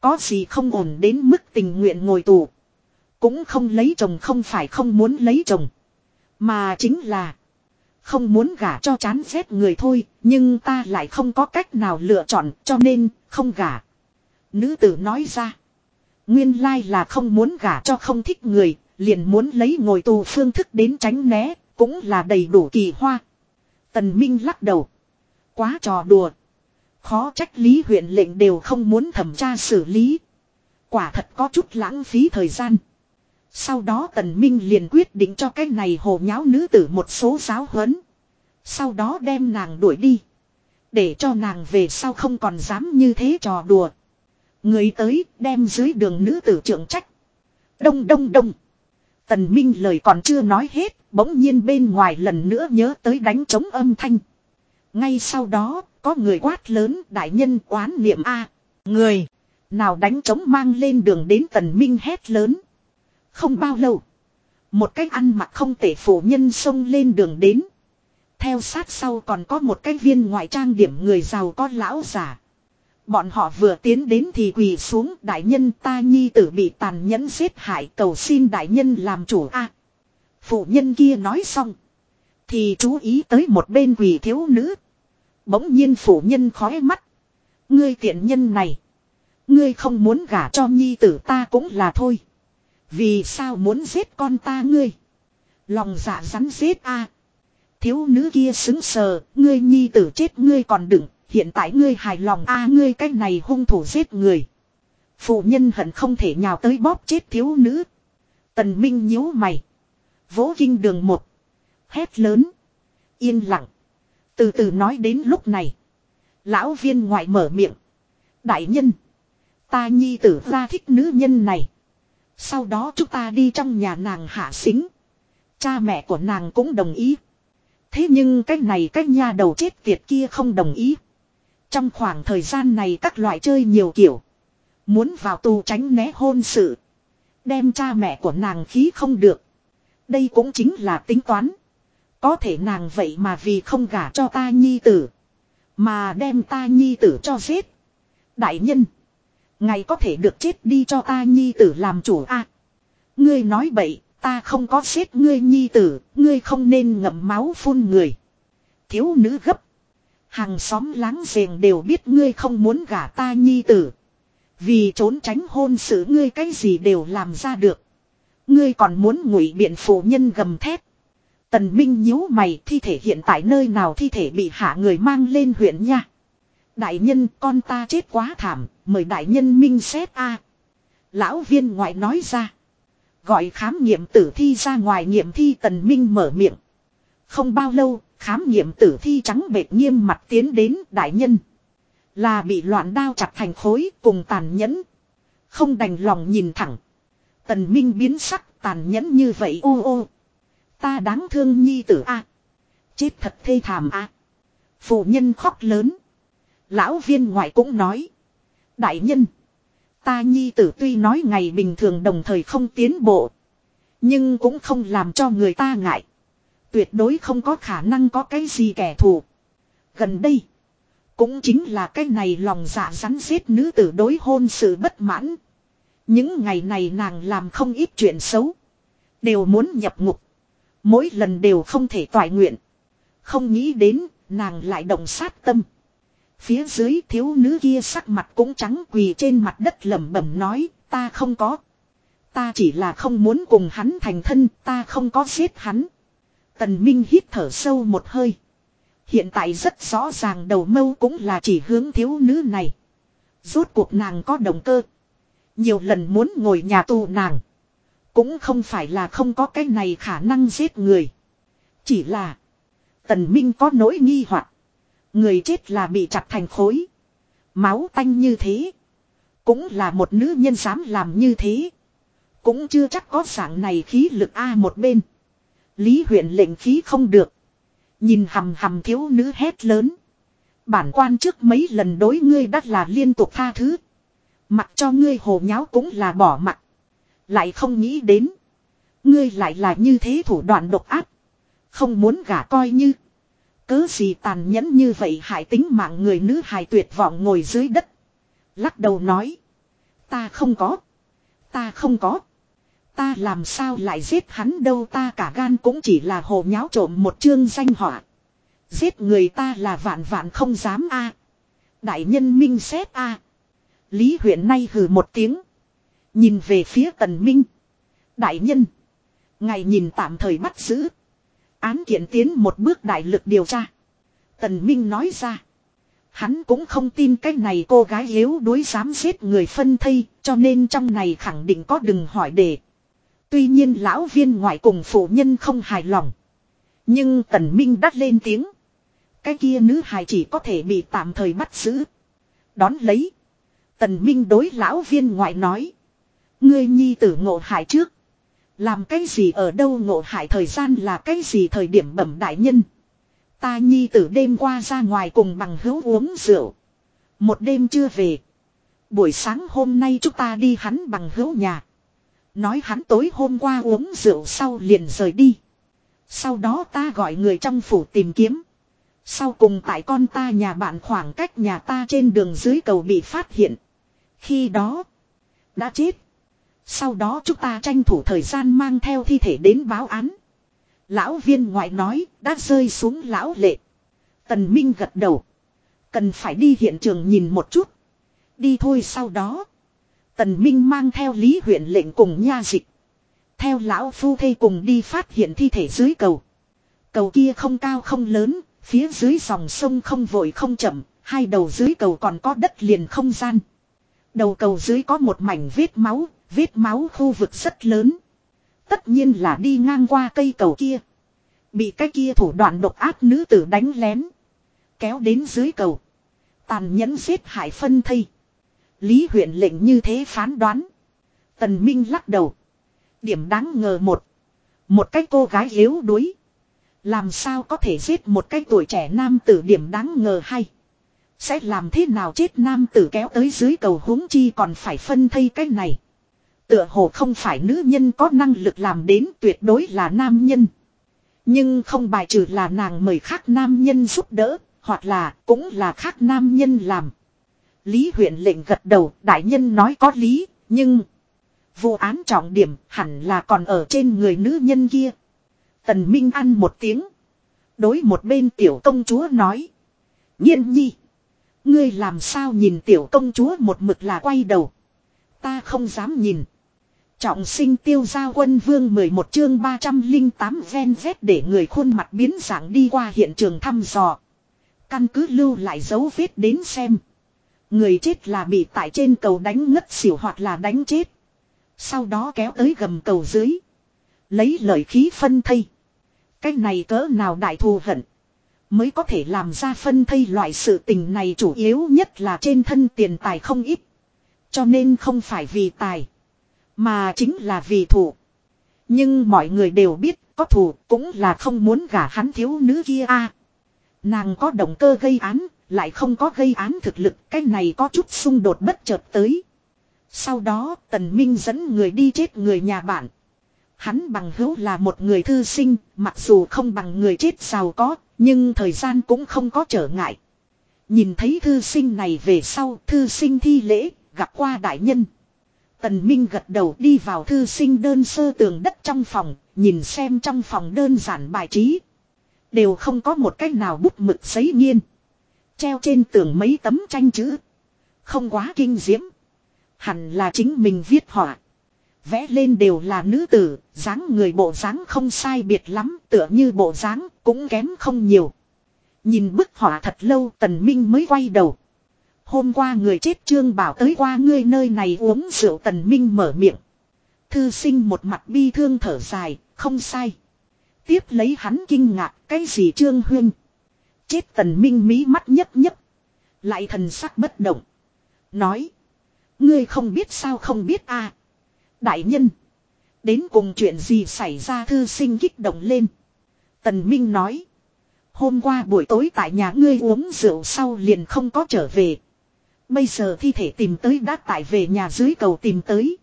Có gì không ổn đến mức tình nguyện ngồi tù. Cũng không lấy chồng không phải không muốn lấy chồng. Mà chính là. Không muốn gả cho chán ghét người thôi. Nhưng ta lại không có cách nào lựa chọn cho nên không gả. Nữ tử nói ra. Nguyên lai là không muốn gả cho không thích người. Liền muốn lấy ngồi tù phương thức đến tránh né. Cũng là đầy đủ kỳ hoa. Tần Minh lắc đầu. Quá trò đùa. Khó trách lý huyện lệnh đều không muốn thẩm tra xử lý. Quả thật có chút lãng phí thời gian. Sau đó tần minh liền quyết định cho cái này hồ nháo nữ tử một số giáo huấn. Sau đó đem nàng đuổi đi. Để cho nàng về sau không còn dám như thế trò đùa. Người tới đem dưới đường nữ tử trưởng trách. Đông đông đông. Tần Minh lời còn chưa nói hết, bỗng nhiên bên ngoài lần nữa nhớ tới đánh chống âm thanh. Ngay sau đó, có người quát lớn đại nhân quán niệm A. Người, nào đánh chống mang lên đường đến tần Minh hét lớn. Không bao lâu. Một cách ăn mặc không tể phụ nhân xông lên đường đến. Theo sát sau còn có một cái viên ngoại trang điểm người giàu có lão giả. Bọn họ vừa tiến đến thì quỳ xuống đại nhân ta nhi tử bị tàn nhẫn giết hại cầu xin đại nhân làm chủ a Phụ nhân kia nói xong. Thì chú ý tới một bên quỳ thiếu nữ. Bỗng nhiên phụ nhân khói mắt. Ngươi tiện nhân này. Ngươi không muốn gả cho nhi tử ta cũng là thôi. Vì sao muốn giết con ta ngươi? Lòng dạ rắn giết a Thiếu nữ kia xứng sờ, ngươi nhi tử chết ngươi còn đừng, hiện tại ngươi hài lòng a, ngươi cái này hung thủ giết người. Phụ nhân hận không thể nhào tới bóp chết thiếu nữ. Tần Minh nhíu mày. Vỗ kinh đường một. Hét lớn. Yên lặng. Từ từ nói đến lúc này. Lão viên ngoại mở miệng. Đại nhân. Ta nhi tử ra thích nữ nhân này. Sau đó chúng ta đi trong nhà nàng hạ xính. Cha mẹ của nàng cũng đồng ý. Thế nhưng cái này cái nha đầu chết tiệt kia không đồng ý. Trong khoảng thời gian này các loại chơi nhiều kiểu. Muốn vào tù tránh né hôn sự. Đem cha mẹ của nàng khí không được. Đây cũng chính là tính toán. Có thể nàng vậy mà vì không gả cho ta nhi tử. Mà đem ta nhi tử cho giết. Đại nhân. Ngày có thể được chết đi cho ta nhi tử làm chủ a Ngươi nói bậy, ta không có giết ngươi nhi tử, ngươi không nên ngậm máu phun người. Thiếu nữ gấp. Hàng xóm láng giềng đều biết ngươi không muốn gả ta nhi tử. Vì trốn tránh hôn sự ngươi cái gì đều làm ra được. Ngươi còn muốn ngụy biện phụ nhân gầm thét. Tần Minh nhíu mày thi thể hiện tại nơi nào thi thể bị hạ người mang lên huyện nha. Đại nhân con ta chết quá thảm, mời đại nhân minh xét a. Lão viên ngoại nói ra. Gọi khám nghiệm tử thi ra ngoài nghiệm thi tần minh mở miệng. Không bao lâu, khám nghiệm tử thi trắng bệt nghiêm mặt tiến đến đại nhân. Là bị loạn đao chặt thành khối cùng tàn nhẫn. Không đành lòng nhìn thẳng. Tần minh biến sắc tàn nhẫn như vậy, ô ô. Ta đáng thương nhi tử a Chết thật thê thảm a Phụ nhân khóc lớn. Lão viên ngoại cũng nói. Đại nhân. Ta nhi tử tuy nói ngày bình thường đồng thời không tiến bộ. Nhưng cũng không làm cho người ta ngại. Tuyệt đối không có khả năng có cái gì kẻ thù. Gần đây. Cũng chính là cái này lòng dạ rắn xếp nữ tử đối hôn sự bất mãn. Những ngày này nàng làm không ít chuyện xấu. Đều muốn nhập ngục. Mỗi lần đều không thể toại nguyện. Không nghĩ đến, nàng lại động sát tâm. Phía dưới thiếu nữ kia sắc mặt cũng trắng quỳ trên mặt đất lẩm bẩm nói, ta không có. Ta chỉ là không muốn cùng hắn thành thân, ta không có giết hắn. Tần Minh hít thở sâu một hơi. Hiện tại rất rõ ràng đầu mâu cũng là chỉ hướng thiếu nữ này. Rốt cuộc nàng có động cơ. Nhiều lần muốn ngồi nhà tù nàng. Cũng không phải là không có cái này khả năng giết người. Chỉ là. Tần Minh có nỗi nghi hoặc Người chết là bị chặt thành khối. Máu tanh như thế. Cũng là một nữ nhân dám làm như thế. Cũng chưa chắc có dạng này khí lực A một bên. Lý huyện lệnh khí không được. Nhìn hầm hầm thiếu nữ hét lớn. Bản quan trước mấy lần đối ngươi đắt là liên tục tha thứ. Mặc cho ngươi hồ nháo cũng là bỏ mặt. Lại không nghĩ đến. Ngươi lại là như thế thủ đoạn độc ác. Không muốn gả coi như. Cớ gì tàn nhẫn như vậy hại tính mạng người nữ hài tuyệt vọng ngồi dưới đất. Lắc đầu nói. Ta không có. Ta không có. Ta làm sao lại giết hắn đâu ta cả gan cũng chỉ là hồ nháo trộm một chương danh họa. Giết người ta là vạn vạn không dám a. Đại nhân minh xét a. Lý huyện nay hừ một tiếng. Nhìn về phía tần minh. Đại nhân. Ngày nhìn tạm thời bắt giữ. Án kiện tiến một bước đại lực điều tra. Tần Minh nói ra. Hắn cũng không tin cái này cô gái yếu đuối dám giết người phân thây, cho nên trong này khẳng định có đừng hỏi để Tuy nhiên lão viên ngoại cùng phụ nhân không hài lòng. Nhưng Tần Minh đắt lên tiếng. Cái kia nữ hài chỉ có thể bị tạm thời bắt giữ. Đón lấy. Tần Minh đối lão viên ngoại nói. Ngươi nhi tử ngộ hại trước. Làm cái gì ở đâu ngộ hại thời gian là cái gì thời điểm bẩm đại nhân. Ta nhi tử đêm qua ra ngoài cùng bằng hữu uống rượu. Một đêm chưa về. Buổi sáng hôm nay chúng ta đi hắn bằng hữu nhà. Nói hắn tối hôm qua uống rượu sau liền rời đi. Sau đó ta gọi người trong phủ tìm kiếm. Sau cùng tại con ta nhà bạn khoảng cách nhà ta trên đường dưới cầu bị phát hiện. Khi đó. Đã chết. Sau đó chúng ta tranh thủ thời gian mang theo thi thể đến báo án. Lão viên ngoại nói, đã rơi xuống lão lệ. Tần Minh gật đầu. Cần phải đi hiện trường nhìn một chút. Đi thôi sau đó. Tần Minh mang theo Lý huyện lệnh cùng nha dịch. Theo lão phu thê cùng đi phát hiện thi thể dưới cầu. Cầu kia không cao không lớn, phía dưới dòng sông không vội không chậm, hai đầu dưới cầu còn có đất liền không gian. Đầu cầu dưới có một mảnh vết máu, vết máu khu vực rất lớn. Tất nhiên là đi ngang qua cây cầu kia. Bị cái kia thủ đoạn độc ác nữ tử đánh lén. Kéo đến dưới cầu. Tàn nhẫn giết hại phân thây. Lý huyện lệnh như thế phán đoán. Tần Minh lắc đầu. Điểm đáng ngờ một. Một cái cô gái yếu đuối. Làm sao có thể giết một cái tuổi trẻ nam tử điểm đáng ngờ hay. Sẽ làm thế nào chết nam tử kéo tới dưới cầu huống chi còn phải phân thây cái này. Tựa hồ không phải nữ nhân có năng lực làm đến tuyệt đối là nam nhân. Nhưng không bài trừ là nàng mời khác nam nhân giúp đỡ, hoặc là cũng là khác nam nhân làm. Lý huyện lệnh gật đầu, đại nhân nói có lý, nhưng vụ án trọng điểm hẳn là còn ở trên người nữ nhân kia. Tần Minh ăn một tiếng. Đối một bên tiểu công chúa nói. Nhiên nhi. Ngươi làm sao nhìn tiểu công chúa một mực là quay đầu. Ta không dám nhìn. Trọng sinh tiêu giao quân vương 11 chương 308 ven vét để người khuôn mặt biến dạng đi qua hiện trường thăm dò. Căn cứ lưu lại dấu vết đến xem. Người chết là bị tại trên cầu đánh ngất xỉu hoặc là đánh chết. Sau đó kéo tới gầm cầu dưới. Lấy lợi khí phân thây. Cái này cỡ nào đại thù hận. Mới có thể làm ra phân thây loại sự tình này chủ yếu nhất là trên thân tiền tài không ít. Cho nên không phải vì tài. Mà chính là vì thủ. Nhưng mọi người đều biết có thủ cũng là không muốn gả hắn thiếu nữ kia a. nàng có động cơ gây án, lại không có gây án thực lực, cái này có chút xung đột bất chợt tới. Sau đó, Tần Minh dẫn người đi chết người nhà bạn. Hắn bằng hữu là một người thư sinh, mặc dù không bằng người chết giàu có, nhưng thời gian cũng không có trở ngại. Nhìn thấy thư sinh này về sau, thư sinh thi lễ, gặp qua đại nhân. Tần Minh gật đầu đi vào thư sinh đơn sơ tường đất trong phòng, nhìn xem trong phòng đơn giản bài trí. Đều không có một cách nào bút mực giấy nghiên. Treo trên tường mấy tấm tranh chữ. Không quá kinh diễm. Hẳn là chính mình viết họa. Vẽ lên đều là nữ tử, dáng người bộ dáng không sai biệt lắm, tựa như bộ dáng cũng kém không nhiều. Nhìn bức họa thật lâu tần minh mới quay đầu. Hôm qua người chết trương bảo tới qua ngươi nơi này uống rượu tần minh mở miệng. Thư sinh một mặt bi thương thở dài, không sai. Tiếp lấy hắn kinh ngạc, cái gì trương huyên. Chết tần minh mí mắt nhấp nhấp. Lại thần sắc bất động. Nói. Ngươi không biết sao không biết a Đại nhân. Đến cùng chuyện gì xảy ra thư sinh kích động lên. Tần Minh nói. Hôm qua buổi tối tại nhà ngươi uống rượu sau liền không có trở về. Bây giờ thi thể tìm tới đã tại về nhà dưới cầu tìm tới.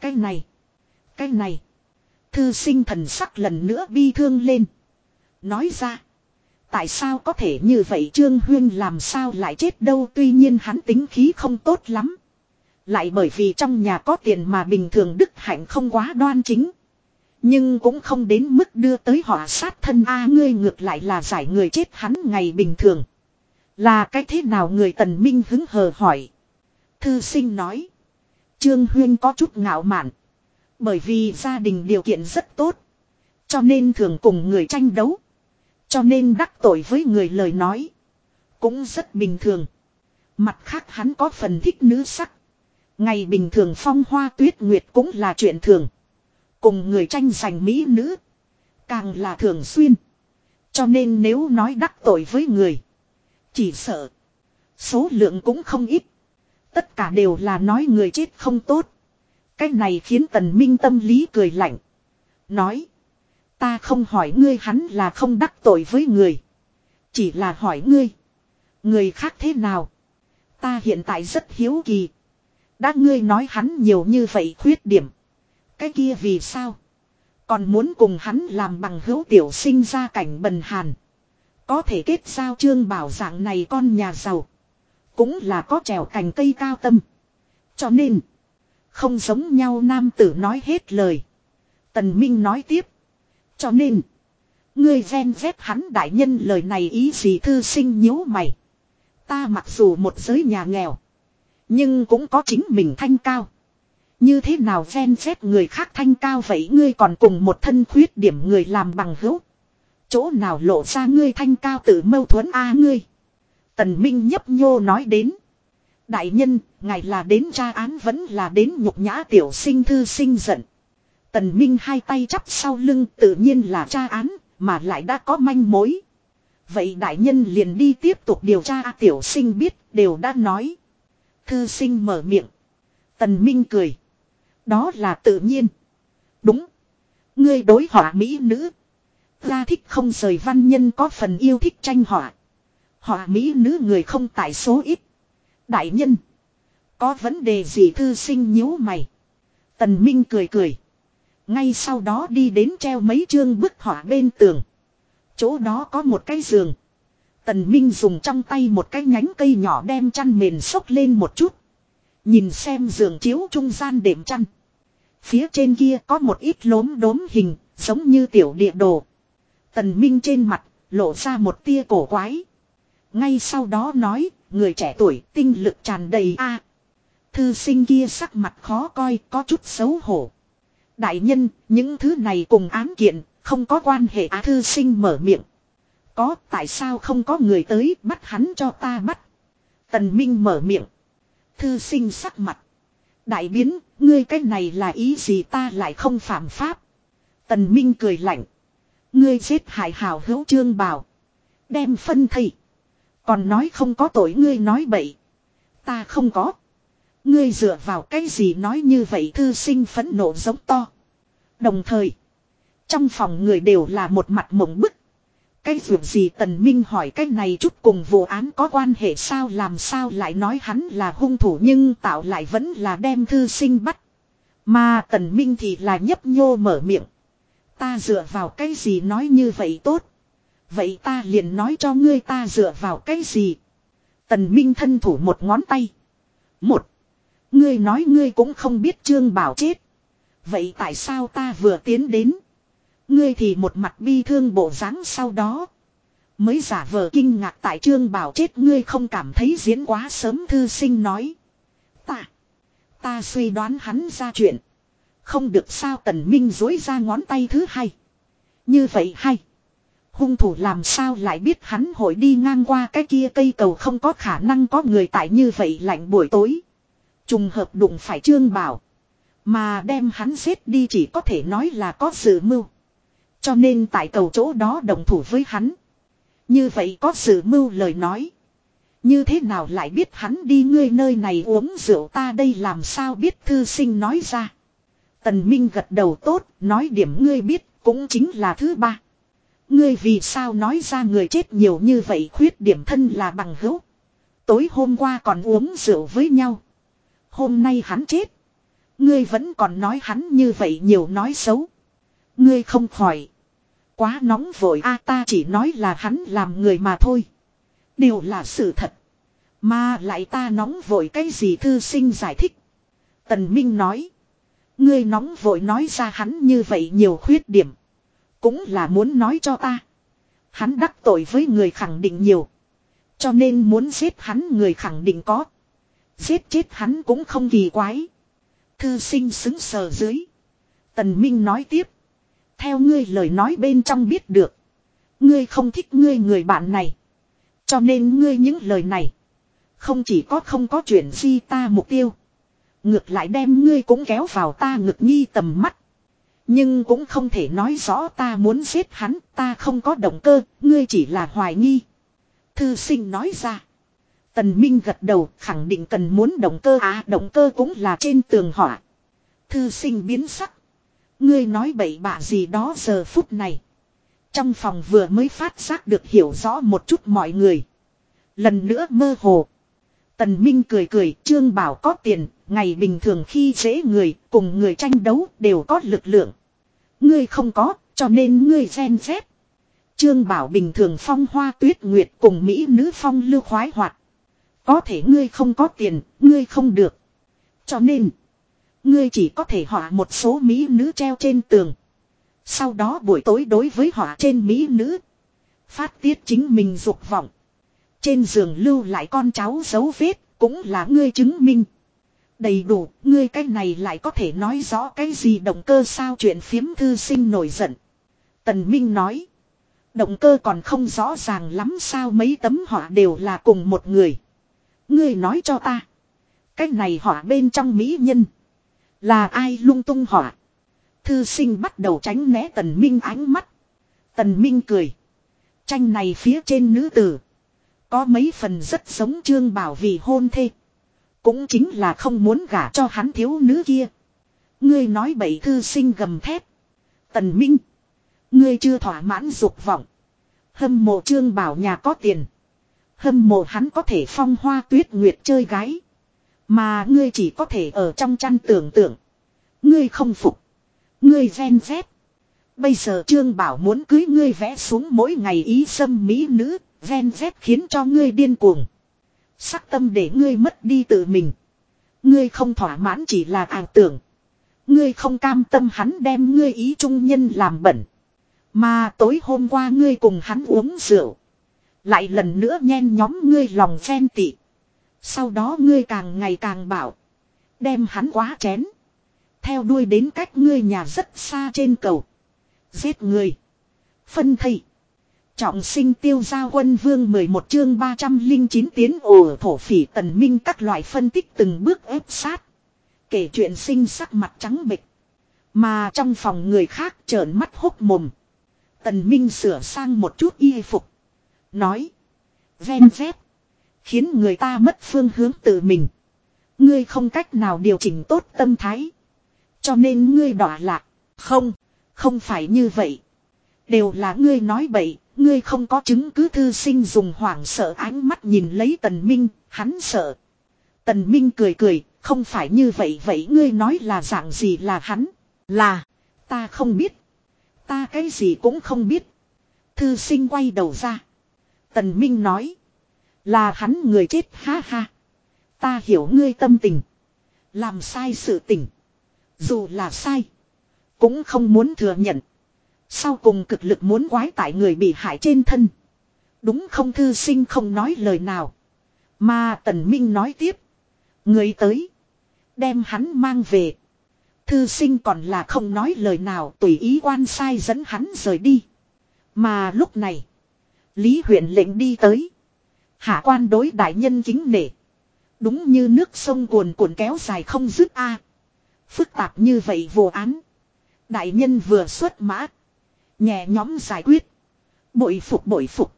Cái này. Cái này. Thư sinh thần sắc lần nữa bi thương lên. Nói ra. Tại sao có thể như vậy Trương Huyên làm sao lại chết đâu tuy nhiên hắn tính khí không tốt lắm. Lại bởi vì trong nhà có tiền mà bình thường đức hạnh không quá đoan chính. Nhưng cũng không đến mức đưa tới họ sát thân a ngươi ngược lại là giải người chết hắn ngày bình thường. Là cái thế nào người tần minh hứng hờ hỏi. Thư sinh nói. Trương Huyên có chút ngạo mạn. Bởi vì gia đình điều kiện rất tốt. Cho nên thường cùng người tranh đấu. Cho nên đắc tội với người lời nói. Cũng rất bình thường. Mặt khác hắn có phần thích nữ sắc. Ngày bình thường phong hoa tuyết nguyệt cũng là chuyện thường. Cùng người tranh giành mỹ nữ. Càng là thường xuyên. Cho nên nếu nói đắc tội với người. Chỉ sợ. Số lượng cũng không ít. Tất cả đều là nói người chết không tốt. Cái này khiến tần minh tâm lý cười lạnh. Nói. Ta không hỏi ngươi hắn là không đắc tội với người. Chỉ là hỏi ngươi. Người khác thế nào? Ta hiện tại rất hiếu kỳ. Đã ngươi nói hắn nhiều như vậy khuyết điểm. Cái kia vì sao? Còn muốn cùng hắn làm bằng hữu tiểu sinh ra cảnh bần hàn. Có thể kết giao trương bảo dạng này con nhà giàu. Cũng là có trèo cành cây cao tâm. Cho nên. Không giống nhau nam tử nói hết lời. Tần Minh nói tiếp. Cho nên. Ngươi ven vét hắn đại nhân lời này ý gì thư sinh nhíu mày. Ta mặc dù một giới nhà nghèo. Nhưng cũng có chính mình thanh cao. Như thế nào ven phép người khác thanh cao vậy ngươi còn cùng một thân khuyết điểm người làm bằng hữu. Chỗ nào lộ ra ngươi thanh cao tự mâu thuẫn a ngươi. Tần Minh nhấp nhô nói đến. Đại nhân, ngài là đến tra án vẫn là đến nhục nhã tiểu sinh thư sinh giận. Tần Minh hai tay chắp sau lưng tự nhiên là tra án, mà lại đã có manh mối. Vậy đại nhân liền đi tiếp tục điều tra tiểu sinh biết đều đã nói. Thư sinh mở miệng. Tần Minh cười. Đó là tự nhiên. Đúng. Ngươi đối họa mỹ nữ. Ra thích không rời văn nhân có phần yêu thích tranh họa. Họa mỹ nữ người không tại số ít. Đại nhân. Có vấn đề gì thư sinh nhíu mày. Tần Minh cười cười. Ngay sau đó đi đến treo mấy chương bức họa bên tường. Chỗ đó có một cái giường. Tần Minh dùng trong tay một cái nhánh cây nhỏ đem chăn mền xốc lên một chút. Nhìn xem giường chiếu trung gian đệm chăn. Phía trên kia có một ít lốm đốm hình, giống như tiểu địa đồ. Tần Minh trên mặt, lộ ra một tia cổ quái. Ngay sau đó nói, người trẻ tuổi, tinh lực tràn đầy a. thư sinh kia sắc mặt khó coi, có chút xấu hổ. Đại nhân, những thứ này cùng án kiện, không có quan hệ á thư sinh mở miệng. Có, tại sao không có người tới bắt hắn cho ta bắt. Tần Minh mở miệng. Thư sinh sắc mặt. Đại biến, ngươi cái này là ý gì ta lại không phạm pháp. Tần Minh cười lạnh. Ngươi giết hại hào hữu trương bảo. Đem phân thầy. Còn nói không có tội ngươi nói bậy. Ta không có. Ngươi dựa vào cái gì nói như vậy thư sinh phẫn nộ giống to. Đồng thời. Trong phòng người đều là một mặt mộng bức. Cái việc gì tần minh hỏi cái này chút cùng vụ án có quan hệ sao, làm sao lại nói hắn là hung thủ nhưng tạo lại vẫn là đem thư sinh bắt. Mà tần minh thì là nhấp nhô mở miệng. Ta dựa vào cái gì nói như vậy tốt. Vậy ta liền nói cho ngươi ta dựa vào cái gì. Tần minh thân thủ một ngón tay. Một. Ngươi nói ngươi cũng không biết trương bảo chết. Vậy tại sao ta vừa tiến đến. Ngươi thì một mặt bi thương bộ dáng sau đó. Mới giả vờ kinh ngạc tại trương bảo chết ngươi không cảm thấy diễn quá sớm thư sinh nói. Ta. Ta suy đoán hắn ra chuyện. Không được sao tần minh dối ra ngón tay thứ hai. Như vậy hay. Hung thủ làm sao lại biết hắn hội đi ngang qua cái kia cây cầu không có khả năng có người tại như vậy lạnh buổi tối. Trùng hợp đụng phải trương bảo. Mà đem hắn giết đi chỉ có thể nói là có sự mưu. Cho nên tại cầu chỗ đó đồng thủ với hắn. Như vậy có sự mưu lời nói. Như thế nào lại biết hắn đi ngươi nơi này uống rượu ta đây làm sao biết thư sinh nói ra. Tần Minh gật đầu tốt, nói điểm ngươi biết, cũng chính là thứ ba. Ngươi vì sao nói ra người chết nhiều như vậy khuyết điểm thân là bằng hữu. Tối hôm qua còn uống rượu với nhau. Hôm nay hắn chết. Ngươi vẫn còn nói hắn như vậy nhiều nói xấu. Ngươi không khỏi. Quá nóng vội a, ta chỉ nói là hắn làm người mà thôi. Đều là sự thật. Mà lại ta nóng vội cái gì thư sinh giải thích. Tần Minh nói. Ngươi nóng vội nói ra hắn như vậy nhiều khuyết điểm. Cũng là muốn nói cho ta. Hắn đắc tội với người khẳng định nhiều. Cho nên muốn giết hắn người khẳng định có. Giết chết hắn cũng không kỳ quái. Thư sinh xứng sờ dưới. Tần Minh nói tiếp. Theo ngươi lời nói bên trong biết được. Ngươi không thích ngươi người bạn này. Cho nên ngươi những lời này. Không chỉ có không có chuyện gì ta mục tiêu. Ngược lại đem ngươi cũng kéo vào ta ngực nghi tầm mắt. Nhưng cũng không thể nói rõ ta muốn giết hắn, ta không có động cơ, ngươi chỉ là hoài nghi. Thư sinh nói ra. Tần Minh gật đầu, khẳng định cần muốn động cơ à, động cơ cũng là trên tường hỏa. Thư sinh biến sắc. Ngươi nói bậy bạ gì đó giờ phút này. Trong phòng vừa mới phát giác được hiểu rõ một chút mọi người. Lần nữa mơ hồ. Tần Minh cười cười, Trương Bảo có tiền, ngày bình thường khi dễ người, cùng người tranh đấu đều có lực lượng. Ngươi không có, cho nên ngươi gen dép. Trương Bảo bình thường phong hoa tuyết nguyệt cùng Mỹ nữ phong lưu khoái hoạt. Có thể ngươi không có tiền, ngươi không được. Cho nên, ngươi chỉ có thể họa một số Mỹ nữ treo trên tường. Sau đó buổi tối đối với họa trên Mỹ nữ. Phát tiết chính mình dục vọng. Trên giường lưu lại con cháu dấu vết, cũng là ngươi chứng minh. Đầy đủ, ngươi cái này lại có thể nói rõ cái gì động cơ sao chuyện phiếm thư sinh nổi giận. Tần Minh nói. Động cơ còn không rõ ràng lắm sao mấy tấm họa đều là cùng một người. Ngươi nói cho ta. Cái này họa bên trong mỹ nhân. Là ai lung tung họa. Thư sinh bắt đầu tránh né tần minh ánh mắt. Tần minh cười. Tranh này phía trên nữ tử. Có mấy phần rất giống trương bảo vì hôn thê. Cũng chính là không muốn gả cho hắn thiếu nữ kia. Ngươi nói bậy thư sinh gầm thép. Tần Minh. Ngươi chưa thỏa mãn dục vọng. Hâm mộ trương bảo nhà có tiền. Hâm mộ hắn có thể phong hoa tuyết nguyệt chơi gái. Mà ngươi chỉ có thể ở trong chăn tưởng tượng. Ngươi không phục. Ngươi ven vét. Bây giờ Trương Bảo muốn cưới ngươi vẽ xuống mỗi ngày ý xâm mỹ nữ, ven vét khiến cho ngươi điên cuồng. Sắc tâm để ngươi mất đi tự mình. Ngươi không thỏa mãn chỉ là ảo tưởng. Ngươi không cam tâm hắn đem ngươi ý trung nhân làm bẩn. Mà tối hôm qua ngươi cùng hắn uống rượu. Lại lần nữa nhen nhóm ngươi lòng phen tị. Sau đó ngươi càng ngày càng bảo. Đem hắn quá chén. Theo đuôi đến cách ngươi nhà rất xa trên cầu. Giết người. Phân thây. Trọng sinh tiêu gia quân vương 11 chương 309 tiến ổ thổ phỉ tần minh các loại phân tích từng bước ép sát. Kể chuyện sinh sắc mặt trắng bệch. Mà trong phòng người khác trợn mắt hốc mồm. Tần minh sửa sang một chút y phục. Nói. Ven vét. Khiến người ta mất phương hướng tự mình. Ngươi không cách nào điều chỉnh tốt tâm thái. Cho nên ngươi đỏ lạc. Không. Không phải như vậy. Đều là ngươi nói bậy, ngươi không có chứng cứ thư sinh dùng hoảng sợ ánh mắt nhìn lấy tần minh, hắn sợ. Tần minh cười cười, không phải như vậy vậy ngươi nói là dạng gì là hắn, là, ta không biết. Ta cái gì cũng không biết. Thư sinh quay đầu ra. Tần minh nói, là hắn người chết ha ha. Ta hiểu ngươi tâm tình. Làm sai sự tình. Dù là sai. Cũng không muốn thừa nhận. Sau cùng cực lực muốn quái tại người bị hại trên thân. Đúng không thư sinh không nói lời nào. Mà tần minh nói tiếp. Người tới. Đem hắn mang về. Thư sinh còn là không nói lời nào tùy ý quan sai dẫn hắn rời đi. Mà lúc này. Lý huyện lệnh đi tới. Hạ quan đối đại nhân kính nể. Đúng như nước sông cuồn cuộn kéo dài không dứt a. Phức tạp như vậy vô án. Đại nhân vừa xuất mã. Nhẹ nhóm giải quyết. Bội phục bội phục.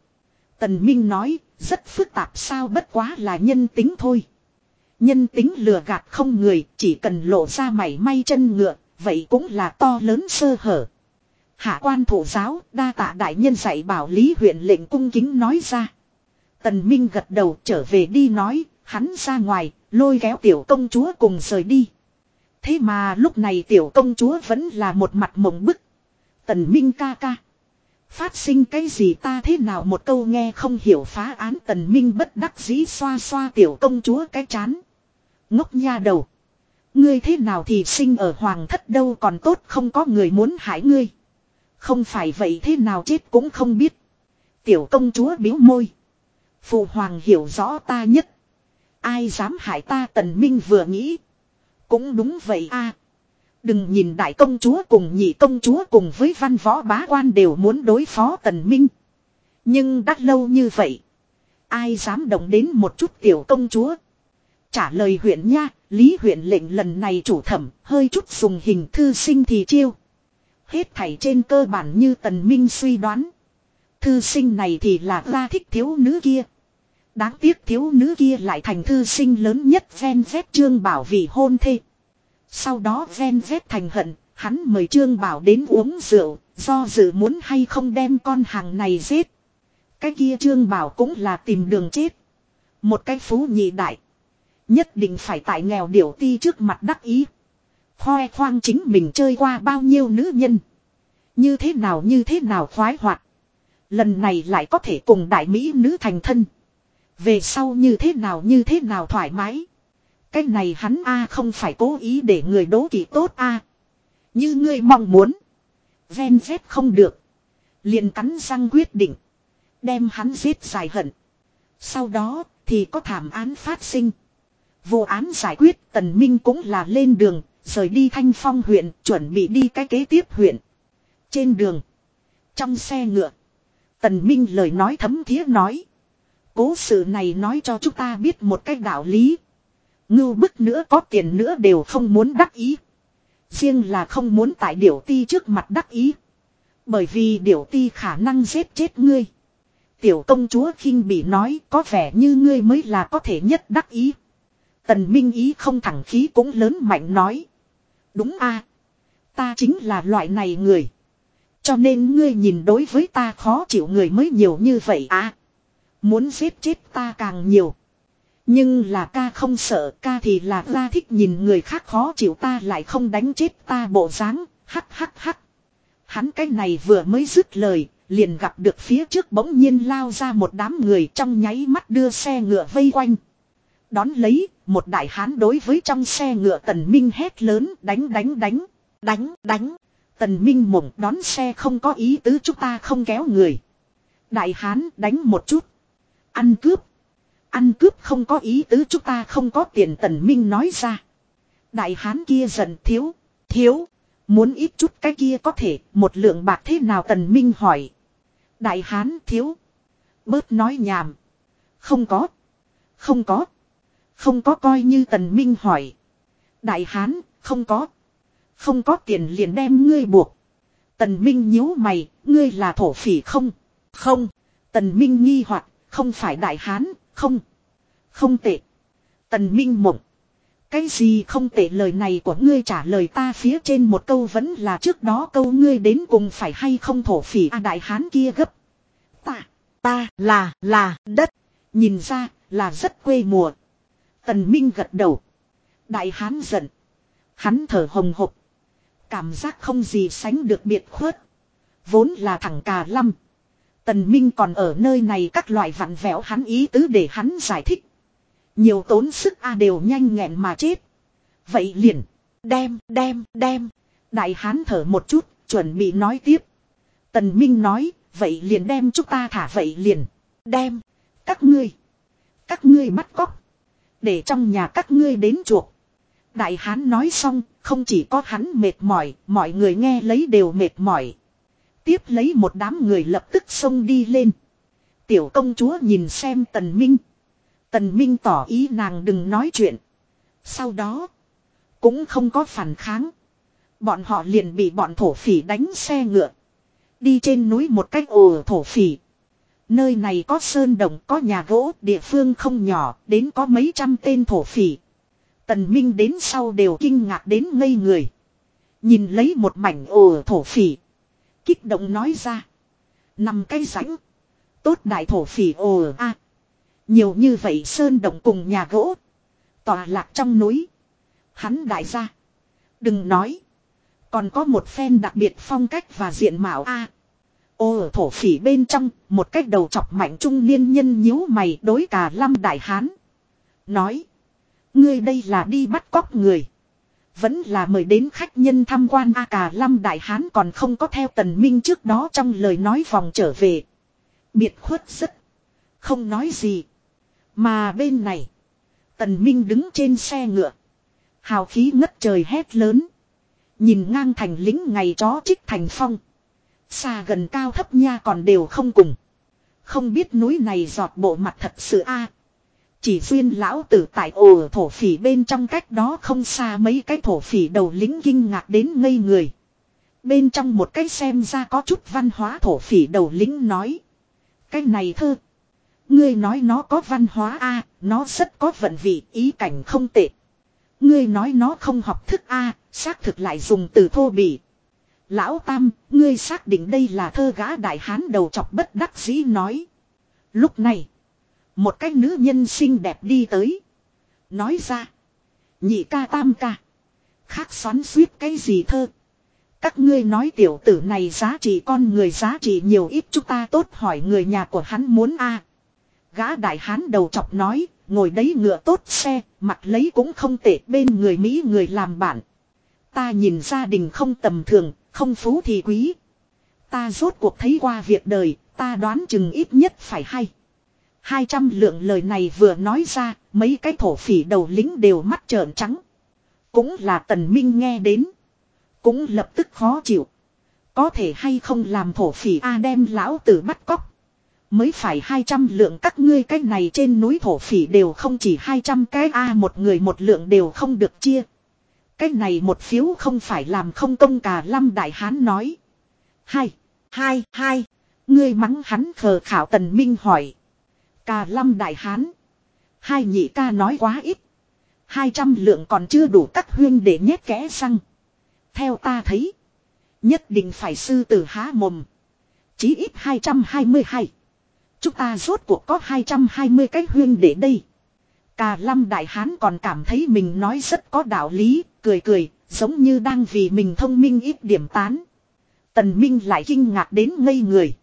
Tần Minh nói, rất phức tạp sao bất quá là nhân tính thôi. Nhân tính lừa gạt không người, chỉ cần lộ ra mảy may chân ngựa, vậy cũng là to lớn sơ hở. Hạ quan thủ giáo, đa tạ đại nhân dạy bảo lý huyện lệnh cung kính nói ra. Tần Minh gật đầu trở về đi nói, hắn ra ngoài, lôi kéo tiểu công chúa cùng rời đi. Thế mà lúc này tiểu công chúa vẫn là một mặt mộng bức. Tần Minh ca ca. Phát sinh cái gì ta thế nào một câu nghe không hiểu phá án tần minh bất đắc dĩ xoa xoa tiểu công chúa cái chán. Ngốc nha đầu. Ngươi thế nào thì sinh ở hoàng thất đâu còn tốt không có người muốn hại ngươi. Không phải vậy thế nào chết cũng không biết. Tiểu công chúa biếu môi. Phụ hoàng hiểu rõ ta nhất. Ai dám hại ta tần minh vừa nghĩ. Cũng đúng vậy a. Đừng nhìn đại công chúa cùng nhị công chúa cùng với văn võ bá quan đều muốn đối phó tần minh. Nhưng đã lâu như vậy. Ai dám động đến một chút tiểu công chúa. Trả lời huyện nha, lý huyện lệnh lần này chủ thẩm, hơi chút dùng hình thư sinh thì chiêu. Hết thảy trên cơ bản như tần minh suy đoán. Thư sinh này thì là ra thích thiếu nữ kia. Đáng tiếc thiếu nữ kia lại thành thư sinh lớn nhất ven vét trương bảo vì hôn thê. Sau đó ven vét thành hận, hắn mời trương bảo đến uống rượu, do dự muốn hay không đem con hàng này giết. Cái kia trương bảo cũng là tìm đường chết. Một cái phú nhị đại. Nhất định phải tại nghèo điểu ti trước mặt đắc ý. Khoe khoang chính mình chơi qua bao nhiêu nữ nhân. Như thế nào như thế nào khoái hoạt. Lần này lại có thể cùng đại mỹ nữ thành thân. Về sau như thế nào như thế nào thoải mái. Cái này hắn a không phải cố ý để người đố kỵ tốt a Như ngươi mong muốn. Ven vét không được. liền cắn răng quyết định. Đem hắn giết dài hận. Sau đó thì có thảm án phát sinh. Vụ án giải quyết tần minh cũng là lên đường, rời đi thanh phong huyện, chuẩn bị đi cái kế tiếp huyện. Trên đường, trong xe ngựa, tần minh lời nói thấm thía nói. Cố sự này nói cho chúng ta biết một cách đạo lý. Ngưu bức nữa có tiền nữa đều không muốn đắc ý. Riêng là không muốn tại điểu ti trước mặt đắc ý. Bởi vì điểu ti khả năng giết chết ngươi. Tiểu công chúa khinh bị nói có vẻ như ngươi mới là có thể nhất đắc ý. Tần Minh ý không thẳng khí cũng lớn mạnh nói. Đúng a, Ta chính là loại này người. Cho nên ngươi nhìn đối với ta khó chịu người mới nhiều như vậy à. Muốn giết chết ta càng nhiều. Nhưng là ca không sợ ca thì là ta thích nhìn người khác khó chịu ta lại không đánh chết ta bộ dáng hắc hắc hắc. Hắn cái này vừa mới dứt lời, liền gặp được phía trước bỗng nhiên lao ra một đám người trong nháy mắt đưa xe ngựa vây quanh. Đón lấy, một đại hán đối với trong xe ngựa tần minh hét lớn đánh đánh đánh, đánh đánh. Tần minh mộng đón xe không có ý tứ chúng ta không kéo người. Đại hán đánh một chút. Ăn cướp. Ăn cướp không có ý tứ chúng ta không có tiền tần minh nói ra. Đại hán kia giận thiếu, thiếu. Muốn ít chút cái kia có thể, một lượng bạc thế nào tần minh hỏi. Đại hán thiếu. Bớt nói nhảm. Không có. Không có. Không có coi như tần minh hỏi. Đại hán, không có. Không có tiền liền đem ngươi buộc. Tần minh nhíu mày, ngươi là thổ phỉ không? Không. Tần minh nghi hoặc không phải đại hán, không. Không tệ. Tần minh mộng. Cái gì không tệ lời này của ngươi trả lời ta phía trên một câu vẫn là trước đó câu ngươi đến cùng phải hay không thổ phỉ a đại hán kia gấp. Ta, ta là, là, đất. Nhìn ra, là rất quê mùa. Tần Minh gật đầu. Đại hán giận. Hắn thở hồng hộc. Cảm giác không gì sánh được biệt khuất. Vốn là thằng cà lâm. Tần Minh còn ở nơi này các loại vặn vẹo hắn ý tứ để hắn giải thích. Nhiều tốn sức a đều nhanh nghẹn mà chết. Vậy liền. Đem, đem, đem. Đại hán thở một chút, chuẩn bị nói tiếp. Tần Minh nói, vậy liền đem chúng ta thả vậy liền. Đem. Các ngươi. Các ngươi bắt cóc. Để trong nhà các ngươi đến chuộc. Đại hán nói xong, không chỉ có hắn mệt mỏi, mọi người nghe lấy đều mệt mỏi. Tiếp lấy một đám người lập tức xông đi lên. Tiểu công chúa nhìn xem tần minh. Tần minh tỏ ý nàng đừng nói chuyện. Sau đó, cũng không có phản kháng. Bọn họ liền bị bọn thổ phỉ đánh xe ngựa. Đi trên núi một cách ồ thổ phỉ. Nơi này có sơn đồng, có nhà gỗ, địa phương không nhỏ, đến có mấy trăm tên thổ phỉ. Tần Minh đến sau đều kinh ngạc đến ngây người. Nhìn lấy một mảnh ồ thổ phỉ. Kích động nói ra. Nằm cây rãnh. Tốt đại thổ phỉ ồ a Nhiều như vậy sơn động cùng nhà gỗ. Tòa lạc trong núi. Hắn đại gia. Đừng nói. Còn có một phen đặc biệt phong cách và diện mạo a Ô ở thổ phỉ bên trong, một cách đầu chọc mạnh trung niên nhân nhíu mày đối cả lâm đại hán. Nói. Ngươi đây là đi bắt cóc người. Vẫn là mời đến khách nhân tham quan A cả Lâm Đại Hán còn không có theo tần minh trước đó trong lời nói vòng trở về. Biệt khuất rất. Không nói gì. Mà bên này. Tần minh đứng trên xe ngựa. Hào khí ngất trời hét lớn. Nhìn ngang thành lính ngày chó trích thành phong. Xa gần cao thấp nha còn đều không cùng. Không biết núi này giọt bộ mặt thật sự a Chỉ duyên lão tử tại ồ thổ phỉ bên trong cách đó không xa mấy cái thổ phỉ đầu lính kinh ngạc đến ngây người. Bên trong một cái xem ra có chút văn hóa thổ phỉ đầu lính nói. Cái này thơ. Ngươi nói nó có văn hóa a nó rất có vận vị, ý cảnh không tệ. Ngươi nói nó không học thức a xác thực lại dùng từ thô bỉ, Lão Tam, ngươi xác định đây là thơ gã đại hán đầu chọc bất đắc dĩ nói. Lúc này, một cái nữ nhân xinh đẹp đi tới. Nói ra, nhị ca tam ca. Khác xoắn suýt cái gì thơ. Các ngươi nói tiểu tử này giá trị con người giá trị nhiều ít chúng ta tốt hỏi người nhà của hắn muốn a Gã đại hán đầu chọc nói, ngồi đấy ngựa tốt xe, mặt lấy cũng không tệ bên người Mỹ người làm bạn. Ta nhìn gia đình không tầm thường, không phú thì quý. Ta rốt cuộc thấy qua việc đời, ta đoán chừng ít nhất phải hay. 200 lượng lời này vừa nói ra, mấy cái thổ phỉ đầu lính đều mắt trợn trắng. Cũng là tần minh nghe đến. Cũng lập tức khó chịu. Có thể hay không làm thổ phỉ A đem lão tử bắt cóc. Mới phải 200 lượng các ngươi cái này trên núi thổ phỉ đều không chỉ 200 cái A một người một lượng đều không được chia. Cái này một phiếu không phải làm không công cả lâm đại hán nói. Hai, hai, hai. Ngươi mắng hắn khờ khảo tần minh hỏi. Cà lâm đại hán. Hai nhị ca nói quá ít. Hai trăm lượng còn chưa đủ các huyên để nhét kẽ răng. Theo ta thấy. Nhất định phải sư tử há mồm. Chí ít 222. Chúng ta rốt cuộc có 220 cái huyên để đây. Cà lâm đại hán còn cảm thấy mình nói rất có đạo lý, cười cười, giống như đang vì mình thông minh ít điểm tán. Tần Minh lại kinh ngạc đến ngây người.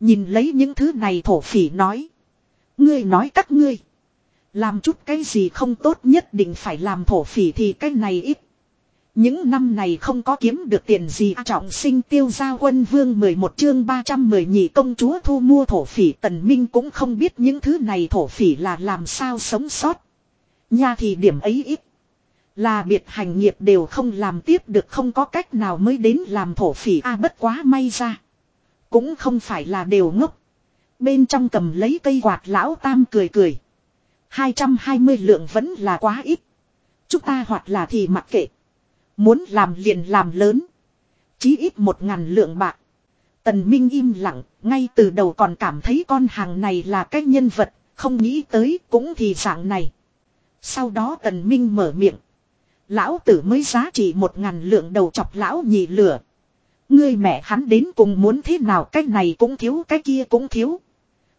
Nhìn lấy những thứ này thổ phỉ nói. Ngươi nói các ngươi. Làm chút cái gì không tốt nhất định phải làm thổ phỉ thì cái này ít. Những năm này không có kiếm được tiền gì trọng sinh tiêu gia quân vương 11 chương 310 nhị công chúa thu mua thổ phỉ tần minh cũng không biết những thứ này thổ phỉ là làm sao sống sót. Nha thì điểm ấy ít. Là biệt hành nghiệp đều không làm tiếp được không có cách nào mới đến làm thổ phỉ a bất quá may ra. Cũng không phải là đều ngốc. Bên trong cầm lấy cây quạt lão tam cười cười. 220 lượng vẫn là quá ít. Chúng ta hoặc là thì mặc kệ. Muốn làm liền làm lớn. Chí ít một ngàn lượng bạc. Tần Minh im lặng, ngay từ đầu còn cảm thấy con hàng này là cái nhân vật, không nghĩ tới cũng thì dạng này. Sau đó Tần Minh mở miệng. Lão tử mới giá trị một ngàn lượng đầu chọc lão nhị lửa. Ngươi mẹ hắn đến cùng muốn thế nào, cái này cũng thiếu, cái kia cũng thiếu.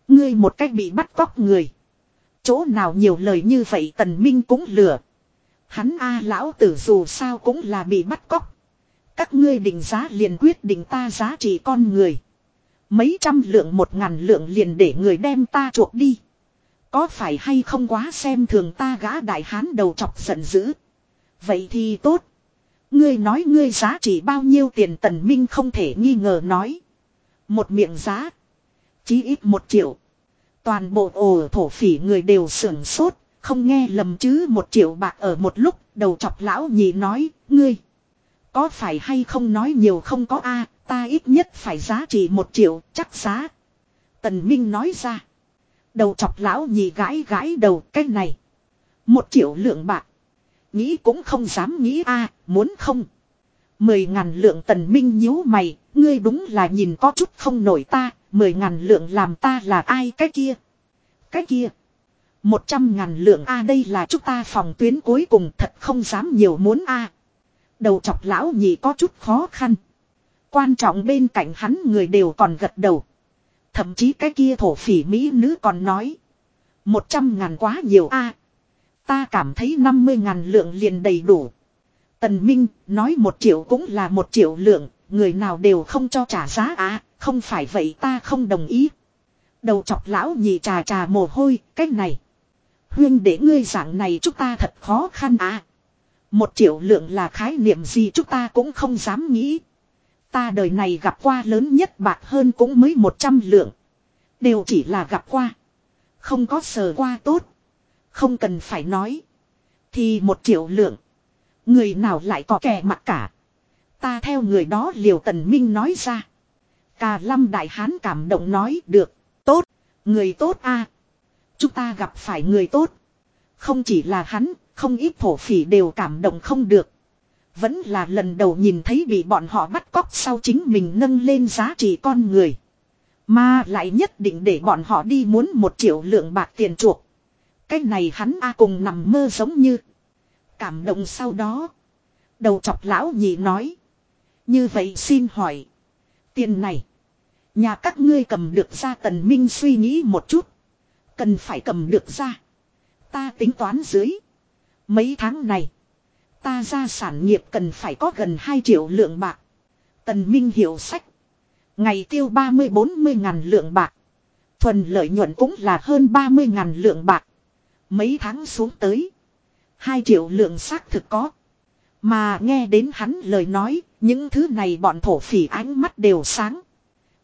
Ngươi một cách bị bắt cóc người. Chỗ nào nhiều lời như vậy, tần minh cũng lừa. Hắn a, lão tử dù sao cũng là bị bắt cóc. Các ngươi định giá liền quyết định ta giá trị con người. Mấy trăm lượng một ngàn lượng liền để người đem ta chuộc đi. Có phải hay không quá xem thường ta gã đại hán đầu chọc giận dữ. Vậy thì tốt. Ngươi nói ngươi giá trị bao nhiêu tiền tần minh không thể nghi ngờ nói. Một miệng giá. Chí ít một triệu. Toàn bộ ổ thổ phỉ người đều sưởng sốt. Không nghe lầm chứ một triệu bạc ở một lúc, đầu chọc lão nhị nói. Ngươi. Có phải hay không nói nhiều không có a, ta ít nhất phải giá trị một triệu, chắc giá. Tần Minh nói ra. Đầu chọc lão nhị gãi gãi đầu, cái này. Một triệu lượng bạc. Nghĩ cũng không dám nghĩ a muốn không. Mười ngàn lượng tần minh nhíu mày, ngươi đúng là nhìn có chút không nổi ta, mười ngàn lượng làm ta là ai cái kia. Cái kia. Một trăm ngàn lượng a đây là chúng ta phòng tuyến cuối cùng thật không dám nhiều muốn a Đầu chọc lão nhị có chút khó khăn. Quan trọng bên cạnh hắn người đều còn gật đầu. Thậm chí cái kia thổ phỉ mỹ nữ còn nói. Một trăm ngàn quá nhiều a Ta cảm thấy 50 ngàn lượng liền đầy đủ. Tần Minh nói một triệu cũng là một triệu lượng, người nào đều không cho trả giá à, không phải vậy ta không đồng ý. Đầu chọc lão nhị trà trà mồ hôi, cách này. Huyên để ngươi dạng này chúng ta thật khó khăn à. Một triệu lượng là khái niệm gì chúng ta cũng không dám nghĩ. Ta đời này gặp qua lớn nhất bạc hơn cũng mới một trăm lượng. Đều chỉ là gặp qua. Không có sờ qua tốt. Không cần phải nói. Thì một triệu lượng. Người nào lại có kẻ mặt cả. Ta theo người đó liều tần minh nói ra. Cà lâm đại hán cảm động nói được. Tốt. Người tốt a Chúng ta gặp phải người tốt. Không chỉ là hắn, không ít thổ phỉ đều cảm động không được. Vẫn là lần đầu nhìn thấy bị bọn họ bắt cóc sau chính mình nâng lên giá trị con người. Mà lại nhất định để bọn họ đi muốn một triệu lượng bạc tiền chuộc. Cái này hắn a cùng nằm mơ giống như. Cảm động sau đó. Đầu chọc lão nhị nói. Như vậy xin hỏi. Tiền này. Nhà các ngươi cầm được ra tần minh suy nghĩ một chút. Cần phải cầm được ra. Ta tính toán dưới. Mấy tháng này. Ta ra sản nghiệp cần phải có gần 2 triệu lượng bạc. Tần minh hiểu sách. Ngày tiêu 30-40 ngàn lượng bạc. Thuần lợi nhuận cũng là hơn 30 ngàn lượng bạc. Mấy tháng xuống tới. Hai triệu lượng xác thực có. Mà nghe đến hắn lời nói, những thứ này bọn thổ phỉ ánh mắt đều sáng.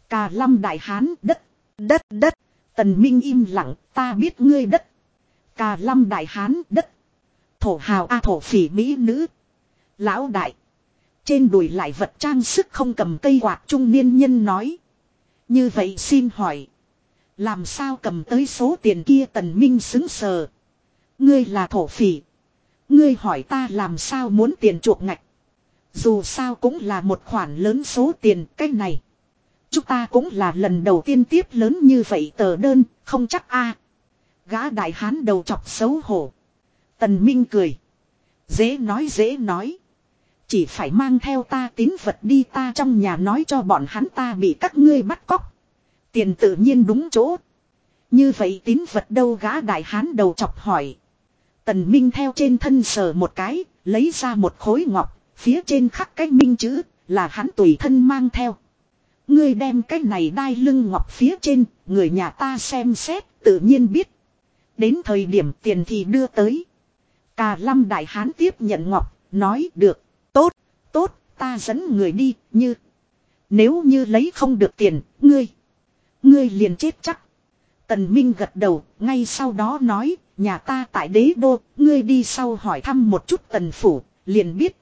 Cà lâm đại hán đất, đất, đất. Tần Minh im lặng, ta biết ngươi đất. Cà lâm đại hán đất. Thổ hào a thổ phỉ mỹ nữ. Lão đại. Trên đùi lại vật trang sức không cầm cây quạt trung niên nhân nói. Như vậy xin hỏi. Làm sao cầm tới số tiền kia tần minh xứng sờ. Ngươi là thổ phỉ. Ngươi hỏi ta làm sao muốn tiền chuộc ngạch. Dù sao cũng là một khoản lớn số tiền cái này. Chúng ta cũng là lần đầu tiên tiếp lớn như vậy tờ đơn, không chắc a. Gã đại hán đầu chọc xấu hổ. Tần Minh cười. Dễ nói dễ nói. Chỉ phải mang theo ta tín vật đi ta trong nhà nói cho bọn hắn ta bị các ngươi bắt cóc. Tiền tự nhiên đúng chỗ. Như vậy tín vật đâu gã đại hán đầu chọc hỏi. Tần Minh theo trên thân sờ một cái, lấy ra một khối ngọc, phía trên khắc cái minh chữ, là hắn tùy thân mang theo. Ngươi đem cái này đai lưng ngọc phía trên, người nhà ta xem xét, tự nhiên biết. Đến thời điểm tiền thì đưa tới. Cà lâm đại hán tiếp nhận ngọc, nói được, tốt, tốt, ta dẫn người đi, như. Nếu như lấy không được tiền, ngươi, ngươi liền chết chắc. Tần Minh gật đầu, ngay sau đó nói, nhà ta tại đế đô, ngươi đi sau hỏi thăm một chút tần phủ, liền biết.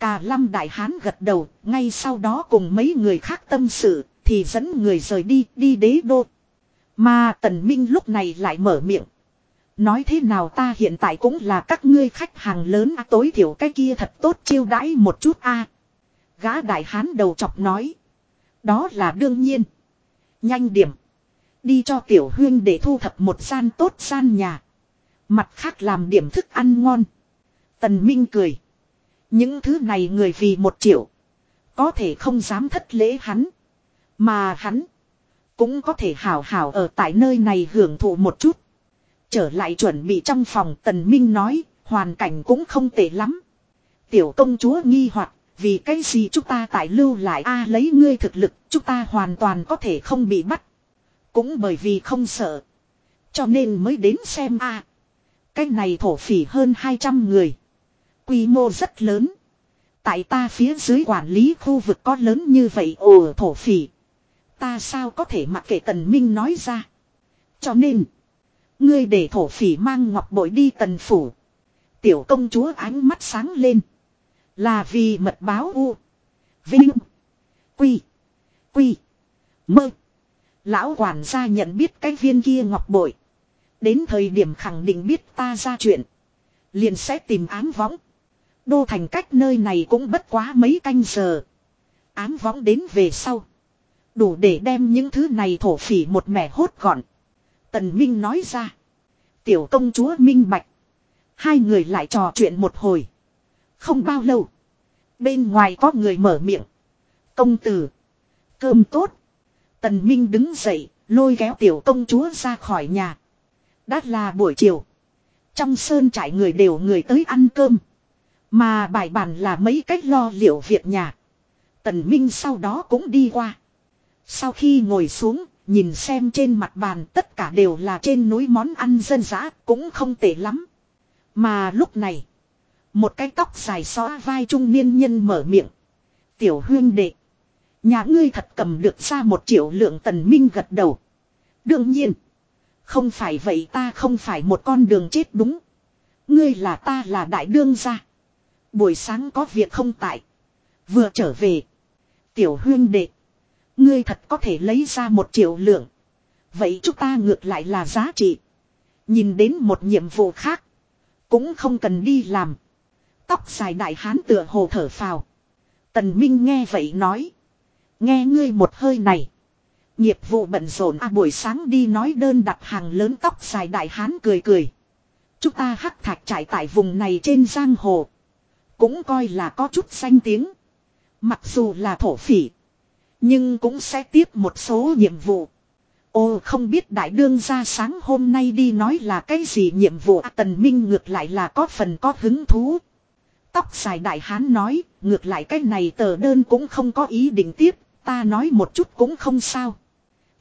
Cà lâm đại hán gật đầu, ngay sau đó cùng mấy người khác tâm sự, thì dẫn người rời đi, đi đế đô. Mà tần minh lúc này lại mở miệng. Nói thế nào ta hiện tại cũng là các ngươi khách hàng lớn à, tối thiểu cái kia thật tốt chiêu đãi một chút a. Gã đại hán đầu chọc nói. Đó là đương nhiên. Nhanh điểm. Đi cho tiểu huyên để thu thập một gian tốt gian nhà. Mặt khác làm điểm thức ăn ngon. Tần Minh cười. Những thứ này người vì một triệu. Có thể không dám thất lễ hắn. Mà hắn. Cũng có thể hảo hảo ở tại nơi này hưởng thụ một chút. Trở lại chuẩn bị trong phòng, tần minh nói. Hoàn cảnh cũng không tệ lắm. Tiểu công chúa nghi hoặc, Vì cái gì chúng ta tại lưu lại a, lấy ngươi thực lực. Chúng ta hoàn toàn có thể không bị bắt. Cũng bởi vì không sợ. Cho nên mới đến xem a Cái này thổ phỉ hơn 200 người. Quy mô rất lớn. Tại ta phía dưới quản lý khu vực có lớn như vậy, ồ, thổ phỉ. Ta sao có thể mặc kệ tần minh nói ra. Cho nên. Ngươi để thổ phỉ mang ngọc bội đi tần phủ. Tiểu công chúa ánh mắt sáng lên. Là vì mật báo u. Vinh. Quy. Quy. Mơ. Lão quản gia nhận biết cái viên kia ngọc bội. Đến thời điểm khẳng định biết ta ra chuyện. Liền sẽ tìm ám võng. Đô thành cách nơi này cũng bất quá mấy canh giờ. Ám võng đến về sau. Đủ để đem những thứ này thổ phỉ một mẻ hốt gọn. Tần Minh nói ra. Tiểu công chúa Minh Bạch. Hai người lại trò chuyện một hồi. Không bao lâu. Bên ngoài có người mở miệng. Công tử. Cơm tốt. Tần Minh đứng dậy, lôi kéo tiểu công chúa ra khỏi nhà. Đã là buổi chiều. Trong sơn trại người đều người tới ăn cơm. Mà bài bản là mấy cách lo liệu việc nhà. Tần Minh sau đó cũng đi qua. Sau khi ngồi xuống, nhìn xem trên mặt bàn tất cả đều là trên núi món ăn dân dã cũng không tệ lắm. Mà lúc này, một cái tóc dài xóa vai trung niên nhân mở miệng. Tiểu huyên đệ. Nhà ngươi thật cầm được ra một triệu lượng tần minh gật đầu. Đương nhiên. Không phải vậy ta không phải một con đường chết đúng. Ngươi là ta là đại đương gia. Buổi sáng có việc không tại. Vừa trở về. Tiểu huyên đệ. Ngươi thật có thể lấy ra một triệu lượng. Vậy chúng ta ngược lại là giá trị. Nhìn đến một nhiệm vụ khác. Cũng không cần đi làm. Tóc dài đại hán tựa hồ thở phào. Tần Minh nghe vậy nói. Nghe ngươi một hơi này. Nghiệp vụ bận rộn à buổi sáng đi nói đơn đặt hàng lớn tóc dài đại hán cười cười. Chúng ta hắc thạch trải tại vùng này trên giang hồ. Cũng coi là có chút danh tiếng. Mặc dù là thổ phỉ. Nhưng cũng sẽ tiếp một số nhiệm vụ. Ô không biết đại đương ra sáng hôm nay đi nói là cái gì nhiệm vụ à, tần minh ngược lại là có phần có hứng thú. Tóc dài đại hán nói, ngược lại cái này tờ đơn cũng không có ý định tiếp, ta nói một chút cũng không sao.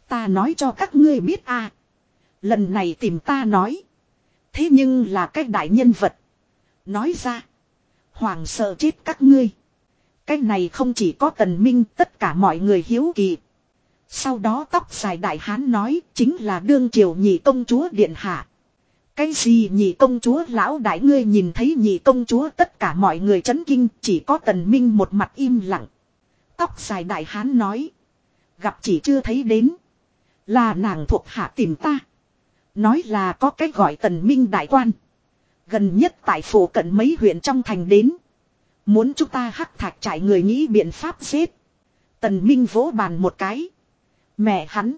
Ta nói cho các ngươi biết à. Lần này tìm ta nói. Thế nhưng là cái đại nhân vật. Nói ra. Hoàng sợ chết các ngươi. Cái này không chỉ có tần minh, tất cả mọi người hiếu kỳ. Sau đó tóc dài đại hán nói, chính là đương triều nhị công chúa điện hạ. Cái gì nhị công chúa lão đại ngươi nhìn thấy nhị công chúa, tất cả mọi người chấn kinh, chỉ có tần minh một mặt im lặng. Tóc dài đại hán nói. Gặp chỉ chưa thấy đến. Là nàng thuộc hạ tìm ta. Nói là có cách gọi tần minh đại quan. Gần nhất tại phủ cận mấy huyện trong thành đến. Muốn chúng ta hắc thạch trải người nghĩ biện pháp giết. Tần minh vỗ bàn một cái. Mẹ hắn.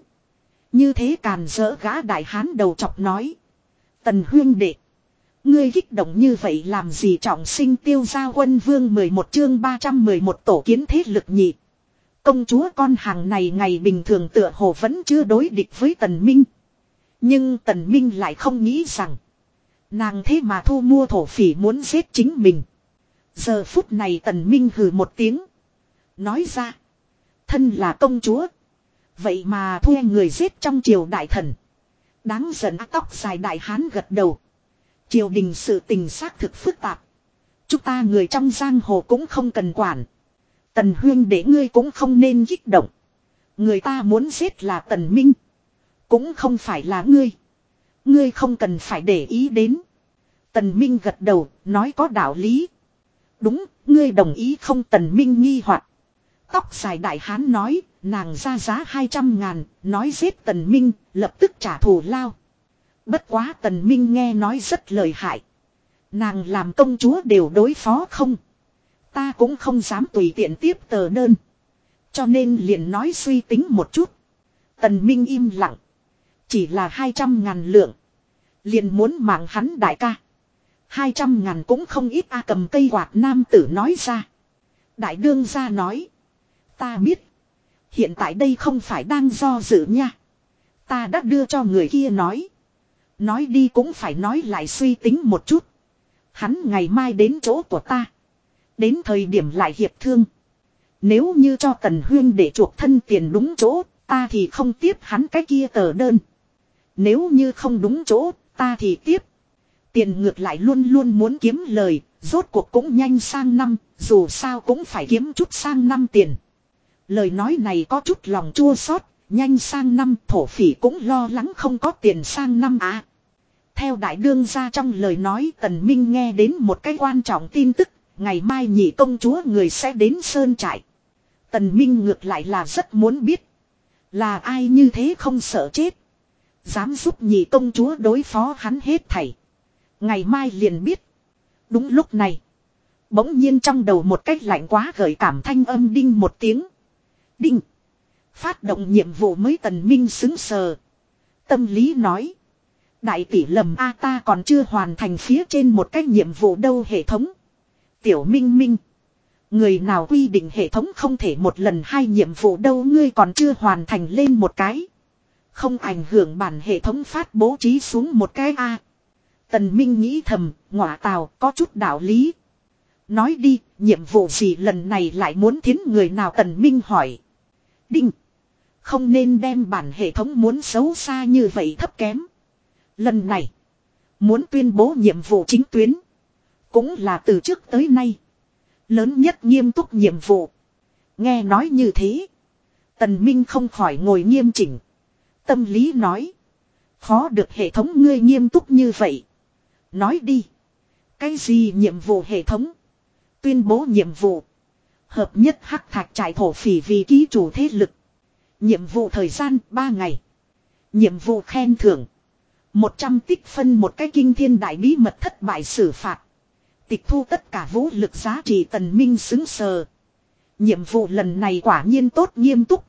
Như thế càn dỡ gã đại hán đầu chọc nói. Tần huyên đệ. Ngươi kích động như vậy làm gì trọng sinh tiêu gia quân vương 11 chương 311 tổ kiến thế lực nhị. Công chúa con hàng này ngày bình thường tựa hồ vẫn chưa đối địch với tần minh. Nhưng tần minh lại không nghĩ rằng. Nàng thế mà thu mua thổ phỉ muốn giết chính mình. Giờ phút này tần minh hừ một tiếng. Nói ra. Thân là công chúa. Vậy mà thuê người giết trong triều đại thần. Đáng giận, tóc dài đại hán gật đầu. Triều đình sự tình xác thực phức tạp. Chúng ta người trong giang hồ cũng không cần quản. Tần huyên để ngươi cũng không nên kích động. Người ta muốn giết là tần minh. Cũng không phải là ngươi. Ngươi không cần phải để ý đến. Tần minh gật đầu, nói có đạo lý. Đúng, ngươi đồng ý không tần minh nghi hoặc Tóc dài đại hán nói, nàng ra giá 200 ngàn, nói giết tần minh, lập tức trả thù lao. Bất quá tần minh nghe nói rất lời hại. Nàng làm công chúa đều đối phó không. Ta cũng không dám tùy tiện tiếp tờ đơn. Cho nên liền nói suy tính một chút. Tần minh im lặng. Chỉ là 200 ngàn lượng. Liền muốn mạng hắn đại ca. 200 ngàn cũng không ít a cầm cây quạt nam tử nói ra. Đại đương gia nói. Ta biết. Hiện tại đây không phải đang do dự nha. Ta đã đưa cho người kia nói. Nói đi cũng phải nói lại suy tính một chút. Hắn ngày mai đến chỗ của ta. Đến thời điểm lại hiệp thương. Nếu như cho Tần Huyên để chuộc thân tiền đúng chỗ, ta thì không tiếp hắn cái kia tờ đơn. Nếu như không đúng chỗ, ta thì tiếp. Tiền ngược lại luôn luôn muốn kiếm lời, rốt cuộc cũng nhanh sang năm, dù sao cũng phải kiếm chút sang năm tiền. Lời nói này có chút lòng chua xót, nhanh sang năm thổ phỉ cũng lo lắng không có tiền sang năm à. Theo đại đương ra trong lời nói tần minh nghe đến một cái quan trọng tin tức, ngày mai nhị công chúa người sẽ đến sơn trại. Tần minh ngược lại là rất muốn biết. Là ai như thế không sợ chết. Dám giúp nhị công chúa đối phó hắn hết thảy. Ngày mai liền biết. Đúng lúc này. Bỗng nhiên trong đầu một cách lạnh quá gợi cảm thanh âm đinh một tiếng. Đinh. Phát động nhiệm vụ mới tần minh xứng sờ. Tâm lý nói. Đại tỷ lầm A ta còn chưa hoàn thành phía trên một cái nhiệm vụ đâu hệ thống. Tiểu minh minh. Người nào quy định hệ thống không thể một lần hai nhiệm vụ đâu ngươi còn chưa hoàn thành lên một cái. Không ảnh hưởng bản hệ thống phát bố trí xuống một cái A. Tần Minh nghĩ thầm, ngọa tào có chút đạo lý. Nói đi, nhiệm vụ gì lần này lại muốn thiến người nào Tần Minh hỏi. Đinh. Không nên đem bản hệ thống muốn xấu xa như vậy thấp kém. Lần này. Muốn tuyên bố nhiệm vụ chính tuyến. Cũng là từ trước tới nay. Lớn nhất nghiêm túc nhiệm vụ. Nghe nói như thế. Tần Minh không khỏi ngồi nghiêm chỉnh. Tâm lý nói. Khó được hệ thống ngươi nghiêm túc như vậy. Nói đi. Cái gì nhiệm vụ hệ thống? Tuyên bố nhiệm vụ. Hợp nhất hắc thạch trải thổ phỉ vì ký chủ thế lực. Nhiệm vụ thời gian 3 ngày. Nhiệm vụ khen thưởng. 100 tích phân một cái kinh thiên đại bí mật thất bại xử phạt. Tịch thu tất cả vũ lực giá trị tần minh xứng sờ. Nhiệm vụ lần này quả nhiên tốt nghiêm túc.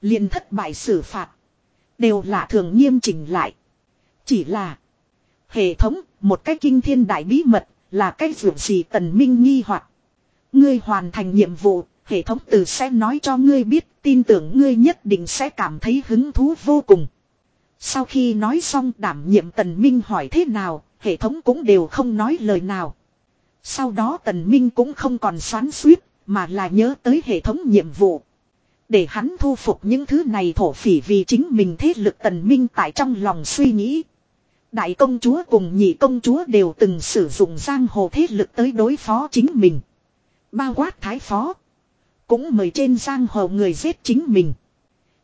liền thất bại xử phạt. Đều là thường nghiêm chỉnh lại. Chỉ là. Hệ thống, một cái kinh thiên đại bí mật, là cái dụng gì tần minh nghi hoặc Ngươi hoàn thành nhiệm vụ, hệ thống từ sẽ nói cho ngươi biết, tin tưởng ngươi nhất định sẽ cảm thấy hứng thú vô cùng. Sau khi nói xong đảm nhiệm tần minh hỏi thế nào, hệ thống cũng đều không nói lời nào. Sau đó tần minh cũng không còn xoắn suýt, mà là nhớ tới hệ thống nhiệm vụ. Để hắn thu phục những thứ này thổ phỉ vì chính mình thế lực tần minh tại trong lòng suy nghĩ. Đại công chúa cùng nhị công chúa đều từng sử dụng giang hồ thế lực tới đối phó chính mình. Bao quát thái phó. Cũng mời trên giang hồ người giết chính mình.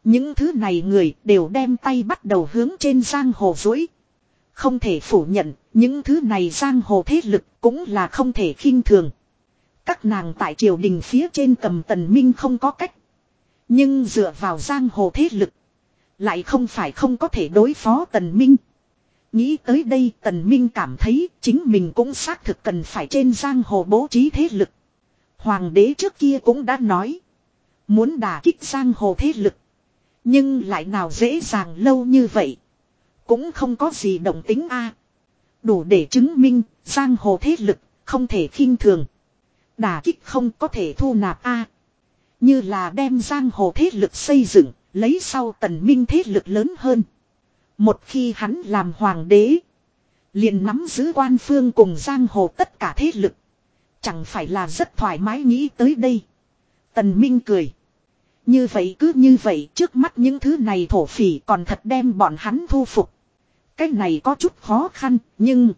Những thứ này người đều đem tay bắt đầu hướng trên giang hồ dối. Không thể phủ nhận, những thứ này giang hồ thế lực cũng là không thể khinh thường. Các nàng tại triều đình phía trên cầm tần minh không có cách. Nhưng dựa vào giang hồ thế lực. Lại không phải không có thể đối phó tần minh. Nghĩ tới đây tần minh cảm thấy chính mình cũng xác thực cần phải trên giang hồ bố trí thế lực. Hoàng đế trước kia cũng đã nói. Muốn đả kích giang hồ thế lực. Nhưng lại nào dễ dàng lâu như vậy. Cũng không có gì động tính a Đủ để chứng minh giang hồ thế lực không thể khinh thường. Đả kích không có thể thu nạp a Như là đem giang hồ thế lực xây dựng, lấy sau tần minh thế lực lớn hơn. Một khi hắn làm hoàng đế, liền nắm giữ quan phương cùng giang hồ tất cả thế lực. Chẳng phải là rất thoải mái nghĩ tới đây. Tần Minh cười. Như vậy cứ như vậy trước mắt những thứ này thổ phỉ còn thật đem bọn hắn thu phục. Cái này có chút khó khăn, nhưng...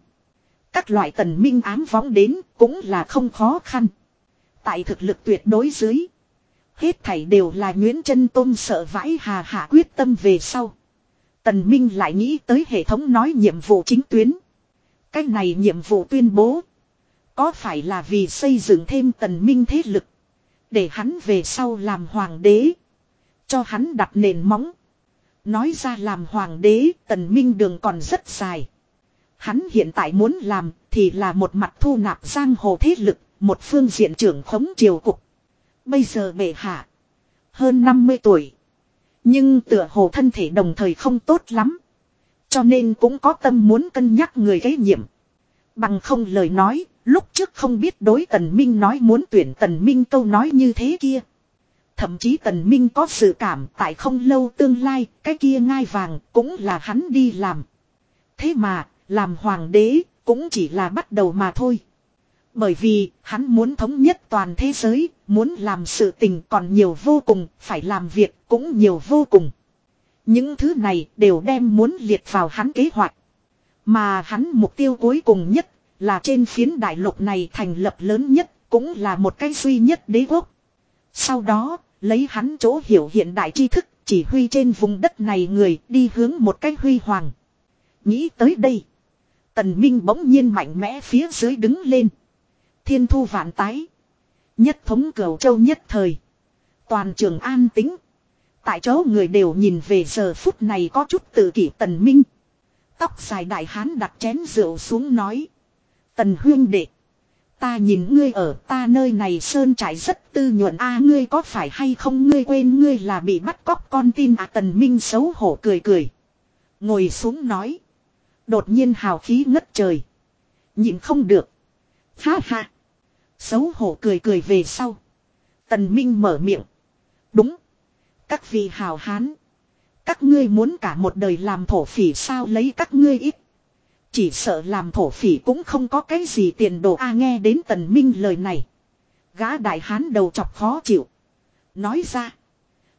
Các loại tần minh ám võng đến cũng là không khó khăn. Tại thực lực tuyệt đối dưới. Hết thảy đều là Nguyễn chân Tôn sợ vãi hà hạ quyết tâm về sau. Tần Minh lại nghĩ tới hệ thống nói nhiệm vụ chính tuyến. Cái này nhiệm vụ tuyên bố. Có phải là vì xây dựng thêm tần Minh thế lực. Để hắn về sau làm hoàng đế. Cho hắn đặt nền móng. Nói ra làm hoàng đế tần Minh đường còn rất dài. Hắn hiện tại muốn làm thì là một mặt thu nạp giang hồ thế lực. Một phương diện trưởng khống triều cục. Bây giờ bệ hạ. Hơn 50 tuổi. Nhưng tựa hồ thân thể đồng thời không tốt lắm. Cho nên cũng có tâm muốn cân nhắc người gây nhiệm. Bằng không lời nói, lúc trước không biết đối tần minh nói muốn tuyển tần minh câu nói như thế kia. Thậm chí tần minh có sự cảm tại không lâu tương lai, cái kia ngai vàng cũng là hắn đi làm. Thế mà, làm hoàng đế, cũng chỉ là bắt đầu mà thôi. Bởi vì, hắn muốn thống nhất toàn thế giới, muốn làm sự tình còn nhiều vô cùng, phải làm việc cũng nhiều vô cùng. Những thứ này đều đem muốn liệt vào hắn kế hoạch. Mà hắn mục tiêu cuối cùng nhất là trên phiến đại lục này thành lập lớn nhất, cũng là một cái duy nhất đế quốc. Sau đó, lấy hắn chỗ hiểu hiện đại tri thức, chỉ huy trên vùng đất này người đi hướng một cái huy hoàng. Nghĩ tới đây. Tần Minh bỗng nhiên mạnh mẽ phía dưới đứng lên. Thiên thu vạn tái. Nhất thống cửu châu nhất thời. Toàn trường an tính. Tại chỗ người đều nhìn về giờ phút này có chút tự kỷ tần minh. Tóc dài đại hán đặt chén rượu xuống nói. Tần huyên đệ. Ta nhìn ngươi ở, ta nơi này sơn trải rất tư nhuận a, ngươi có phải hay không ngươi quên, ngươi là bị bắt cóc con tin à tần minh xấu hổ cười cười. Ngồi xuống nói. Đột nhiên hào khí ngất trời. Nhìn không được. Ha ha. Xấu hổ cười cười về sau. Tần Minh mở miệng. Đúng. Các vị hào hán. Các ngươi muốn cả một đời làm thổ phỉ sao lấy các ngươi ít. Chỉ sợ làm thổ phỉ cũng không có cái gì tiền đồ a nghe đến tần minh lời này. Gã đại hán đầu chọc khó chịu. Nói ra.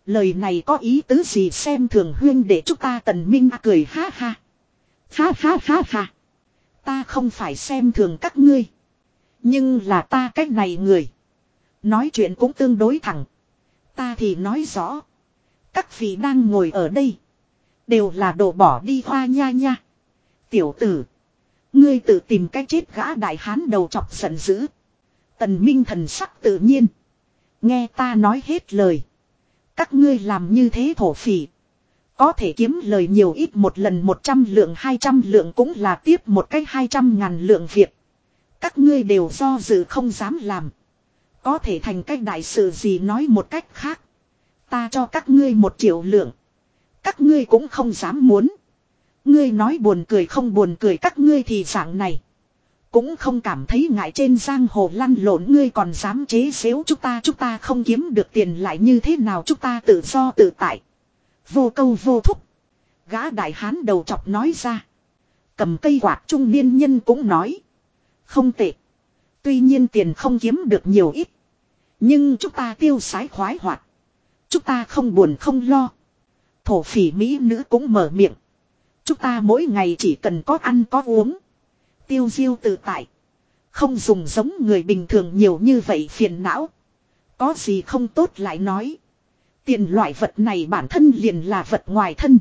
Lời này có ý tứ gì xem thường huyên để chúng ta tần minh à, cười ha ha. Ha ha ha ha. Ta không phải xem thường các ngươi. Nhưng là ta cách này người. Nói chuyện cũng tương đối thẳng. Ta thì nói rõ. Các vị đang ngồi ở đây. Đều là đồ bỏ đi hoa nha nha. Tiểu tử. Ngươi tự tìm cách chết gã đại hán đầu chọc giận dữ. Tần Minh thần sắc tự nhiên. Nghe ta nói hết lời. Các ngươi làm như thế thổ phỉ. Có thể kiếm lời nhiều ít một lần 100 lượng 200 lượng cũng là tiếp một cách 200 ngàn lượng việc. Các ngươi đều do dự không dám làm. Có thể thành cách đại sự gì nói một cách khác. Ta cho các ngươi một triệu lượng. Các ngươi cũng không dám muốn. Ngươi nói buồn cười không buồn cười các ngươi thì dạng này. Cũng không cảm thấy ngại trên giang hồ lăn lộn ngươi còn dám chế xếu chúng ta chúng ta không kiếm được tiền lại như thế nào, chúng ta tự do tự tại. Vô câu vô thúc. Gã đại hán đầu chọc nói ra. Cầm cây quạt trung niên nhân cũng nói. Không tệ. Tuy nhiên tiền không kiếm được nhiều ít. Nhưng chúng ta tiêu sái khoái hoạt. Chúng ta không buồn không lo. Thổ phỉ Mỹ nữ cũng mở miệng. Chúng ta mỗi ngày chỉ cần có ăn có uống. Tiêu diêu tự tại. Không dùng giống người bình thường nhiều như vậy phiền não. Có gì không tốt lại nói. Tiền loại vật này bản thân liền là vật ngoài thân.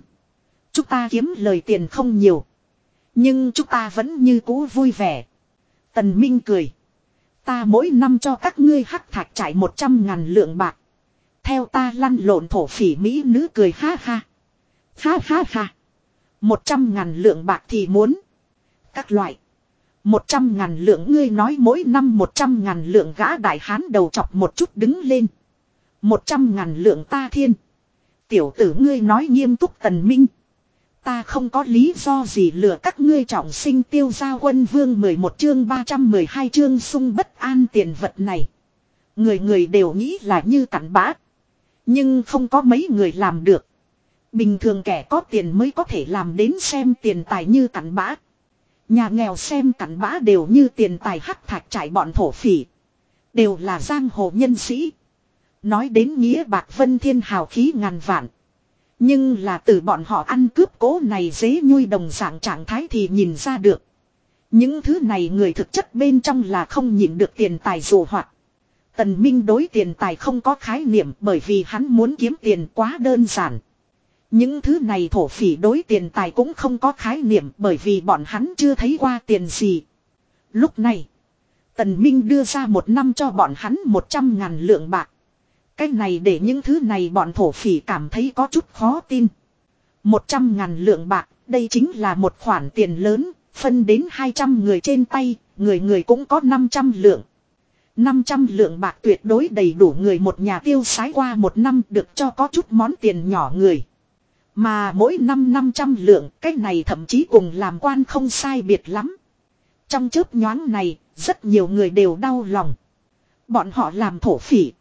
Chúng ta kiếm lời tiền không nhiều. Nhưng chúng ta vẫn như cũ vui vẻ. Tần Minh cười. Ta mỗi năm cho các ngươi hắc thạch trải một trăm ngàn lượng bạc. Theo ta lăn lộn thổ phỉ Mỹ nữ cười ha ha. Ha ha ha. Một trăm ngàn lượng bạc thì muốn. Các loại. Một trăm ngàn lượng ngươi nói mỗi năm một trăm ngàn lượng gã đại hán đầu chọc một chút đứng lên. Một trăm ngàn lượng ta thiên. Tiểu tử ngươi nói nghiêm túc tần minh. Ta không có lý do gì lừa các ngươi trọng sinh tiêu gia quân vương 11 chương 312 chương sung bất an tiền vật này. Người người đều nghĩ là như cảnh bã. Nhưng không có mấy người làm được. Bình thường kẻ có tiền mới có thể làm đến xem tiền tài như cặn bã. Nhà nghèo xem cặn bã đều như tiền tài hắc thạch trải bọn thổ phỉ. Đều là giang hồ nhân sĩ. Nói đến nghĩa bạc vân thiên hào khí ngàn vạn. Nhưng là từ bọn họ ăn cướp cố này dế nhui đồng dạng trạng thái thì nhìn ra được. Những thứ này người thực chất bên trong là không nhìn được tiền tài dù hoạt. Tần Minh đối tiền tài không có khái niệm bởi vì hắn muốn kiếm tiền quá đơn giản. Những thứ này thổ phỉ đối tiền tài cũng không có khái niệm bởi vì bọn hắn chưa thấy qua tiền gì. Lúc này, Tần Minh đưa ra một năm cho bọn hắn một trăm ngàn lượng bạc. Cái này để những thứ này bọn thổ phỉ cảm thấy có chút khó tin. Một trăm ngàn lượng bạc, đây chính là một khoản tiền lớn, phân đến hai trăm người trên tay, người người cũng có năm trăm lượng. năm trăm lượng bạc tuyệt đối đầy đủ người một nhà tiêu sái qua một năm được cho có chút món tiền nhỏ người. Mà mỗi năm 500 lượng, cái này thậm chí cùng làm quan không sai biệt lắm. Trong chớp nhoáng này, rất nhiều người đều đau lòng. Bọn họ làm thổ phỉ.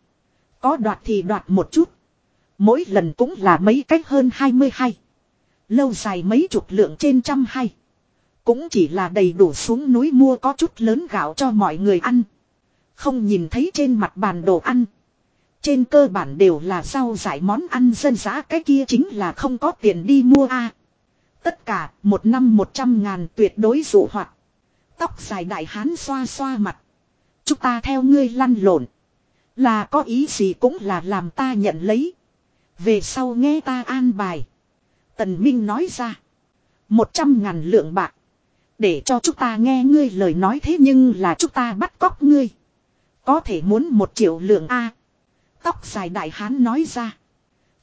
Có đoạt thì đoạt một chút. Mỗi lần cũng là mấy cách hơn 22. Lâu dài mấy chục lượng trên trăm hay. Cũng chỉ là đầy đủ xuống núi mua có chút lớn gạo cho mọi người ăn. Không nhìn thấy trên mặt bàn đồ ăn. Trên cơ bản đều là rau giải món ăn dân dã, cái kia chính là không có tiền đi mua a. Tất cả, một năm một trăm ngàn tuyệt đối dụ hoạt. Tóc dài đại hán xoa xoa mặt. Chúng ta theo ngươi lăn lộn. Là có ý gì cũng là làm ta nhận lấy. Về sau nghe ta an bài. Tần Minh nói ra. Một trăm ngàn lượng bạc. Để cho chúng ta nghe ngươi lời nói thế nhưng là chúng ta bắt cóc ngươi. Có thể muốn một triệu lượng A. Tóc dài đại hán nói ra.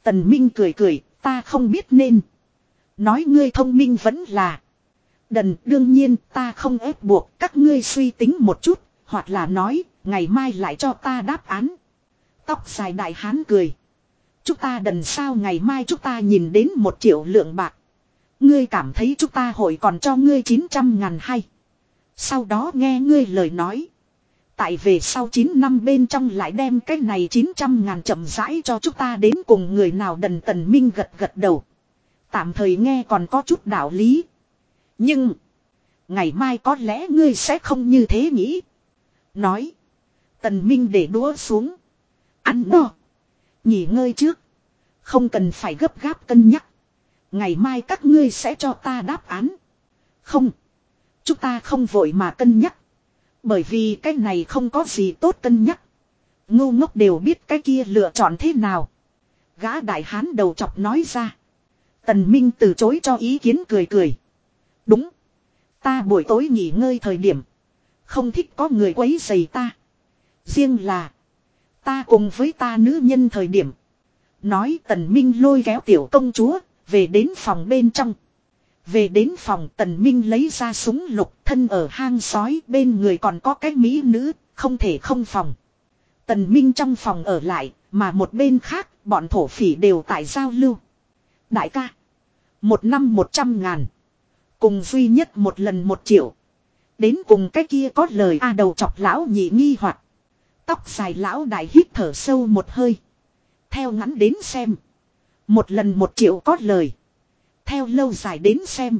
Tần Minh cười cười, ta không biết nên. Nói ngươi thông minh vẫn là. Đần đương nhiên ta không ép buộc các ngươi suy tính một chút, hoặc là nói, ngày mai lại cho ta đáp án. Tóc dài đại hán cười. Chúng ta đần sao ngày mai chúng ta nhìn đến một triệu lượng bạc. Ngươi cảm thấy chúng ta hội còn cho ngươi 900 ngàn hay. Sau đó nghe ngươi lời nói. Tại về sau 9 năm bên trong lại đem cái này 900 ngàn chậm rãi cho chúng ta đến cùng người nào đần tần minh gật gật đầu. Tạm thời nghe còn có chút đạo lý. Nhưng. Ngày mai có lẽ ngươi sẽ không như thế nghĩ. Nói. Tần minh để đũa xuống. Ăn no. Nghỉ ngơi trước. Không cần phải gấp gáp cân nhắc. Ngày mai các ngươi sẽ cho ta đáp án. Không. Chúng ta không vội mà cân nhắc. Bởi vì cái này không có gì tốt cân nhắc. Ngu ngốc đều biết cái kia lựa chọn thế nào. Gã đại hán đầu chọc nói ra. Tần Minh từ chối cho ý kiến cười cười. Đúng. Ta buổi tối nghỉ ngơi thời điểm. Không thích có người quấy rầy ta. Riêng là. Ta cùng với ta nữ nhân thời điểm. Nói tần minh lôi kéo tiểu công chúa. Về đến phòng bên trong. Về đến phòng tần minh lấy ra súng lục thân ở hang sói bên người còn có cái mỹ nữ, không thể không phòng. Tần minh trong phòng ở lại, mà một bên khác bọn thổ phỉ đều tại giao lưu. Đại ca. Một năm một trăm ngàn. Cùng duy nhất một lần một triệu. Đến cùng cái kia có lời a đầu chọc lão nhị nghi hoặc Tóc dài lão đại hít thở sâu một hơi. Theo ngắn đến xem. Một lần một triệu có lời. Theo lâu dài đến xem.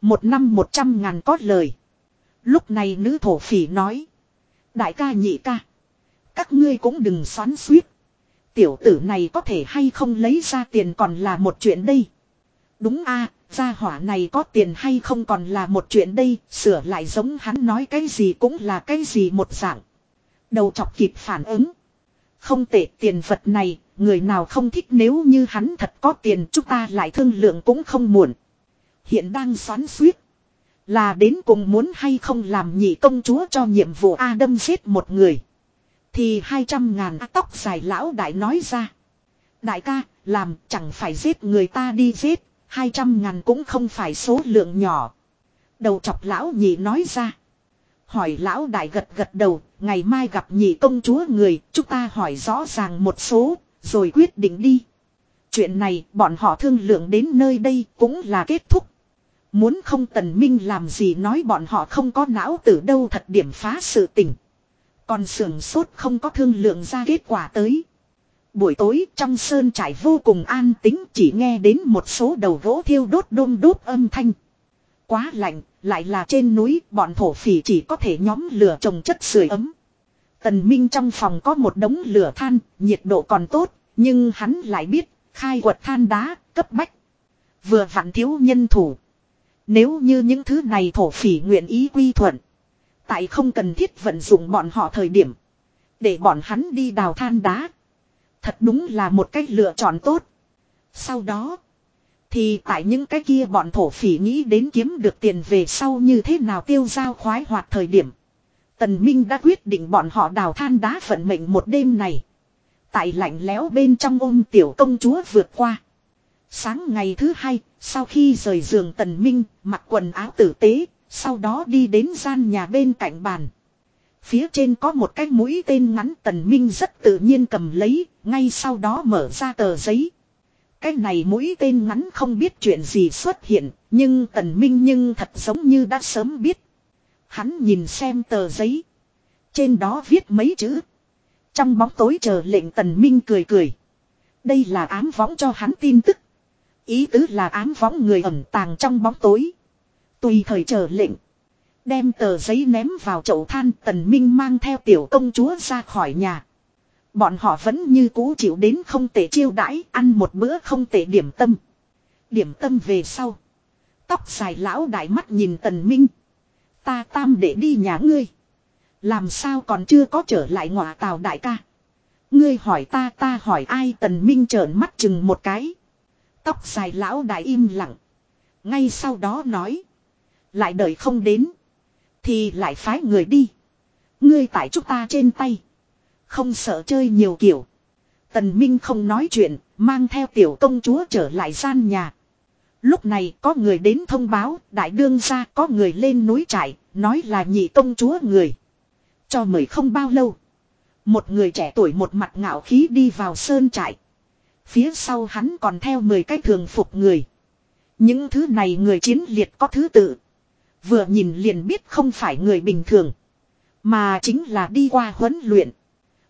Một năm một trăm ngàn có lời. Lúc này nữ thổ phỉ nói. Đại ca nhị ca. Các ngươi cũng đừng xoắn suýt. Tiểu tử này có thể hay không lấy ra tiền còn là một chuyện đây. Đúng a gia hỏa này có tiền hay không còn là một chuyện đây, sửa lại giống hắn nói cái gì cũng là cái gì một dạng. Đầu chọc kịp phản ứng. Không tệ tiền vật này, người nào không thích nếu như hắn thật có tiền chúng ta lại thương lượng cũng không muộn. Hiện đang xoắn suýt. Là đến cùng muốn hay không làm nhị công chúa cho nhiệm vụ A đâm giết một người. Thì hai trăm ngàn tóc dài lão đại nói ra. Đại ca, làm chẳng phải giết người ta đi giết, hai trăm ngàn cũng không phải số lượng nhỏ. Đầu chọc lão nhị nói ra. Hỏi lão đại gật gật đầu, ngày mai gặp nhị công chúa người, chúng ta hỏi rõ ràng một số, rồi quyết định đi. Chuyện này bọn họ thương lượng đến nơi đây cũng là kết thúc. Muốn không tần minh làm gì nói bọn họ không có não từ đâu thật điểm phá sự tình. Còn sưởng sốt không có thương lượng ra kết quả tới. Buổi tối trong sơn trải vô cùng an tĩnh chỉ nghe đến một số đầu gỗ thiêu đốt đôm đốt âm thanh. Quá lạnh, lại là trên núi bọn thổ phỉ chỉ có thể nhóm lửa trồng chất sưởi ấm. Tần Minh trong phòng có một đống lửa than, nhiệt độ còn tốt, nhưng hắn lại biết, khai quật than đá, cấp bách. Vừa vặn thiếu nhân thủ. Nếu như những thứ này thổ phỉ nguyện ý quy thuận. Tại không cần thiết vận dụng bọn họ thời điểm. Để bọn hắn đi đào than đá. Thật đúng là một cách lựa chọn tốt. Sau đó. Thì tại những cái kia bọn thổ phỉ nghĩ đến kiếm được tiền về sau như thế nào tiêu giao khoái hoạt thời điểm. Tần Minh đã quyết định bọn họ đào than đá vận mệnh một đêm này. Tại lạnh lẽo bên trong ôm tiểu công chúa vượt qua. Sáng ngày thứ hai, sau khi rời giường Tần Minh, mặc quần áo tử tế, sau đó đi đến gian nhà bên cạnh bàn. Phía trên có một cái mũi tên ngắn Tần Minh rất tự nhiên cầm lấy, ngay sau đó mở ra tờ giấy. Cái này mũi tên ngắn không biết chuyện gì xuất hiện, nhưng Tần Minh nhưng thật giống như đã sớm biết. Hắn nhìn xem tờ giấy. Trên đó viết mấy chữ. Trong bóng tối chờ lệnh Tần Minh cười cười. Đây là ám võng cho hắn tin tức. Ý tứ là ám võng người ẩn tàng trong bóng tối. Tùy thời chờ lệnh. Đem tờ giấy ném vào chậu than tần minh mang theo tiểu công chúa ra khỏi nhà. Bọn họ vẫn như cũ chịu đến không tệ chiêu đãi, ăn một bữa không tệ điểm tâm. Điểm tâm về sau. Tóc dài lão đại mắt nhìn tần minh. Ta tam để đi nhà ngươi. Làm sao còn chưa có trở lại ngọa tàu đại ca. Ngươi hỏi ta ta hỏi ai tần minh trợn mắt chừng một cái. Tóc dài lão đại im lặng. Ngay sau đó nói. Lại đợi không đến. Thì lại phái người đi. Ngươi tại chúng ta trên tay. Không sợ chơi nhiều kiểu. Tần Minh không nói chuyện, mang theo tiểu công chúa trở lại gian nhà. Lúc này có người đến thông báo, đại đương ra có người lên núi trại, nói là nhị công chúa người. Cho mời không bao lâu. Một người trẻ tuổi một mặt ngạo khí đi vào sơn trại. Phía sau hắn còn theo 10 cái thường phục người. Những thứ này người chiến liệt có thứ tự. Vừa nhìn liền biết không phải người bình thường. Mà chính là đi qua huấn luyện.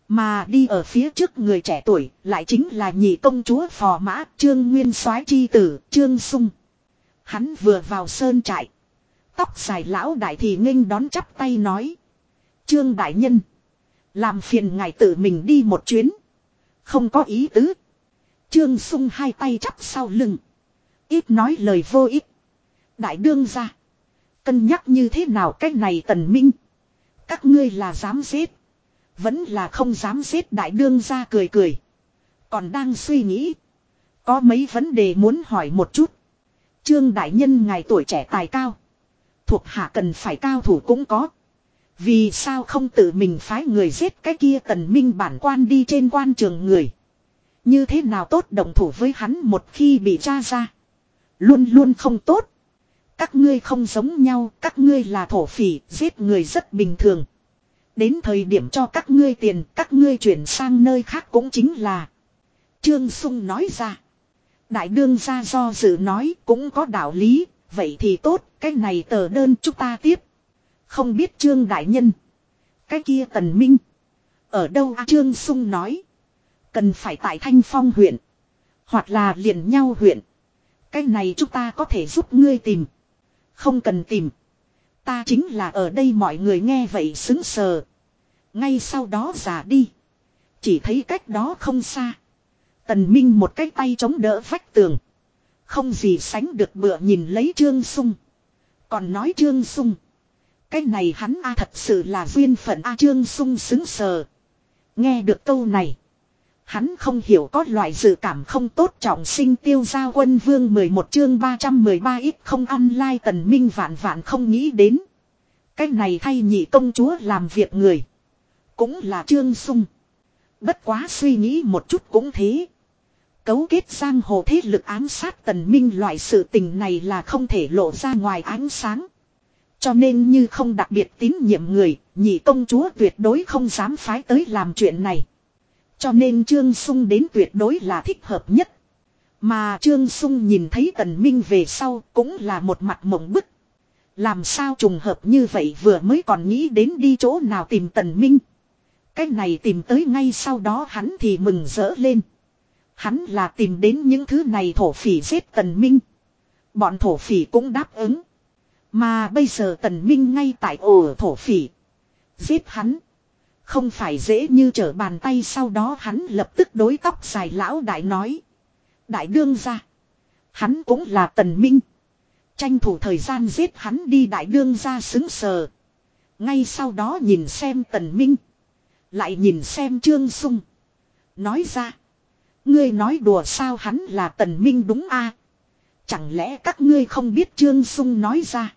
Mà đi ở phía trước người trẻ tuổi lại chính là nhị công chúa phò mã trương nguyên soái chi tử trương sung. Hắn vừa vào sơn trại. Tóc dài lão đại thì nghênh đón chắp tay nói. Trương đại nhân. Làm phiền ngài tự mình đi một chuyến. Không có ý tứ. Trương sung hai tay chắp sau lưng. Ít nói lời vô ích. Đại đương ra. Cân nhắc như thế nào cách này tần minh. Các ngươi là dám giết. Vẫn là không dám giết đại đương ra cười cười. Còn đang suy nghĩ. Có mấy vấn đề muốn hỏi một chút. Trương đại nhân ngài tuổi trẻ tài cao. Thuộc hạ cần phải cao thủ cũng có. Vì sao không tự mình phái người giết cái kia tần minh bản quan đi trên quan trường người. Như thế nào tốt đồng thủ với hắn một khi bị tra ra. Luôn luôn không tốt. Các ngươi không giống nhau, các ngươi là thổ phỉ, giết người rất bình thường. Đến thời điểm cho các ngươi tiền, các ngươi chuyển sang nơi khác cũng chính là. Trương Sung nói ra. Đại đương ra do dự nói cũng có đạo lý, vậy thì tốt, cái này tờ đơn chúng ta tiếp. Không biết Trương Đại Nhân. Cái kia Tần Minh. Ở đâu à, Trương Sung nói. Cần phải tại Thanh Phong huyện. Hoặc là liền nhau huyện. Cái này chúng ta có thể giúp ngươi tìm. Không cần tìm. Ta chính là ở đây mọi người nghe vậy xứng sờ. Ngay sau đó giả đi. Chỉ thấy cách đó không xa. Tần Minh một cái tay chống đỡ vách tường. Không gì sánh được bựa nhìn lấy Trương Sung. Còn nói Trương Sung. Cái này hắn a thật sự là duyên phận a Trương Sung xứng sờ. Nghe được câu này. Hắn không hiểu có loại dự cảm không tốt trọng sinh tiêu giao quân vương 11 chương 313 ít không ăn lai tần minh vạn vạn không nghĩ đến. Cái này thay nhị công chúa làm việc người. Cũng là trương sung. Bất quá suy nghĩ một chút cũng thế. Cấu kết giang hồ thế lực ám sát tần minh loại sự tình này là không thể lộ ra ngoài ánh sáng. Cho nên như không đặc biệt tín nhiệm người, nhị công chúa tuyệt đối không dám phái tới làm chuyện này. Cho nên Trương Sung đến tuyệt đối là thích hợp nhất. Mà Trương Sung nhìn thấy Tần Minh về sau cũng là một mặt mộng bức. Làm sao trùng hợp như vậy vừa mới còn nghĩ đến đi chỗ nào tìm Tần Minh. Cái này tìm tới ngay sau đó hắn thì mừng rỡ lên. Hắn là tìm đến những thứ này thổ phỉ giết Tần Minh. Bọn thổ phỉ cũng đáp ứng. Mà bây giờ Tần Minh ngay tại ổ thổ phỉ. Giết hắn. Không phải dễ như trở bàn tay sau đó hắn lập tức đối tóc dài lão đại nói. Đại đương ra. Hắn cũng là Tần Minh. Tranh thủ thời gian giết hắn đi đại đương ra xứng sờ. Ngay sau đó nhìn xem Tần Minh. Lại nhìn xem Trương Sung. Nói ra. Ngươi nói đùa sao hắn là Tần Minh đúng a? Chẳng lẽ các ngươi không biết Trương Sung nói ra.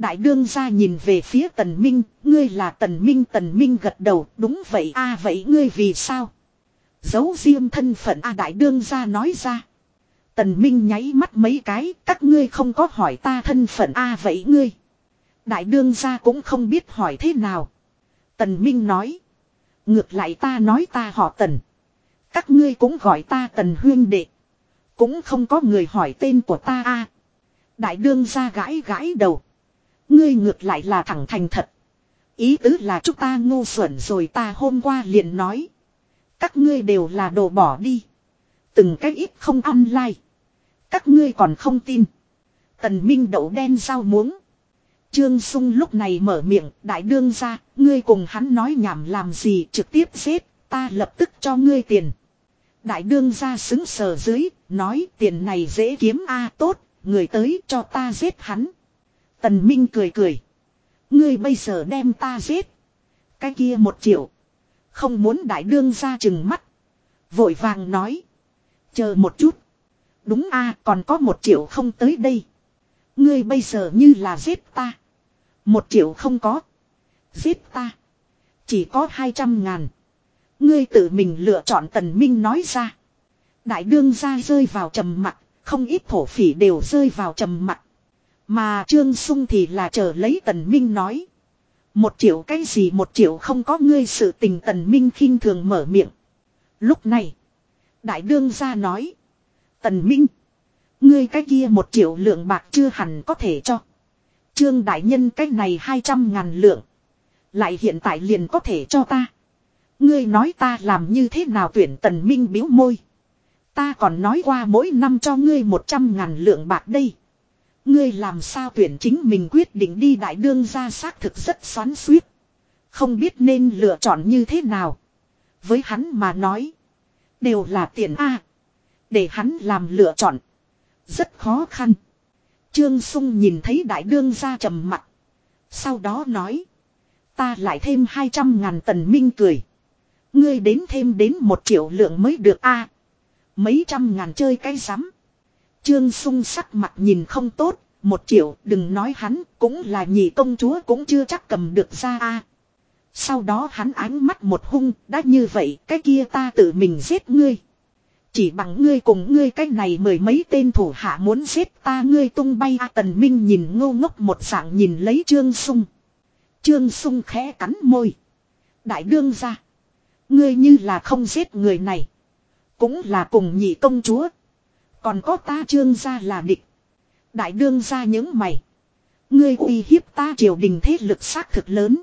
Đại đương ra nhìn về phía Tần Minh, ngươi là Tần Minh Tần Minh gật đầu, đúng vậy a vậy ngươi vì sao? Giấu riêng thân phận a đại đương ra nói ra. Tần Minh nháy mắt mấy cái, các ngươi không có hỏi ta thân phận a vậy ngươi. Đại đương ra cũng không biết hỏi thế nào. Tần Minh nói. Ngược lại ta nói ta họ Tần. Các ngươi cũng gọi ta Tần Huyên Đệ. Cũng không có người hỏi tên của ta a. Đại đương ra gãi gãi đầu. Ngươi ngược lại là thẳng thành thật. Ý tứ là chúng ta ngu xuẩn rồi ta hôm qua liền nói. Các ngươi đều là đồ bỏ đi. Từng cách ít không ăn lai. Các ngươi còn không tin. Tần Minh đậu đen rau muống. Trương Sung lúc này mở miệng, đại đương ra, ngươi cùng hắn nói nhảm làm gì trực tiếp giết, ta lập tức cho ngươi tiền. Đại đương ra xứng sờ dưới, nói tiền này dễ kiếm a tốt, người tới cho ta giết hắn. Tần Minh cười cười. Ngươi bây giờ đem ta giết. Cái kia một triệu. Không muốn đại đương ra chừng mắt. Vội vàng nói. Chờ một chút. Đúng a, còn có một triệu không tới đây. Ngươi bây giờ như là giết ta. Một triệu không có. Giết ta. Chỉ có hai trăm ngàn. Ngươi tự mình lựa chọn tần minh nói ra. Đại đương ra rơi vào trầm mặt. Không ít thổ phỉ đều rơi vào trầm mặt. Mà Trương Sung thì là chờ lấy Tần Minh nói. Một triệu cái gì một triệu không có ngươi sự tình Tần Minh khinh thường mở miệng. Lúc này. Đại đương ra nói. Tần Minh. Ngươi cái kia một triệu lượng bạc chưa hẳn có thể cho. Trương đại nhân cái này hai trăm ngàn lượng. Lại hiện tại liền có thể cho ta. Ngươi nói ta làm như thế nào tuyển tần minh biếu môi. Ta còn nói qua mỗi năm cho ngươi một trăm ngàn lượng bạc đây. Ngươi làm sao tuyển chính mình quyết định đi đại đương ra xác thực rất xoắn suýt. Không biết nên lựa chọn như thế nào. Với hắn mà nói. Đều là tiền A. để hắn làm lựa chọn. Rất khó khăn. Trương Sung nhìn thấy đại đương ra trầm mặt. Sau đó nói. Ta lại thêm 200 ngàn tần minh cười. Ngươi đến thêm đến một triệu lượng mới được a Mấy trăm ngàn chơi cái rắm Trương sung sắc mặt nhìn không tốt, một triệu đừng nói hắn cũng là nhị công chúa cũng chưa chắc cầm được ra a. Sau đó hắn ánh mắt một hung, đã như vậy cái kia ta tự mình giết ngươi. Chỉ bằng ngươi cùng ngươi cái này mười mấy tên thủ hạ muốn giết ta ngươi tung bay a tần minh nhìn ngô ngốc một dạng nhìn lấy trương sung. Trương sung khẽ cắn môi. Đại đương ra. Ngươi như là không giết người này. Cũng là cùng nhị công chúa. Còn có ta trương gia là địch. Đại đương gia những mày. Ngươi uy hiếp ta triều đình thế lực xác thực lớn.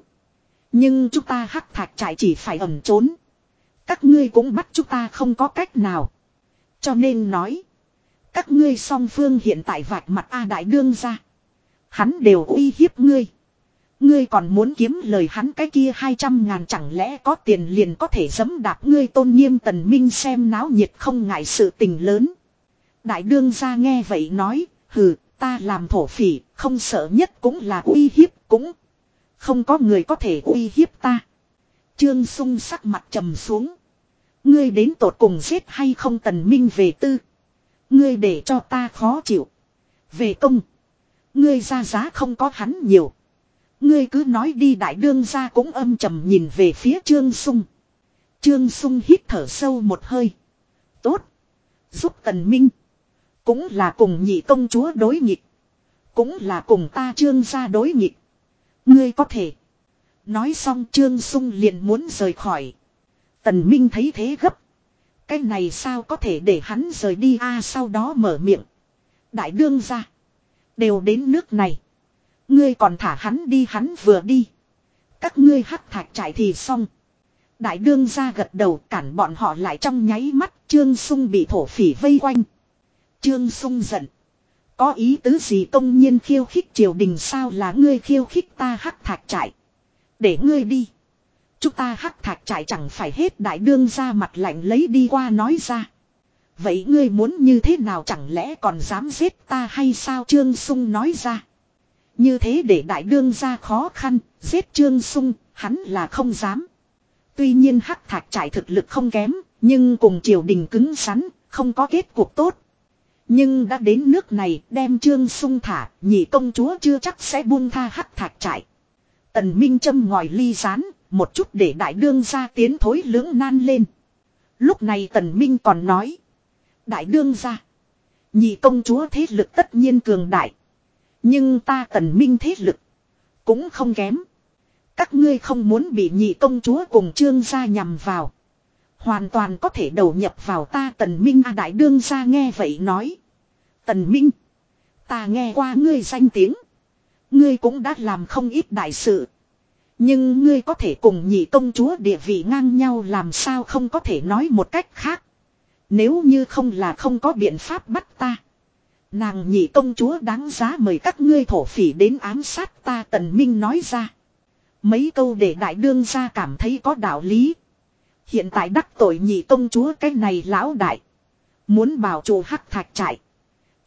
Nhưng chúng ta hắc thạch trại chỉ phải ẩn trốn. Các ngươi cũng bắt chúng ta không có cách nào. Cho nên nói. Các ngươi song phương hiện tại vạch mặt A đại đương ra. Hắn đều uy hiếp ngươi. Ngươi còn muốn kiếm lời hắn cái kia 200 ngàn chẳng lẽ có tiền liền có thể dấm đạp ngươi tôn nghiêm tần minh xem náo nhiệt không ngại sự tình lớn. Đại đương gia nghe vậy nói, hừ, ta làm thổ phỉ, không sợ nhất cũng là uy hiếp, cũng không có người có thể uy hiếp ta. Trương sung sắc mặt trầm xuống. Ngươi đến tột cùng giết hay không tần minh về tư. Ngươi để cho ta khó chịu. Về công. Ngươi ra giá không có hắn nhiều. Ngươi cứ nói đi đại đương ra cũng âm trầm nhìn về phía Trương Sung. Trương Sung hít thở sâu một hơi. Tốt. Giúp tần minh. Cũng là cùng nhị công chúa đối nghịch. Cũng là cùng ta trương gia đối nghịch. Ngươi có thể. Nói xong trương sung liền muốn rời khỏi. Tần Minh thấy thế gấp. Cái này sao có thể để hắn rời đi a sau đó mở miệng. Đại đương ra. Đều đến nước này. Ngươi còn thả hắn đi hắn vừa đi. Các ngươi hắc thạch chạy thì xong. Đại đương ra gật đầu cản bọn họ lại trong nháy mắt. Trương Sung bị thổ phỉ vây quanh. Trương Sung giận. Có ý tứ gì công nhiên khiêu khích triều đình sao là ngươi khiêu khích ta hắc thạch trại. Để ngươi đi. Chúng ta hắc thạch trại chẳng phải hết đại đương ra mặt lạnh lấy đi qua nói ra. Vậy ngươi muốn như thế nào chẳng lẽ còn dám giết ta hay sao Trương Sung nói ra. Như thế để đại đương ra khó khăn, giết Trương Sung, hắn là không dám. Tuy nhiên hắc thạch trại thực lực không kém, nhưng cùng triều đình cứng rắn, không có kết cuộc tốt. Nhưng đã đến nước này đem Trương Sung thả, nhị công chúa chưa chắc sẽ buông tha hắc thạch trại. Tần Minh châm ngòi ly rán, một chút để đại đương ra tiến thối lưỡng nan lên. Lúc này Tần Minh còn nói. Đại đương ra. Nhị công chúa thế lực tất nhiên cường đại. Nhưng ta Tần Minh thế lực. Cũng không kém. Các ngươi không muốn bị nhị công chúa cùng trương gia nhằm vào. Hoàn toàn có thể đầu nhập vào ta Tần Minh a đại đương ra nghe vậy nói. Tần Minh. Ta nghe qua ngươi danh tiếng. Ngươi cũng đã làm không ít đại sự. Nhưng ngươi có thể cùng nhị công chúa địa vị ngang nhau làm sao không có thể nói một cách khác. Nếu như không là không có biện pháp bắt ta. Nàng nhị công chúa đáng giá mời các ngươi thổ phỉ đến ám sát ta tần minh nói ra. Mấy câu để đại đương gia cảm thấy có đạo lý. Hiện tại đắc tội nhị công chúa cái này lão đại. Muốn bảo chủ hắc thạch trại.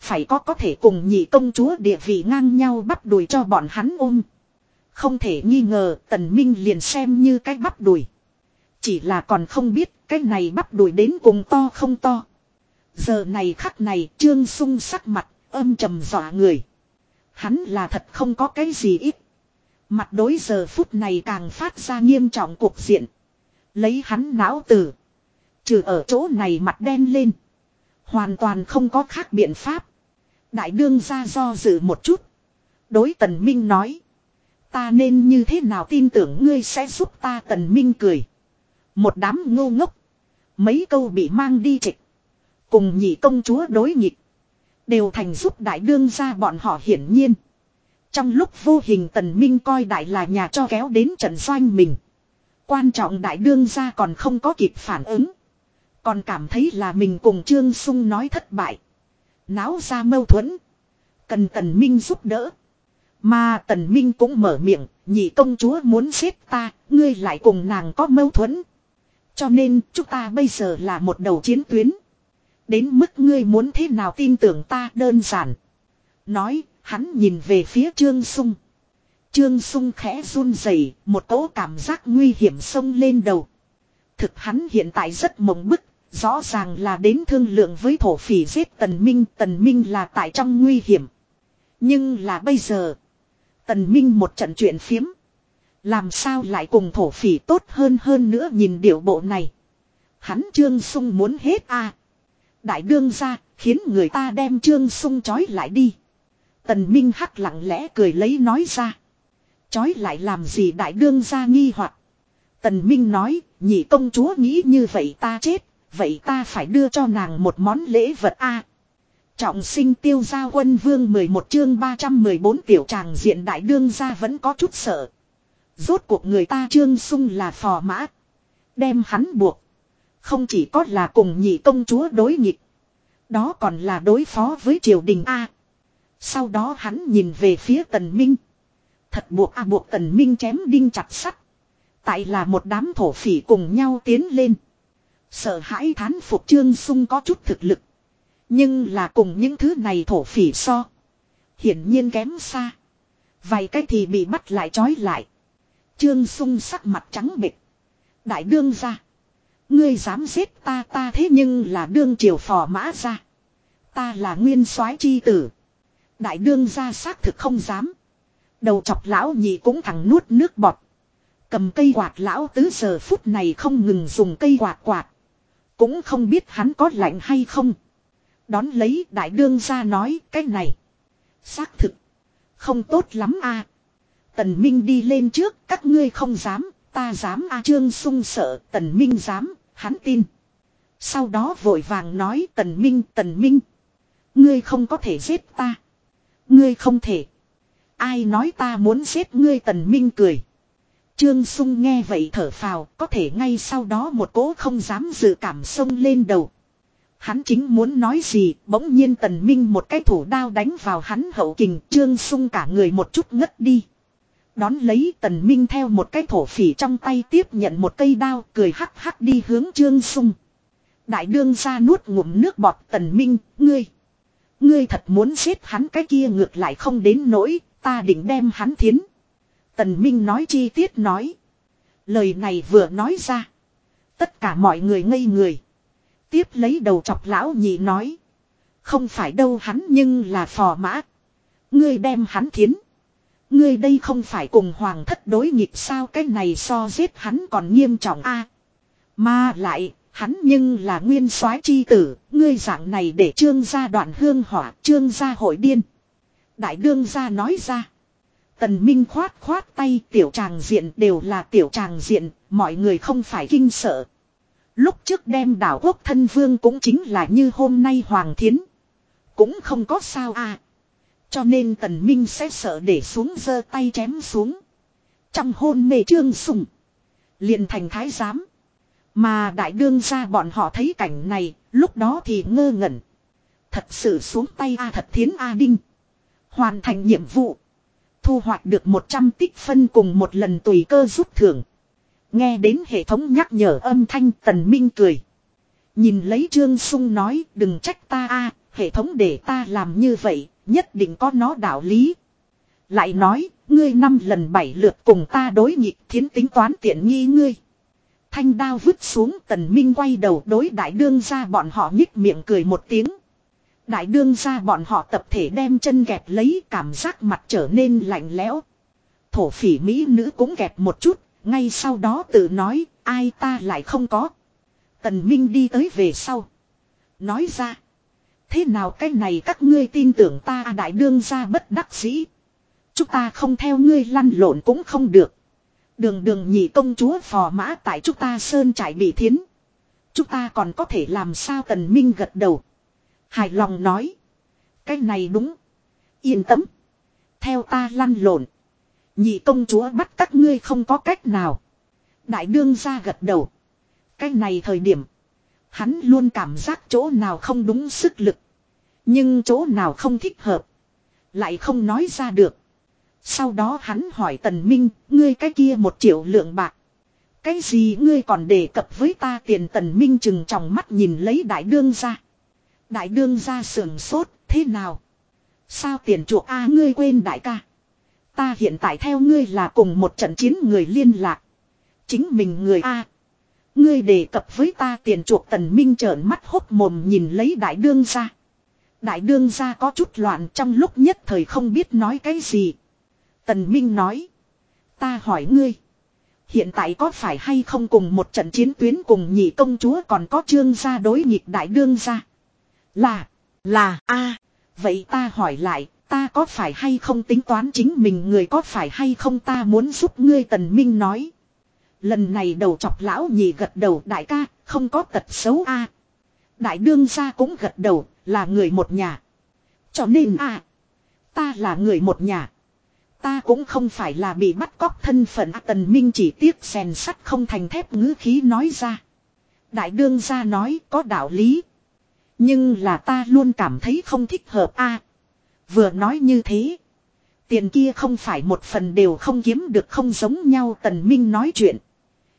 Phải có có thể cùng nhị công chúa địa vị ngang nhau bắt đuổi cho bọn hắn ôm. Không thể nghi ngờ tần minh liền xem như cái bắp đùi. Chỉ là còn không biết cái này bắp đùi đến cùng to không to. Giờ này khắc này trương sung sắc mặt âm trầm dọa người. Hắn là thật không có cái gì ít. Mặt đối giờ phút này càng phát ra nghiêm trọng cuộc diện. Lấy hắn não tử. Trừ ở chỗ này mặt đen lên. Hoàn toàn không có khác biện pháp. Đại đương ra do dự một chút. Đối tần minh nói. Ta nên như thế nào tin tưởng ngươi sẽ giúp ta tần minh cười. Một đám ngô ngốc. Mấy câu bị mang đi trịch. Cùng nhị công chúa đối nghịch. Đều thành giúp đại đương ra bọn họ hiển nhiên. Trong lúc vô hình tần minh coi đại là nhà cho kéo đến trận doanh mình. Quan trọng đại đương ra còn không có kịp phản ứng. Còn cảm thấy là mình cùng Trương Sung nói thất bại. Náo ra mâu thuẫn. Cần tần minh giúp đỡ. Mà tần minh cũng mở miệng, nhị công chúa muốn giết ta, ngươi lại cùng nàng có mâu thuẫn. Cho nên chúng ta bây giờ là một đầu chiến tuyến. Đến mức ngươi muốn thế nào tin tưởng ta đơn giản. Nói, hắn nhìn về phía Trương Sung. Trương Sung khẽ run rẩy, một cỗ cảm giác nguy hiểm xông lên đầu. Thực hắn hiện tại rất mộng bức, rõ ràng là đến thương lượng với thổ phỉ giết Tần Minh, Tần Minh là tại trong nguy hiểm. Nhưng là bây giờ, Tần Minh một trận chuyện phiếm. Làm sao lại cùng thổ phỉ tốt hơn hơn nữa nhìn điệu bộ này. Hắn Trương Sung muốn hết a Đại đương ra, khiến người ta đem Trương Sung chói lại đi. Tần Minh hắc lặng lẽ cười lấy nói ra. Chói lại làm gì đại đương ra nghi hoặc Tần Minh nói, nhị công chúa nghĩ như vậy ta chết, vậy ta phải đưa cho nàng một món lễ vật a Trọng sinh tiêu gia quân vương 11 chương 314 tiểu tràng diện đại đương gia vẫn có chút sợ. Rốt cuộc người ta trương sung là phò mã. Đem hắn buộc. Không chỉ có là cùng nhị công chúa đối nghịch. Đó còn là đối phó với triều đình A. Sau đó hắn nhìn về phía tần minh. Thật buộc A buộc tần minh chém đinh chặt sắt. Tại là một đám thổ phỉ cùng nhau tiến lên. Sợ hãi thán phục trương sung có chút thực lực. Nhưng là cùng những thứ này thổ phỉ so. Hiển nhiên kém xa. Vài cái thì bị bắt lại trói lại. Trương sung sắc mặt trắng bịch. Đại đương ra. Ngươi dám giết ta ta thế nhưng là đương triều phò mã ra. Ta là nguyên soái chi tử. Đại đương ra xác thực không dám. Đầu chọc lão nhị cũng thẳng nuốt nước bọt. Cầm cây quạt lão tứ giờ phút này không ngừng dùng cây quạt quạt. Cũng không biết hắn có lạnh hay không. Đón lấy đại đương ra nói, cái này. Xác thực. Không tốt lắm a Tần Minh đi lên trước, các ngươi không dám. Ta dám a trương sung sợ tần Minh dám. Hắn tin. Sau đó vội vàng nói, tần Minh tần Minh. Ngươi không có thể giết ta. Ngươi không thể. Ai nói ta muốn giết ngươi tần Minh cười. Trương Sung nghe vậy thở phào, có thể ngay sau đó một cố không dám dự cảm sông lên đầu. Hắn chính muốn nói gì, bỗng nhiên tần minh một cái thủ đao đánh vào hắn hậu kình, Trương Sung cả người một chút ngất đi. Đón lấy tần minh theo một cái thổ phỉ trong tay tiếp nhận một cây đao, cười hắc hắc đi hướng Trương Sung. Đại đương ra nuốt ngụm nước bọt tần minh, ngươi. Ngươi thật muốn giết hắn cái kia ngược lại không đến nỗi, ta định đem hắn thiến. Tần Minh nói chi tiết nói. Lời này vừa nói ra. Tất cả mọi người ngây người. Tiếp lấy đầu chọc lão nhị nói. Không phải đâu hắn nhưng là phò mã. Ngươi đem hắn thiến. Ngươi đây không phải cùng hoàng thất đối nghịch sao cái này so giết hắn còn nghiêm trọng a Mà lại, hắn nhưng là nguyên soái chi tử, ngươi dạng này để trương gia đoạn hương hỏa, trương gia hội điên. Đại đương gia nói ra. Tần Minh khoát khoát tay tiểu tràng diện đều là tiểu tràng diện, mọi người không phải kinh sợ. Lúc trước đem đảo quốc thân vương cũng chính là như hôm nay Hoàng Thiến. Cũng không có sao à. Cho nên tần minh sẽ sợ để xuống giơ tay chém xuống. Trong hôn mê trương sùng. liền thành thái giám. Mà đại đương ra bọn họ thấy cảnh này, lúc đó thì ngơ ngẩn. Thật sự xuống tay A thật thiến A đinh. Hoàn thành nhiệm vụ. Thu hoạch được 100 tích phân cùng một lần tùy cơ rút thưởng. Nghe đến hệ thống nhắc nhở âm thanh tần minh cười. Nhìn lấy Trương Sung nói đừng trách ta a hệ thống để ta làm như vậy, nhất định có nó đạo lý. Lại nói, ngươi năm lần bảy lượt cùng ta đối nghịch thiến tính toán tiện nghi ngươi. Thanh đao vứt xuống tần minh quay đầu đối đại đương ra bọn họ nhích miệng cười một tiếng. Đại đương ra bọn họ tập thể đem chân gẹp lấy cảm giác mặt trở nên lạnh lẽo. Thổ phỉ mỹ nữ cũng gẹp một chút, ngay sau đó tự nói, ai ta lại không có. Tần Minh đi tới về sau. Nói ra. Thế nào cái này các ngươi tin tưởng ta đại đương ra bất đắc dĩ. Chúng ta không theo ngươi lăn lộn cũng không được. Đường đường nhị công chúa phò mã tại chúng ta sơn trải bị thiến. Chúng ta còn có thể làm sao tần minh gật đầu. Hài lòng nói. Cái này đúng. Yên tâm. Theo ta lăn lộn. Nhị công chúa bắt các ngươi không có cách nào. Đại đương ra gật đầu. Cái này thời điểm. Hắn luôn cảm giác chỗ nào không đúng sức lực. Nhưng chỗ nào không thích hợp. Lại không nói ra được. Sau đó hắn hỏi Tần Minh, ngươi cái kia một triệu lượng bạc. Cái gì ngươi còn đề cập với ta tiền Tần Minh chừng trong mắt nhìn lấy đại đương ra. Đại đương ra sườn sốt, thế nào? Sao tiền chuộc A ngươi quên đại ca? Ta hiện tại theo ngươi là cùng một trận chiến người liên lạc. Chính mình người A. Ngươi đề cập với ta tiền chuộc tần minh trợn mắt hốc mồm nhìn lấy đại đương ra. Đại đương ra có chút loạn trong lúc nhất thời không biết nói cái gì. Tần minh nói. Ta hỏi ngươi. Hiện tại có phải hay không cùng một trận chiến tuyến cùng nhị công chúa còn có trương gia đối nghịch đại đương gia? Là, là, a Vậy ta hỏi lại, ta có phải hay không tính toán chính mình người có phải hay không ta muốn giúp ngươi tần minh nói. Lần này đầu chọc lão nhị gật đầu đại ca, không có tật xấu a Đại đương gia cũng gật đầu, là người một nhà. Cho nên a ta là người một nhà. Ta cũng không phải là bị bắt cóc thân phận tần minh chỉ tiếc rèn sắt không thành thép ngữ khí nói ra. Đại đương gia nói có đạo lý. Nhưng là ta luôn cảm thấy không thích hợp a. vừa nói như thế. Tiền kia không phải một phần đều không kiếm được không giống nhau, tần minh nói chuyện.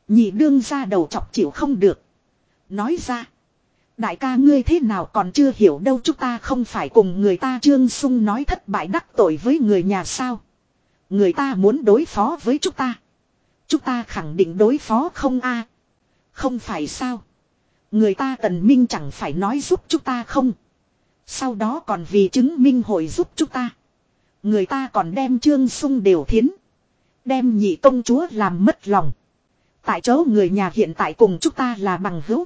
Nhị đương ra đầu chọc chịu không được. Nói ra. Đại ca ngươi thế nào còn chưa hiểu đâu, chúng ta không phải cùng người ta trương sung nói thất bại đắc tội với người nhà sao. Người ta muốn đối phó với chúng ta. Chúng ta khẳng định đối phó không a Không phải sao. Người ta tần minh chẳng phải nói giúp chúng ta không. Sau đó còn vì chứng minh hội giúp chúng ta. Người ta còn đem trương sung đều thiến. Đem nhị công chúa làm mất lòng. Tại chỗ người nhà hiện tại cùng chúng ta là bằng hữu.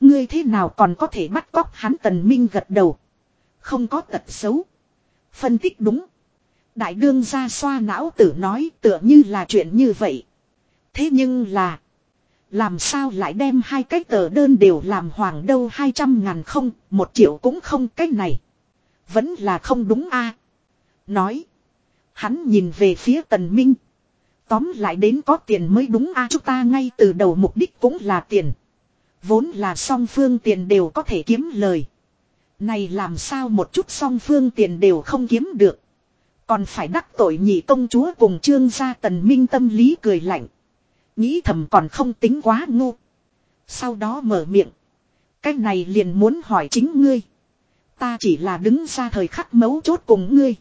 Ngươi thế nào còn có thể bắt cóc hắn tần minh gật đầu. Không có tật xấu. Phân tích đúng. Đại đương ra xoa não tử nói tựa như là chuyện như vậy. Thế nhưng là. Làm sao lại đem hai cái tờ đơn đều làm hoàng đâu hai trăm ngàn không, một triệu cũng không cái này. Vẫn là không đúng a Nói. Hắn nhìn về phía tần minh. Tóm lại đến có tiền mới đúng a chúng ta ngay từ đầu mục đích cũng là tiền. Vốn là song phương tiền đều có thể kiếm lời. Này làm sao một chút song phương tiền đều không kiếm được. Còn phải đắc tội nhị công chúa cùng trương gia tần minh tâm lý cười lạnh. Nghĩ thầm còn không tính quá ngu. Sau đó mở miệng. Cái này liền muốn hỏi chính ngươi. Ta chỉ là đứng ra thời khắc mấu chốt cùng ngươi.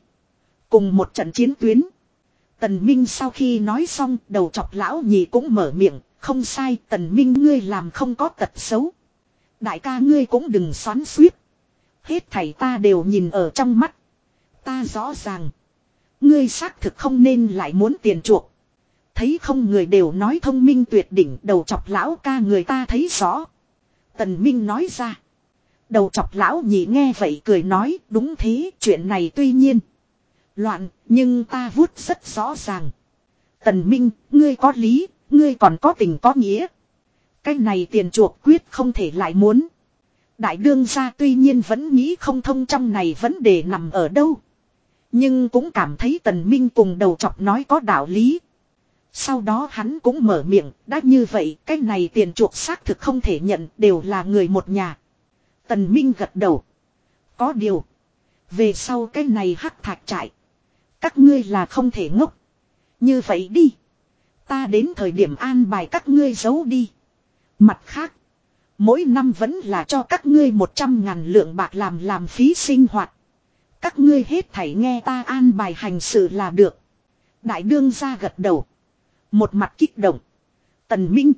Cùng một trận chiến tuyến. Tần Minh sau khi nói xong, đầu chọc lão nhị cũng mở miệng. Không sai, tần Minh ngươi làm không có tật xấu. Đại ca ngươi cũng đừng xoắn suýt. Hết thảy ta đều nhìn ở trong mắt. Ta rõ ràng. Ngươi xác thực không nên lại muốn tiền chuộc. Thấy không người đều nói thông minh tuyệt đỉnh, đầu chọc lão ca người ta thấy rõ. Tần Minh nói ra. Đầu chọc lão nhị nghe vậy cười nói, đúng thế, chuyện này tuy nhiên. Loạn, nhưng ta vuốt rất rõ ràng. Tần Minh, ngươi có lý, ngươi còn có tình có nghĩa. Cái này tiền chuộc quyết không thể lại muốn. Đại đương gia tuy nhiên vẫn nghĩ không thông trong này vấn đề nằm ở đâu. Nhưng cũng cảm thấy tần minh cùng đầu chọc nói có đạo lý. Sau đó hắn cũng mở miệng, đã như vậy, cái này tiền chuộc xác thực không thể nhận, đều là người một nhà. Tần Minh gật đầu. Có điều. Về sau cái này hắc thạch trại. Các ngươi là không thể ngốc. Như vậy đi. Ta đến thời điểm an bài các ngươi giấu đi. Mặt khác. Mỗi năm vẫn là cho các ngươi một trăm ngàn lượng bạc làm làm phí sinh hoạt. Các ngươi hết thảy nghe ta an bài hành sự là được. Đại đương ra gật đầu. Một mặt kích động. Tần Minh.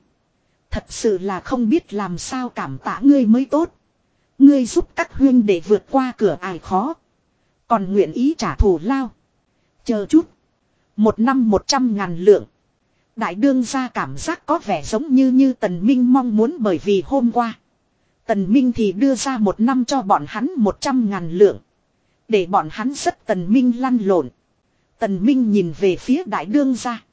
Thật sự là không biết làm sao cảm tạ ngươi mới tốt. Ngươi giúp các huyên để vượt qua cửa ải khó. Còn nguyện ý trả thù lao. Chờ chút. Một năm một trăm ngàn lượng. Đại đương ra cảm giác có vẻ giống như như Tần Minh mong muốn bởi vì hôm qua. Tần Minh thì đưa ra một năm cho bọn hắn một trăm ngàn lượng. Để bọn hắn rất Tần Minh lăn lộn. Tần Minh nhìn về phía đại đương ra.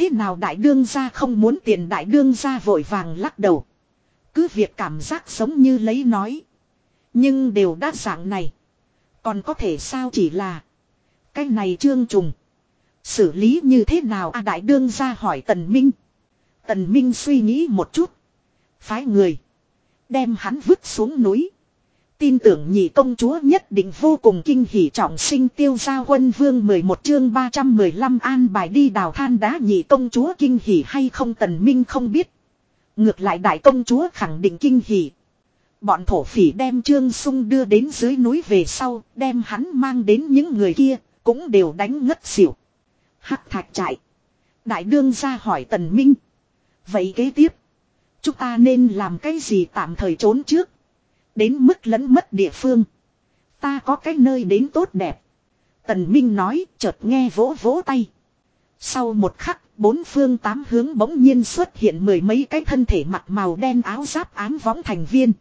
Thế nào đại đương gia không muốn tiền đại đương gia vội vàng lắc đầu. Cứ việc cảm giác giống như lấy nói. Nhưng đều đa dạng này. Còn có thể sao chỉ là. Cái này trương trùng. Xử lý như thế nào a đại đương gia hỏi tần minh. Tần minh suy nghĩ một chút. Phái người. Đem hắn vứt xuống núi. Tin tưởng nhị công chúa nhất định vô cùng kinh hỉ trọng sinh tiêu gia quân vương 11 chương 315 an bài đi đào than đá nhị công chúa kinh hỉ hay không tần minh không biết. Ngược lại đại công chúa khẳng định kinh hỉ. Bọn thổ phỉ đem trương sung đưa đến dưới núi về sau, đem hắn mang đến những người kia, cũng đều đánh ngất xỉu. Hắc thạch chạy. Đại đương ra hỏi tần minh. Vậy kế tiếp, chúng ta nên làm cái gì tạm thời trốn trước? Đến mức lẫn mất địa phương. Ta có cái nơi đến tốt đẹp. Tần Minh nói chợt nghe vỗ vỗ tay. Sau một khắc, bốn phương tám hướng bỗng nhiên xuất hiện mười mấy cái thân thể mặt màu đen áo giáp ám võng thành viên.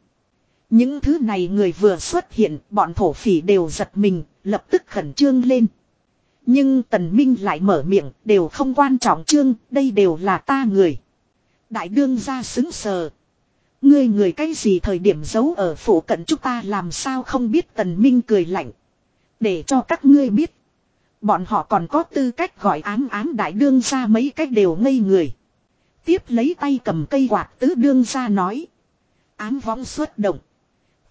Những thứ này người vừa xuất hiện, bọn thổ phỉ đều giật mình, lập tức khẩn trương lên. Nhưng Tần Minh lại mở miệng, đều không quan trọng trương, đây đều là ta người. Đại đương ra xứng sờ. Ngươi người cái gì thời điểm giấu ở phủ cận chúng ta làm sao không biết tần minh cười lạnh. Để cho các ngươi biết. Bọn họ còn có tư cách gọi ám ám đại đương ra mấy cách đều ngây người. Tiếp lấy tay cầm cây quạt tứ đương ra nói. Ám võng xuất động.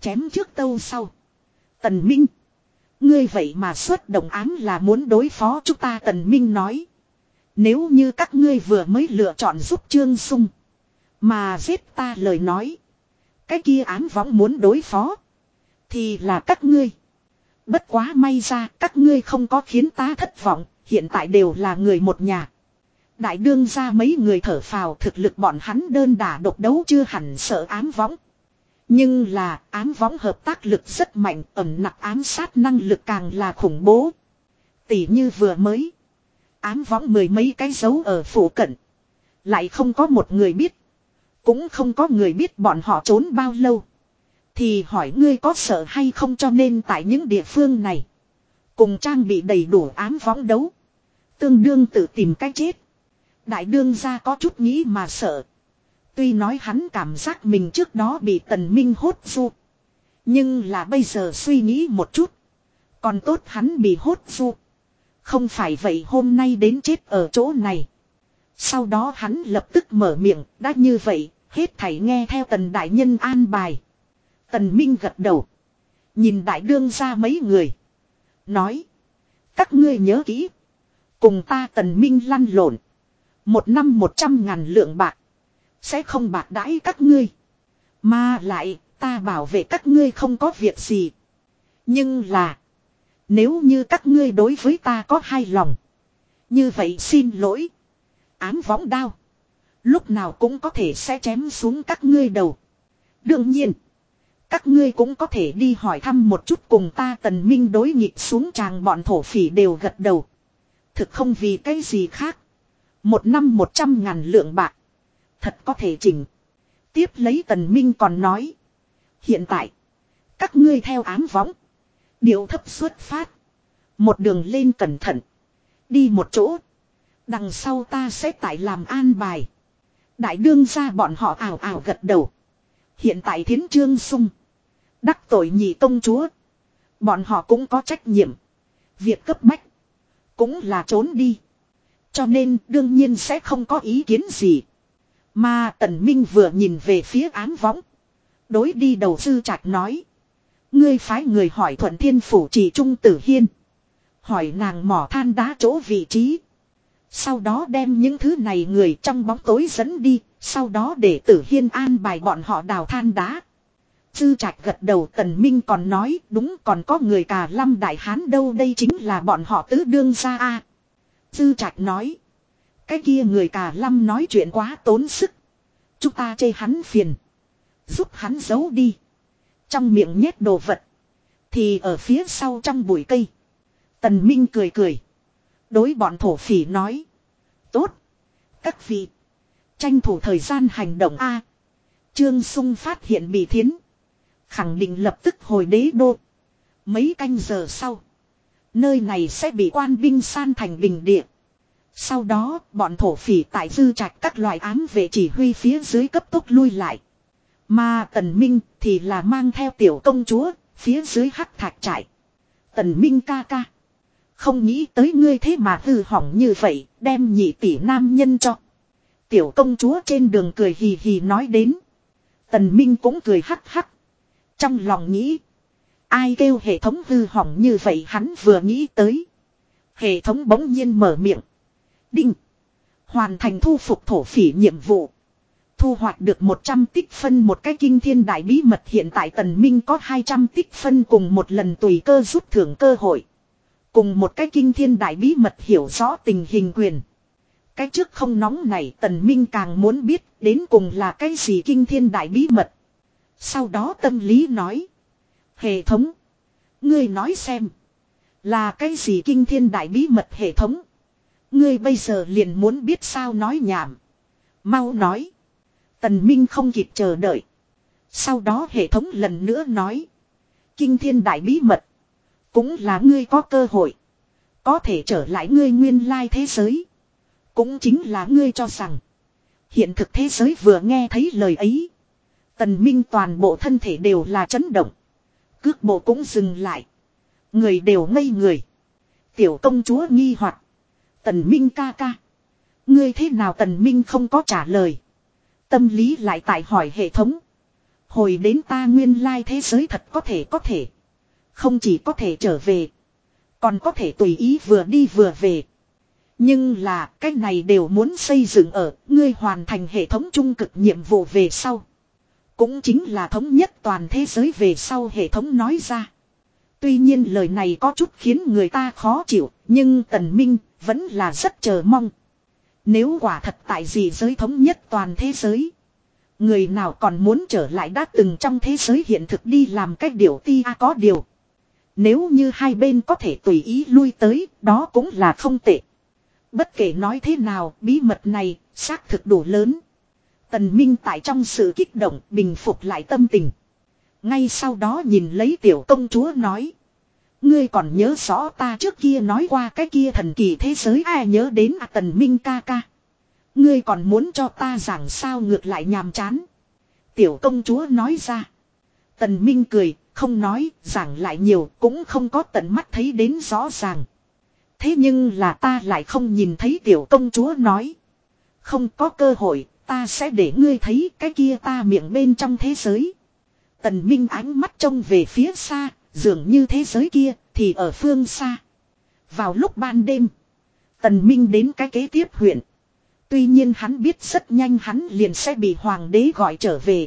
Chém trước tâu sau. Tần Minh. Ngươi vậy mà xuất động ám là muốn đối phó chúng ta Tần Minh nói. Nếu như các ngươi vừa mới lựa chọn giúp Trương Sung. Mà giết ta lời nói. Cái kia ám võng muốn đối phó. Thì là các ngươi. Bất quá may ra các ngươi không có khiến ta thất vọng. Hiện tại đều là người một nhà. Đại đương ra mấy người thở phào thực lực bọn hắn đơn đả độc đấu chưa hẳn sợ ám võng. Nhưng là ám võng hợp tác lực rất mạnh ẩm nặc ám sát năng lực càng là khủng bố. Tỷ như vừa mới. Ám võng mười mấy cái dấu ở phủ cận. Lại không có một người biết. Cũng không có người biết bọn họ trốn bao lâu. Thì hỏi ngươi có sợ hay không cho nên tại những địa phương này. Cùng trang bị đầy đủ ám võng đấu. Tương đương tự tìm cách chết. Đại đương ra có chút nghĩ mà sợ. Tuy nói hắn cảm giác mình trước đó bị tần minh hốt du. Nhưng là bây giờ suy nghĩ một chút. Còn tốt hắn bị hốt du. Không phải vậy hôm nay đến chết ở chỗ này. Sau đó hắn lập tức mở miệng, đã như vậy, hết thảy nghe theo tần đại nhân an bài. Tần Minh gật đầu. Nhìn đại đương ra mấy người. Nói. Các ngươi nhớ kỹ. Cùng ta tần Minh lăn lộn. Một năm một trăm ngàn lượng bạc. Sẽ không bạc đãi các ngươi. Mà lại, ta bảo vệ các ngươi không có việc gì. Nhưng là. Nếu như các ngươi đối với ta có hai lòng. Như vậy xin lỗi. Ám võng đao. Lúc nào cũng có thể sẽ chém xuống các ngươi đầu. Đương nhiên. Các ngươi cũng có thể đi hỏi thăm một chút cùng ta tần minh đối nghịch xuống chàng bọn thổ phỉ đều gật đầu. Thực không vì cái gì khác. Một năm một trăm ngàn lượng bạc. Thật có thể chỉnh. Tiếp lấy tần minh còn nói. Hiện tại. Các ngươi theo ám võng. Điều thấp xuất phát. Một đường lên cẩn thận. Đi một chỗ. Đằng sau ta sẽ tại làm an bài. Đại đương ra bọn họ ảo ảo gật đầu. Hiện tại thiến trương sung. Đắc tội nhị công chúa. Bọn họ cũng có trách nhiệm. Việc cấp bách. Cũng là trốn đi. Cho nên đương nhiên sẽ không có ý kiến gì. Mà tần minh vừa nhìn về phía án võng. Đối đi đầu sư trạch nói. Ngươi phái người hỏi thuận thiên phủ chỉ trung tử hiên. Hỏi nàng mỏ than đá chỗ vị trí. Sau đó đem những thứ này người trong bóng tối dẫn đi. Sau đó để tử hiên an bài bọn họ đào than đá. Sư trạch gật đầu, tần minh còn nói, đúng, còn có người Cả lâm đại hán đâu, đây chính là bọn họ tứ đương ra a Sư trạch nói. Cái kia người Cả lâm nói chuyện quá tốn sức. Chúng ta chê hắn phiền. Giúp hắn giấu đi. Trong miệng nhét đồ vật. Thì ở phía sau trong bụi cây. Tần Minh cười cười. Đối bọn thổ phỉ nói. Tốt. Các vị. Tranh thủ thời gian hành động A. Trương Sung phát hiện bị thiến. Khẳng định lập tức hồi đế đô. Mấy canh giờ sau. Nơi này sẽ bị quan binh san thành bình địa. Sau đó, bọn thổ phỉ tại dư trạch các loại ám về chỉ huy phía dưới cấp tốc lui lại. Mà Tần Minh thì là mang theo tiểu công chúa, phía dưới hắc thạch trại. Tần Minh ca ca. Không nghĩ tới ngươi thế mà hư hỏng như vậy, đem nhị tỷ nam nhân cho. Tiểu công chúa trên đường cười hì hì nói đến. Tần Minh cũng cười hắc hắc. Trong lòng nghĩ. Ai kêu hệ thống hư hỏng như vậy hắn vừa nghĩ tới. Hệ thống bỗng nhiên mở miệng. Đinh. Hoàn thành thu phục thổ phỉ nhiệm vụ. Thu hoạch được 100 tích phân một cái kinh thiên đại bí mật hiện tại tần minh có 200 tích phân cùng một lần tùy cơ rút thưởng cơ hội. Cùng một cái kinh thiên đại bí mật hiểu rõ tình hình quyền. Cái trước không nóng này tần minh càng muốn biết đến cùng là cái gì kinh thiên đại bí mật. Sau đó tâm lý nói. Hệ thống. Ngươi nói xem. Là cái gì kinh thiên đại bí mật hệ thống. Ngươi bây giờ liền muốn biết sao nói nhảm. Mau nói. Tần Minh không kịp chờ đợi. Sau đó hệ thống lần nữa nói. Kinh thiên đại bí mật. Cũng là ngươi có cơ hội. Có thể trở lại ngươi nguyên lai thế giới. Cũng chính là ngươi cho rằng. Hiện thực thế giới vừa nghe thấy lời ấy. Tần Minh toàn bộ thân thể đều là chấn động. Cước bộ cũng dừng lại. Người đều ngây người. Tiểu công chúa nghi hoặc Tần Minh ca ca. Ngươi thế nào Tần Minh không có trả lời. Tâm lý lại tại hỏi hệ thống. Hồi đến ta nguyên lai thế giới thật có thể có thể. Không chỉ có thể trở về. Còn có thể tùy ý vừa đi vừa về. Nhưng là cái này đều muốn xây dựng ở ngươi hoàn thành hệ thống trung cực nhiệm vụ về sau. Cũng chính là thống nhất toàn thế giới về sau hệ thống nói ra. Tuy nhiên lời này có chút khiến người ta khó chịu, nhưng Tần Minh vẫn là rất chờ mong. Nếu quả thật tại gì giới thống nhất toàn thế giới. Người nào còn muốn trở lại đã từng trong thế giới hiện thực đi làm cách điều ti a có điều. Nếu như hai bên có thể tùy ý lui tới, đó cũng là không tệ. Bất kể nói thế nào, bí mật này, xác thực đủ lớn. Tần Minh tại trong sự kích động, bình phục lại tâm tình. Ngay sau đó nhìn lấy tiểu công chúa nói. Ngươi còn nhớ rõ ta trước kia nói qua cái kia thần kỳ thế giới ai nhớ đến à tần minh ca ca. Ngươi còn muốn cho ta giảng sao ngược lại nhàm chán. Tiểu công chúa nói ra. Tần minh cười, không nói, giảng lại nhiều cũng không có tận mắt thấy đến rõ ràng. Thế nhưng là ta lại không nhìn thấy tiểu công chúa nói. Không có cơ hội, ta sẽ để ngươi thấy cái kia ta miệng bên trong thế giới. Tần Minh ánh mắt trông về phía xa, dường như thế giới kia, thì ở phương xa. Vào lúc ban đêm, Tần Minh đến cái kế tiếp huyện. Tuy nhiên hắn biết rất nhanh hắn liền sẽ bị hoàng đế gọi trở về.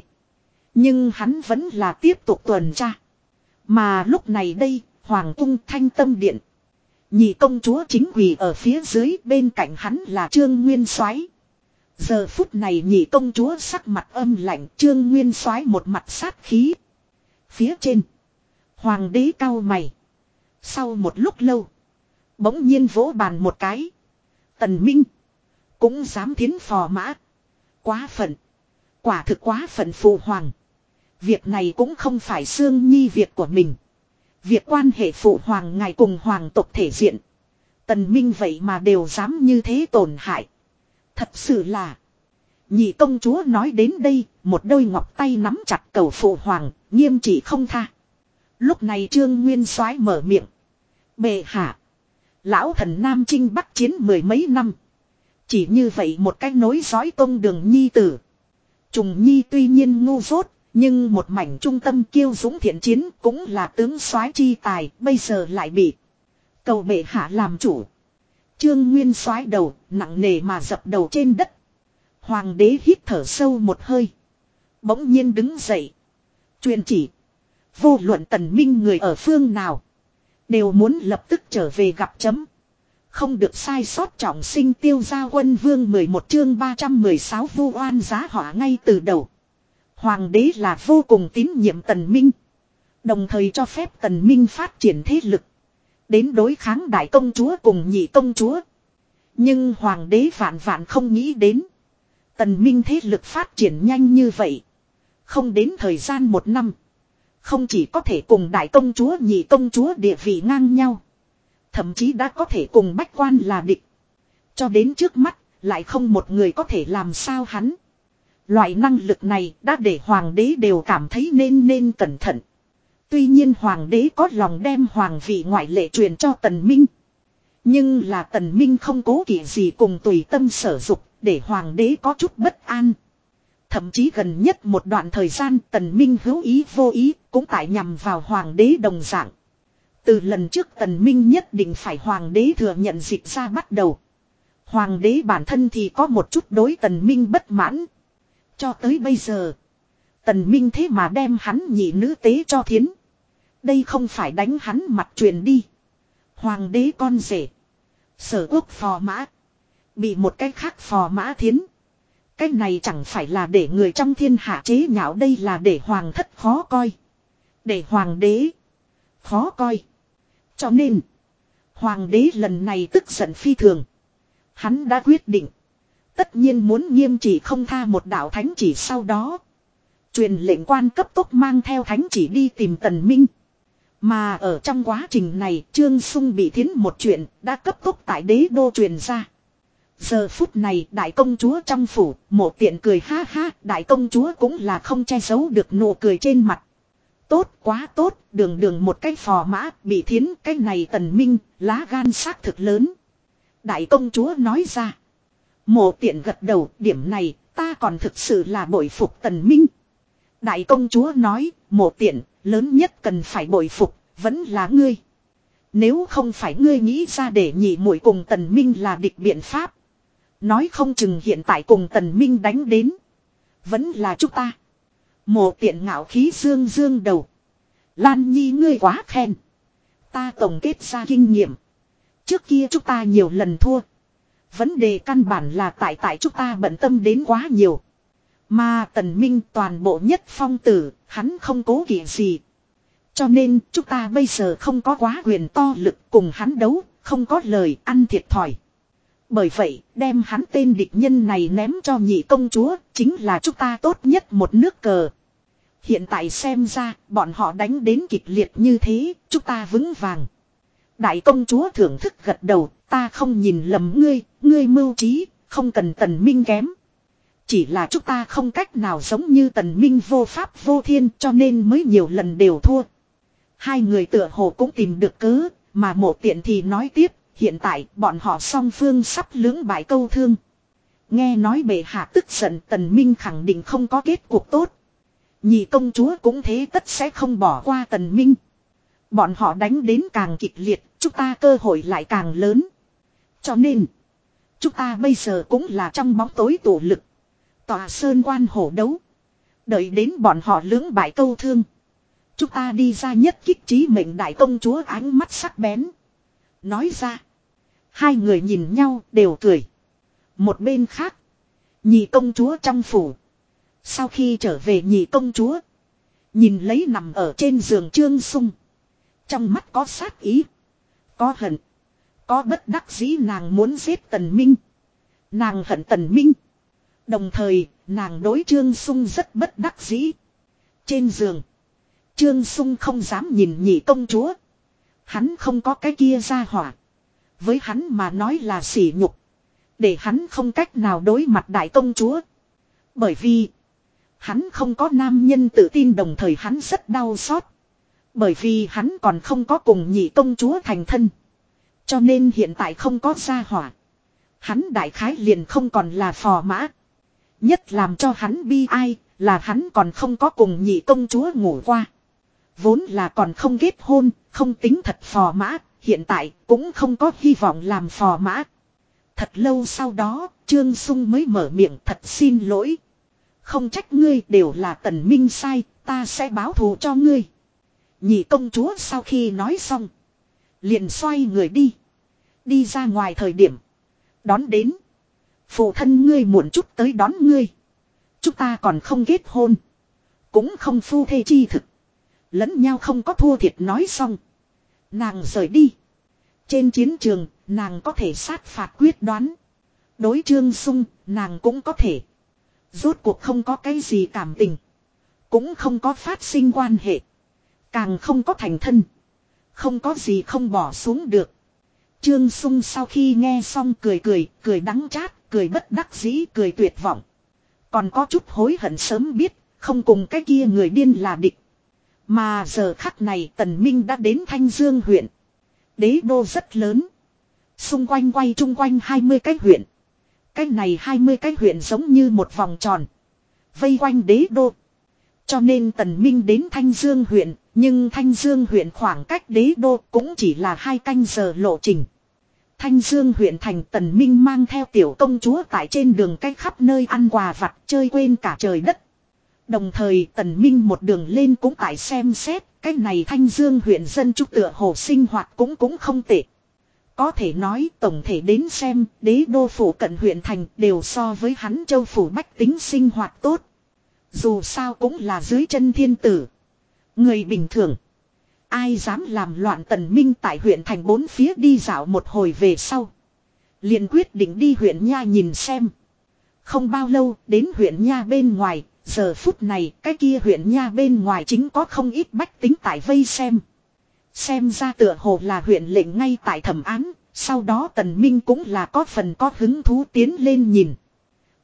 Nhưng hắn vẫn là tiếp tục tuần tra. Mà lúc này đây, hoàng cung thanh tâm điện. Nhị công chúa chính quỳ ở phía dưới bên cạnh hắn là Trương Nguyên soái Giờ phút này nhị công chúa sắc mặt âm lạnh Trương Nguyên soái một mặt sát khí. Phía trên. Hoàng đế cao mày. Sau một lúc lâu. Bỗng nhiên vỗ bàn một cái. Tần Minh. Cũng dám thiến phò mã. Quá phận. Quả thực quá phận phụ hoàng. Việc này cũng không phải xương nhi việc của mình. Việc quan hệ phụ hoàng ngài cùng hoàng tộc thể diện. Tần Minh vậy mà đều dám như thế tổn hại. Thật sự là. Nhị công chúa nói đến đây, một đôi ngọc tay nắm chặt cầu phụ hoàng, nghiêm trị không tha. Lúc này Trương Nguyên soái mở miệng. Bệ hạ. Lão thần Nam Trinh bắc chiến mười mấy năm. Chỉ như vậy một cách nối dõi tông đường nhi tử. Trùng nhi tuy nhiên ngu dốt, nhưng một mảnh trung tâm kiêu dũng thiện chiến cũng là tướng soái chi tài, bây giờ lại bị cầu bệ hạ làm chủ. Trương Nguyên soái đầu, nặng nề mà dập đầu trên đất. Hoàng đế hít thở sâu một hơi. Bỗng nhiên đứng dậy. Truyền chỉ. Vô luận tần minh người ở phương nào. Đều muốn lập tức trở về gặp chấm. Không được sai sót trọng sinh tiêu gia quân vương 11 chương 316 vu oan giá hỏa ngay từ đầu. Hoàng đế là vô cùng tín nhiệm tần minh. Đồng thời cho phép tần minh phát triển thế lực. Đến đối kháng đại công chúa cùng nhị công chúa. Nhưng hoàng đế vạn vạn không nghĩ đến. Tần minh thế lực phát triển nhanh như vậy. Không đến thời gian một năm. Không chỉ có thể cùng đại công chúa nhị công chúa địa vị ngang nhau. Thậm chí đã có thể cùng bách quan là địch. Cho đến trước mắt, lại không một người có thể làm sao hắn. Loại năng lực này đã để hoàng đế đều cảm thấy nên nên cẩn thận. Tuy nhiên hoàng đế có lòng đem hoàng vị ngoại lệ truyền cho tần minh. Nhưng là tần minh không cố kỵ gì cùng tùy tâm sở dục để hoàng đế có chút bất an. Thậm chí gần nhất một đoạn thời gian tần minh hữu ý vô ý cũng tại nhằm vào hoàng đế đồng dạng. Từ lần trước tần minh nhất định phải hoàng đế thừa nhận dịch ra bắt đầu. Hoàng đế bản thân thì có một chút đối tần minh bất mãn. Cho tới bây giờ. Tần minh thế mà đem hắn nhị nữ tế cho thiến. Đây không phải đánh hắn mặt truyền đi. Hoàng đế con rể. Sở quốc phò mã. Bị một cái khác phò mã thiến. Cái này chẳng phải là để người trong thiên hạ chế nhạo đây là để hoàng thất khó coi. Để hoàng đế. Khó coi. Cho nên. Hoàng đế lần này tức giận phi thường. Hắn đã quyết định. Tất nhiên muốn nghiêm chỉ không tha một đạo thánh chỉ sau đó. Truyền lệnh quan cấp tốc mang theo thánh chỉ đi tìm tần minh. Mà ở trong quá trình này Trương Sung bị thiến một chuyện đã cấp tốc tại đế đô truyền ra. Giờ phút này đại công chúa trong phủ, một tiện cười ha ha, đại công chúa cũng là không che giấu được nụ cười trên mặt. Tốt quá tốt, đường đường một cái phò mã, bị thiến cái này tần minh, lá gan xác thực lớn. Đại công chúa nói ra. Mộ tiện gật đầu, điểm này, ta còn thực sự là bội phục tần minh. Đại công chúa nói, mộ tiện, lớn nhất cần phải bội phục, vẫn là ngươi. Nếu không phải ngươi nghĩ ra để nhị muội cùng tần minh là địch biện pháp. Nói không chừng hiện tại cùng tần minh đánh đến. Vẫn là chúng ta. Mộ tiện ngạo khí dương dương đầu. Lan nhi ngươi quá khen. Ta tổng kết ra kinh nghiệm. Trước kia chúng ta nhiều lần thua. Vấn đề căn bản là tại tại chúng ta bận tâm đến quá nhiều. Mà tần minh toàn bộ nhất phong tử, hắn không cố kỵ gì. Cho nên chúng ta bây giờ không có quá quyền to lực cùng hắn đấu, không có lời ăn thiệt thòi. Bởi vậy, đem hắn tên địch nhân này ném cho nhị công chúa, chính là chúng ta tốt nhất một nước cờ. Hiện tại xem ra, bọn họ đánh đến kịch liệt như thế, chúng ta vững vàng. Đại công chúa thưởng thức gật đầu, ta không nhìn lầm ngươi, ngươi mưu trí, không cần tần minh kém. Chỉ là chúng ta không cách nào giống như tần minh vô pháp vô thiên cho nên mới nhiều lần đều thua. Hai người tựa hồ cũng tìm được cớ, mà mộ tiện thì nói tiếp, hiện tại bọn họ song phương sắp lưỡng bại câu thương. Nghe nói bệ hạ tức giận tần minh khẳng định không có kết cuộc tốt. Nhị công chúa cũng thế tất sẽ không bỏ qua tần minh. Bọn họ đánh đến càng kịch liệt, chúng ta cơ hội lại càng lớn. Cho nên, chúng ta bây giờ cũng là trong bóng tối tổ lực. Tòa sơn quan hổ đấu. Đợi đến bọn họ lưỡng bại câu thương. Chúng ta đi ra nhất kích trí mệnh đại công chúa ánh mắt sắc bén. Nói ra. Hai người nhìn nhau đều cười. Một bên khác. Nhị công chúa trong phủ. Sau khi trở về nhị công chúa. Nhìn lấy nằm ở trên giường trương sung. Trong mắt có sát ý. Có hận. Có bất đắc dĩ nàng muốn giết tần minh. Nàng hận tần minh. Đồng thời, nàng đối trương sung rất bất đắc dĩ. Trên giường. Trương sung không dám nhìn nhị công chúa. Hắn không có cái kia ra hỏa. Với hắn mà nói là sỉ nhục. Để hắn không cách nào đối mặt đại công chúa. Bởi vì. Hắn không có nam nhân tự tin đồng thời hắn rất đau xót. Bởi vì hắn còn không có cùng nhị công chúa thành thân. Cho nên hiện tại không có gia hỏa. Hắn đại khái liền không còn là phò mã. Nhất làm cho hắn bi ai là hắn còn không có cùng nhị công chúa ngủ qua. Vốn là còn không kết hôn, không tính thật phò mã, hiện tại cũng không có hy vọng làm phò mã. Thật lâu sau đó, Trương Sung mới mở miệng thật xin lỗi. Không trách ngươi đều là tần minh sai, ta sẽ báo thù cho ngươi. Nhị công chúa sau khi nói xong. Liền xoay người đi. Đi ra ngoài thời điểm. Đón đến. Phụ thân ngươi muộn chút tới đón ngươi. Chúng ta còn không kết hôn. Cũng không phu thê chi thực. Lẫn nhau không có thua thiệt nói xong. Nàng rời đi. Trên chiến trường, nàng có thể sát phạt quyết đoán. Đối trương sung, nàng cũng có thể. Rốt cuộc không có cái gì cảm tình. Cũng không có phát sinh quan hệ. Càng không có thành thân. Không có gì không bỏ xuống được. Trương Sung sau khi nghe xong cười cười, cười đắng chát, cười bất đắc dĩ, cười tuyệt vọng. Còn có chút hối hận sớm biết, không cùng cái kia người điên là địch. Mà giờ khắc này Tần Minh đã đến Thanh Dương huyện. Đế đô rất lớn. Xung quanh quay chung quanh 20 cái huyện. Cái này 20 cái huyện giống như một vòng tròn. Vây quanh đế đô. Cho nên Tần Minh đến Thanh Dương huyện, nhưng Thanh Dương huyện khoảng cách đế đô cũng chỉ là hai canh giờ lộ trình. Thanh Dương huyện thành Tần Minh mang theo tiểu công chúa tại trên đường cách khắp nơi ăn quà vặt chơi quên cả trời đất. Đồng thời Tần Minh một đường lên cũng tại xem xét, cách này Thanh Dương huyện dân trúc tựa hồ sinh hoạt cũng cũng không tệ. Có thể nói tổng thể đến xem đế đô phủ cận huyện thành đều so với hắn châu phủ bách tính sinh hoạt tốt. Dù sao cũng là dưới chân thiên tử. Người bình thường. Ai dám làm loạn tần minh tại huyện thành bốn phía đi dạo một hồi về sau. liền quyết định đi huyện Nha nhìn xem. Không bao lâu đến huyện Nha bên ngoài, giờ phút này cái kia huyện Nha bên ngoài chính có không ít bách tính tại vây xem. Xem ra tựa hồ là huyện lệnh ngay tại thẩm án, sau đó tần minh cũng là có phần có hứng thú tiến lên nhìn.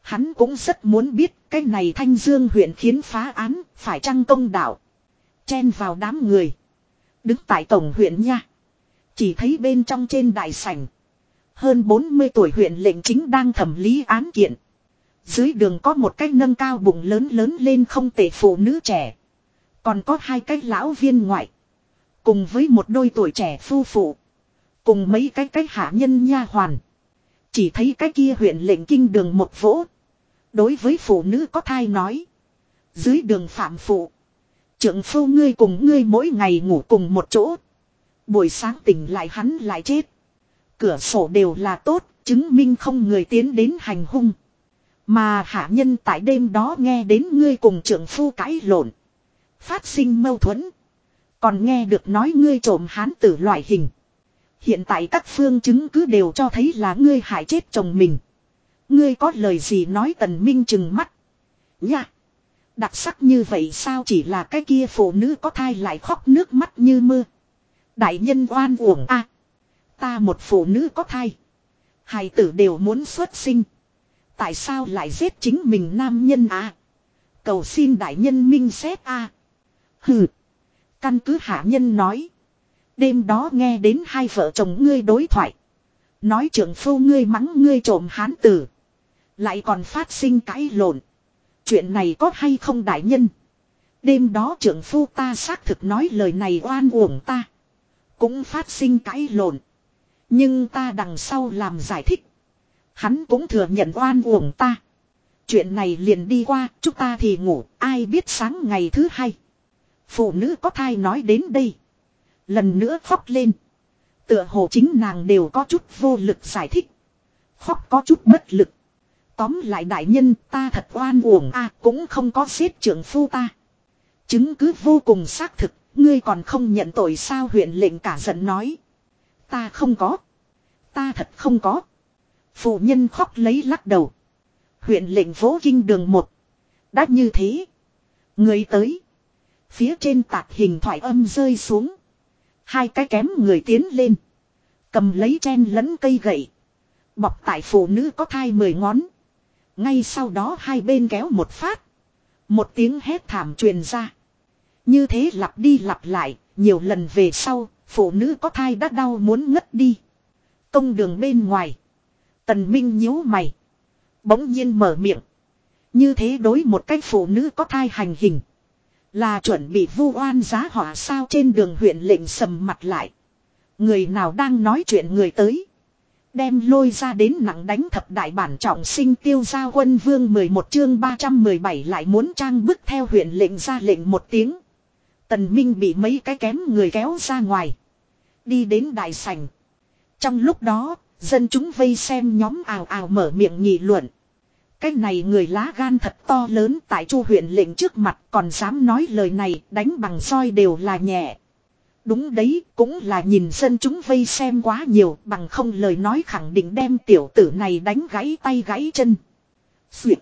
Hắn cũng rất muốn biết cái này thanh dương huyện khiến phá án, phải trăng công đạo. Chen vào đám người. Đứng tại tổng huyện nha. Chỉ thấy bên trong trên đại sảnh. Hơn 40 tuổi huyện lệnh chính đang thẩm lý án kiện. Dưới đường có một cái nâng cao bụng lớn lớn lên không tệ phụ nữ trẻ. Còn có hai cái lão viên ngoại. Cùng với một đôi tuổi trẻ phu phụ. Cùng mấy cái cái hạ nhân nha hoàn. Chỉ thấy cái kia huyện lệnh kinh đường một vỗ. Đối với phụ nữ có thai nói. Dưới đường phạm phụ. Trưởng phu ngươi cùng ngươi mỗi ngày ngủ cùng một chỗ. Buổi sáng tỉnh lại hắn lại chết. Cửa sổ đều là tốt, chứng minh không người tiến đến hành hung. Mà hạ nhân tại đêm đó nghe đến ngươi cùng trưởng phu cãi lộn. Phát sinh mâu thuẫn. Còn nghe được nói ngươi trộm hán tử loại hình. Hiện tại các phương chứng cứ đều cho thấy là ngươi hại chết chồng mình. Ngươi có lời gì nói tần minh chừng mắt. Nha. Đặc sắc như vậy sao chỉ là cái kia phụ nữ có thai lại khóc nước mắt như mưa. Đại nhân oan uổng a Ta một phụ nữ có thai. Hài tử đều muốn xuất sinh. Tại sao lại giết chính mình nam nhân à? Cầu xin đại nhân minh xét a Hừ. Căn cứ hạ nhân nói. Đêm đó nghe đến hai vợ chồng ngươi đối thoại. Nói trưởng phu ngươi mắng ngươi trộm hán tử. Lại còn phát sinh cãi lộn. Chuyện này có hay không đại nhân? Đêm đó trưởng phu ta xác thực nói lời này oan uổng ta. Cũng phát sinh cãi lộn. Nhưng ta đằng sau làm giải thích. Hắn cũng thừa nhận oan uổng ta. Chuyện này liền đi qua, chúng ta thì ngủ, ai biết sáng ngày thứ hai. Phụ nữ có thai nói đến đây. Lần nữa khóc lên. Tựa hồ chính nàng đều có chút vô lực giải thích. Khóc có chút bất lực. Tóm lại đại nhân ta thật oan uổng a cũng không có xếp trưởng phu ta. Chứng cứ vô cùng xác thực, ngươi còn không nhận tội sao huyện lệnh cả giận nói. Ta không có. Ta thật không có. Phụ nhân khóc lấy lắc đầu. Huyện lệnh vỗ kinh đường một. Đã như thế. Người tới. Phía trên tạc hình thoại âm rơi xuống. Hai cái kém người tiến lên. Cầm lấy chen lẫn cây gậy. Bọc tại phụ nữ có thai mười ngón. Ngay sau đó hai bên kéo một phát. Một tiếng hét thảm truyền ra. Như thế lặp đi lặp lại, nhiều lần về sau, phụ nữ có thai đã đau muốn ngất đi. Công đường bên ngoài. Tần Minh nhíu mày. Bỗng nhiên mở miệng. Như thế đối một cách phụ nữ có thai hành hình. Là chuẩn bị vu oan giá hỏa sao trên đường huyện lệnh sầm mặt lại. Người nào đang nói chuyện người tới. Đem lôi ra đến nặng đánh thập đại bản trọng sinh tiêu gia quân vương 11 chương 317 lại muốn trang bức theo huyện lệnh ra lệnh một tiếng. Tần Minh bị mấy cái kém người kéo ra ngoài. Đi đến đại sảnh. Trong lúc đó, dân chúng vây xem nhóm ào ào mở miệng nghị luận. Cái này người lá gan thật to lớn tại chu huyện lệnh trước mặt còn dám nói lời này đánh bằng roi đều là nhẹ. Đúng đấy, cũng là nhìn dân chúng vây xem quá nhiều bằng không lời nói khẳng định đem tiểu tử này đánh gãy tay gãy chân. Xuyệt.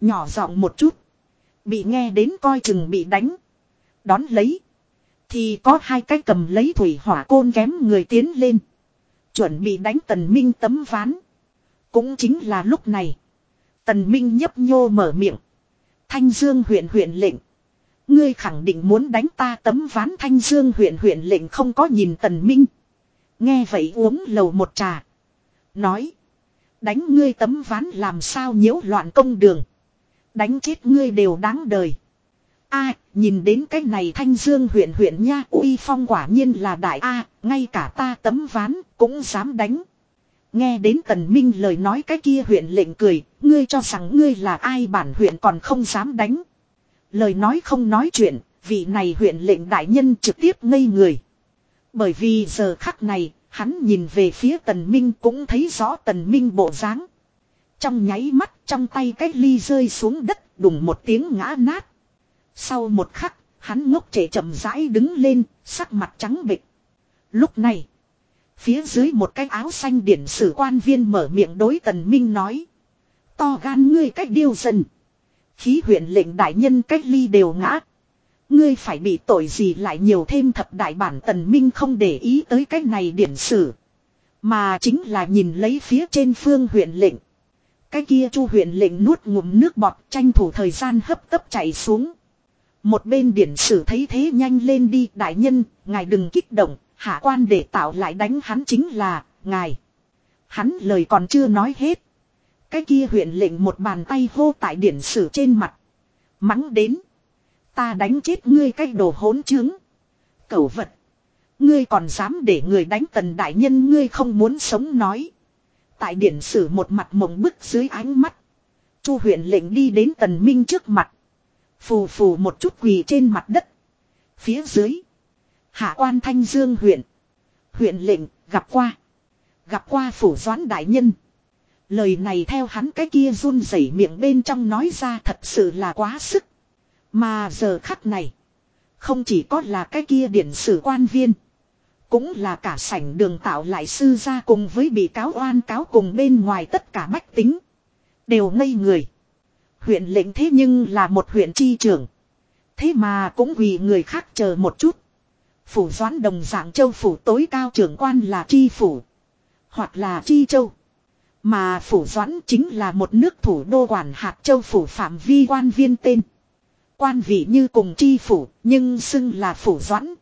Nhỏ giọng một chút. Bị nghe đến coi chừng bị đánh. Đón lấy. Thì có hai cái cầm lấy thủy hỏa côn kém người tiến lên. Chuẩn bị đánh tần minh tấm ván. Cũng chính là lúc này. Tần minh nhấp nhô mở miệng. Thanh Dương huyện huyện lệnh. Ngươi khẳng định muốn đánh ta tấm ván Thanh Dương huyện huyện lệnh không có nhìn tần minh. Nghe vậy uống lầu một trà. Nói. Đánh ngươi tấm ván làm sao nhiễu loạn công đường. Đánh chết ngươi đều đáng đời. A, nhìn đến cái này thanh dương huyện huyện nha uy phong quả nhiên là đại A, ngay cả ta tấm ván cũng dám đánh. Nghe đến tần minh lời nói cái kia huyện lệnh cười, ngươi cho rằng ngươi là ai bản huyện còn không dám đánh. Lời nói không nói chuyện, vị này huyện lệnh đại nhân trực tiếp ngây người. Bởi vì giờ khắc này, hắn nhìn về phía tần minh cũng thấy rõ tần minh bộ dáng. Trong nháy mắt trong tay cái ly rơi xuống đất đùng một tiếng ngã nát. Sau một khắc, hắn ngốc trễ chậm rãi đứng lên, sắc mặt trắng bệch. Lúc này, phía dưới một cái áo xanh điển sử quan viên mở miệng đối tần minh nói. To gan ngươi cách điêu dần. Khí huyện lệnh đại nhân cách ly đều ngã. Ngươi phải bị tội gì lại nhiều thêm thập đại bản tần minh không để ý tới cái này điển sử. Mà chính là nhìn lấy phía trên phương huyện lệnh. Cái kia chu huyện lệnh nuốt ngụm nước bọt tranh thủ thời gian hấp tấp chạy xuống. Một bên điển sử thấy thế nhanh lên đi đại nhân, ngài đừng kích động, hạ quan để tạo lại đánh hắn chính là, ngài. Hắn lời còn chưa nói hết. Cái kia huyện lệnh một bàn tay hô tại điển sử trên mặt. Mắng đến. Ta đánh chết ngươi cái đồ hỗn chứng. Cẩu vật. Ngươi còn dám để người đánh tần đại nhân ngươi không muốn sống nói. Tại điển sử một mặt mộng bức dưới ánh mắt. Chu huyện lệnh đi đến tần minh trước mặt. Phù phù một chút quỳ trên mặt đất. Phía dưới. Hạ quan Thanh Dương huyện. Huyện lệnh, gặp qua. Gặp qua phủ doãn đại nhân. Lời này theo hắn cái kia run rẩy miệng bên trong nói ra thật sự là quá sức. Mà giờ khắc này. Không chỉ có là cái kia điển sử quan viên. Cũng là cả sảnh đường tạo lại sư gia cùng với bị cáo oan cáo cùng bên ngoài tất cả bách tính. Đều ngây người. Huyện lệnh thế nhưng là một huyện chi trưởng. Thế mà cũng vì người khác chờ một chút. Phủ doãn đồng dạng châu phủ tối cao trưởng quan là chi phủ. Hoặc là chi châu. Mà phủ doãn chính là một nước thủ đô quản hạt châu phủ phạm vi quan viên tên. Quan vị như cùng tri phủ, nhưng xưng là phủ doãn.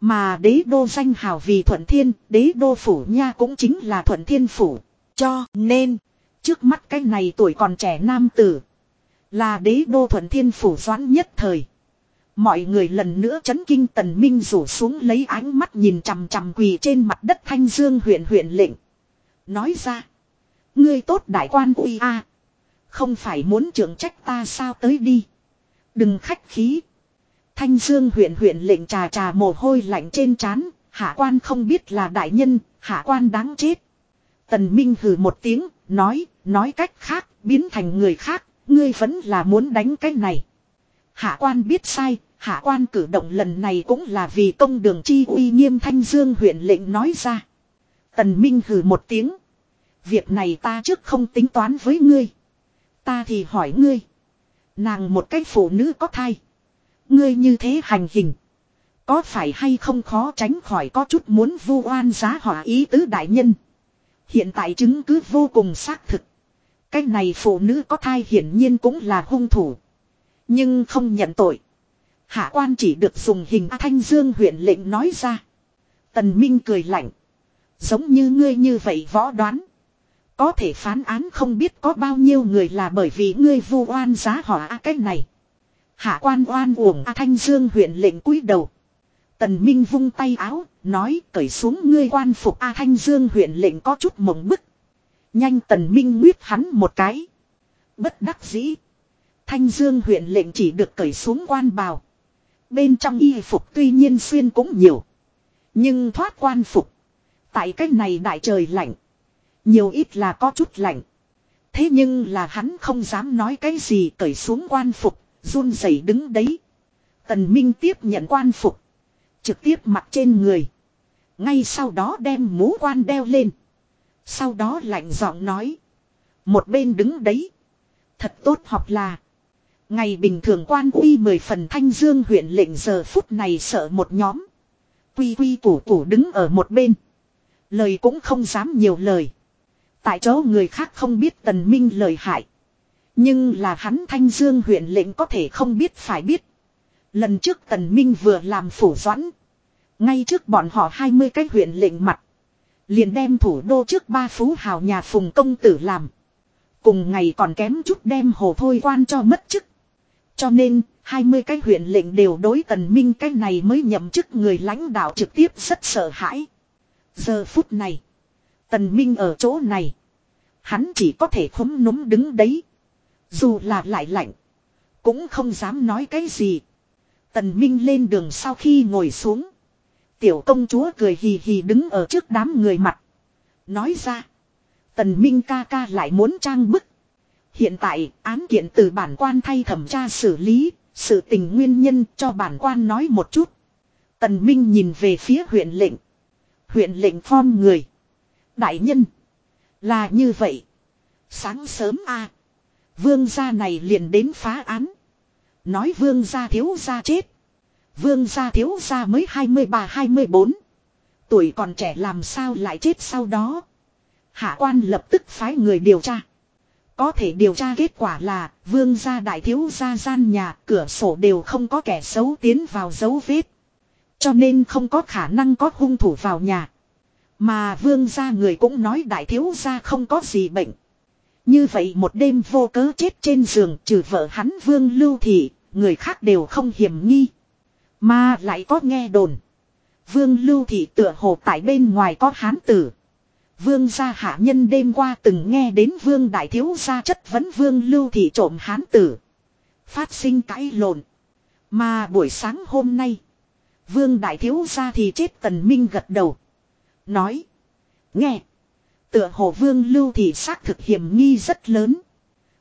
Mà đế đô danh hào vì thuận thiên, đế đô phủ nha cũng chính là thuận thiên phủ. Cho nên, trước mắt cái này tuổi còn trẻ nam tử. Là đế đô thuận thiên phủ doãn nhất thời. Mọi người lần nữa chấn kinh tần minh rủ xuống lấy ánh mắt nhìn chằm chằm quỳ trên mặt đất thanh dương huyện huyện lệnh. Nói ra. Ngươi tốt đại quan uy a Không phải muốn trưởng trách ta sao tới đi. Đừng khách khí. Thanh Dương huyện huyện lệnh trà trà mồ hôi lạnh trên trán, hạ quan không biết là đại nhân, hạ quan đáng chết. Tần Minh hừ một tiếng, nói, nói cách khác, biến thành người khác, ngươi vẫn là muốn đánh cái này. Hạ quan biết sai, hạ quan cử động lần này cũng là vì công đường chi uy nghiêm Thanh Dương huyện lệnh nói ra. Tần Minh hừ một tiếng. Việc này ta trước không tính toán với ngươi. Ta thì hỏi ngươi. Nàng một cái phụ nữ có thai. Ngươi như thế hành hình. Có phải hay không khó tránh khỏi có chút muốn vu oan giá hỏa ý tứ đại nhân. Hiện tại chứng cứ vô cùng xác thực. Cái này phụ nữ có thai hiển nhiên cũng là hung thủ. Nhưng không nhận tội. Hạ quan chỉ được dùng hình thanh dương huyện lệnh nói ra. Tần Minh cười lạnh. Giống như ngươi như vậy võ đoán. Có thể phán án không biết có bao nhiêu người là bởi vì ngươi vu oan giá họa a cái này. Hạ quan oan uổng A Thanh Dương huyện lệnh cúi đầu. Tần Minh vung tay áo, nói cởi xuống ngươi quan phục A Thanh Dương huyện lệnh có chút mộng bức. Nhanh Tần Minh nguyết hắn một cái. Bất đắc dĩ. Thanh Dương huyện lệnh chỉ được cởi xuống quan bào. Bên trong y phục tuy nhiên xuyên cũng nhiều. Nhưng thoát quan phục. Tại cách này đại trời lạnh. Nhiều ít là có chút lạnh. Thế nhưng là hắn không dám nói cái gì cởi xuống quan phục, run rẩy đứng đấy. Tần Minh tiếp nhận quan phục. Trực tiếp mặc trên người. Ngay sau đó đem mũ quan đeo lên. Sau đó lạnh giọng nói. Một bên đứng đấy. Thật tốt học là. Ngày bình thường quan uy mười phần thanh dương huyện lệnh giờ phút này sợ một nhóm. Quy quy củ củ đứng ở một bên. Lời cũng không dám nhiều lời. Tại chỗ người khác không biết tần minh lời hại. Nhưng là hắn thanh dương huyện lệnh có thể không biết phải biết. Lần trước tần minh vừa làm phủ doãn. Ngay trước bọn họ 20 cái huyện lệnh mặt. Liền đem thủ đô trước ba phú hào nhà phùng công tử làm. Cùng ngày còn kém chút đem hồ thôi quan cho mất chức. Cho nên, 20 cái huyện lệnh đều đối tần minh cái này mới nhậm chức người lãnh đạo trực tiếp rất sợ hãi. Giờ phút này, tần minh ở chỗ này. Hắn chỉ có thể khống núm đứng đấy. Dù là lại lạnh. Cũng không dám nói cái gì. Tần Minh lên đường sau khi ngồi xuống. Tiểu công chúa cười hì hì đứng ở trước đám người mặt. Nói ra. Tần Minh ca ca lại muốn trang bức. Hiện tại án kiện từ bản quan thay thẩm tra xử lý. Sự tình nguyên nhân cho bản quan nói một chút. Tần Minh nhìn về phía huyện lệnh. Huyện lệnh phong người. Đại nhân. Là như vậy. Sáng sớm a Vương gia này liền đến phá án. Nói vương gia thiếu gia chết. Vương gia thiếu gia mới 23-24. Tuổi còn trẻ làm sao lại chết sau đó. Hạ quan lập tức phái người điều tra. Có thể điều tra kết quả là vương gia đại thiếu gia gian nhà, cửa sổ đều không có kẻ xấu tiến vào dấu vết. Cho nên không có khả năng có hung thủ vào nhà. Mà vương gia người cũng nói đại thiếu gia không có gì bệnh. Như vậy một đêm vô cớ chết trên giường trừ vợ hắn vương lưu thị, người khác đều không hiểm nghi. Mà lại có nghe đồn. Vương lưu thị tựa hồ tại bên ngoài có hán tử. Vương gia hạ nhân đêm qua từng nghe đến vương đại thiếu gia chất vấn vương lưu thị trộm hán tử. Phát sinh cãi lộn. Mà buổi sáng hôm nay. Vương đại thiếu gia thì chết tần minh gật đầu. Nói. Nghe. Tựa hồ vương lưu thì xác thực hiểm nghi rất lớn.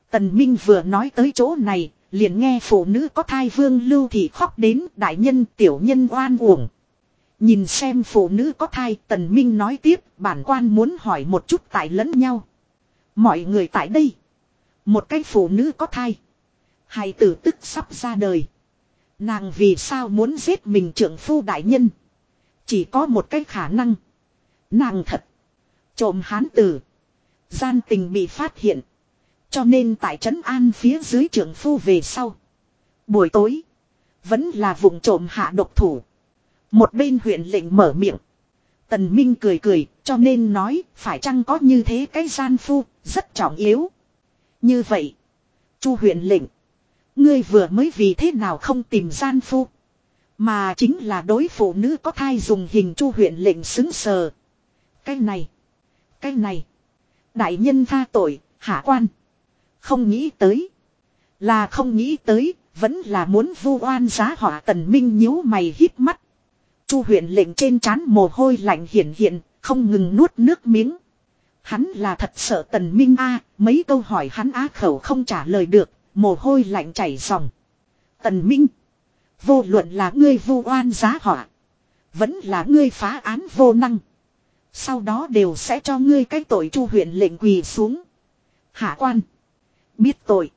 Tần Minh vừa nói tới chỗ này, liền nghe phụ nữ có thai vương lưu thì khóc đến đại nhân tiểu nhân oan uổng. Nhìn xem phụ nữ có thai tần minh nói tiếp bản quan muốn hỏi một chút tại lẫn nhau. Mọi người tại đây. Một cái phụ nữ có thai. hài tử tức sắp ra đời. Nàng vì sao muốn giết mình trưởng phu đại nhân. Chỉ có một cái khả năng. Nàng thật. Trộm hán tử. Gian tình bị phát hiện. Cho nên tại trấn an phía dưới trưởng phu về sau. Buổi tối. Vẫn là vùng trộm hạ độc thủ. Một bên huyện lệnh mở miệng. Tần Minh cười cười, cho nên nói, phải chăng có như thế cái gian phu, rất trọng yếu. Như vậy, chu huyện lệnh, ngươi vừa mới vì thế nào không tìm gian phu, mà chính là đối phụ nữ có thai dùng hình chu huyện lệnh xứng sờ. Cái này, cái này, đại nhân tha tội, hạ quan. Không nghĩ tới, là không nghĩ tới, vẫn là muốn vu oan giá họa tần minh nhíu mày hít mắt. Chu huyện lệnh trên trán mồ hôi lạnh hiện hiện, không ngừng nuốt nước miếng. Hắn là thật sợ tần minh a, mấy câu hỏi hắn á khẩu không trả lời được, mồ hôi lạnh chảy ròng. Tần minh, vô luận là ngươi vu oan giá họa, vẫn là ngươi phá án vô năng. Sau đó đều sẽ cho ngươi cái tội chu huyện lệnh quỳ xuống. Hạ quan, biết tội.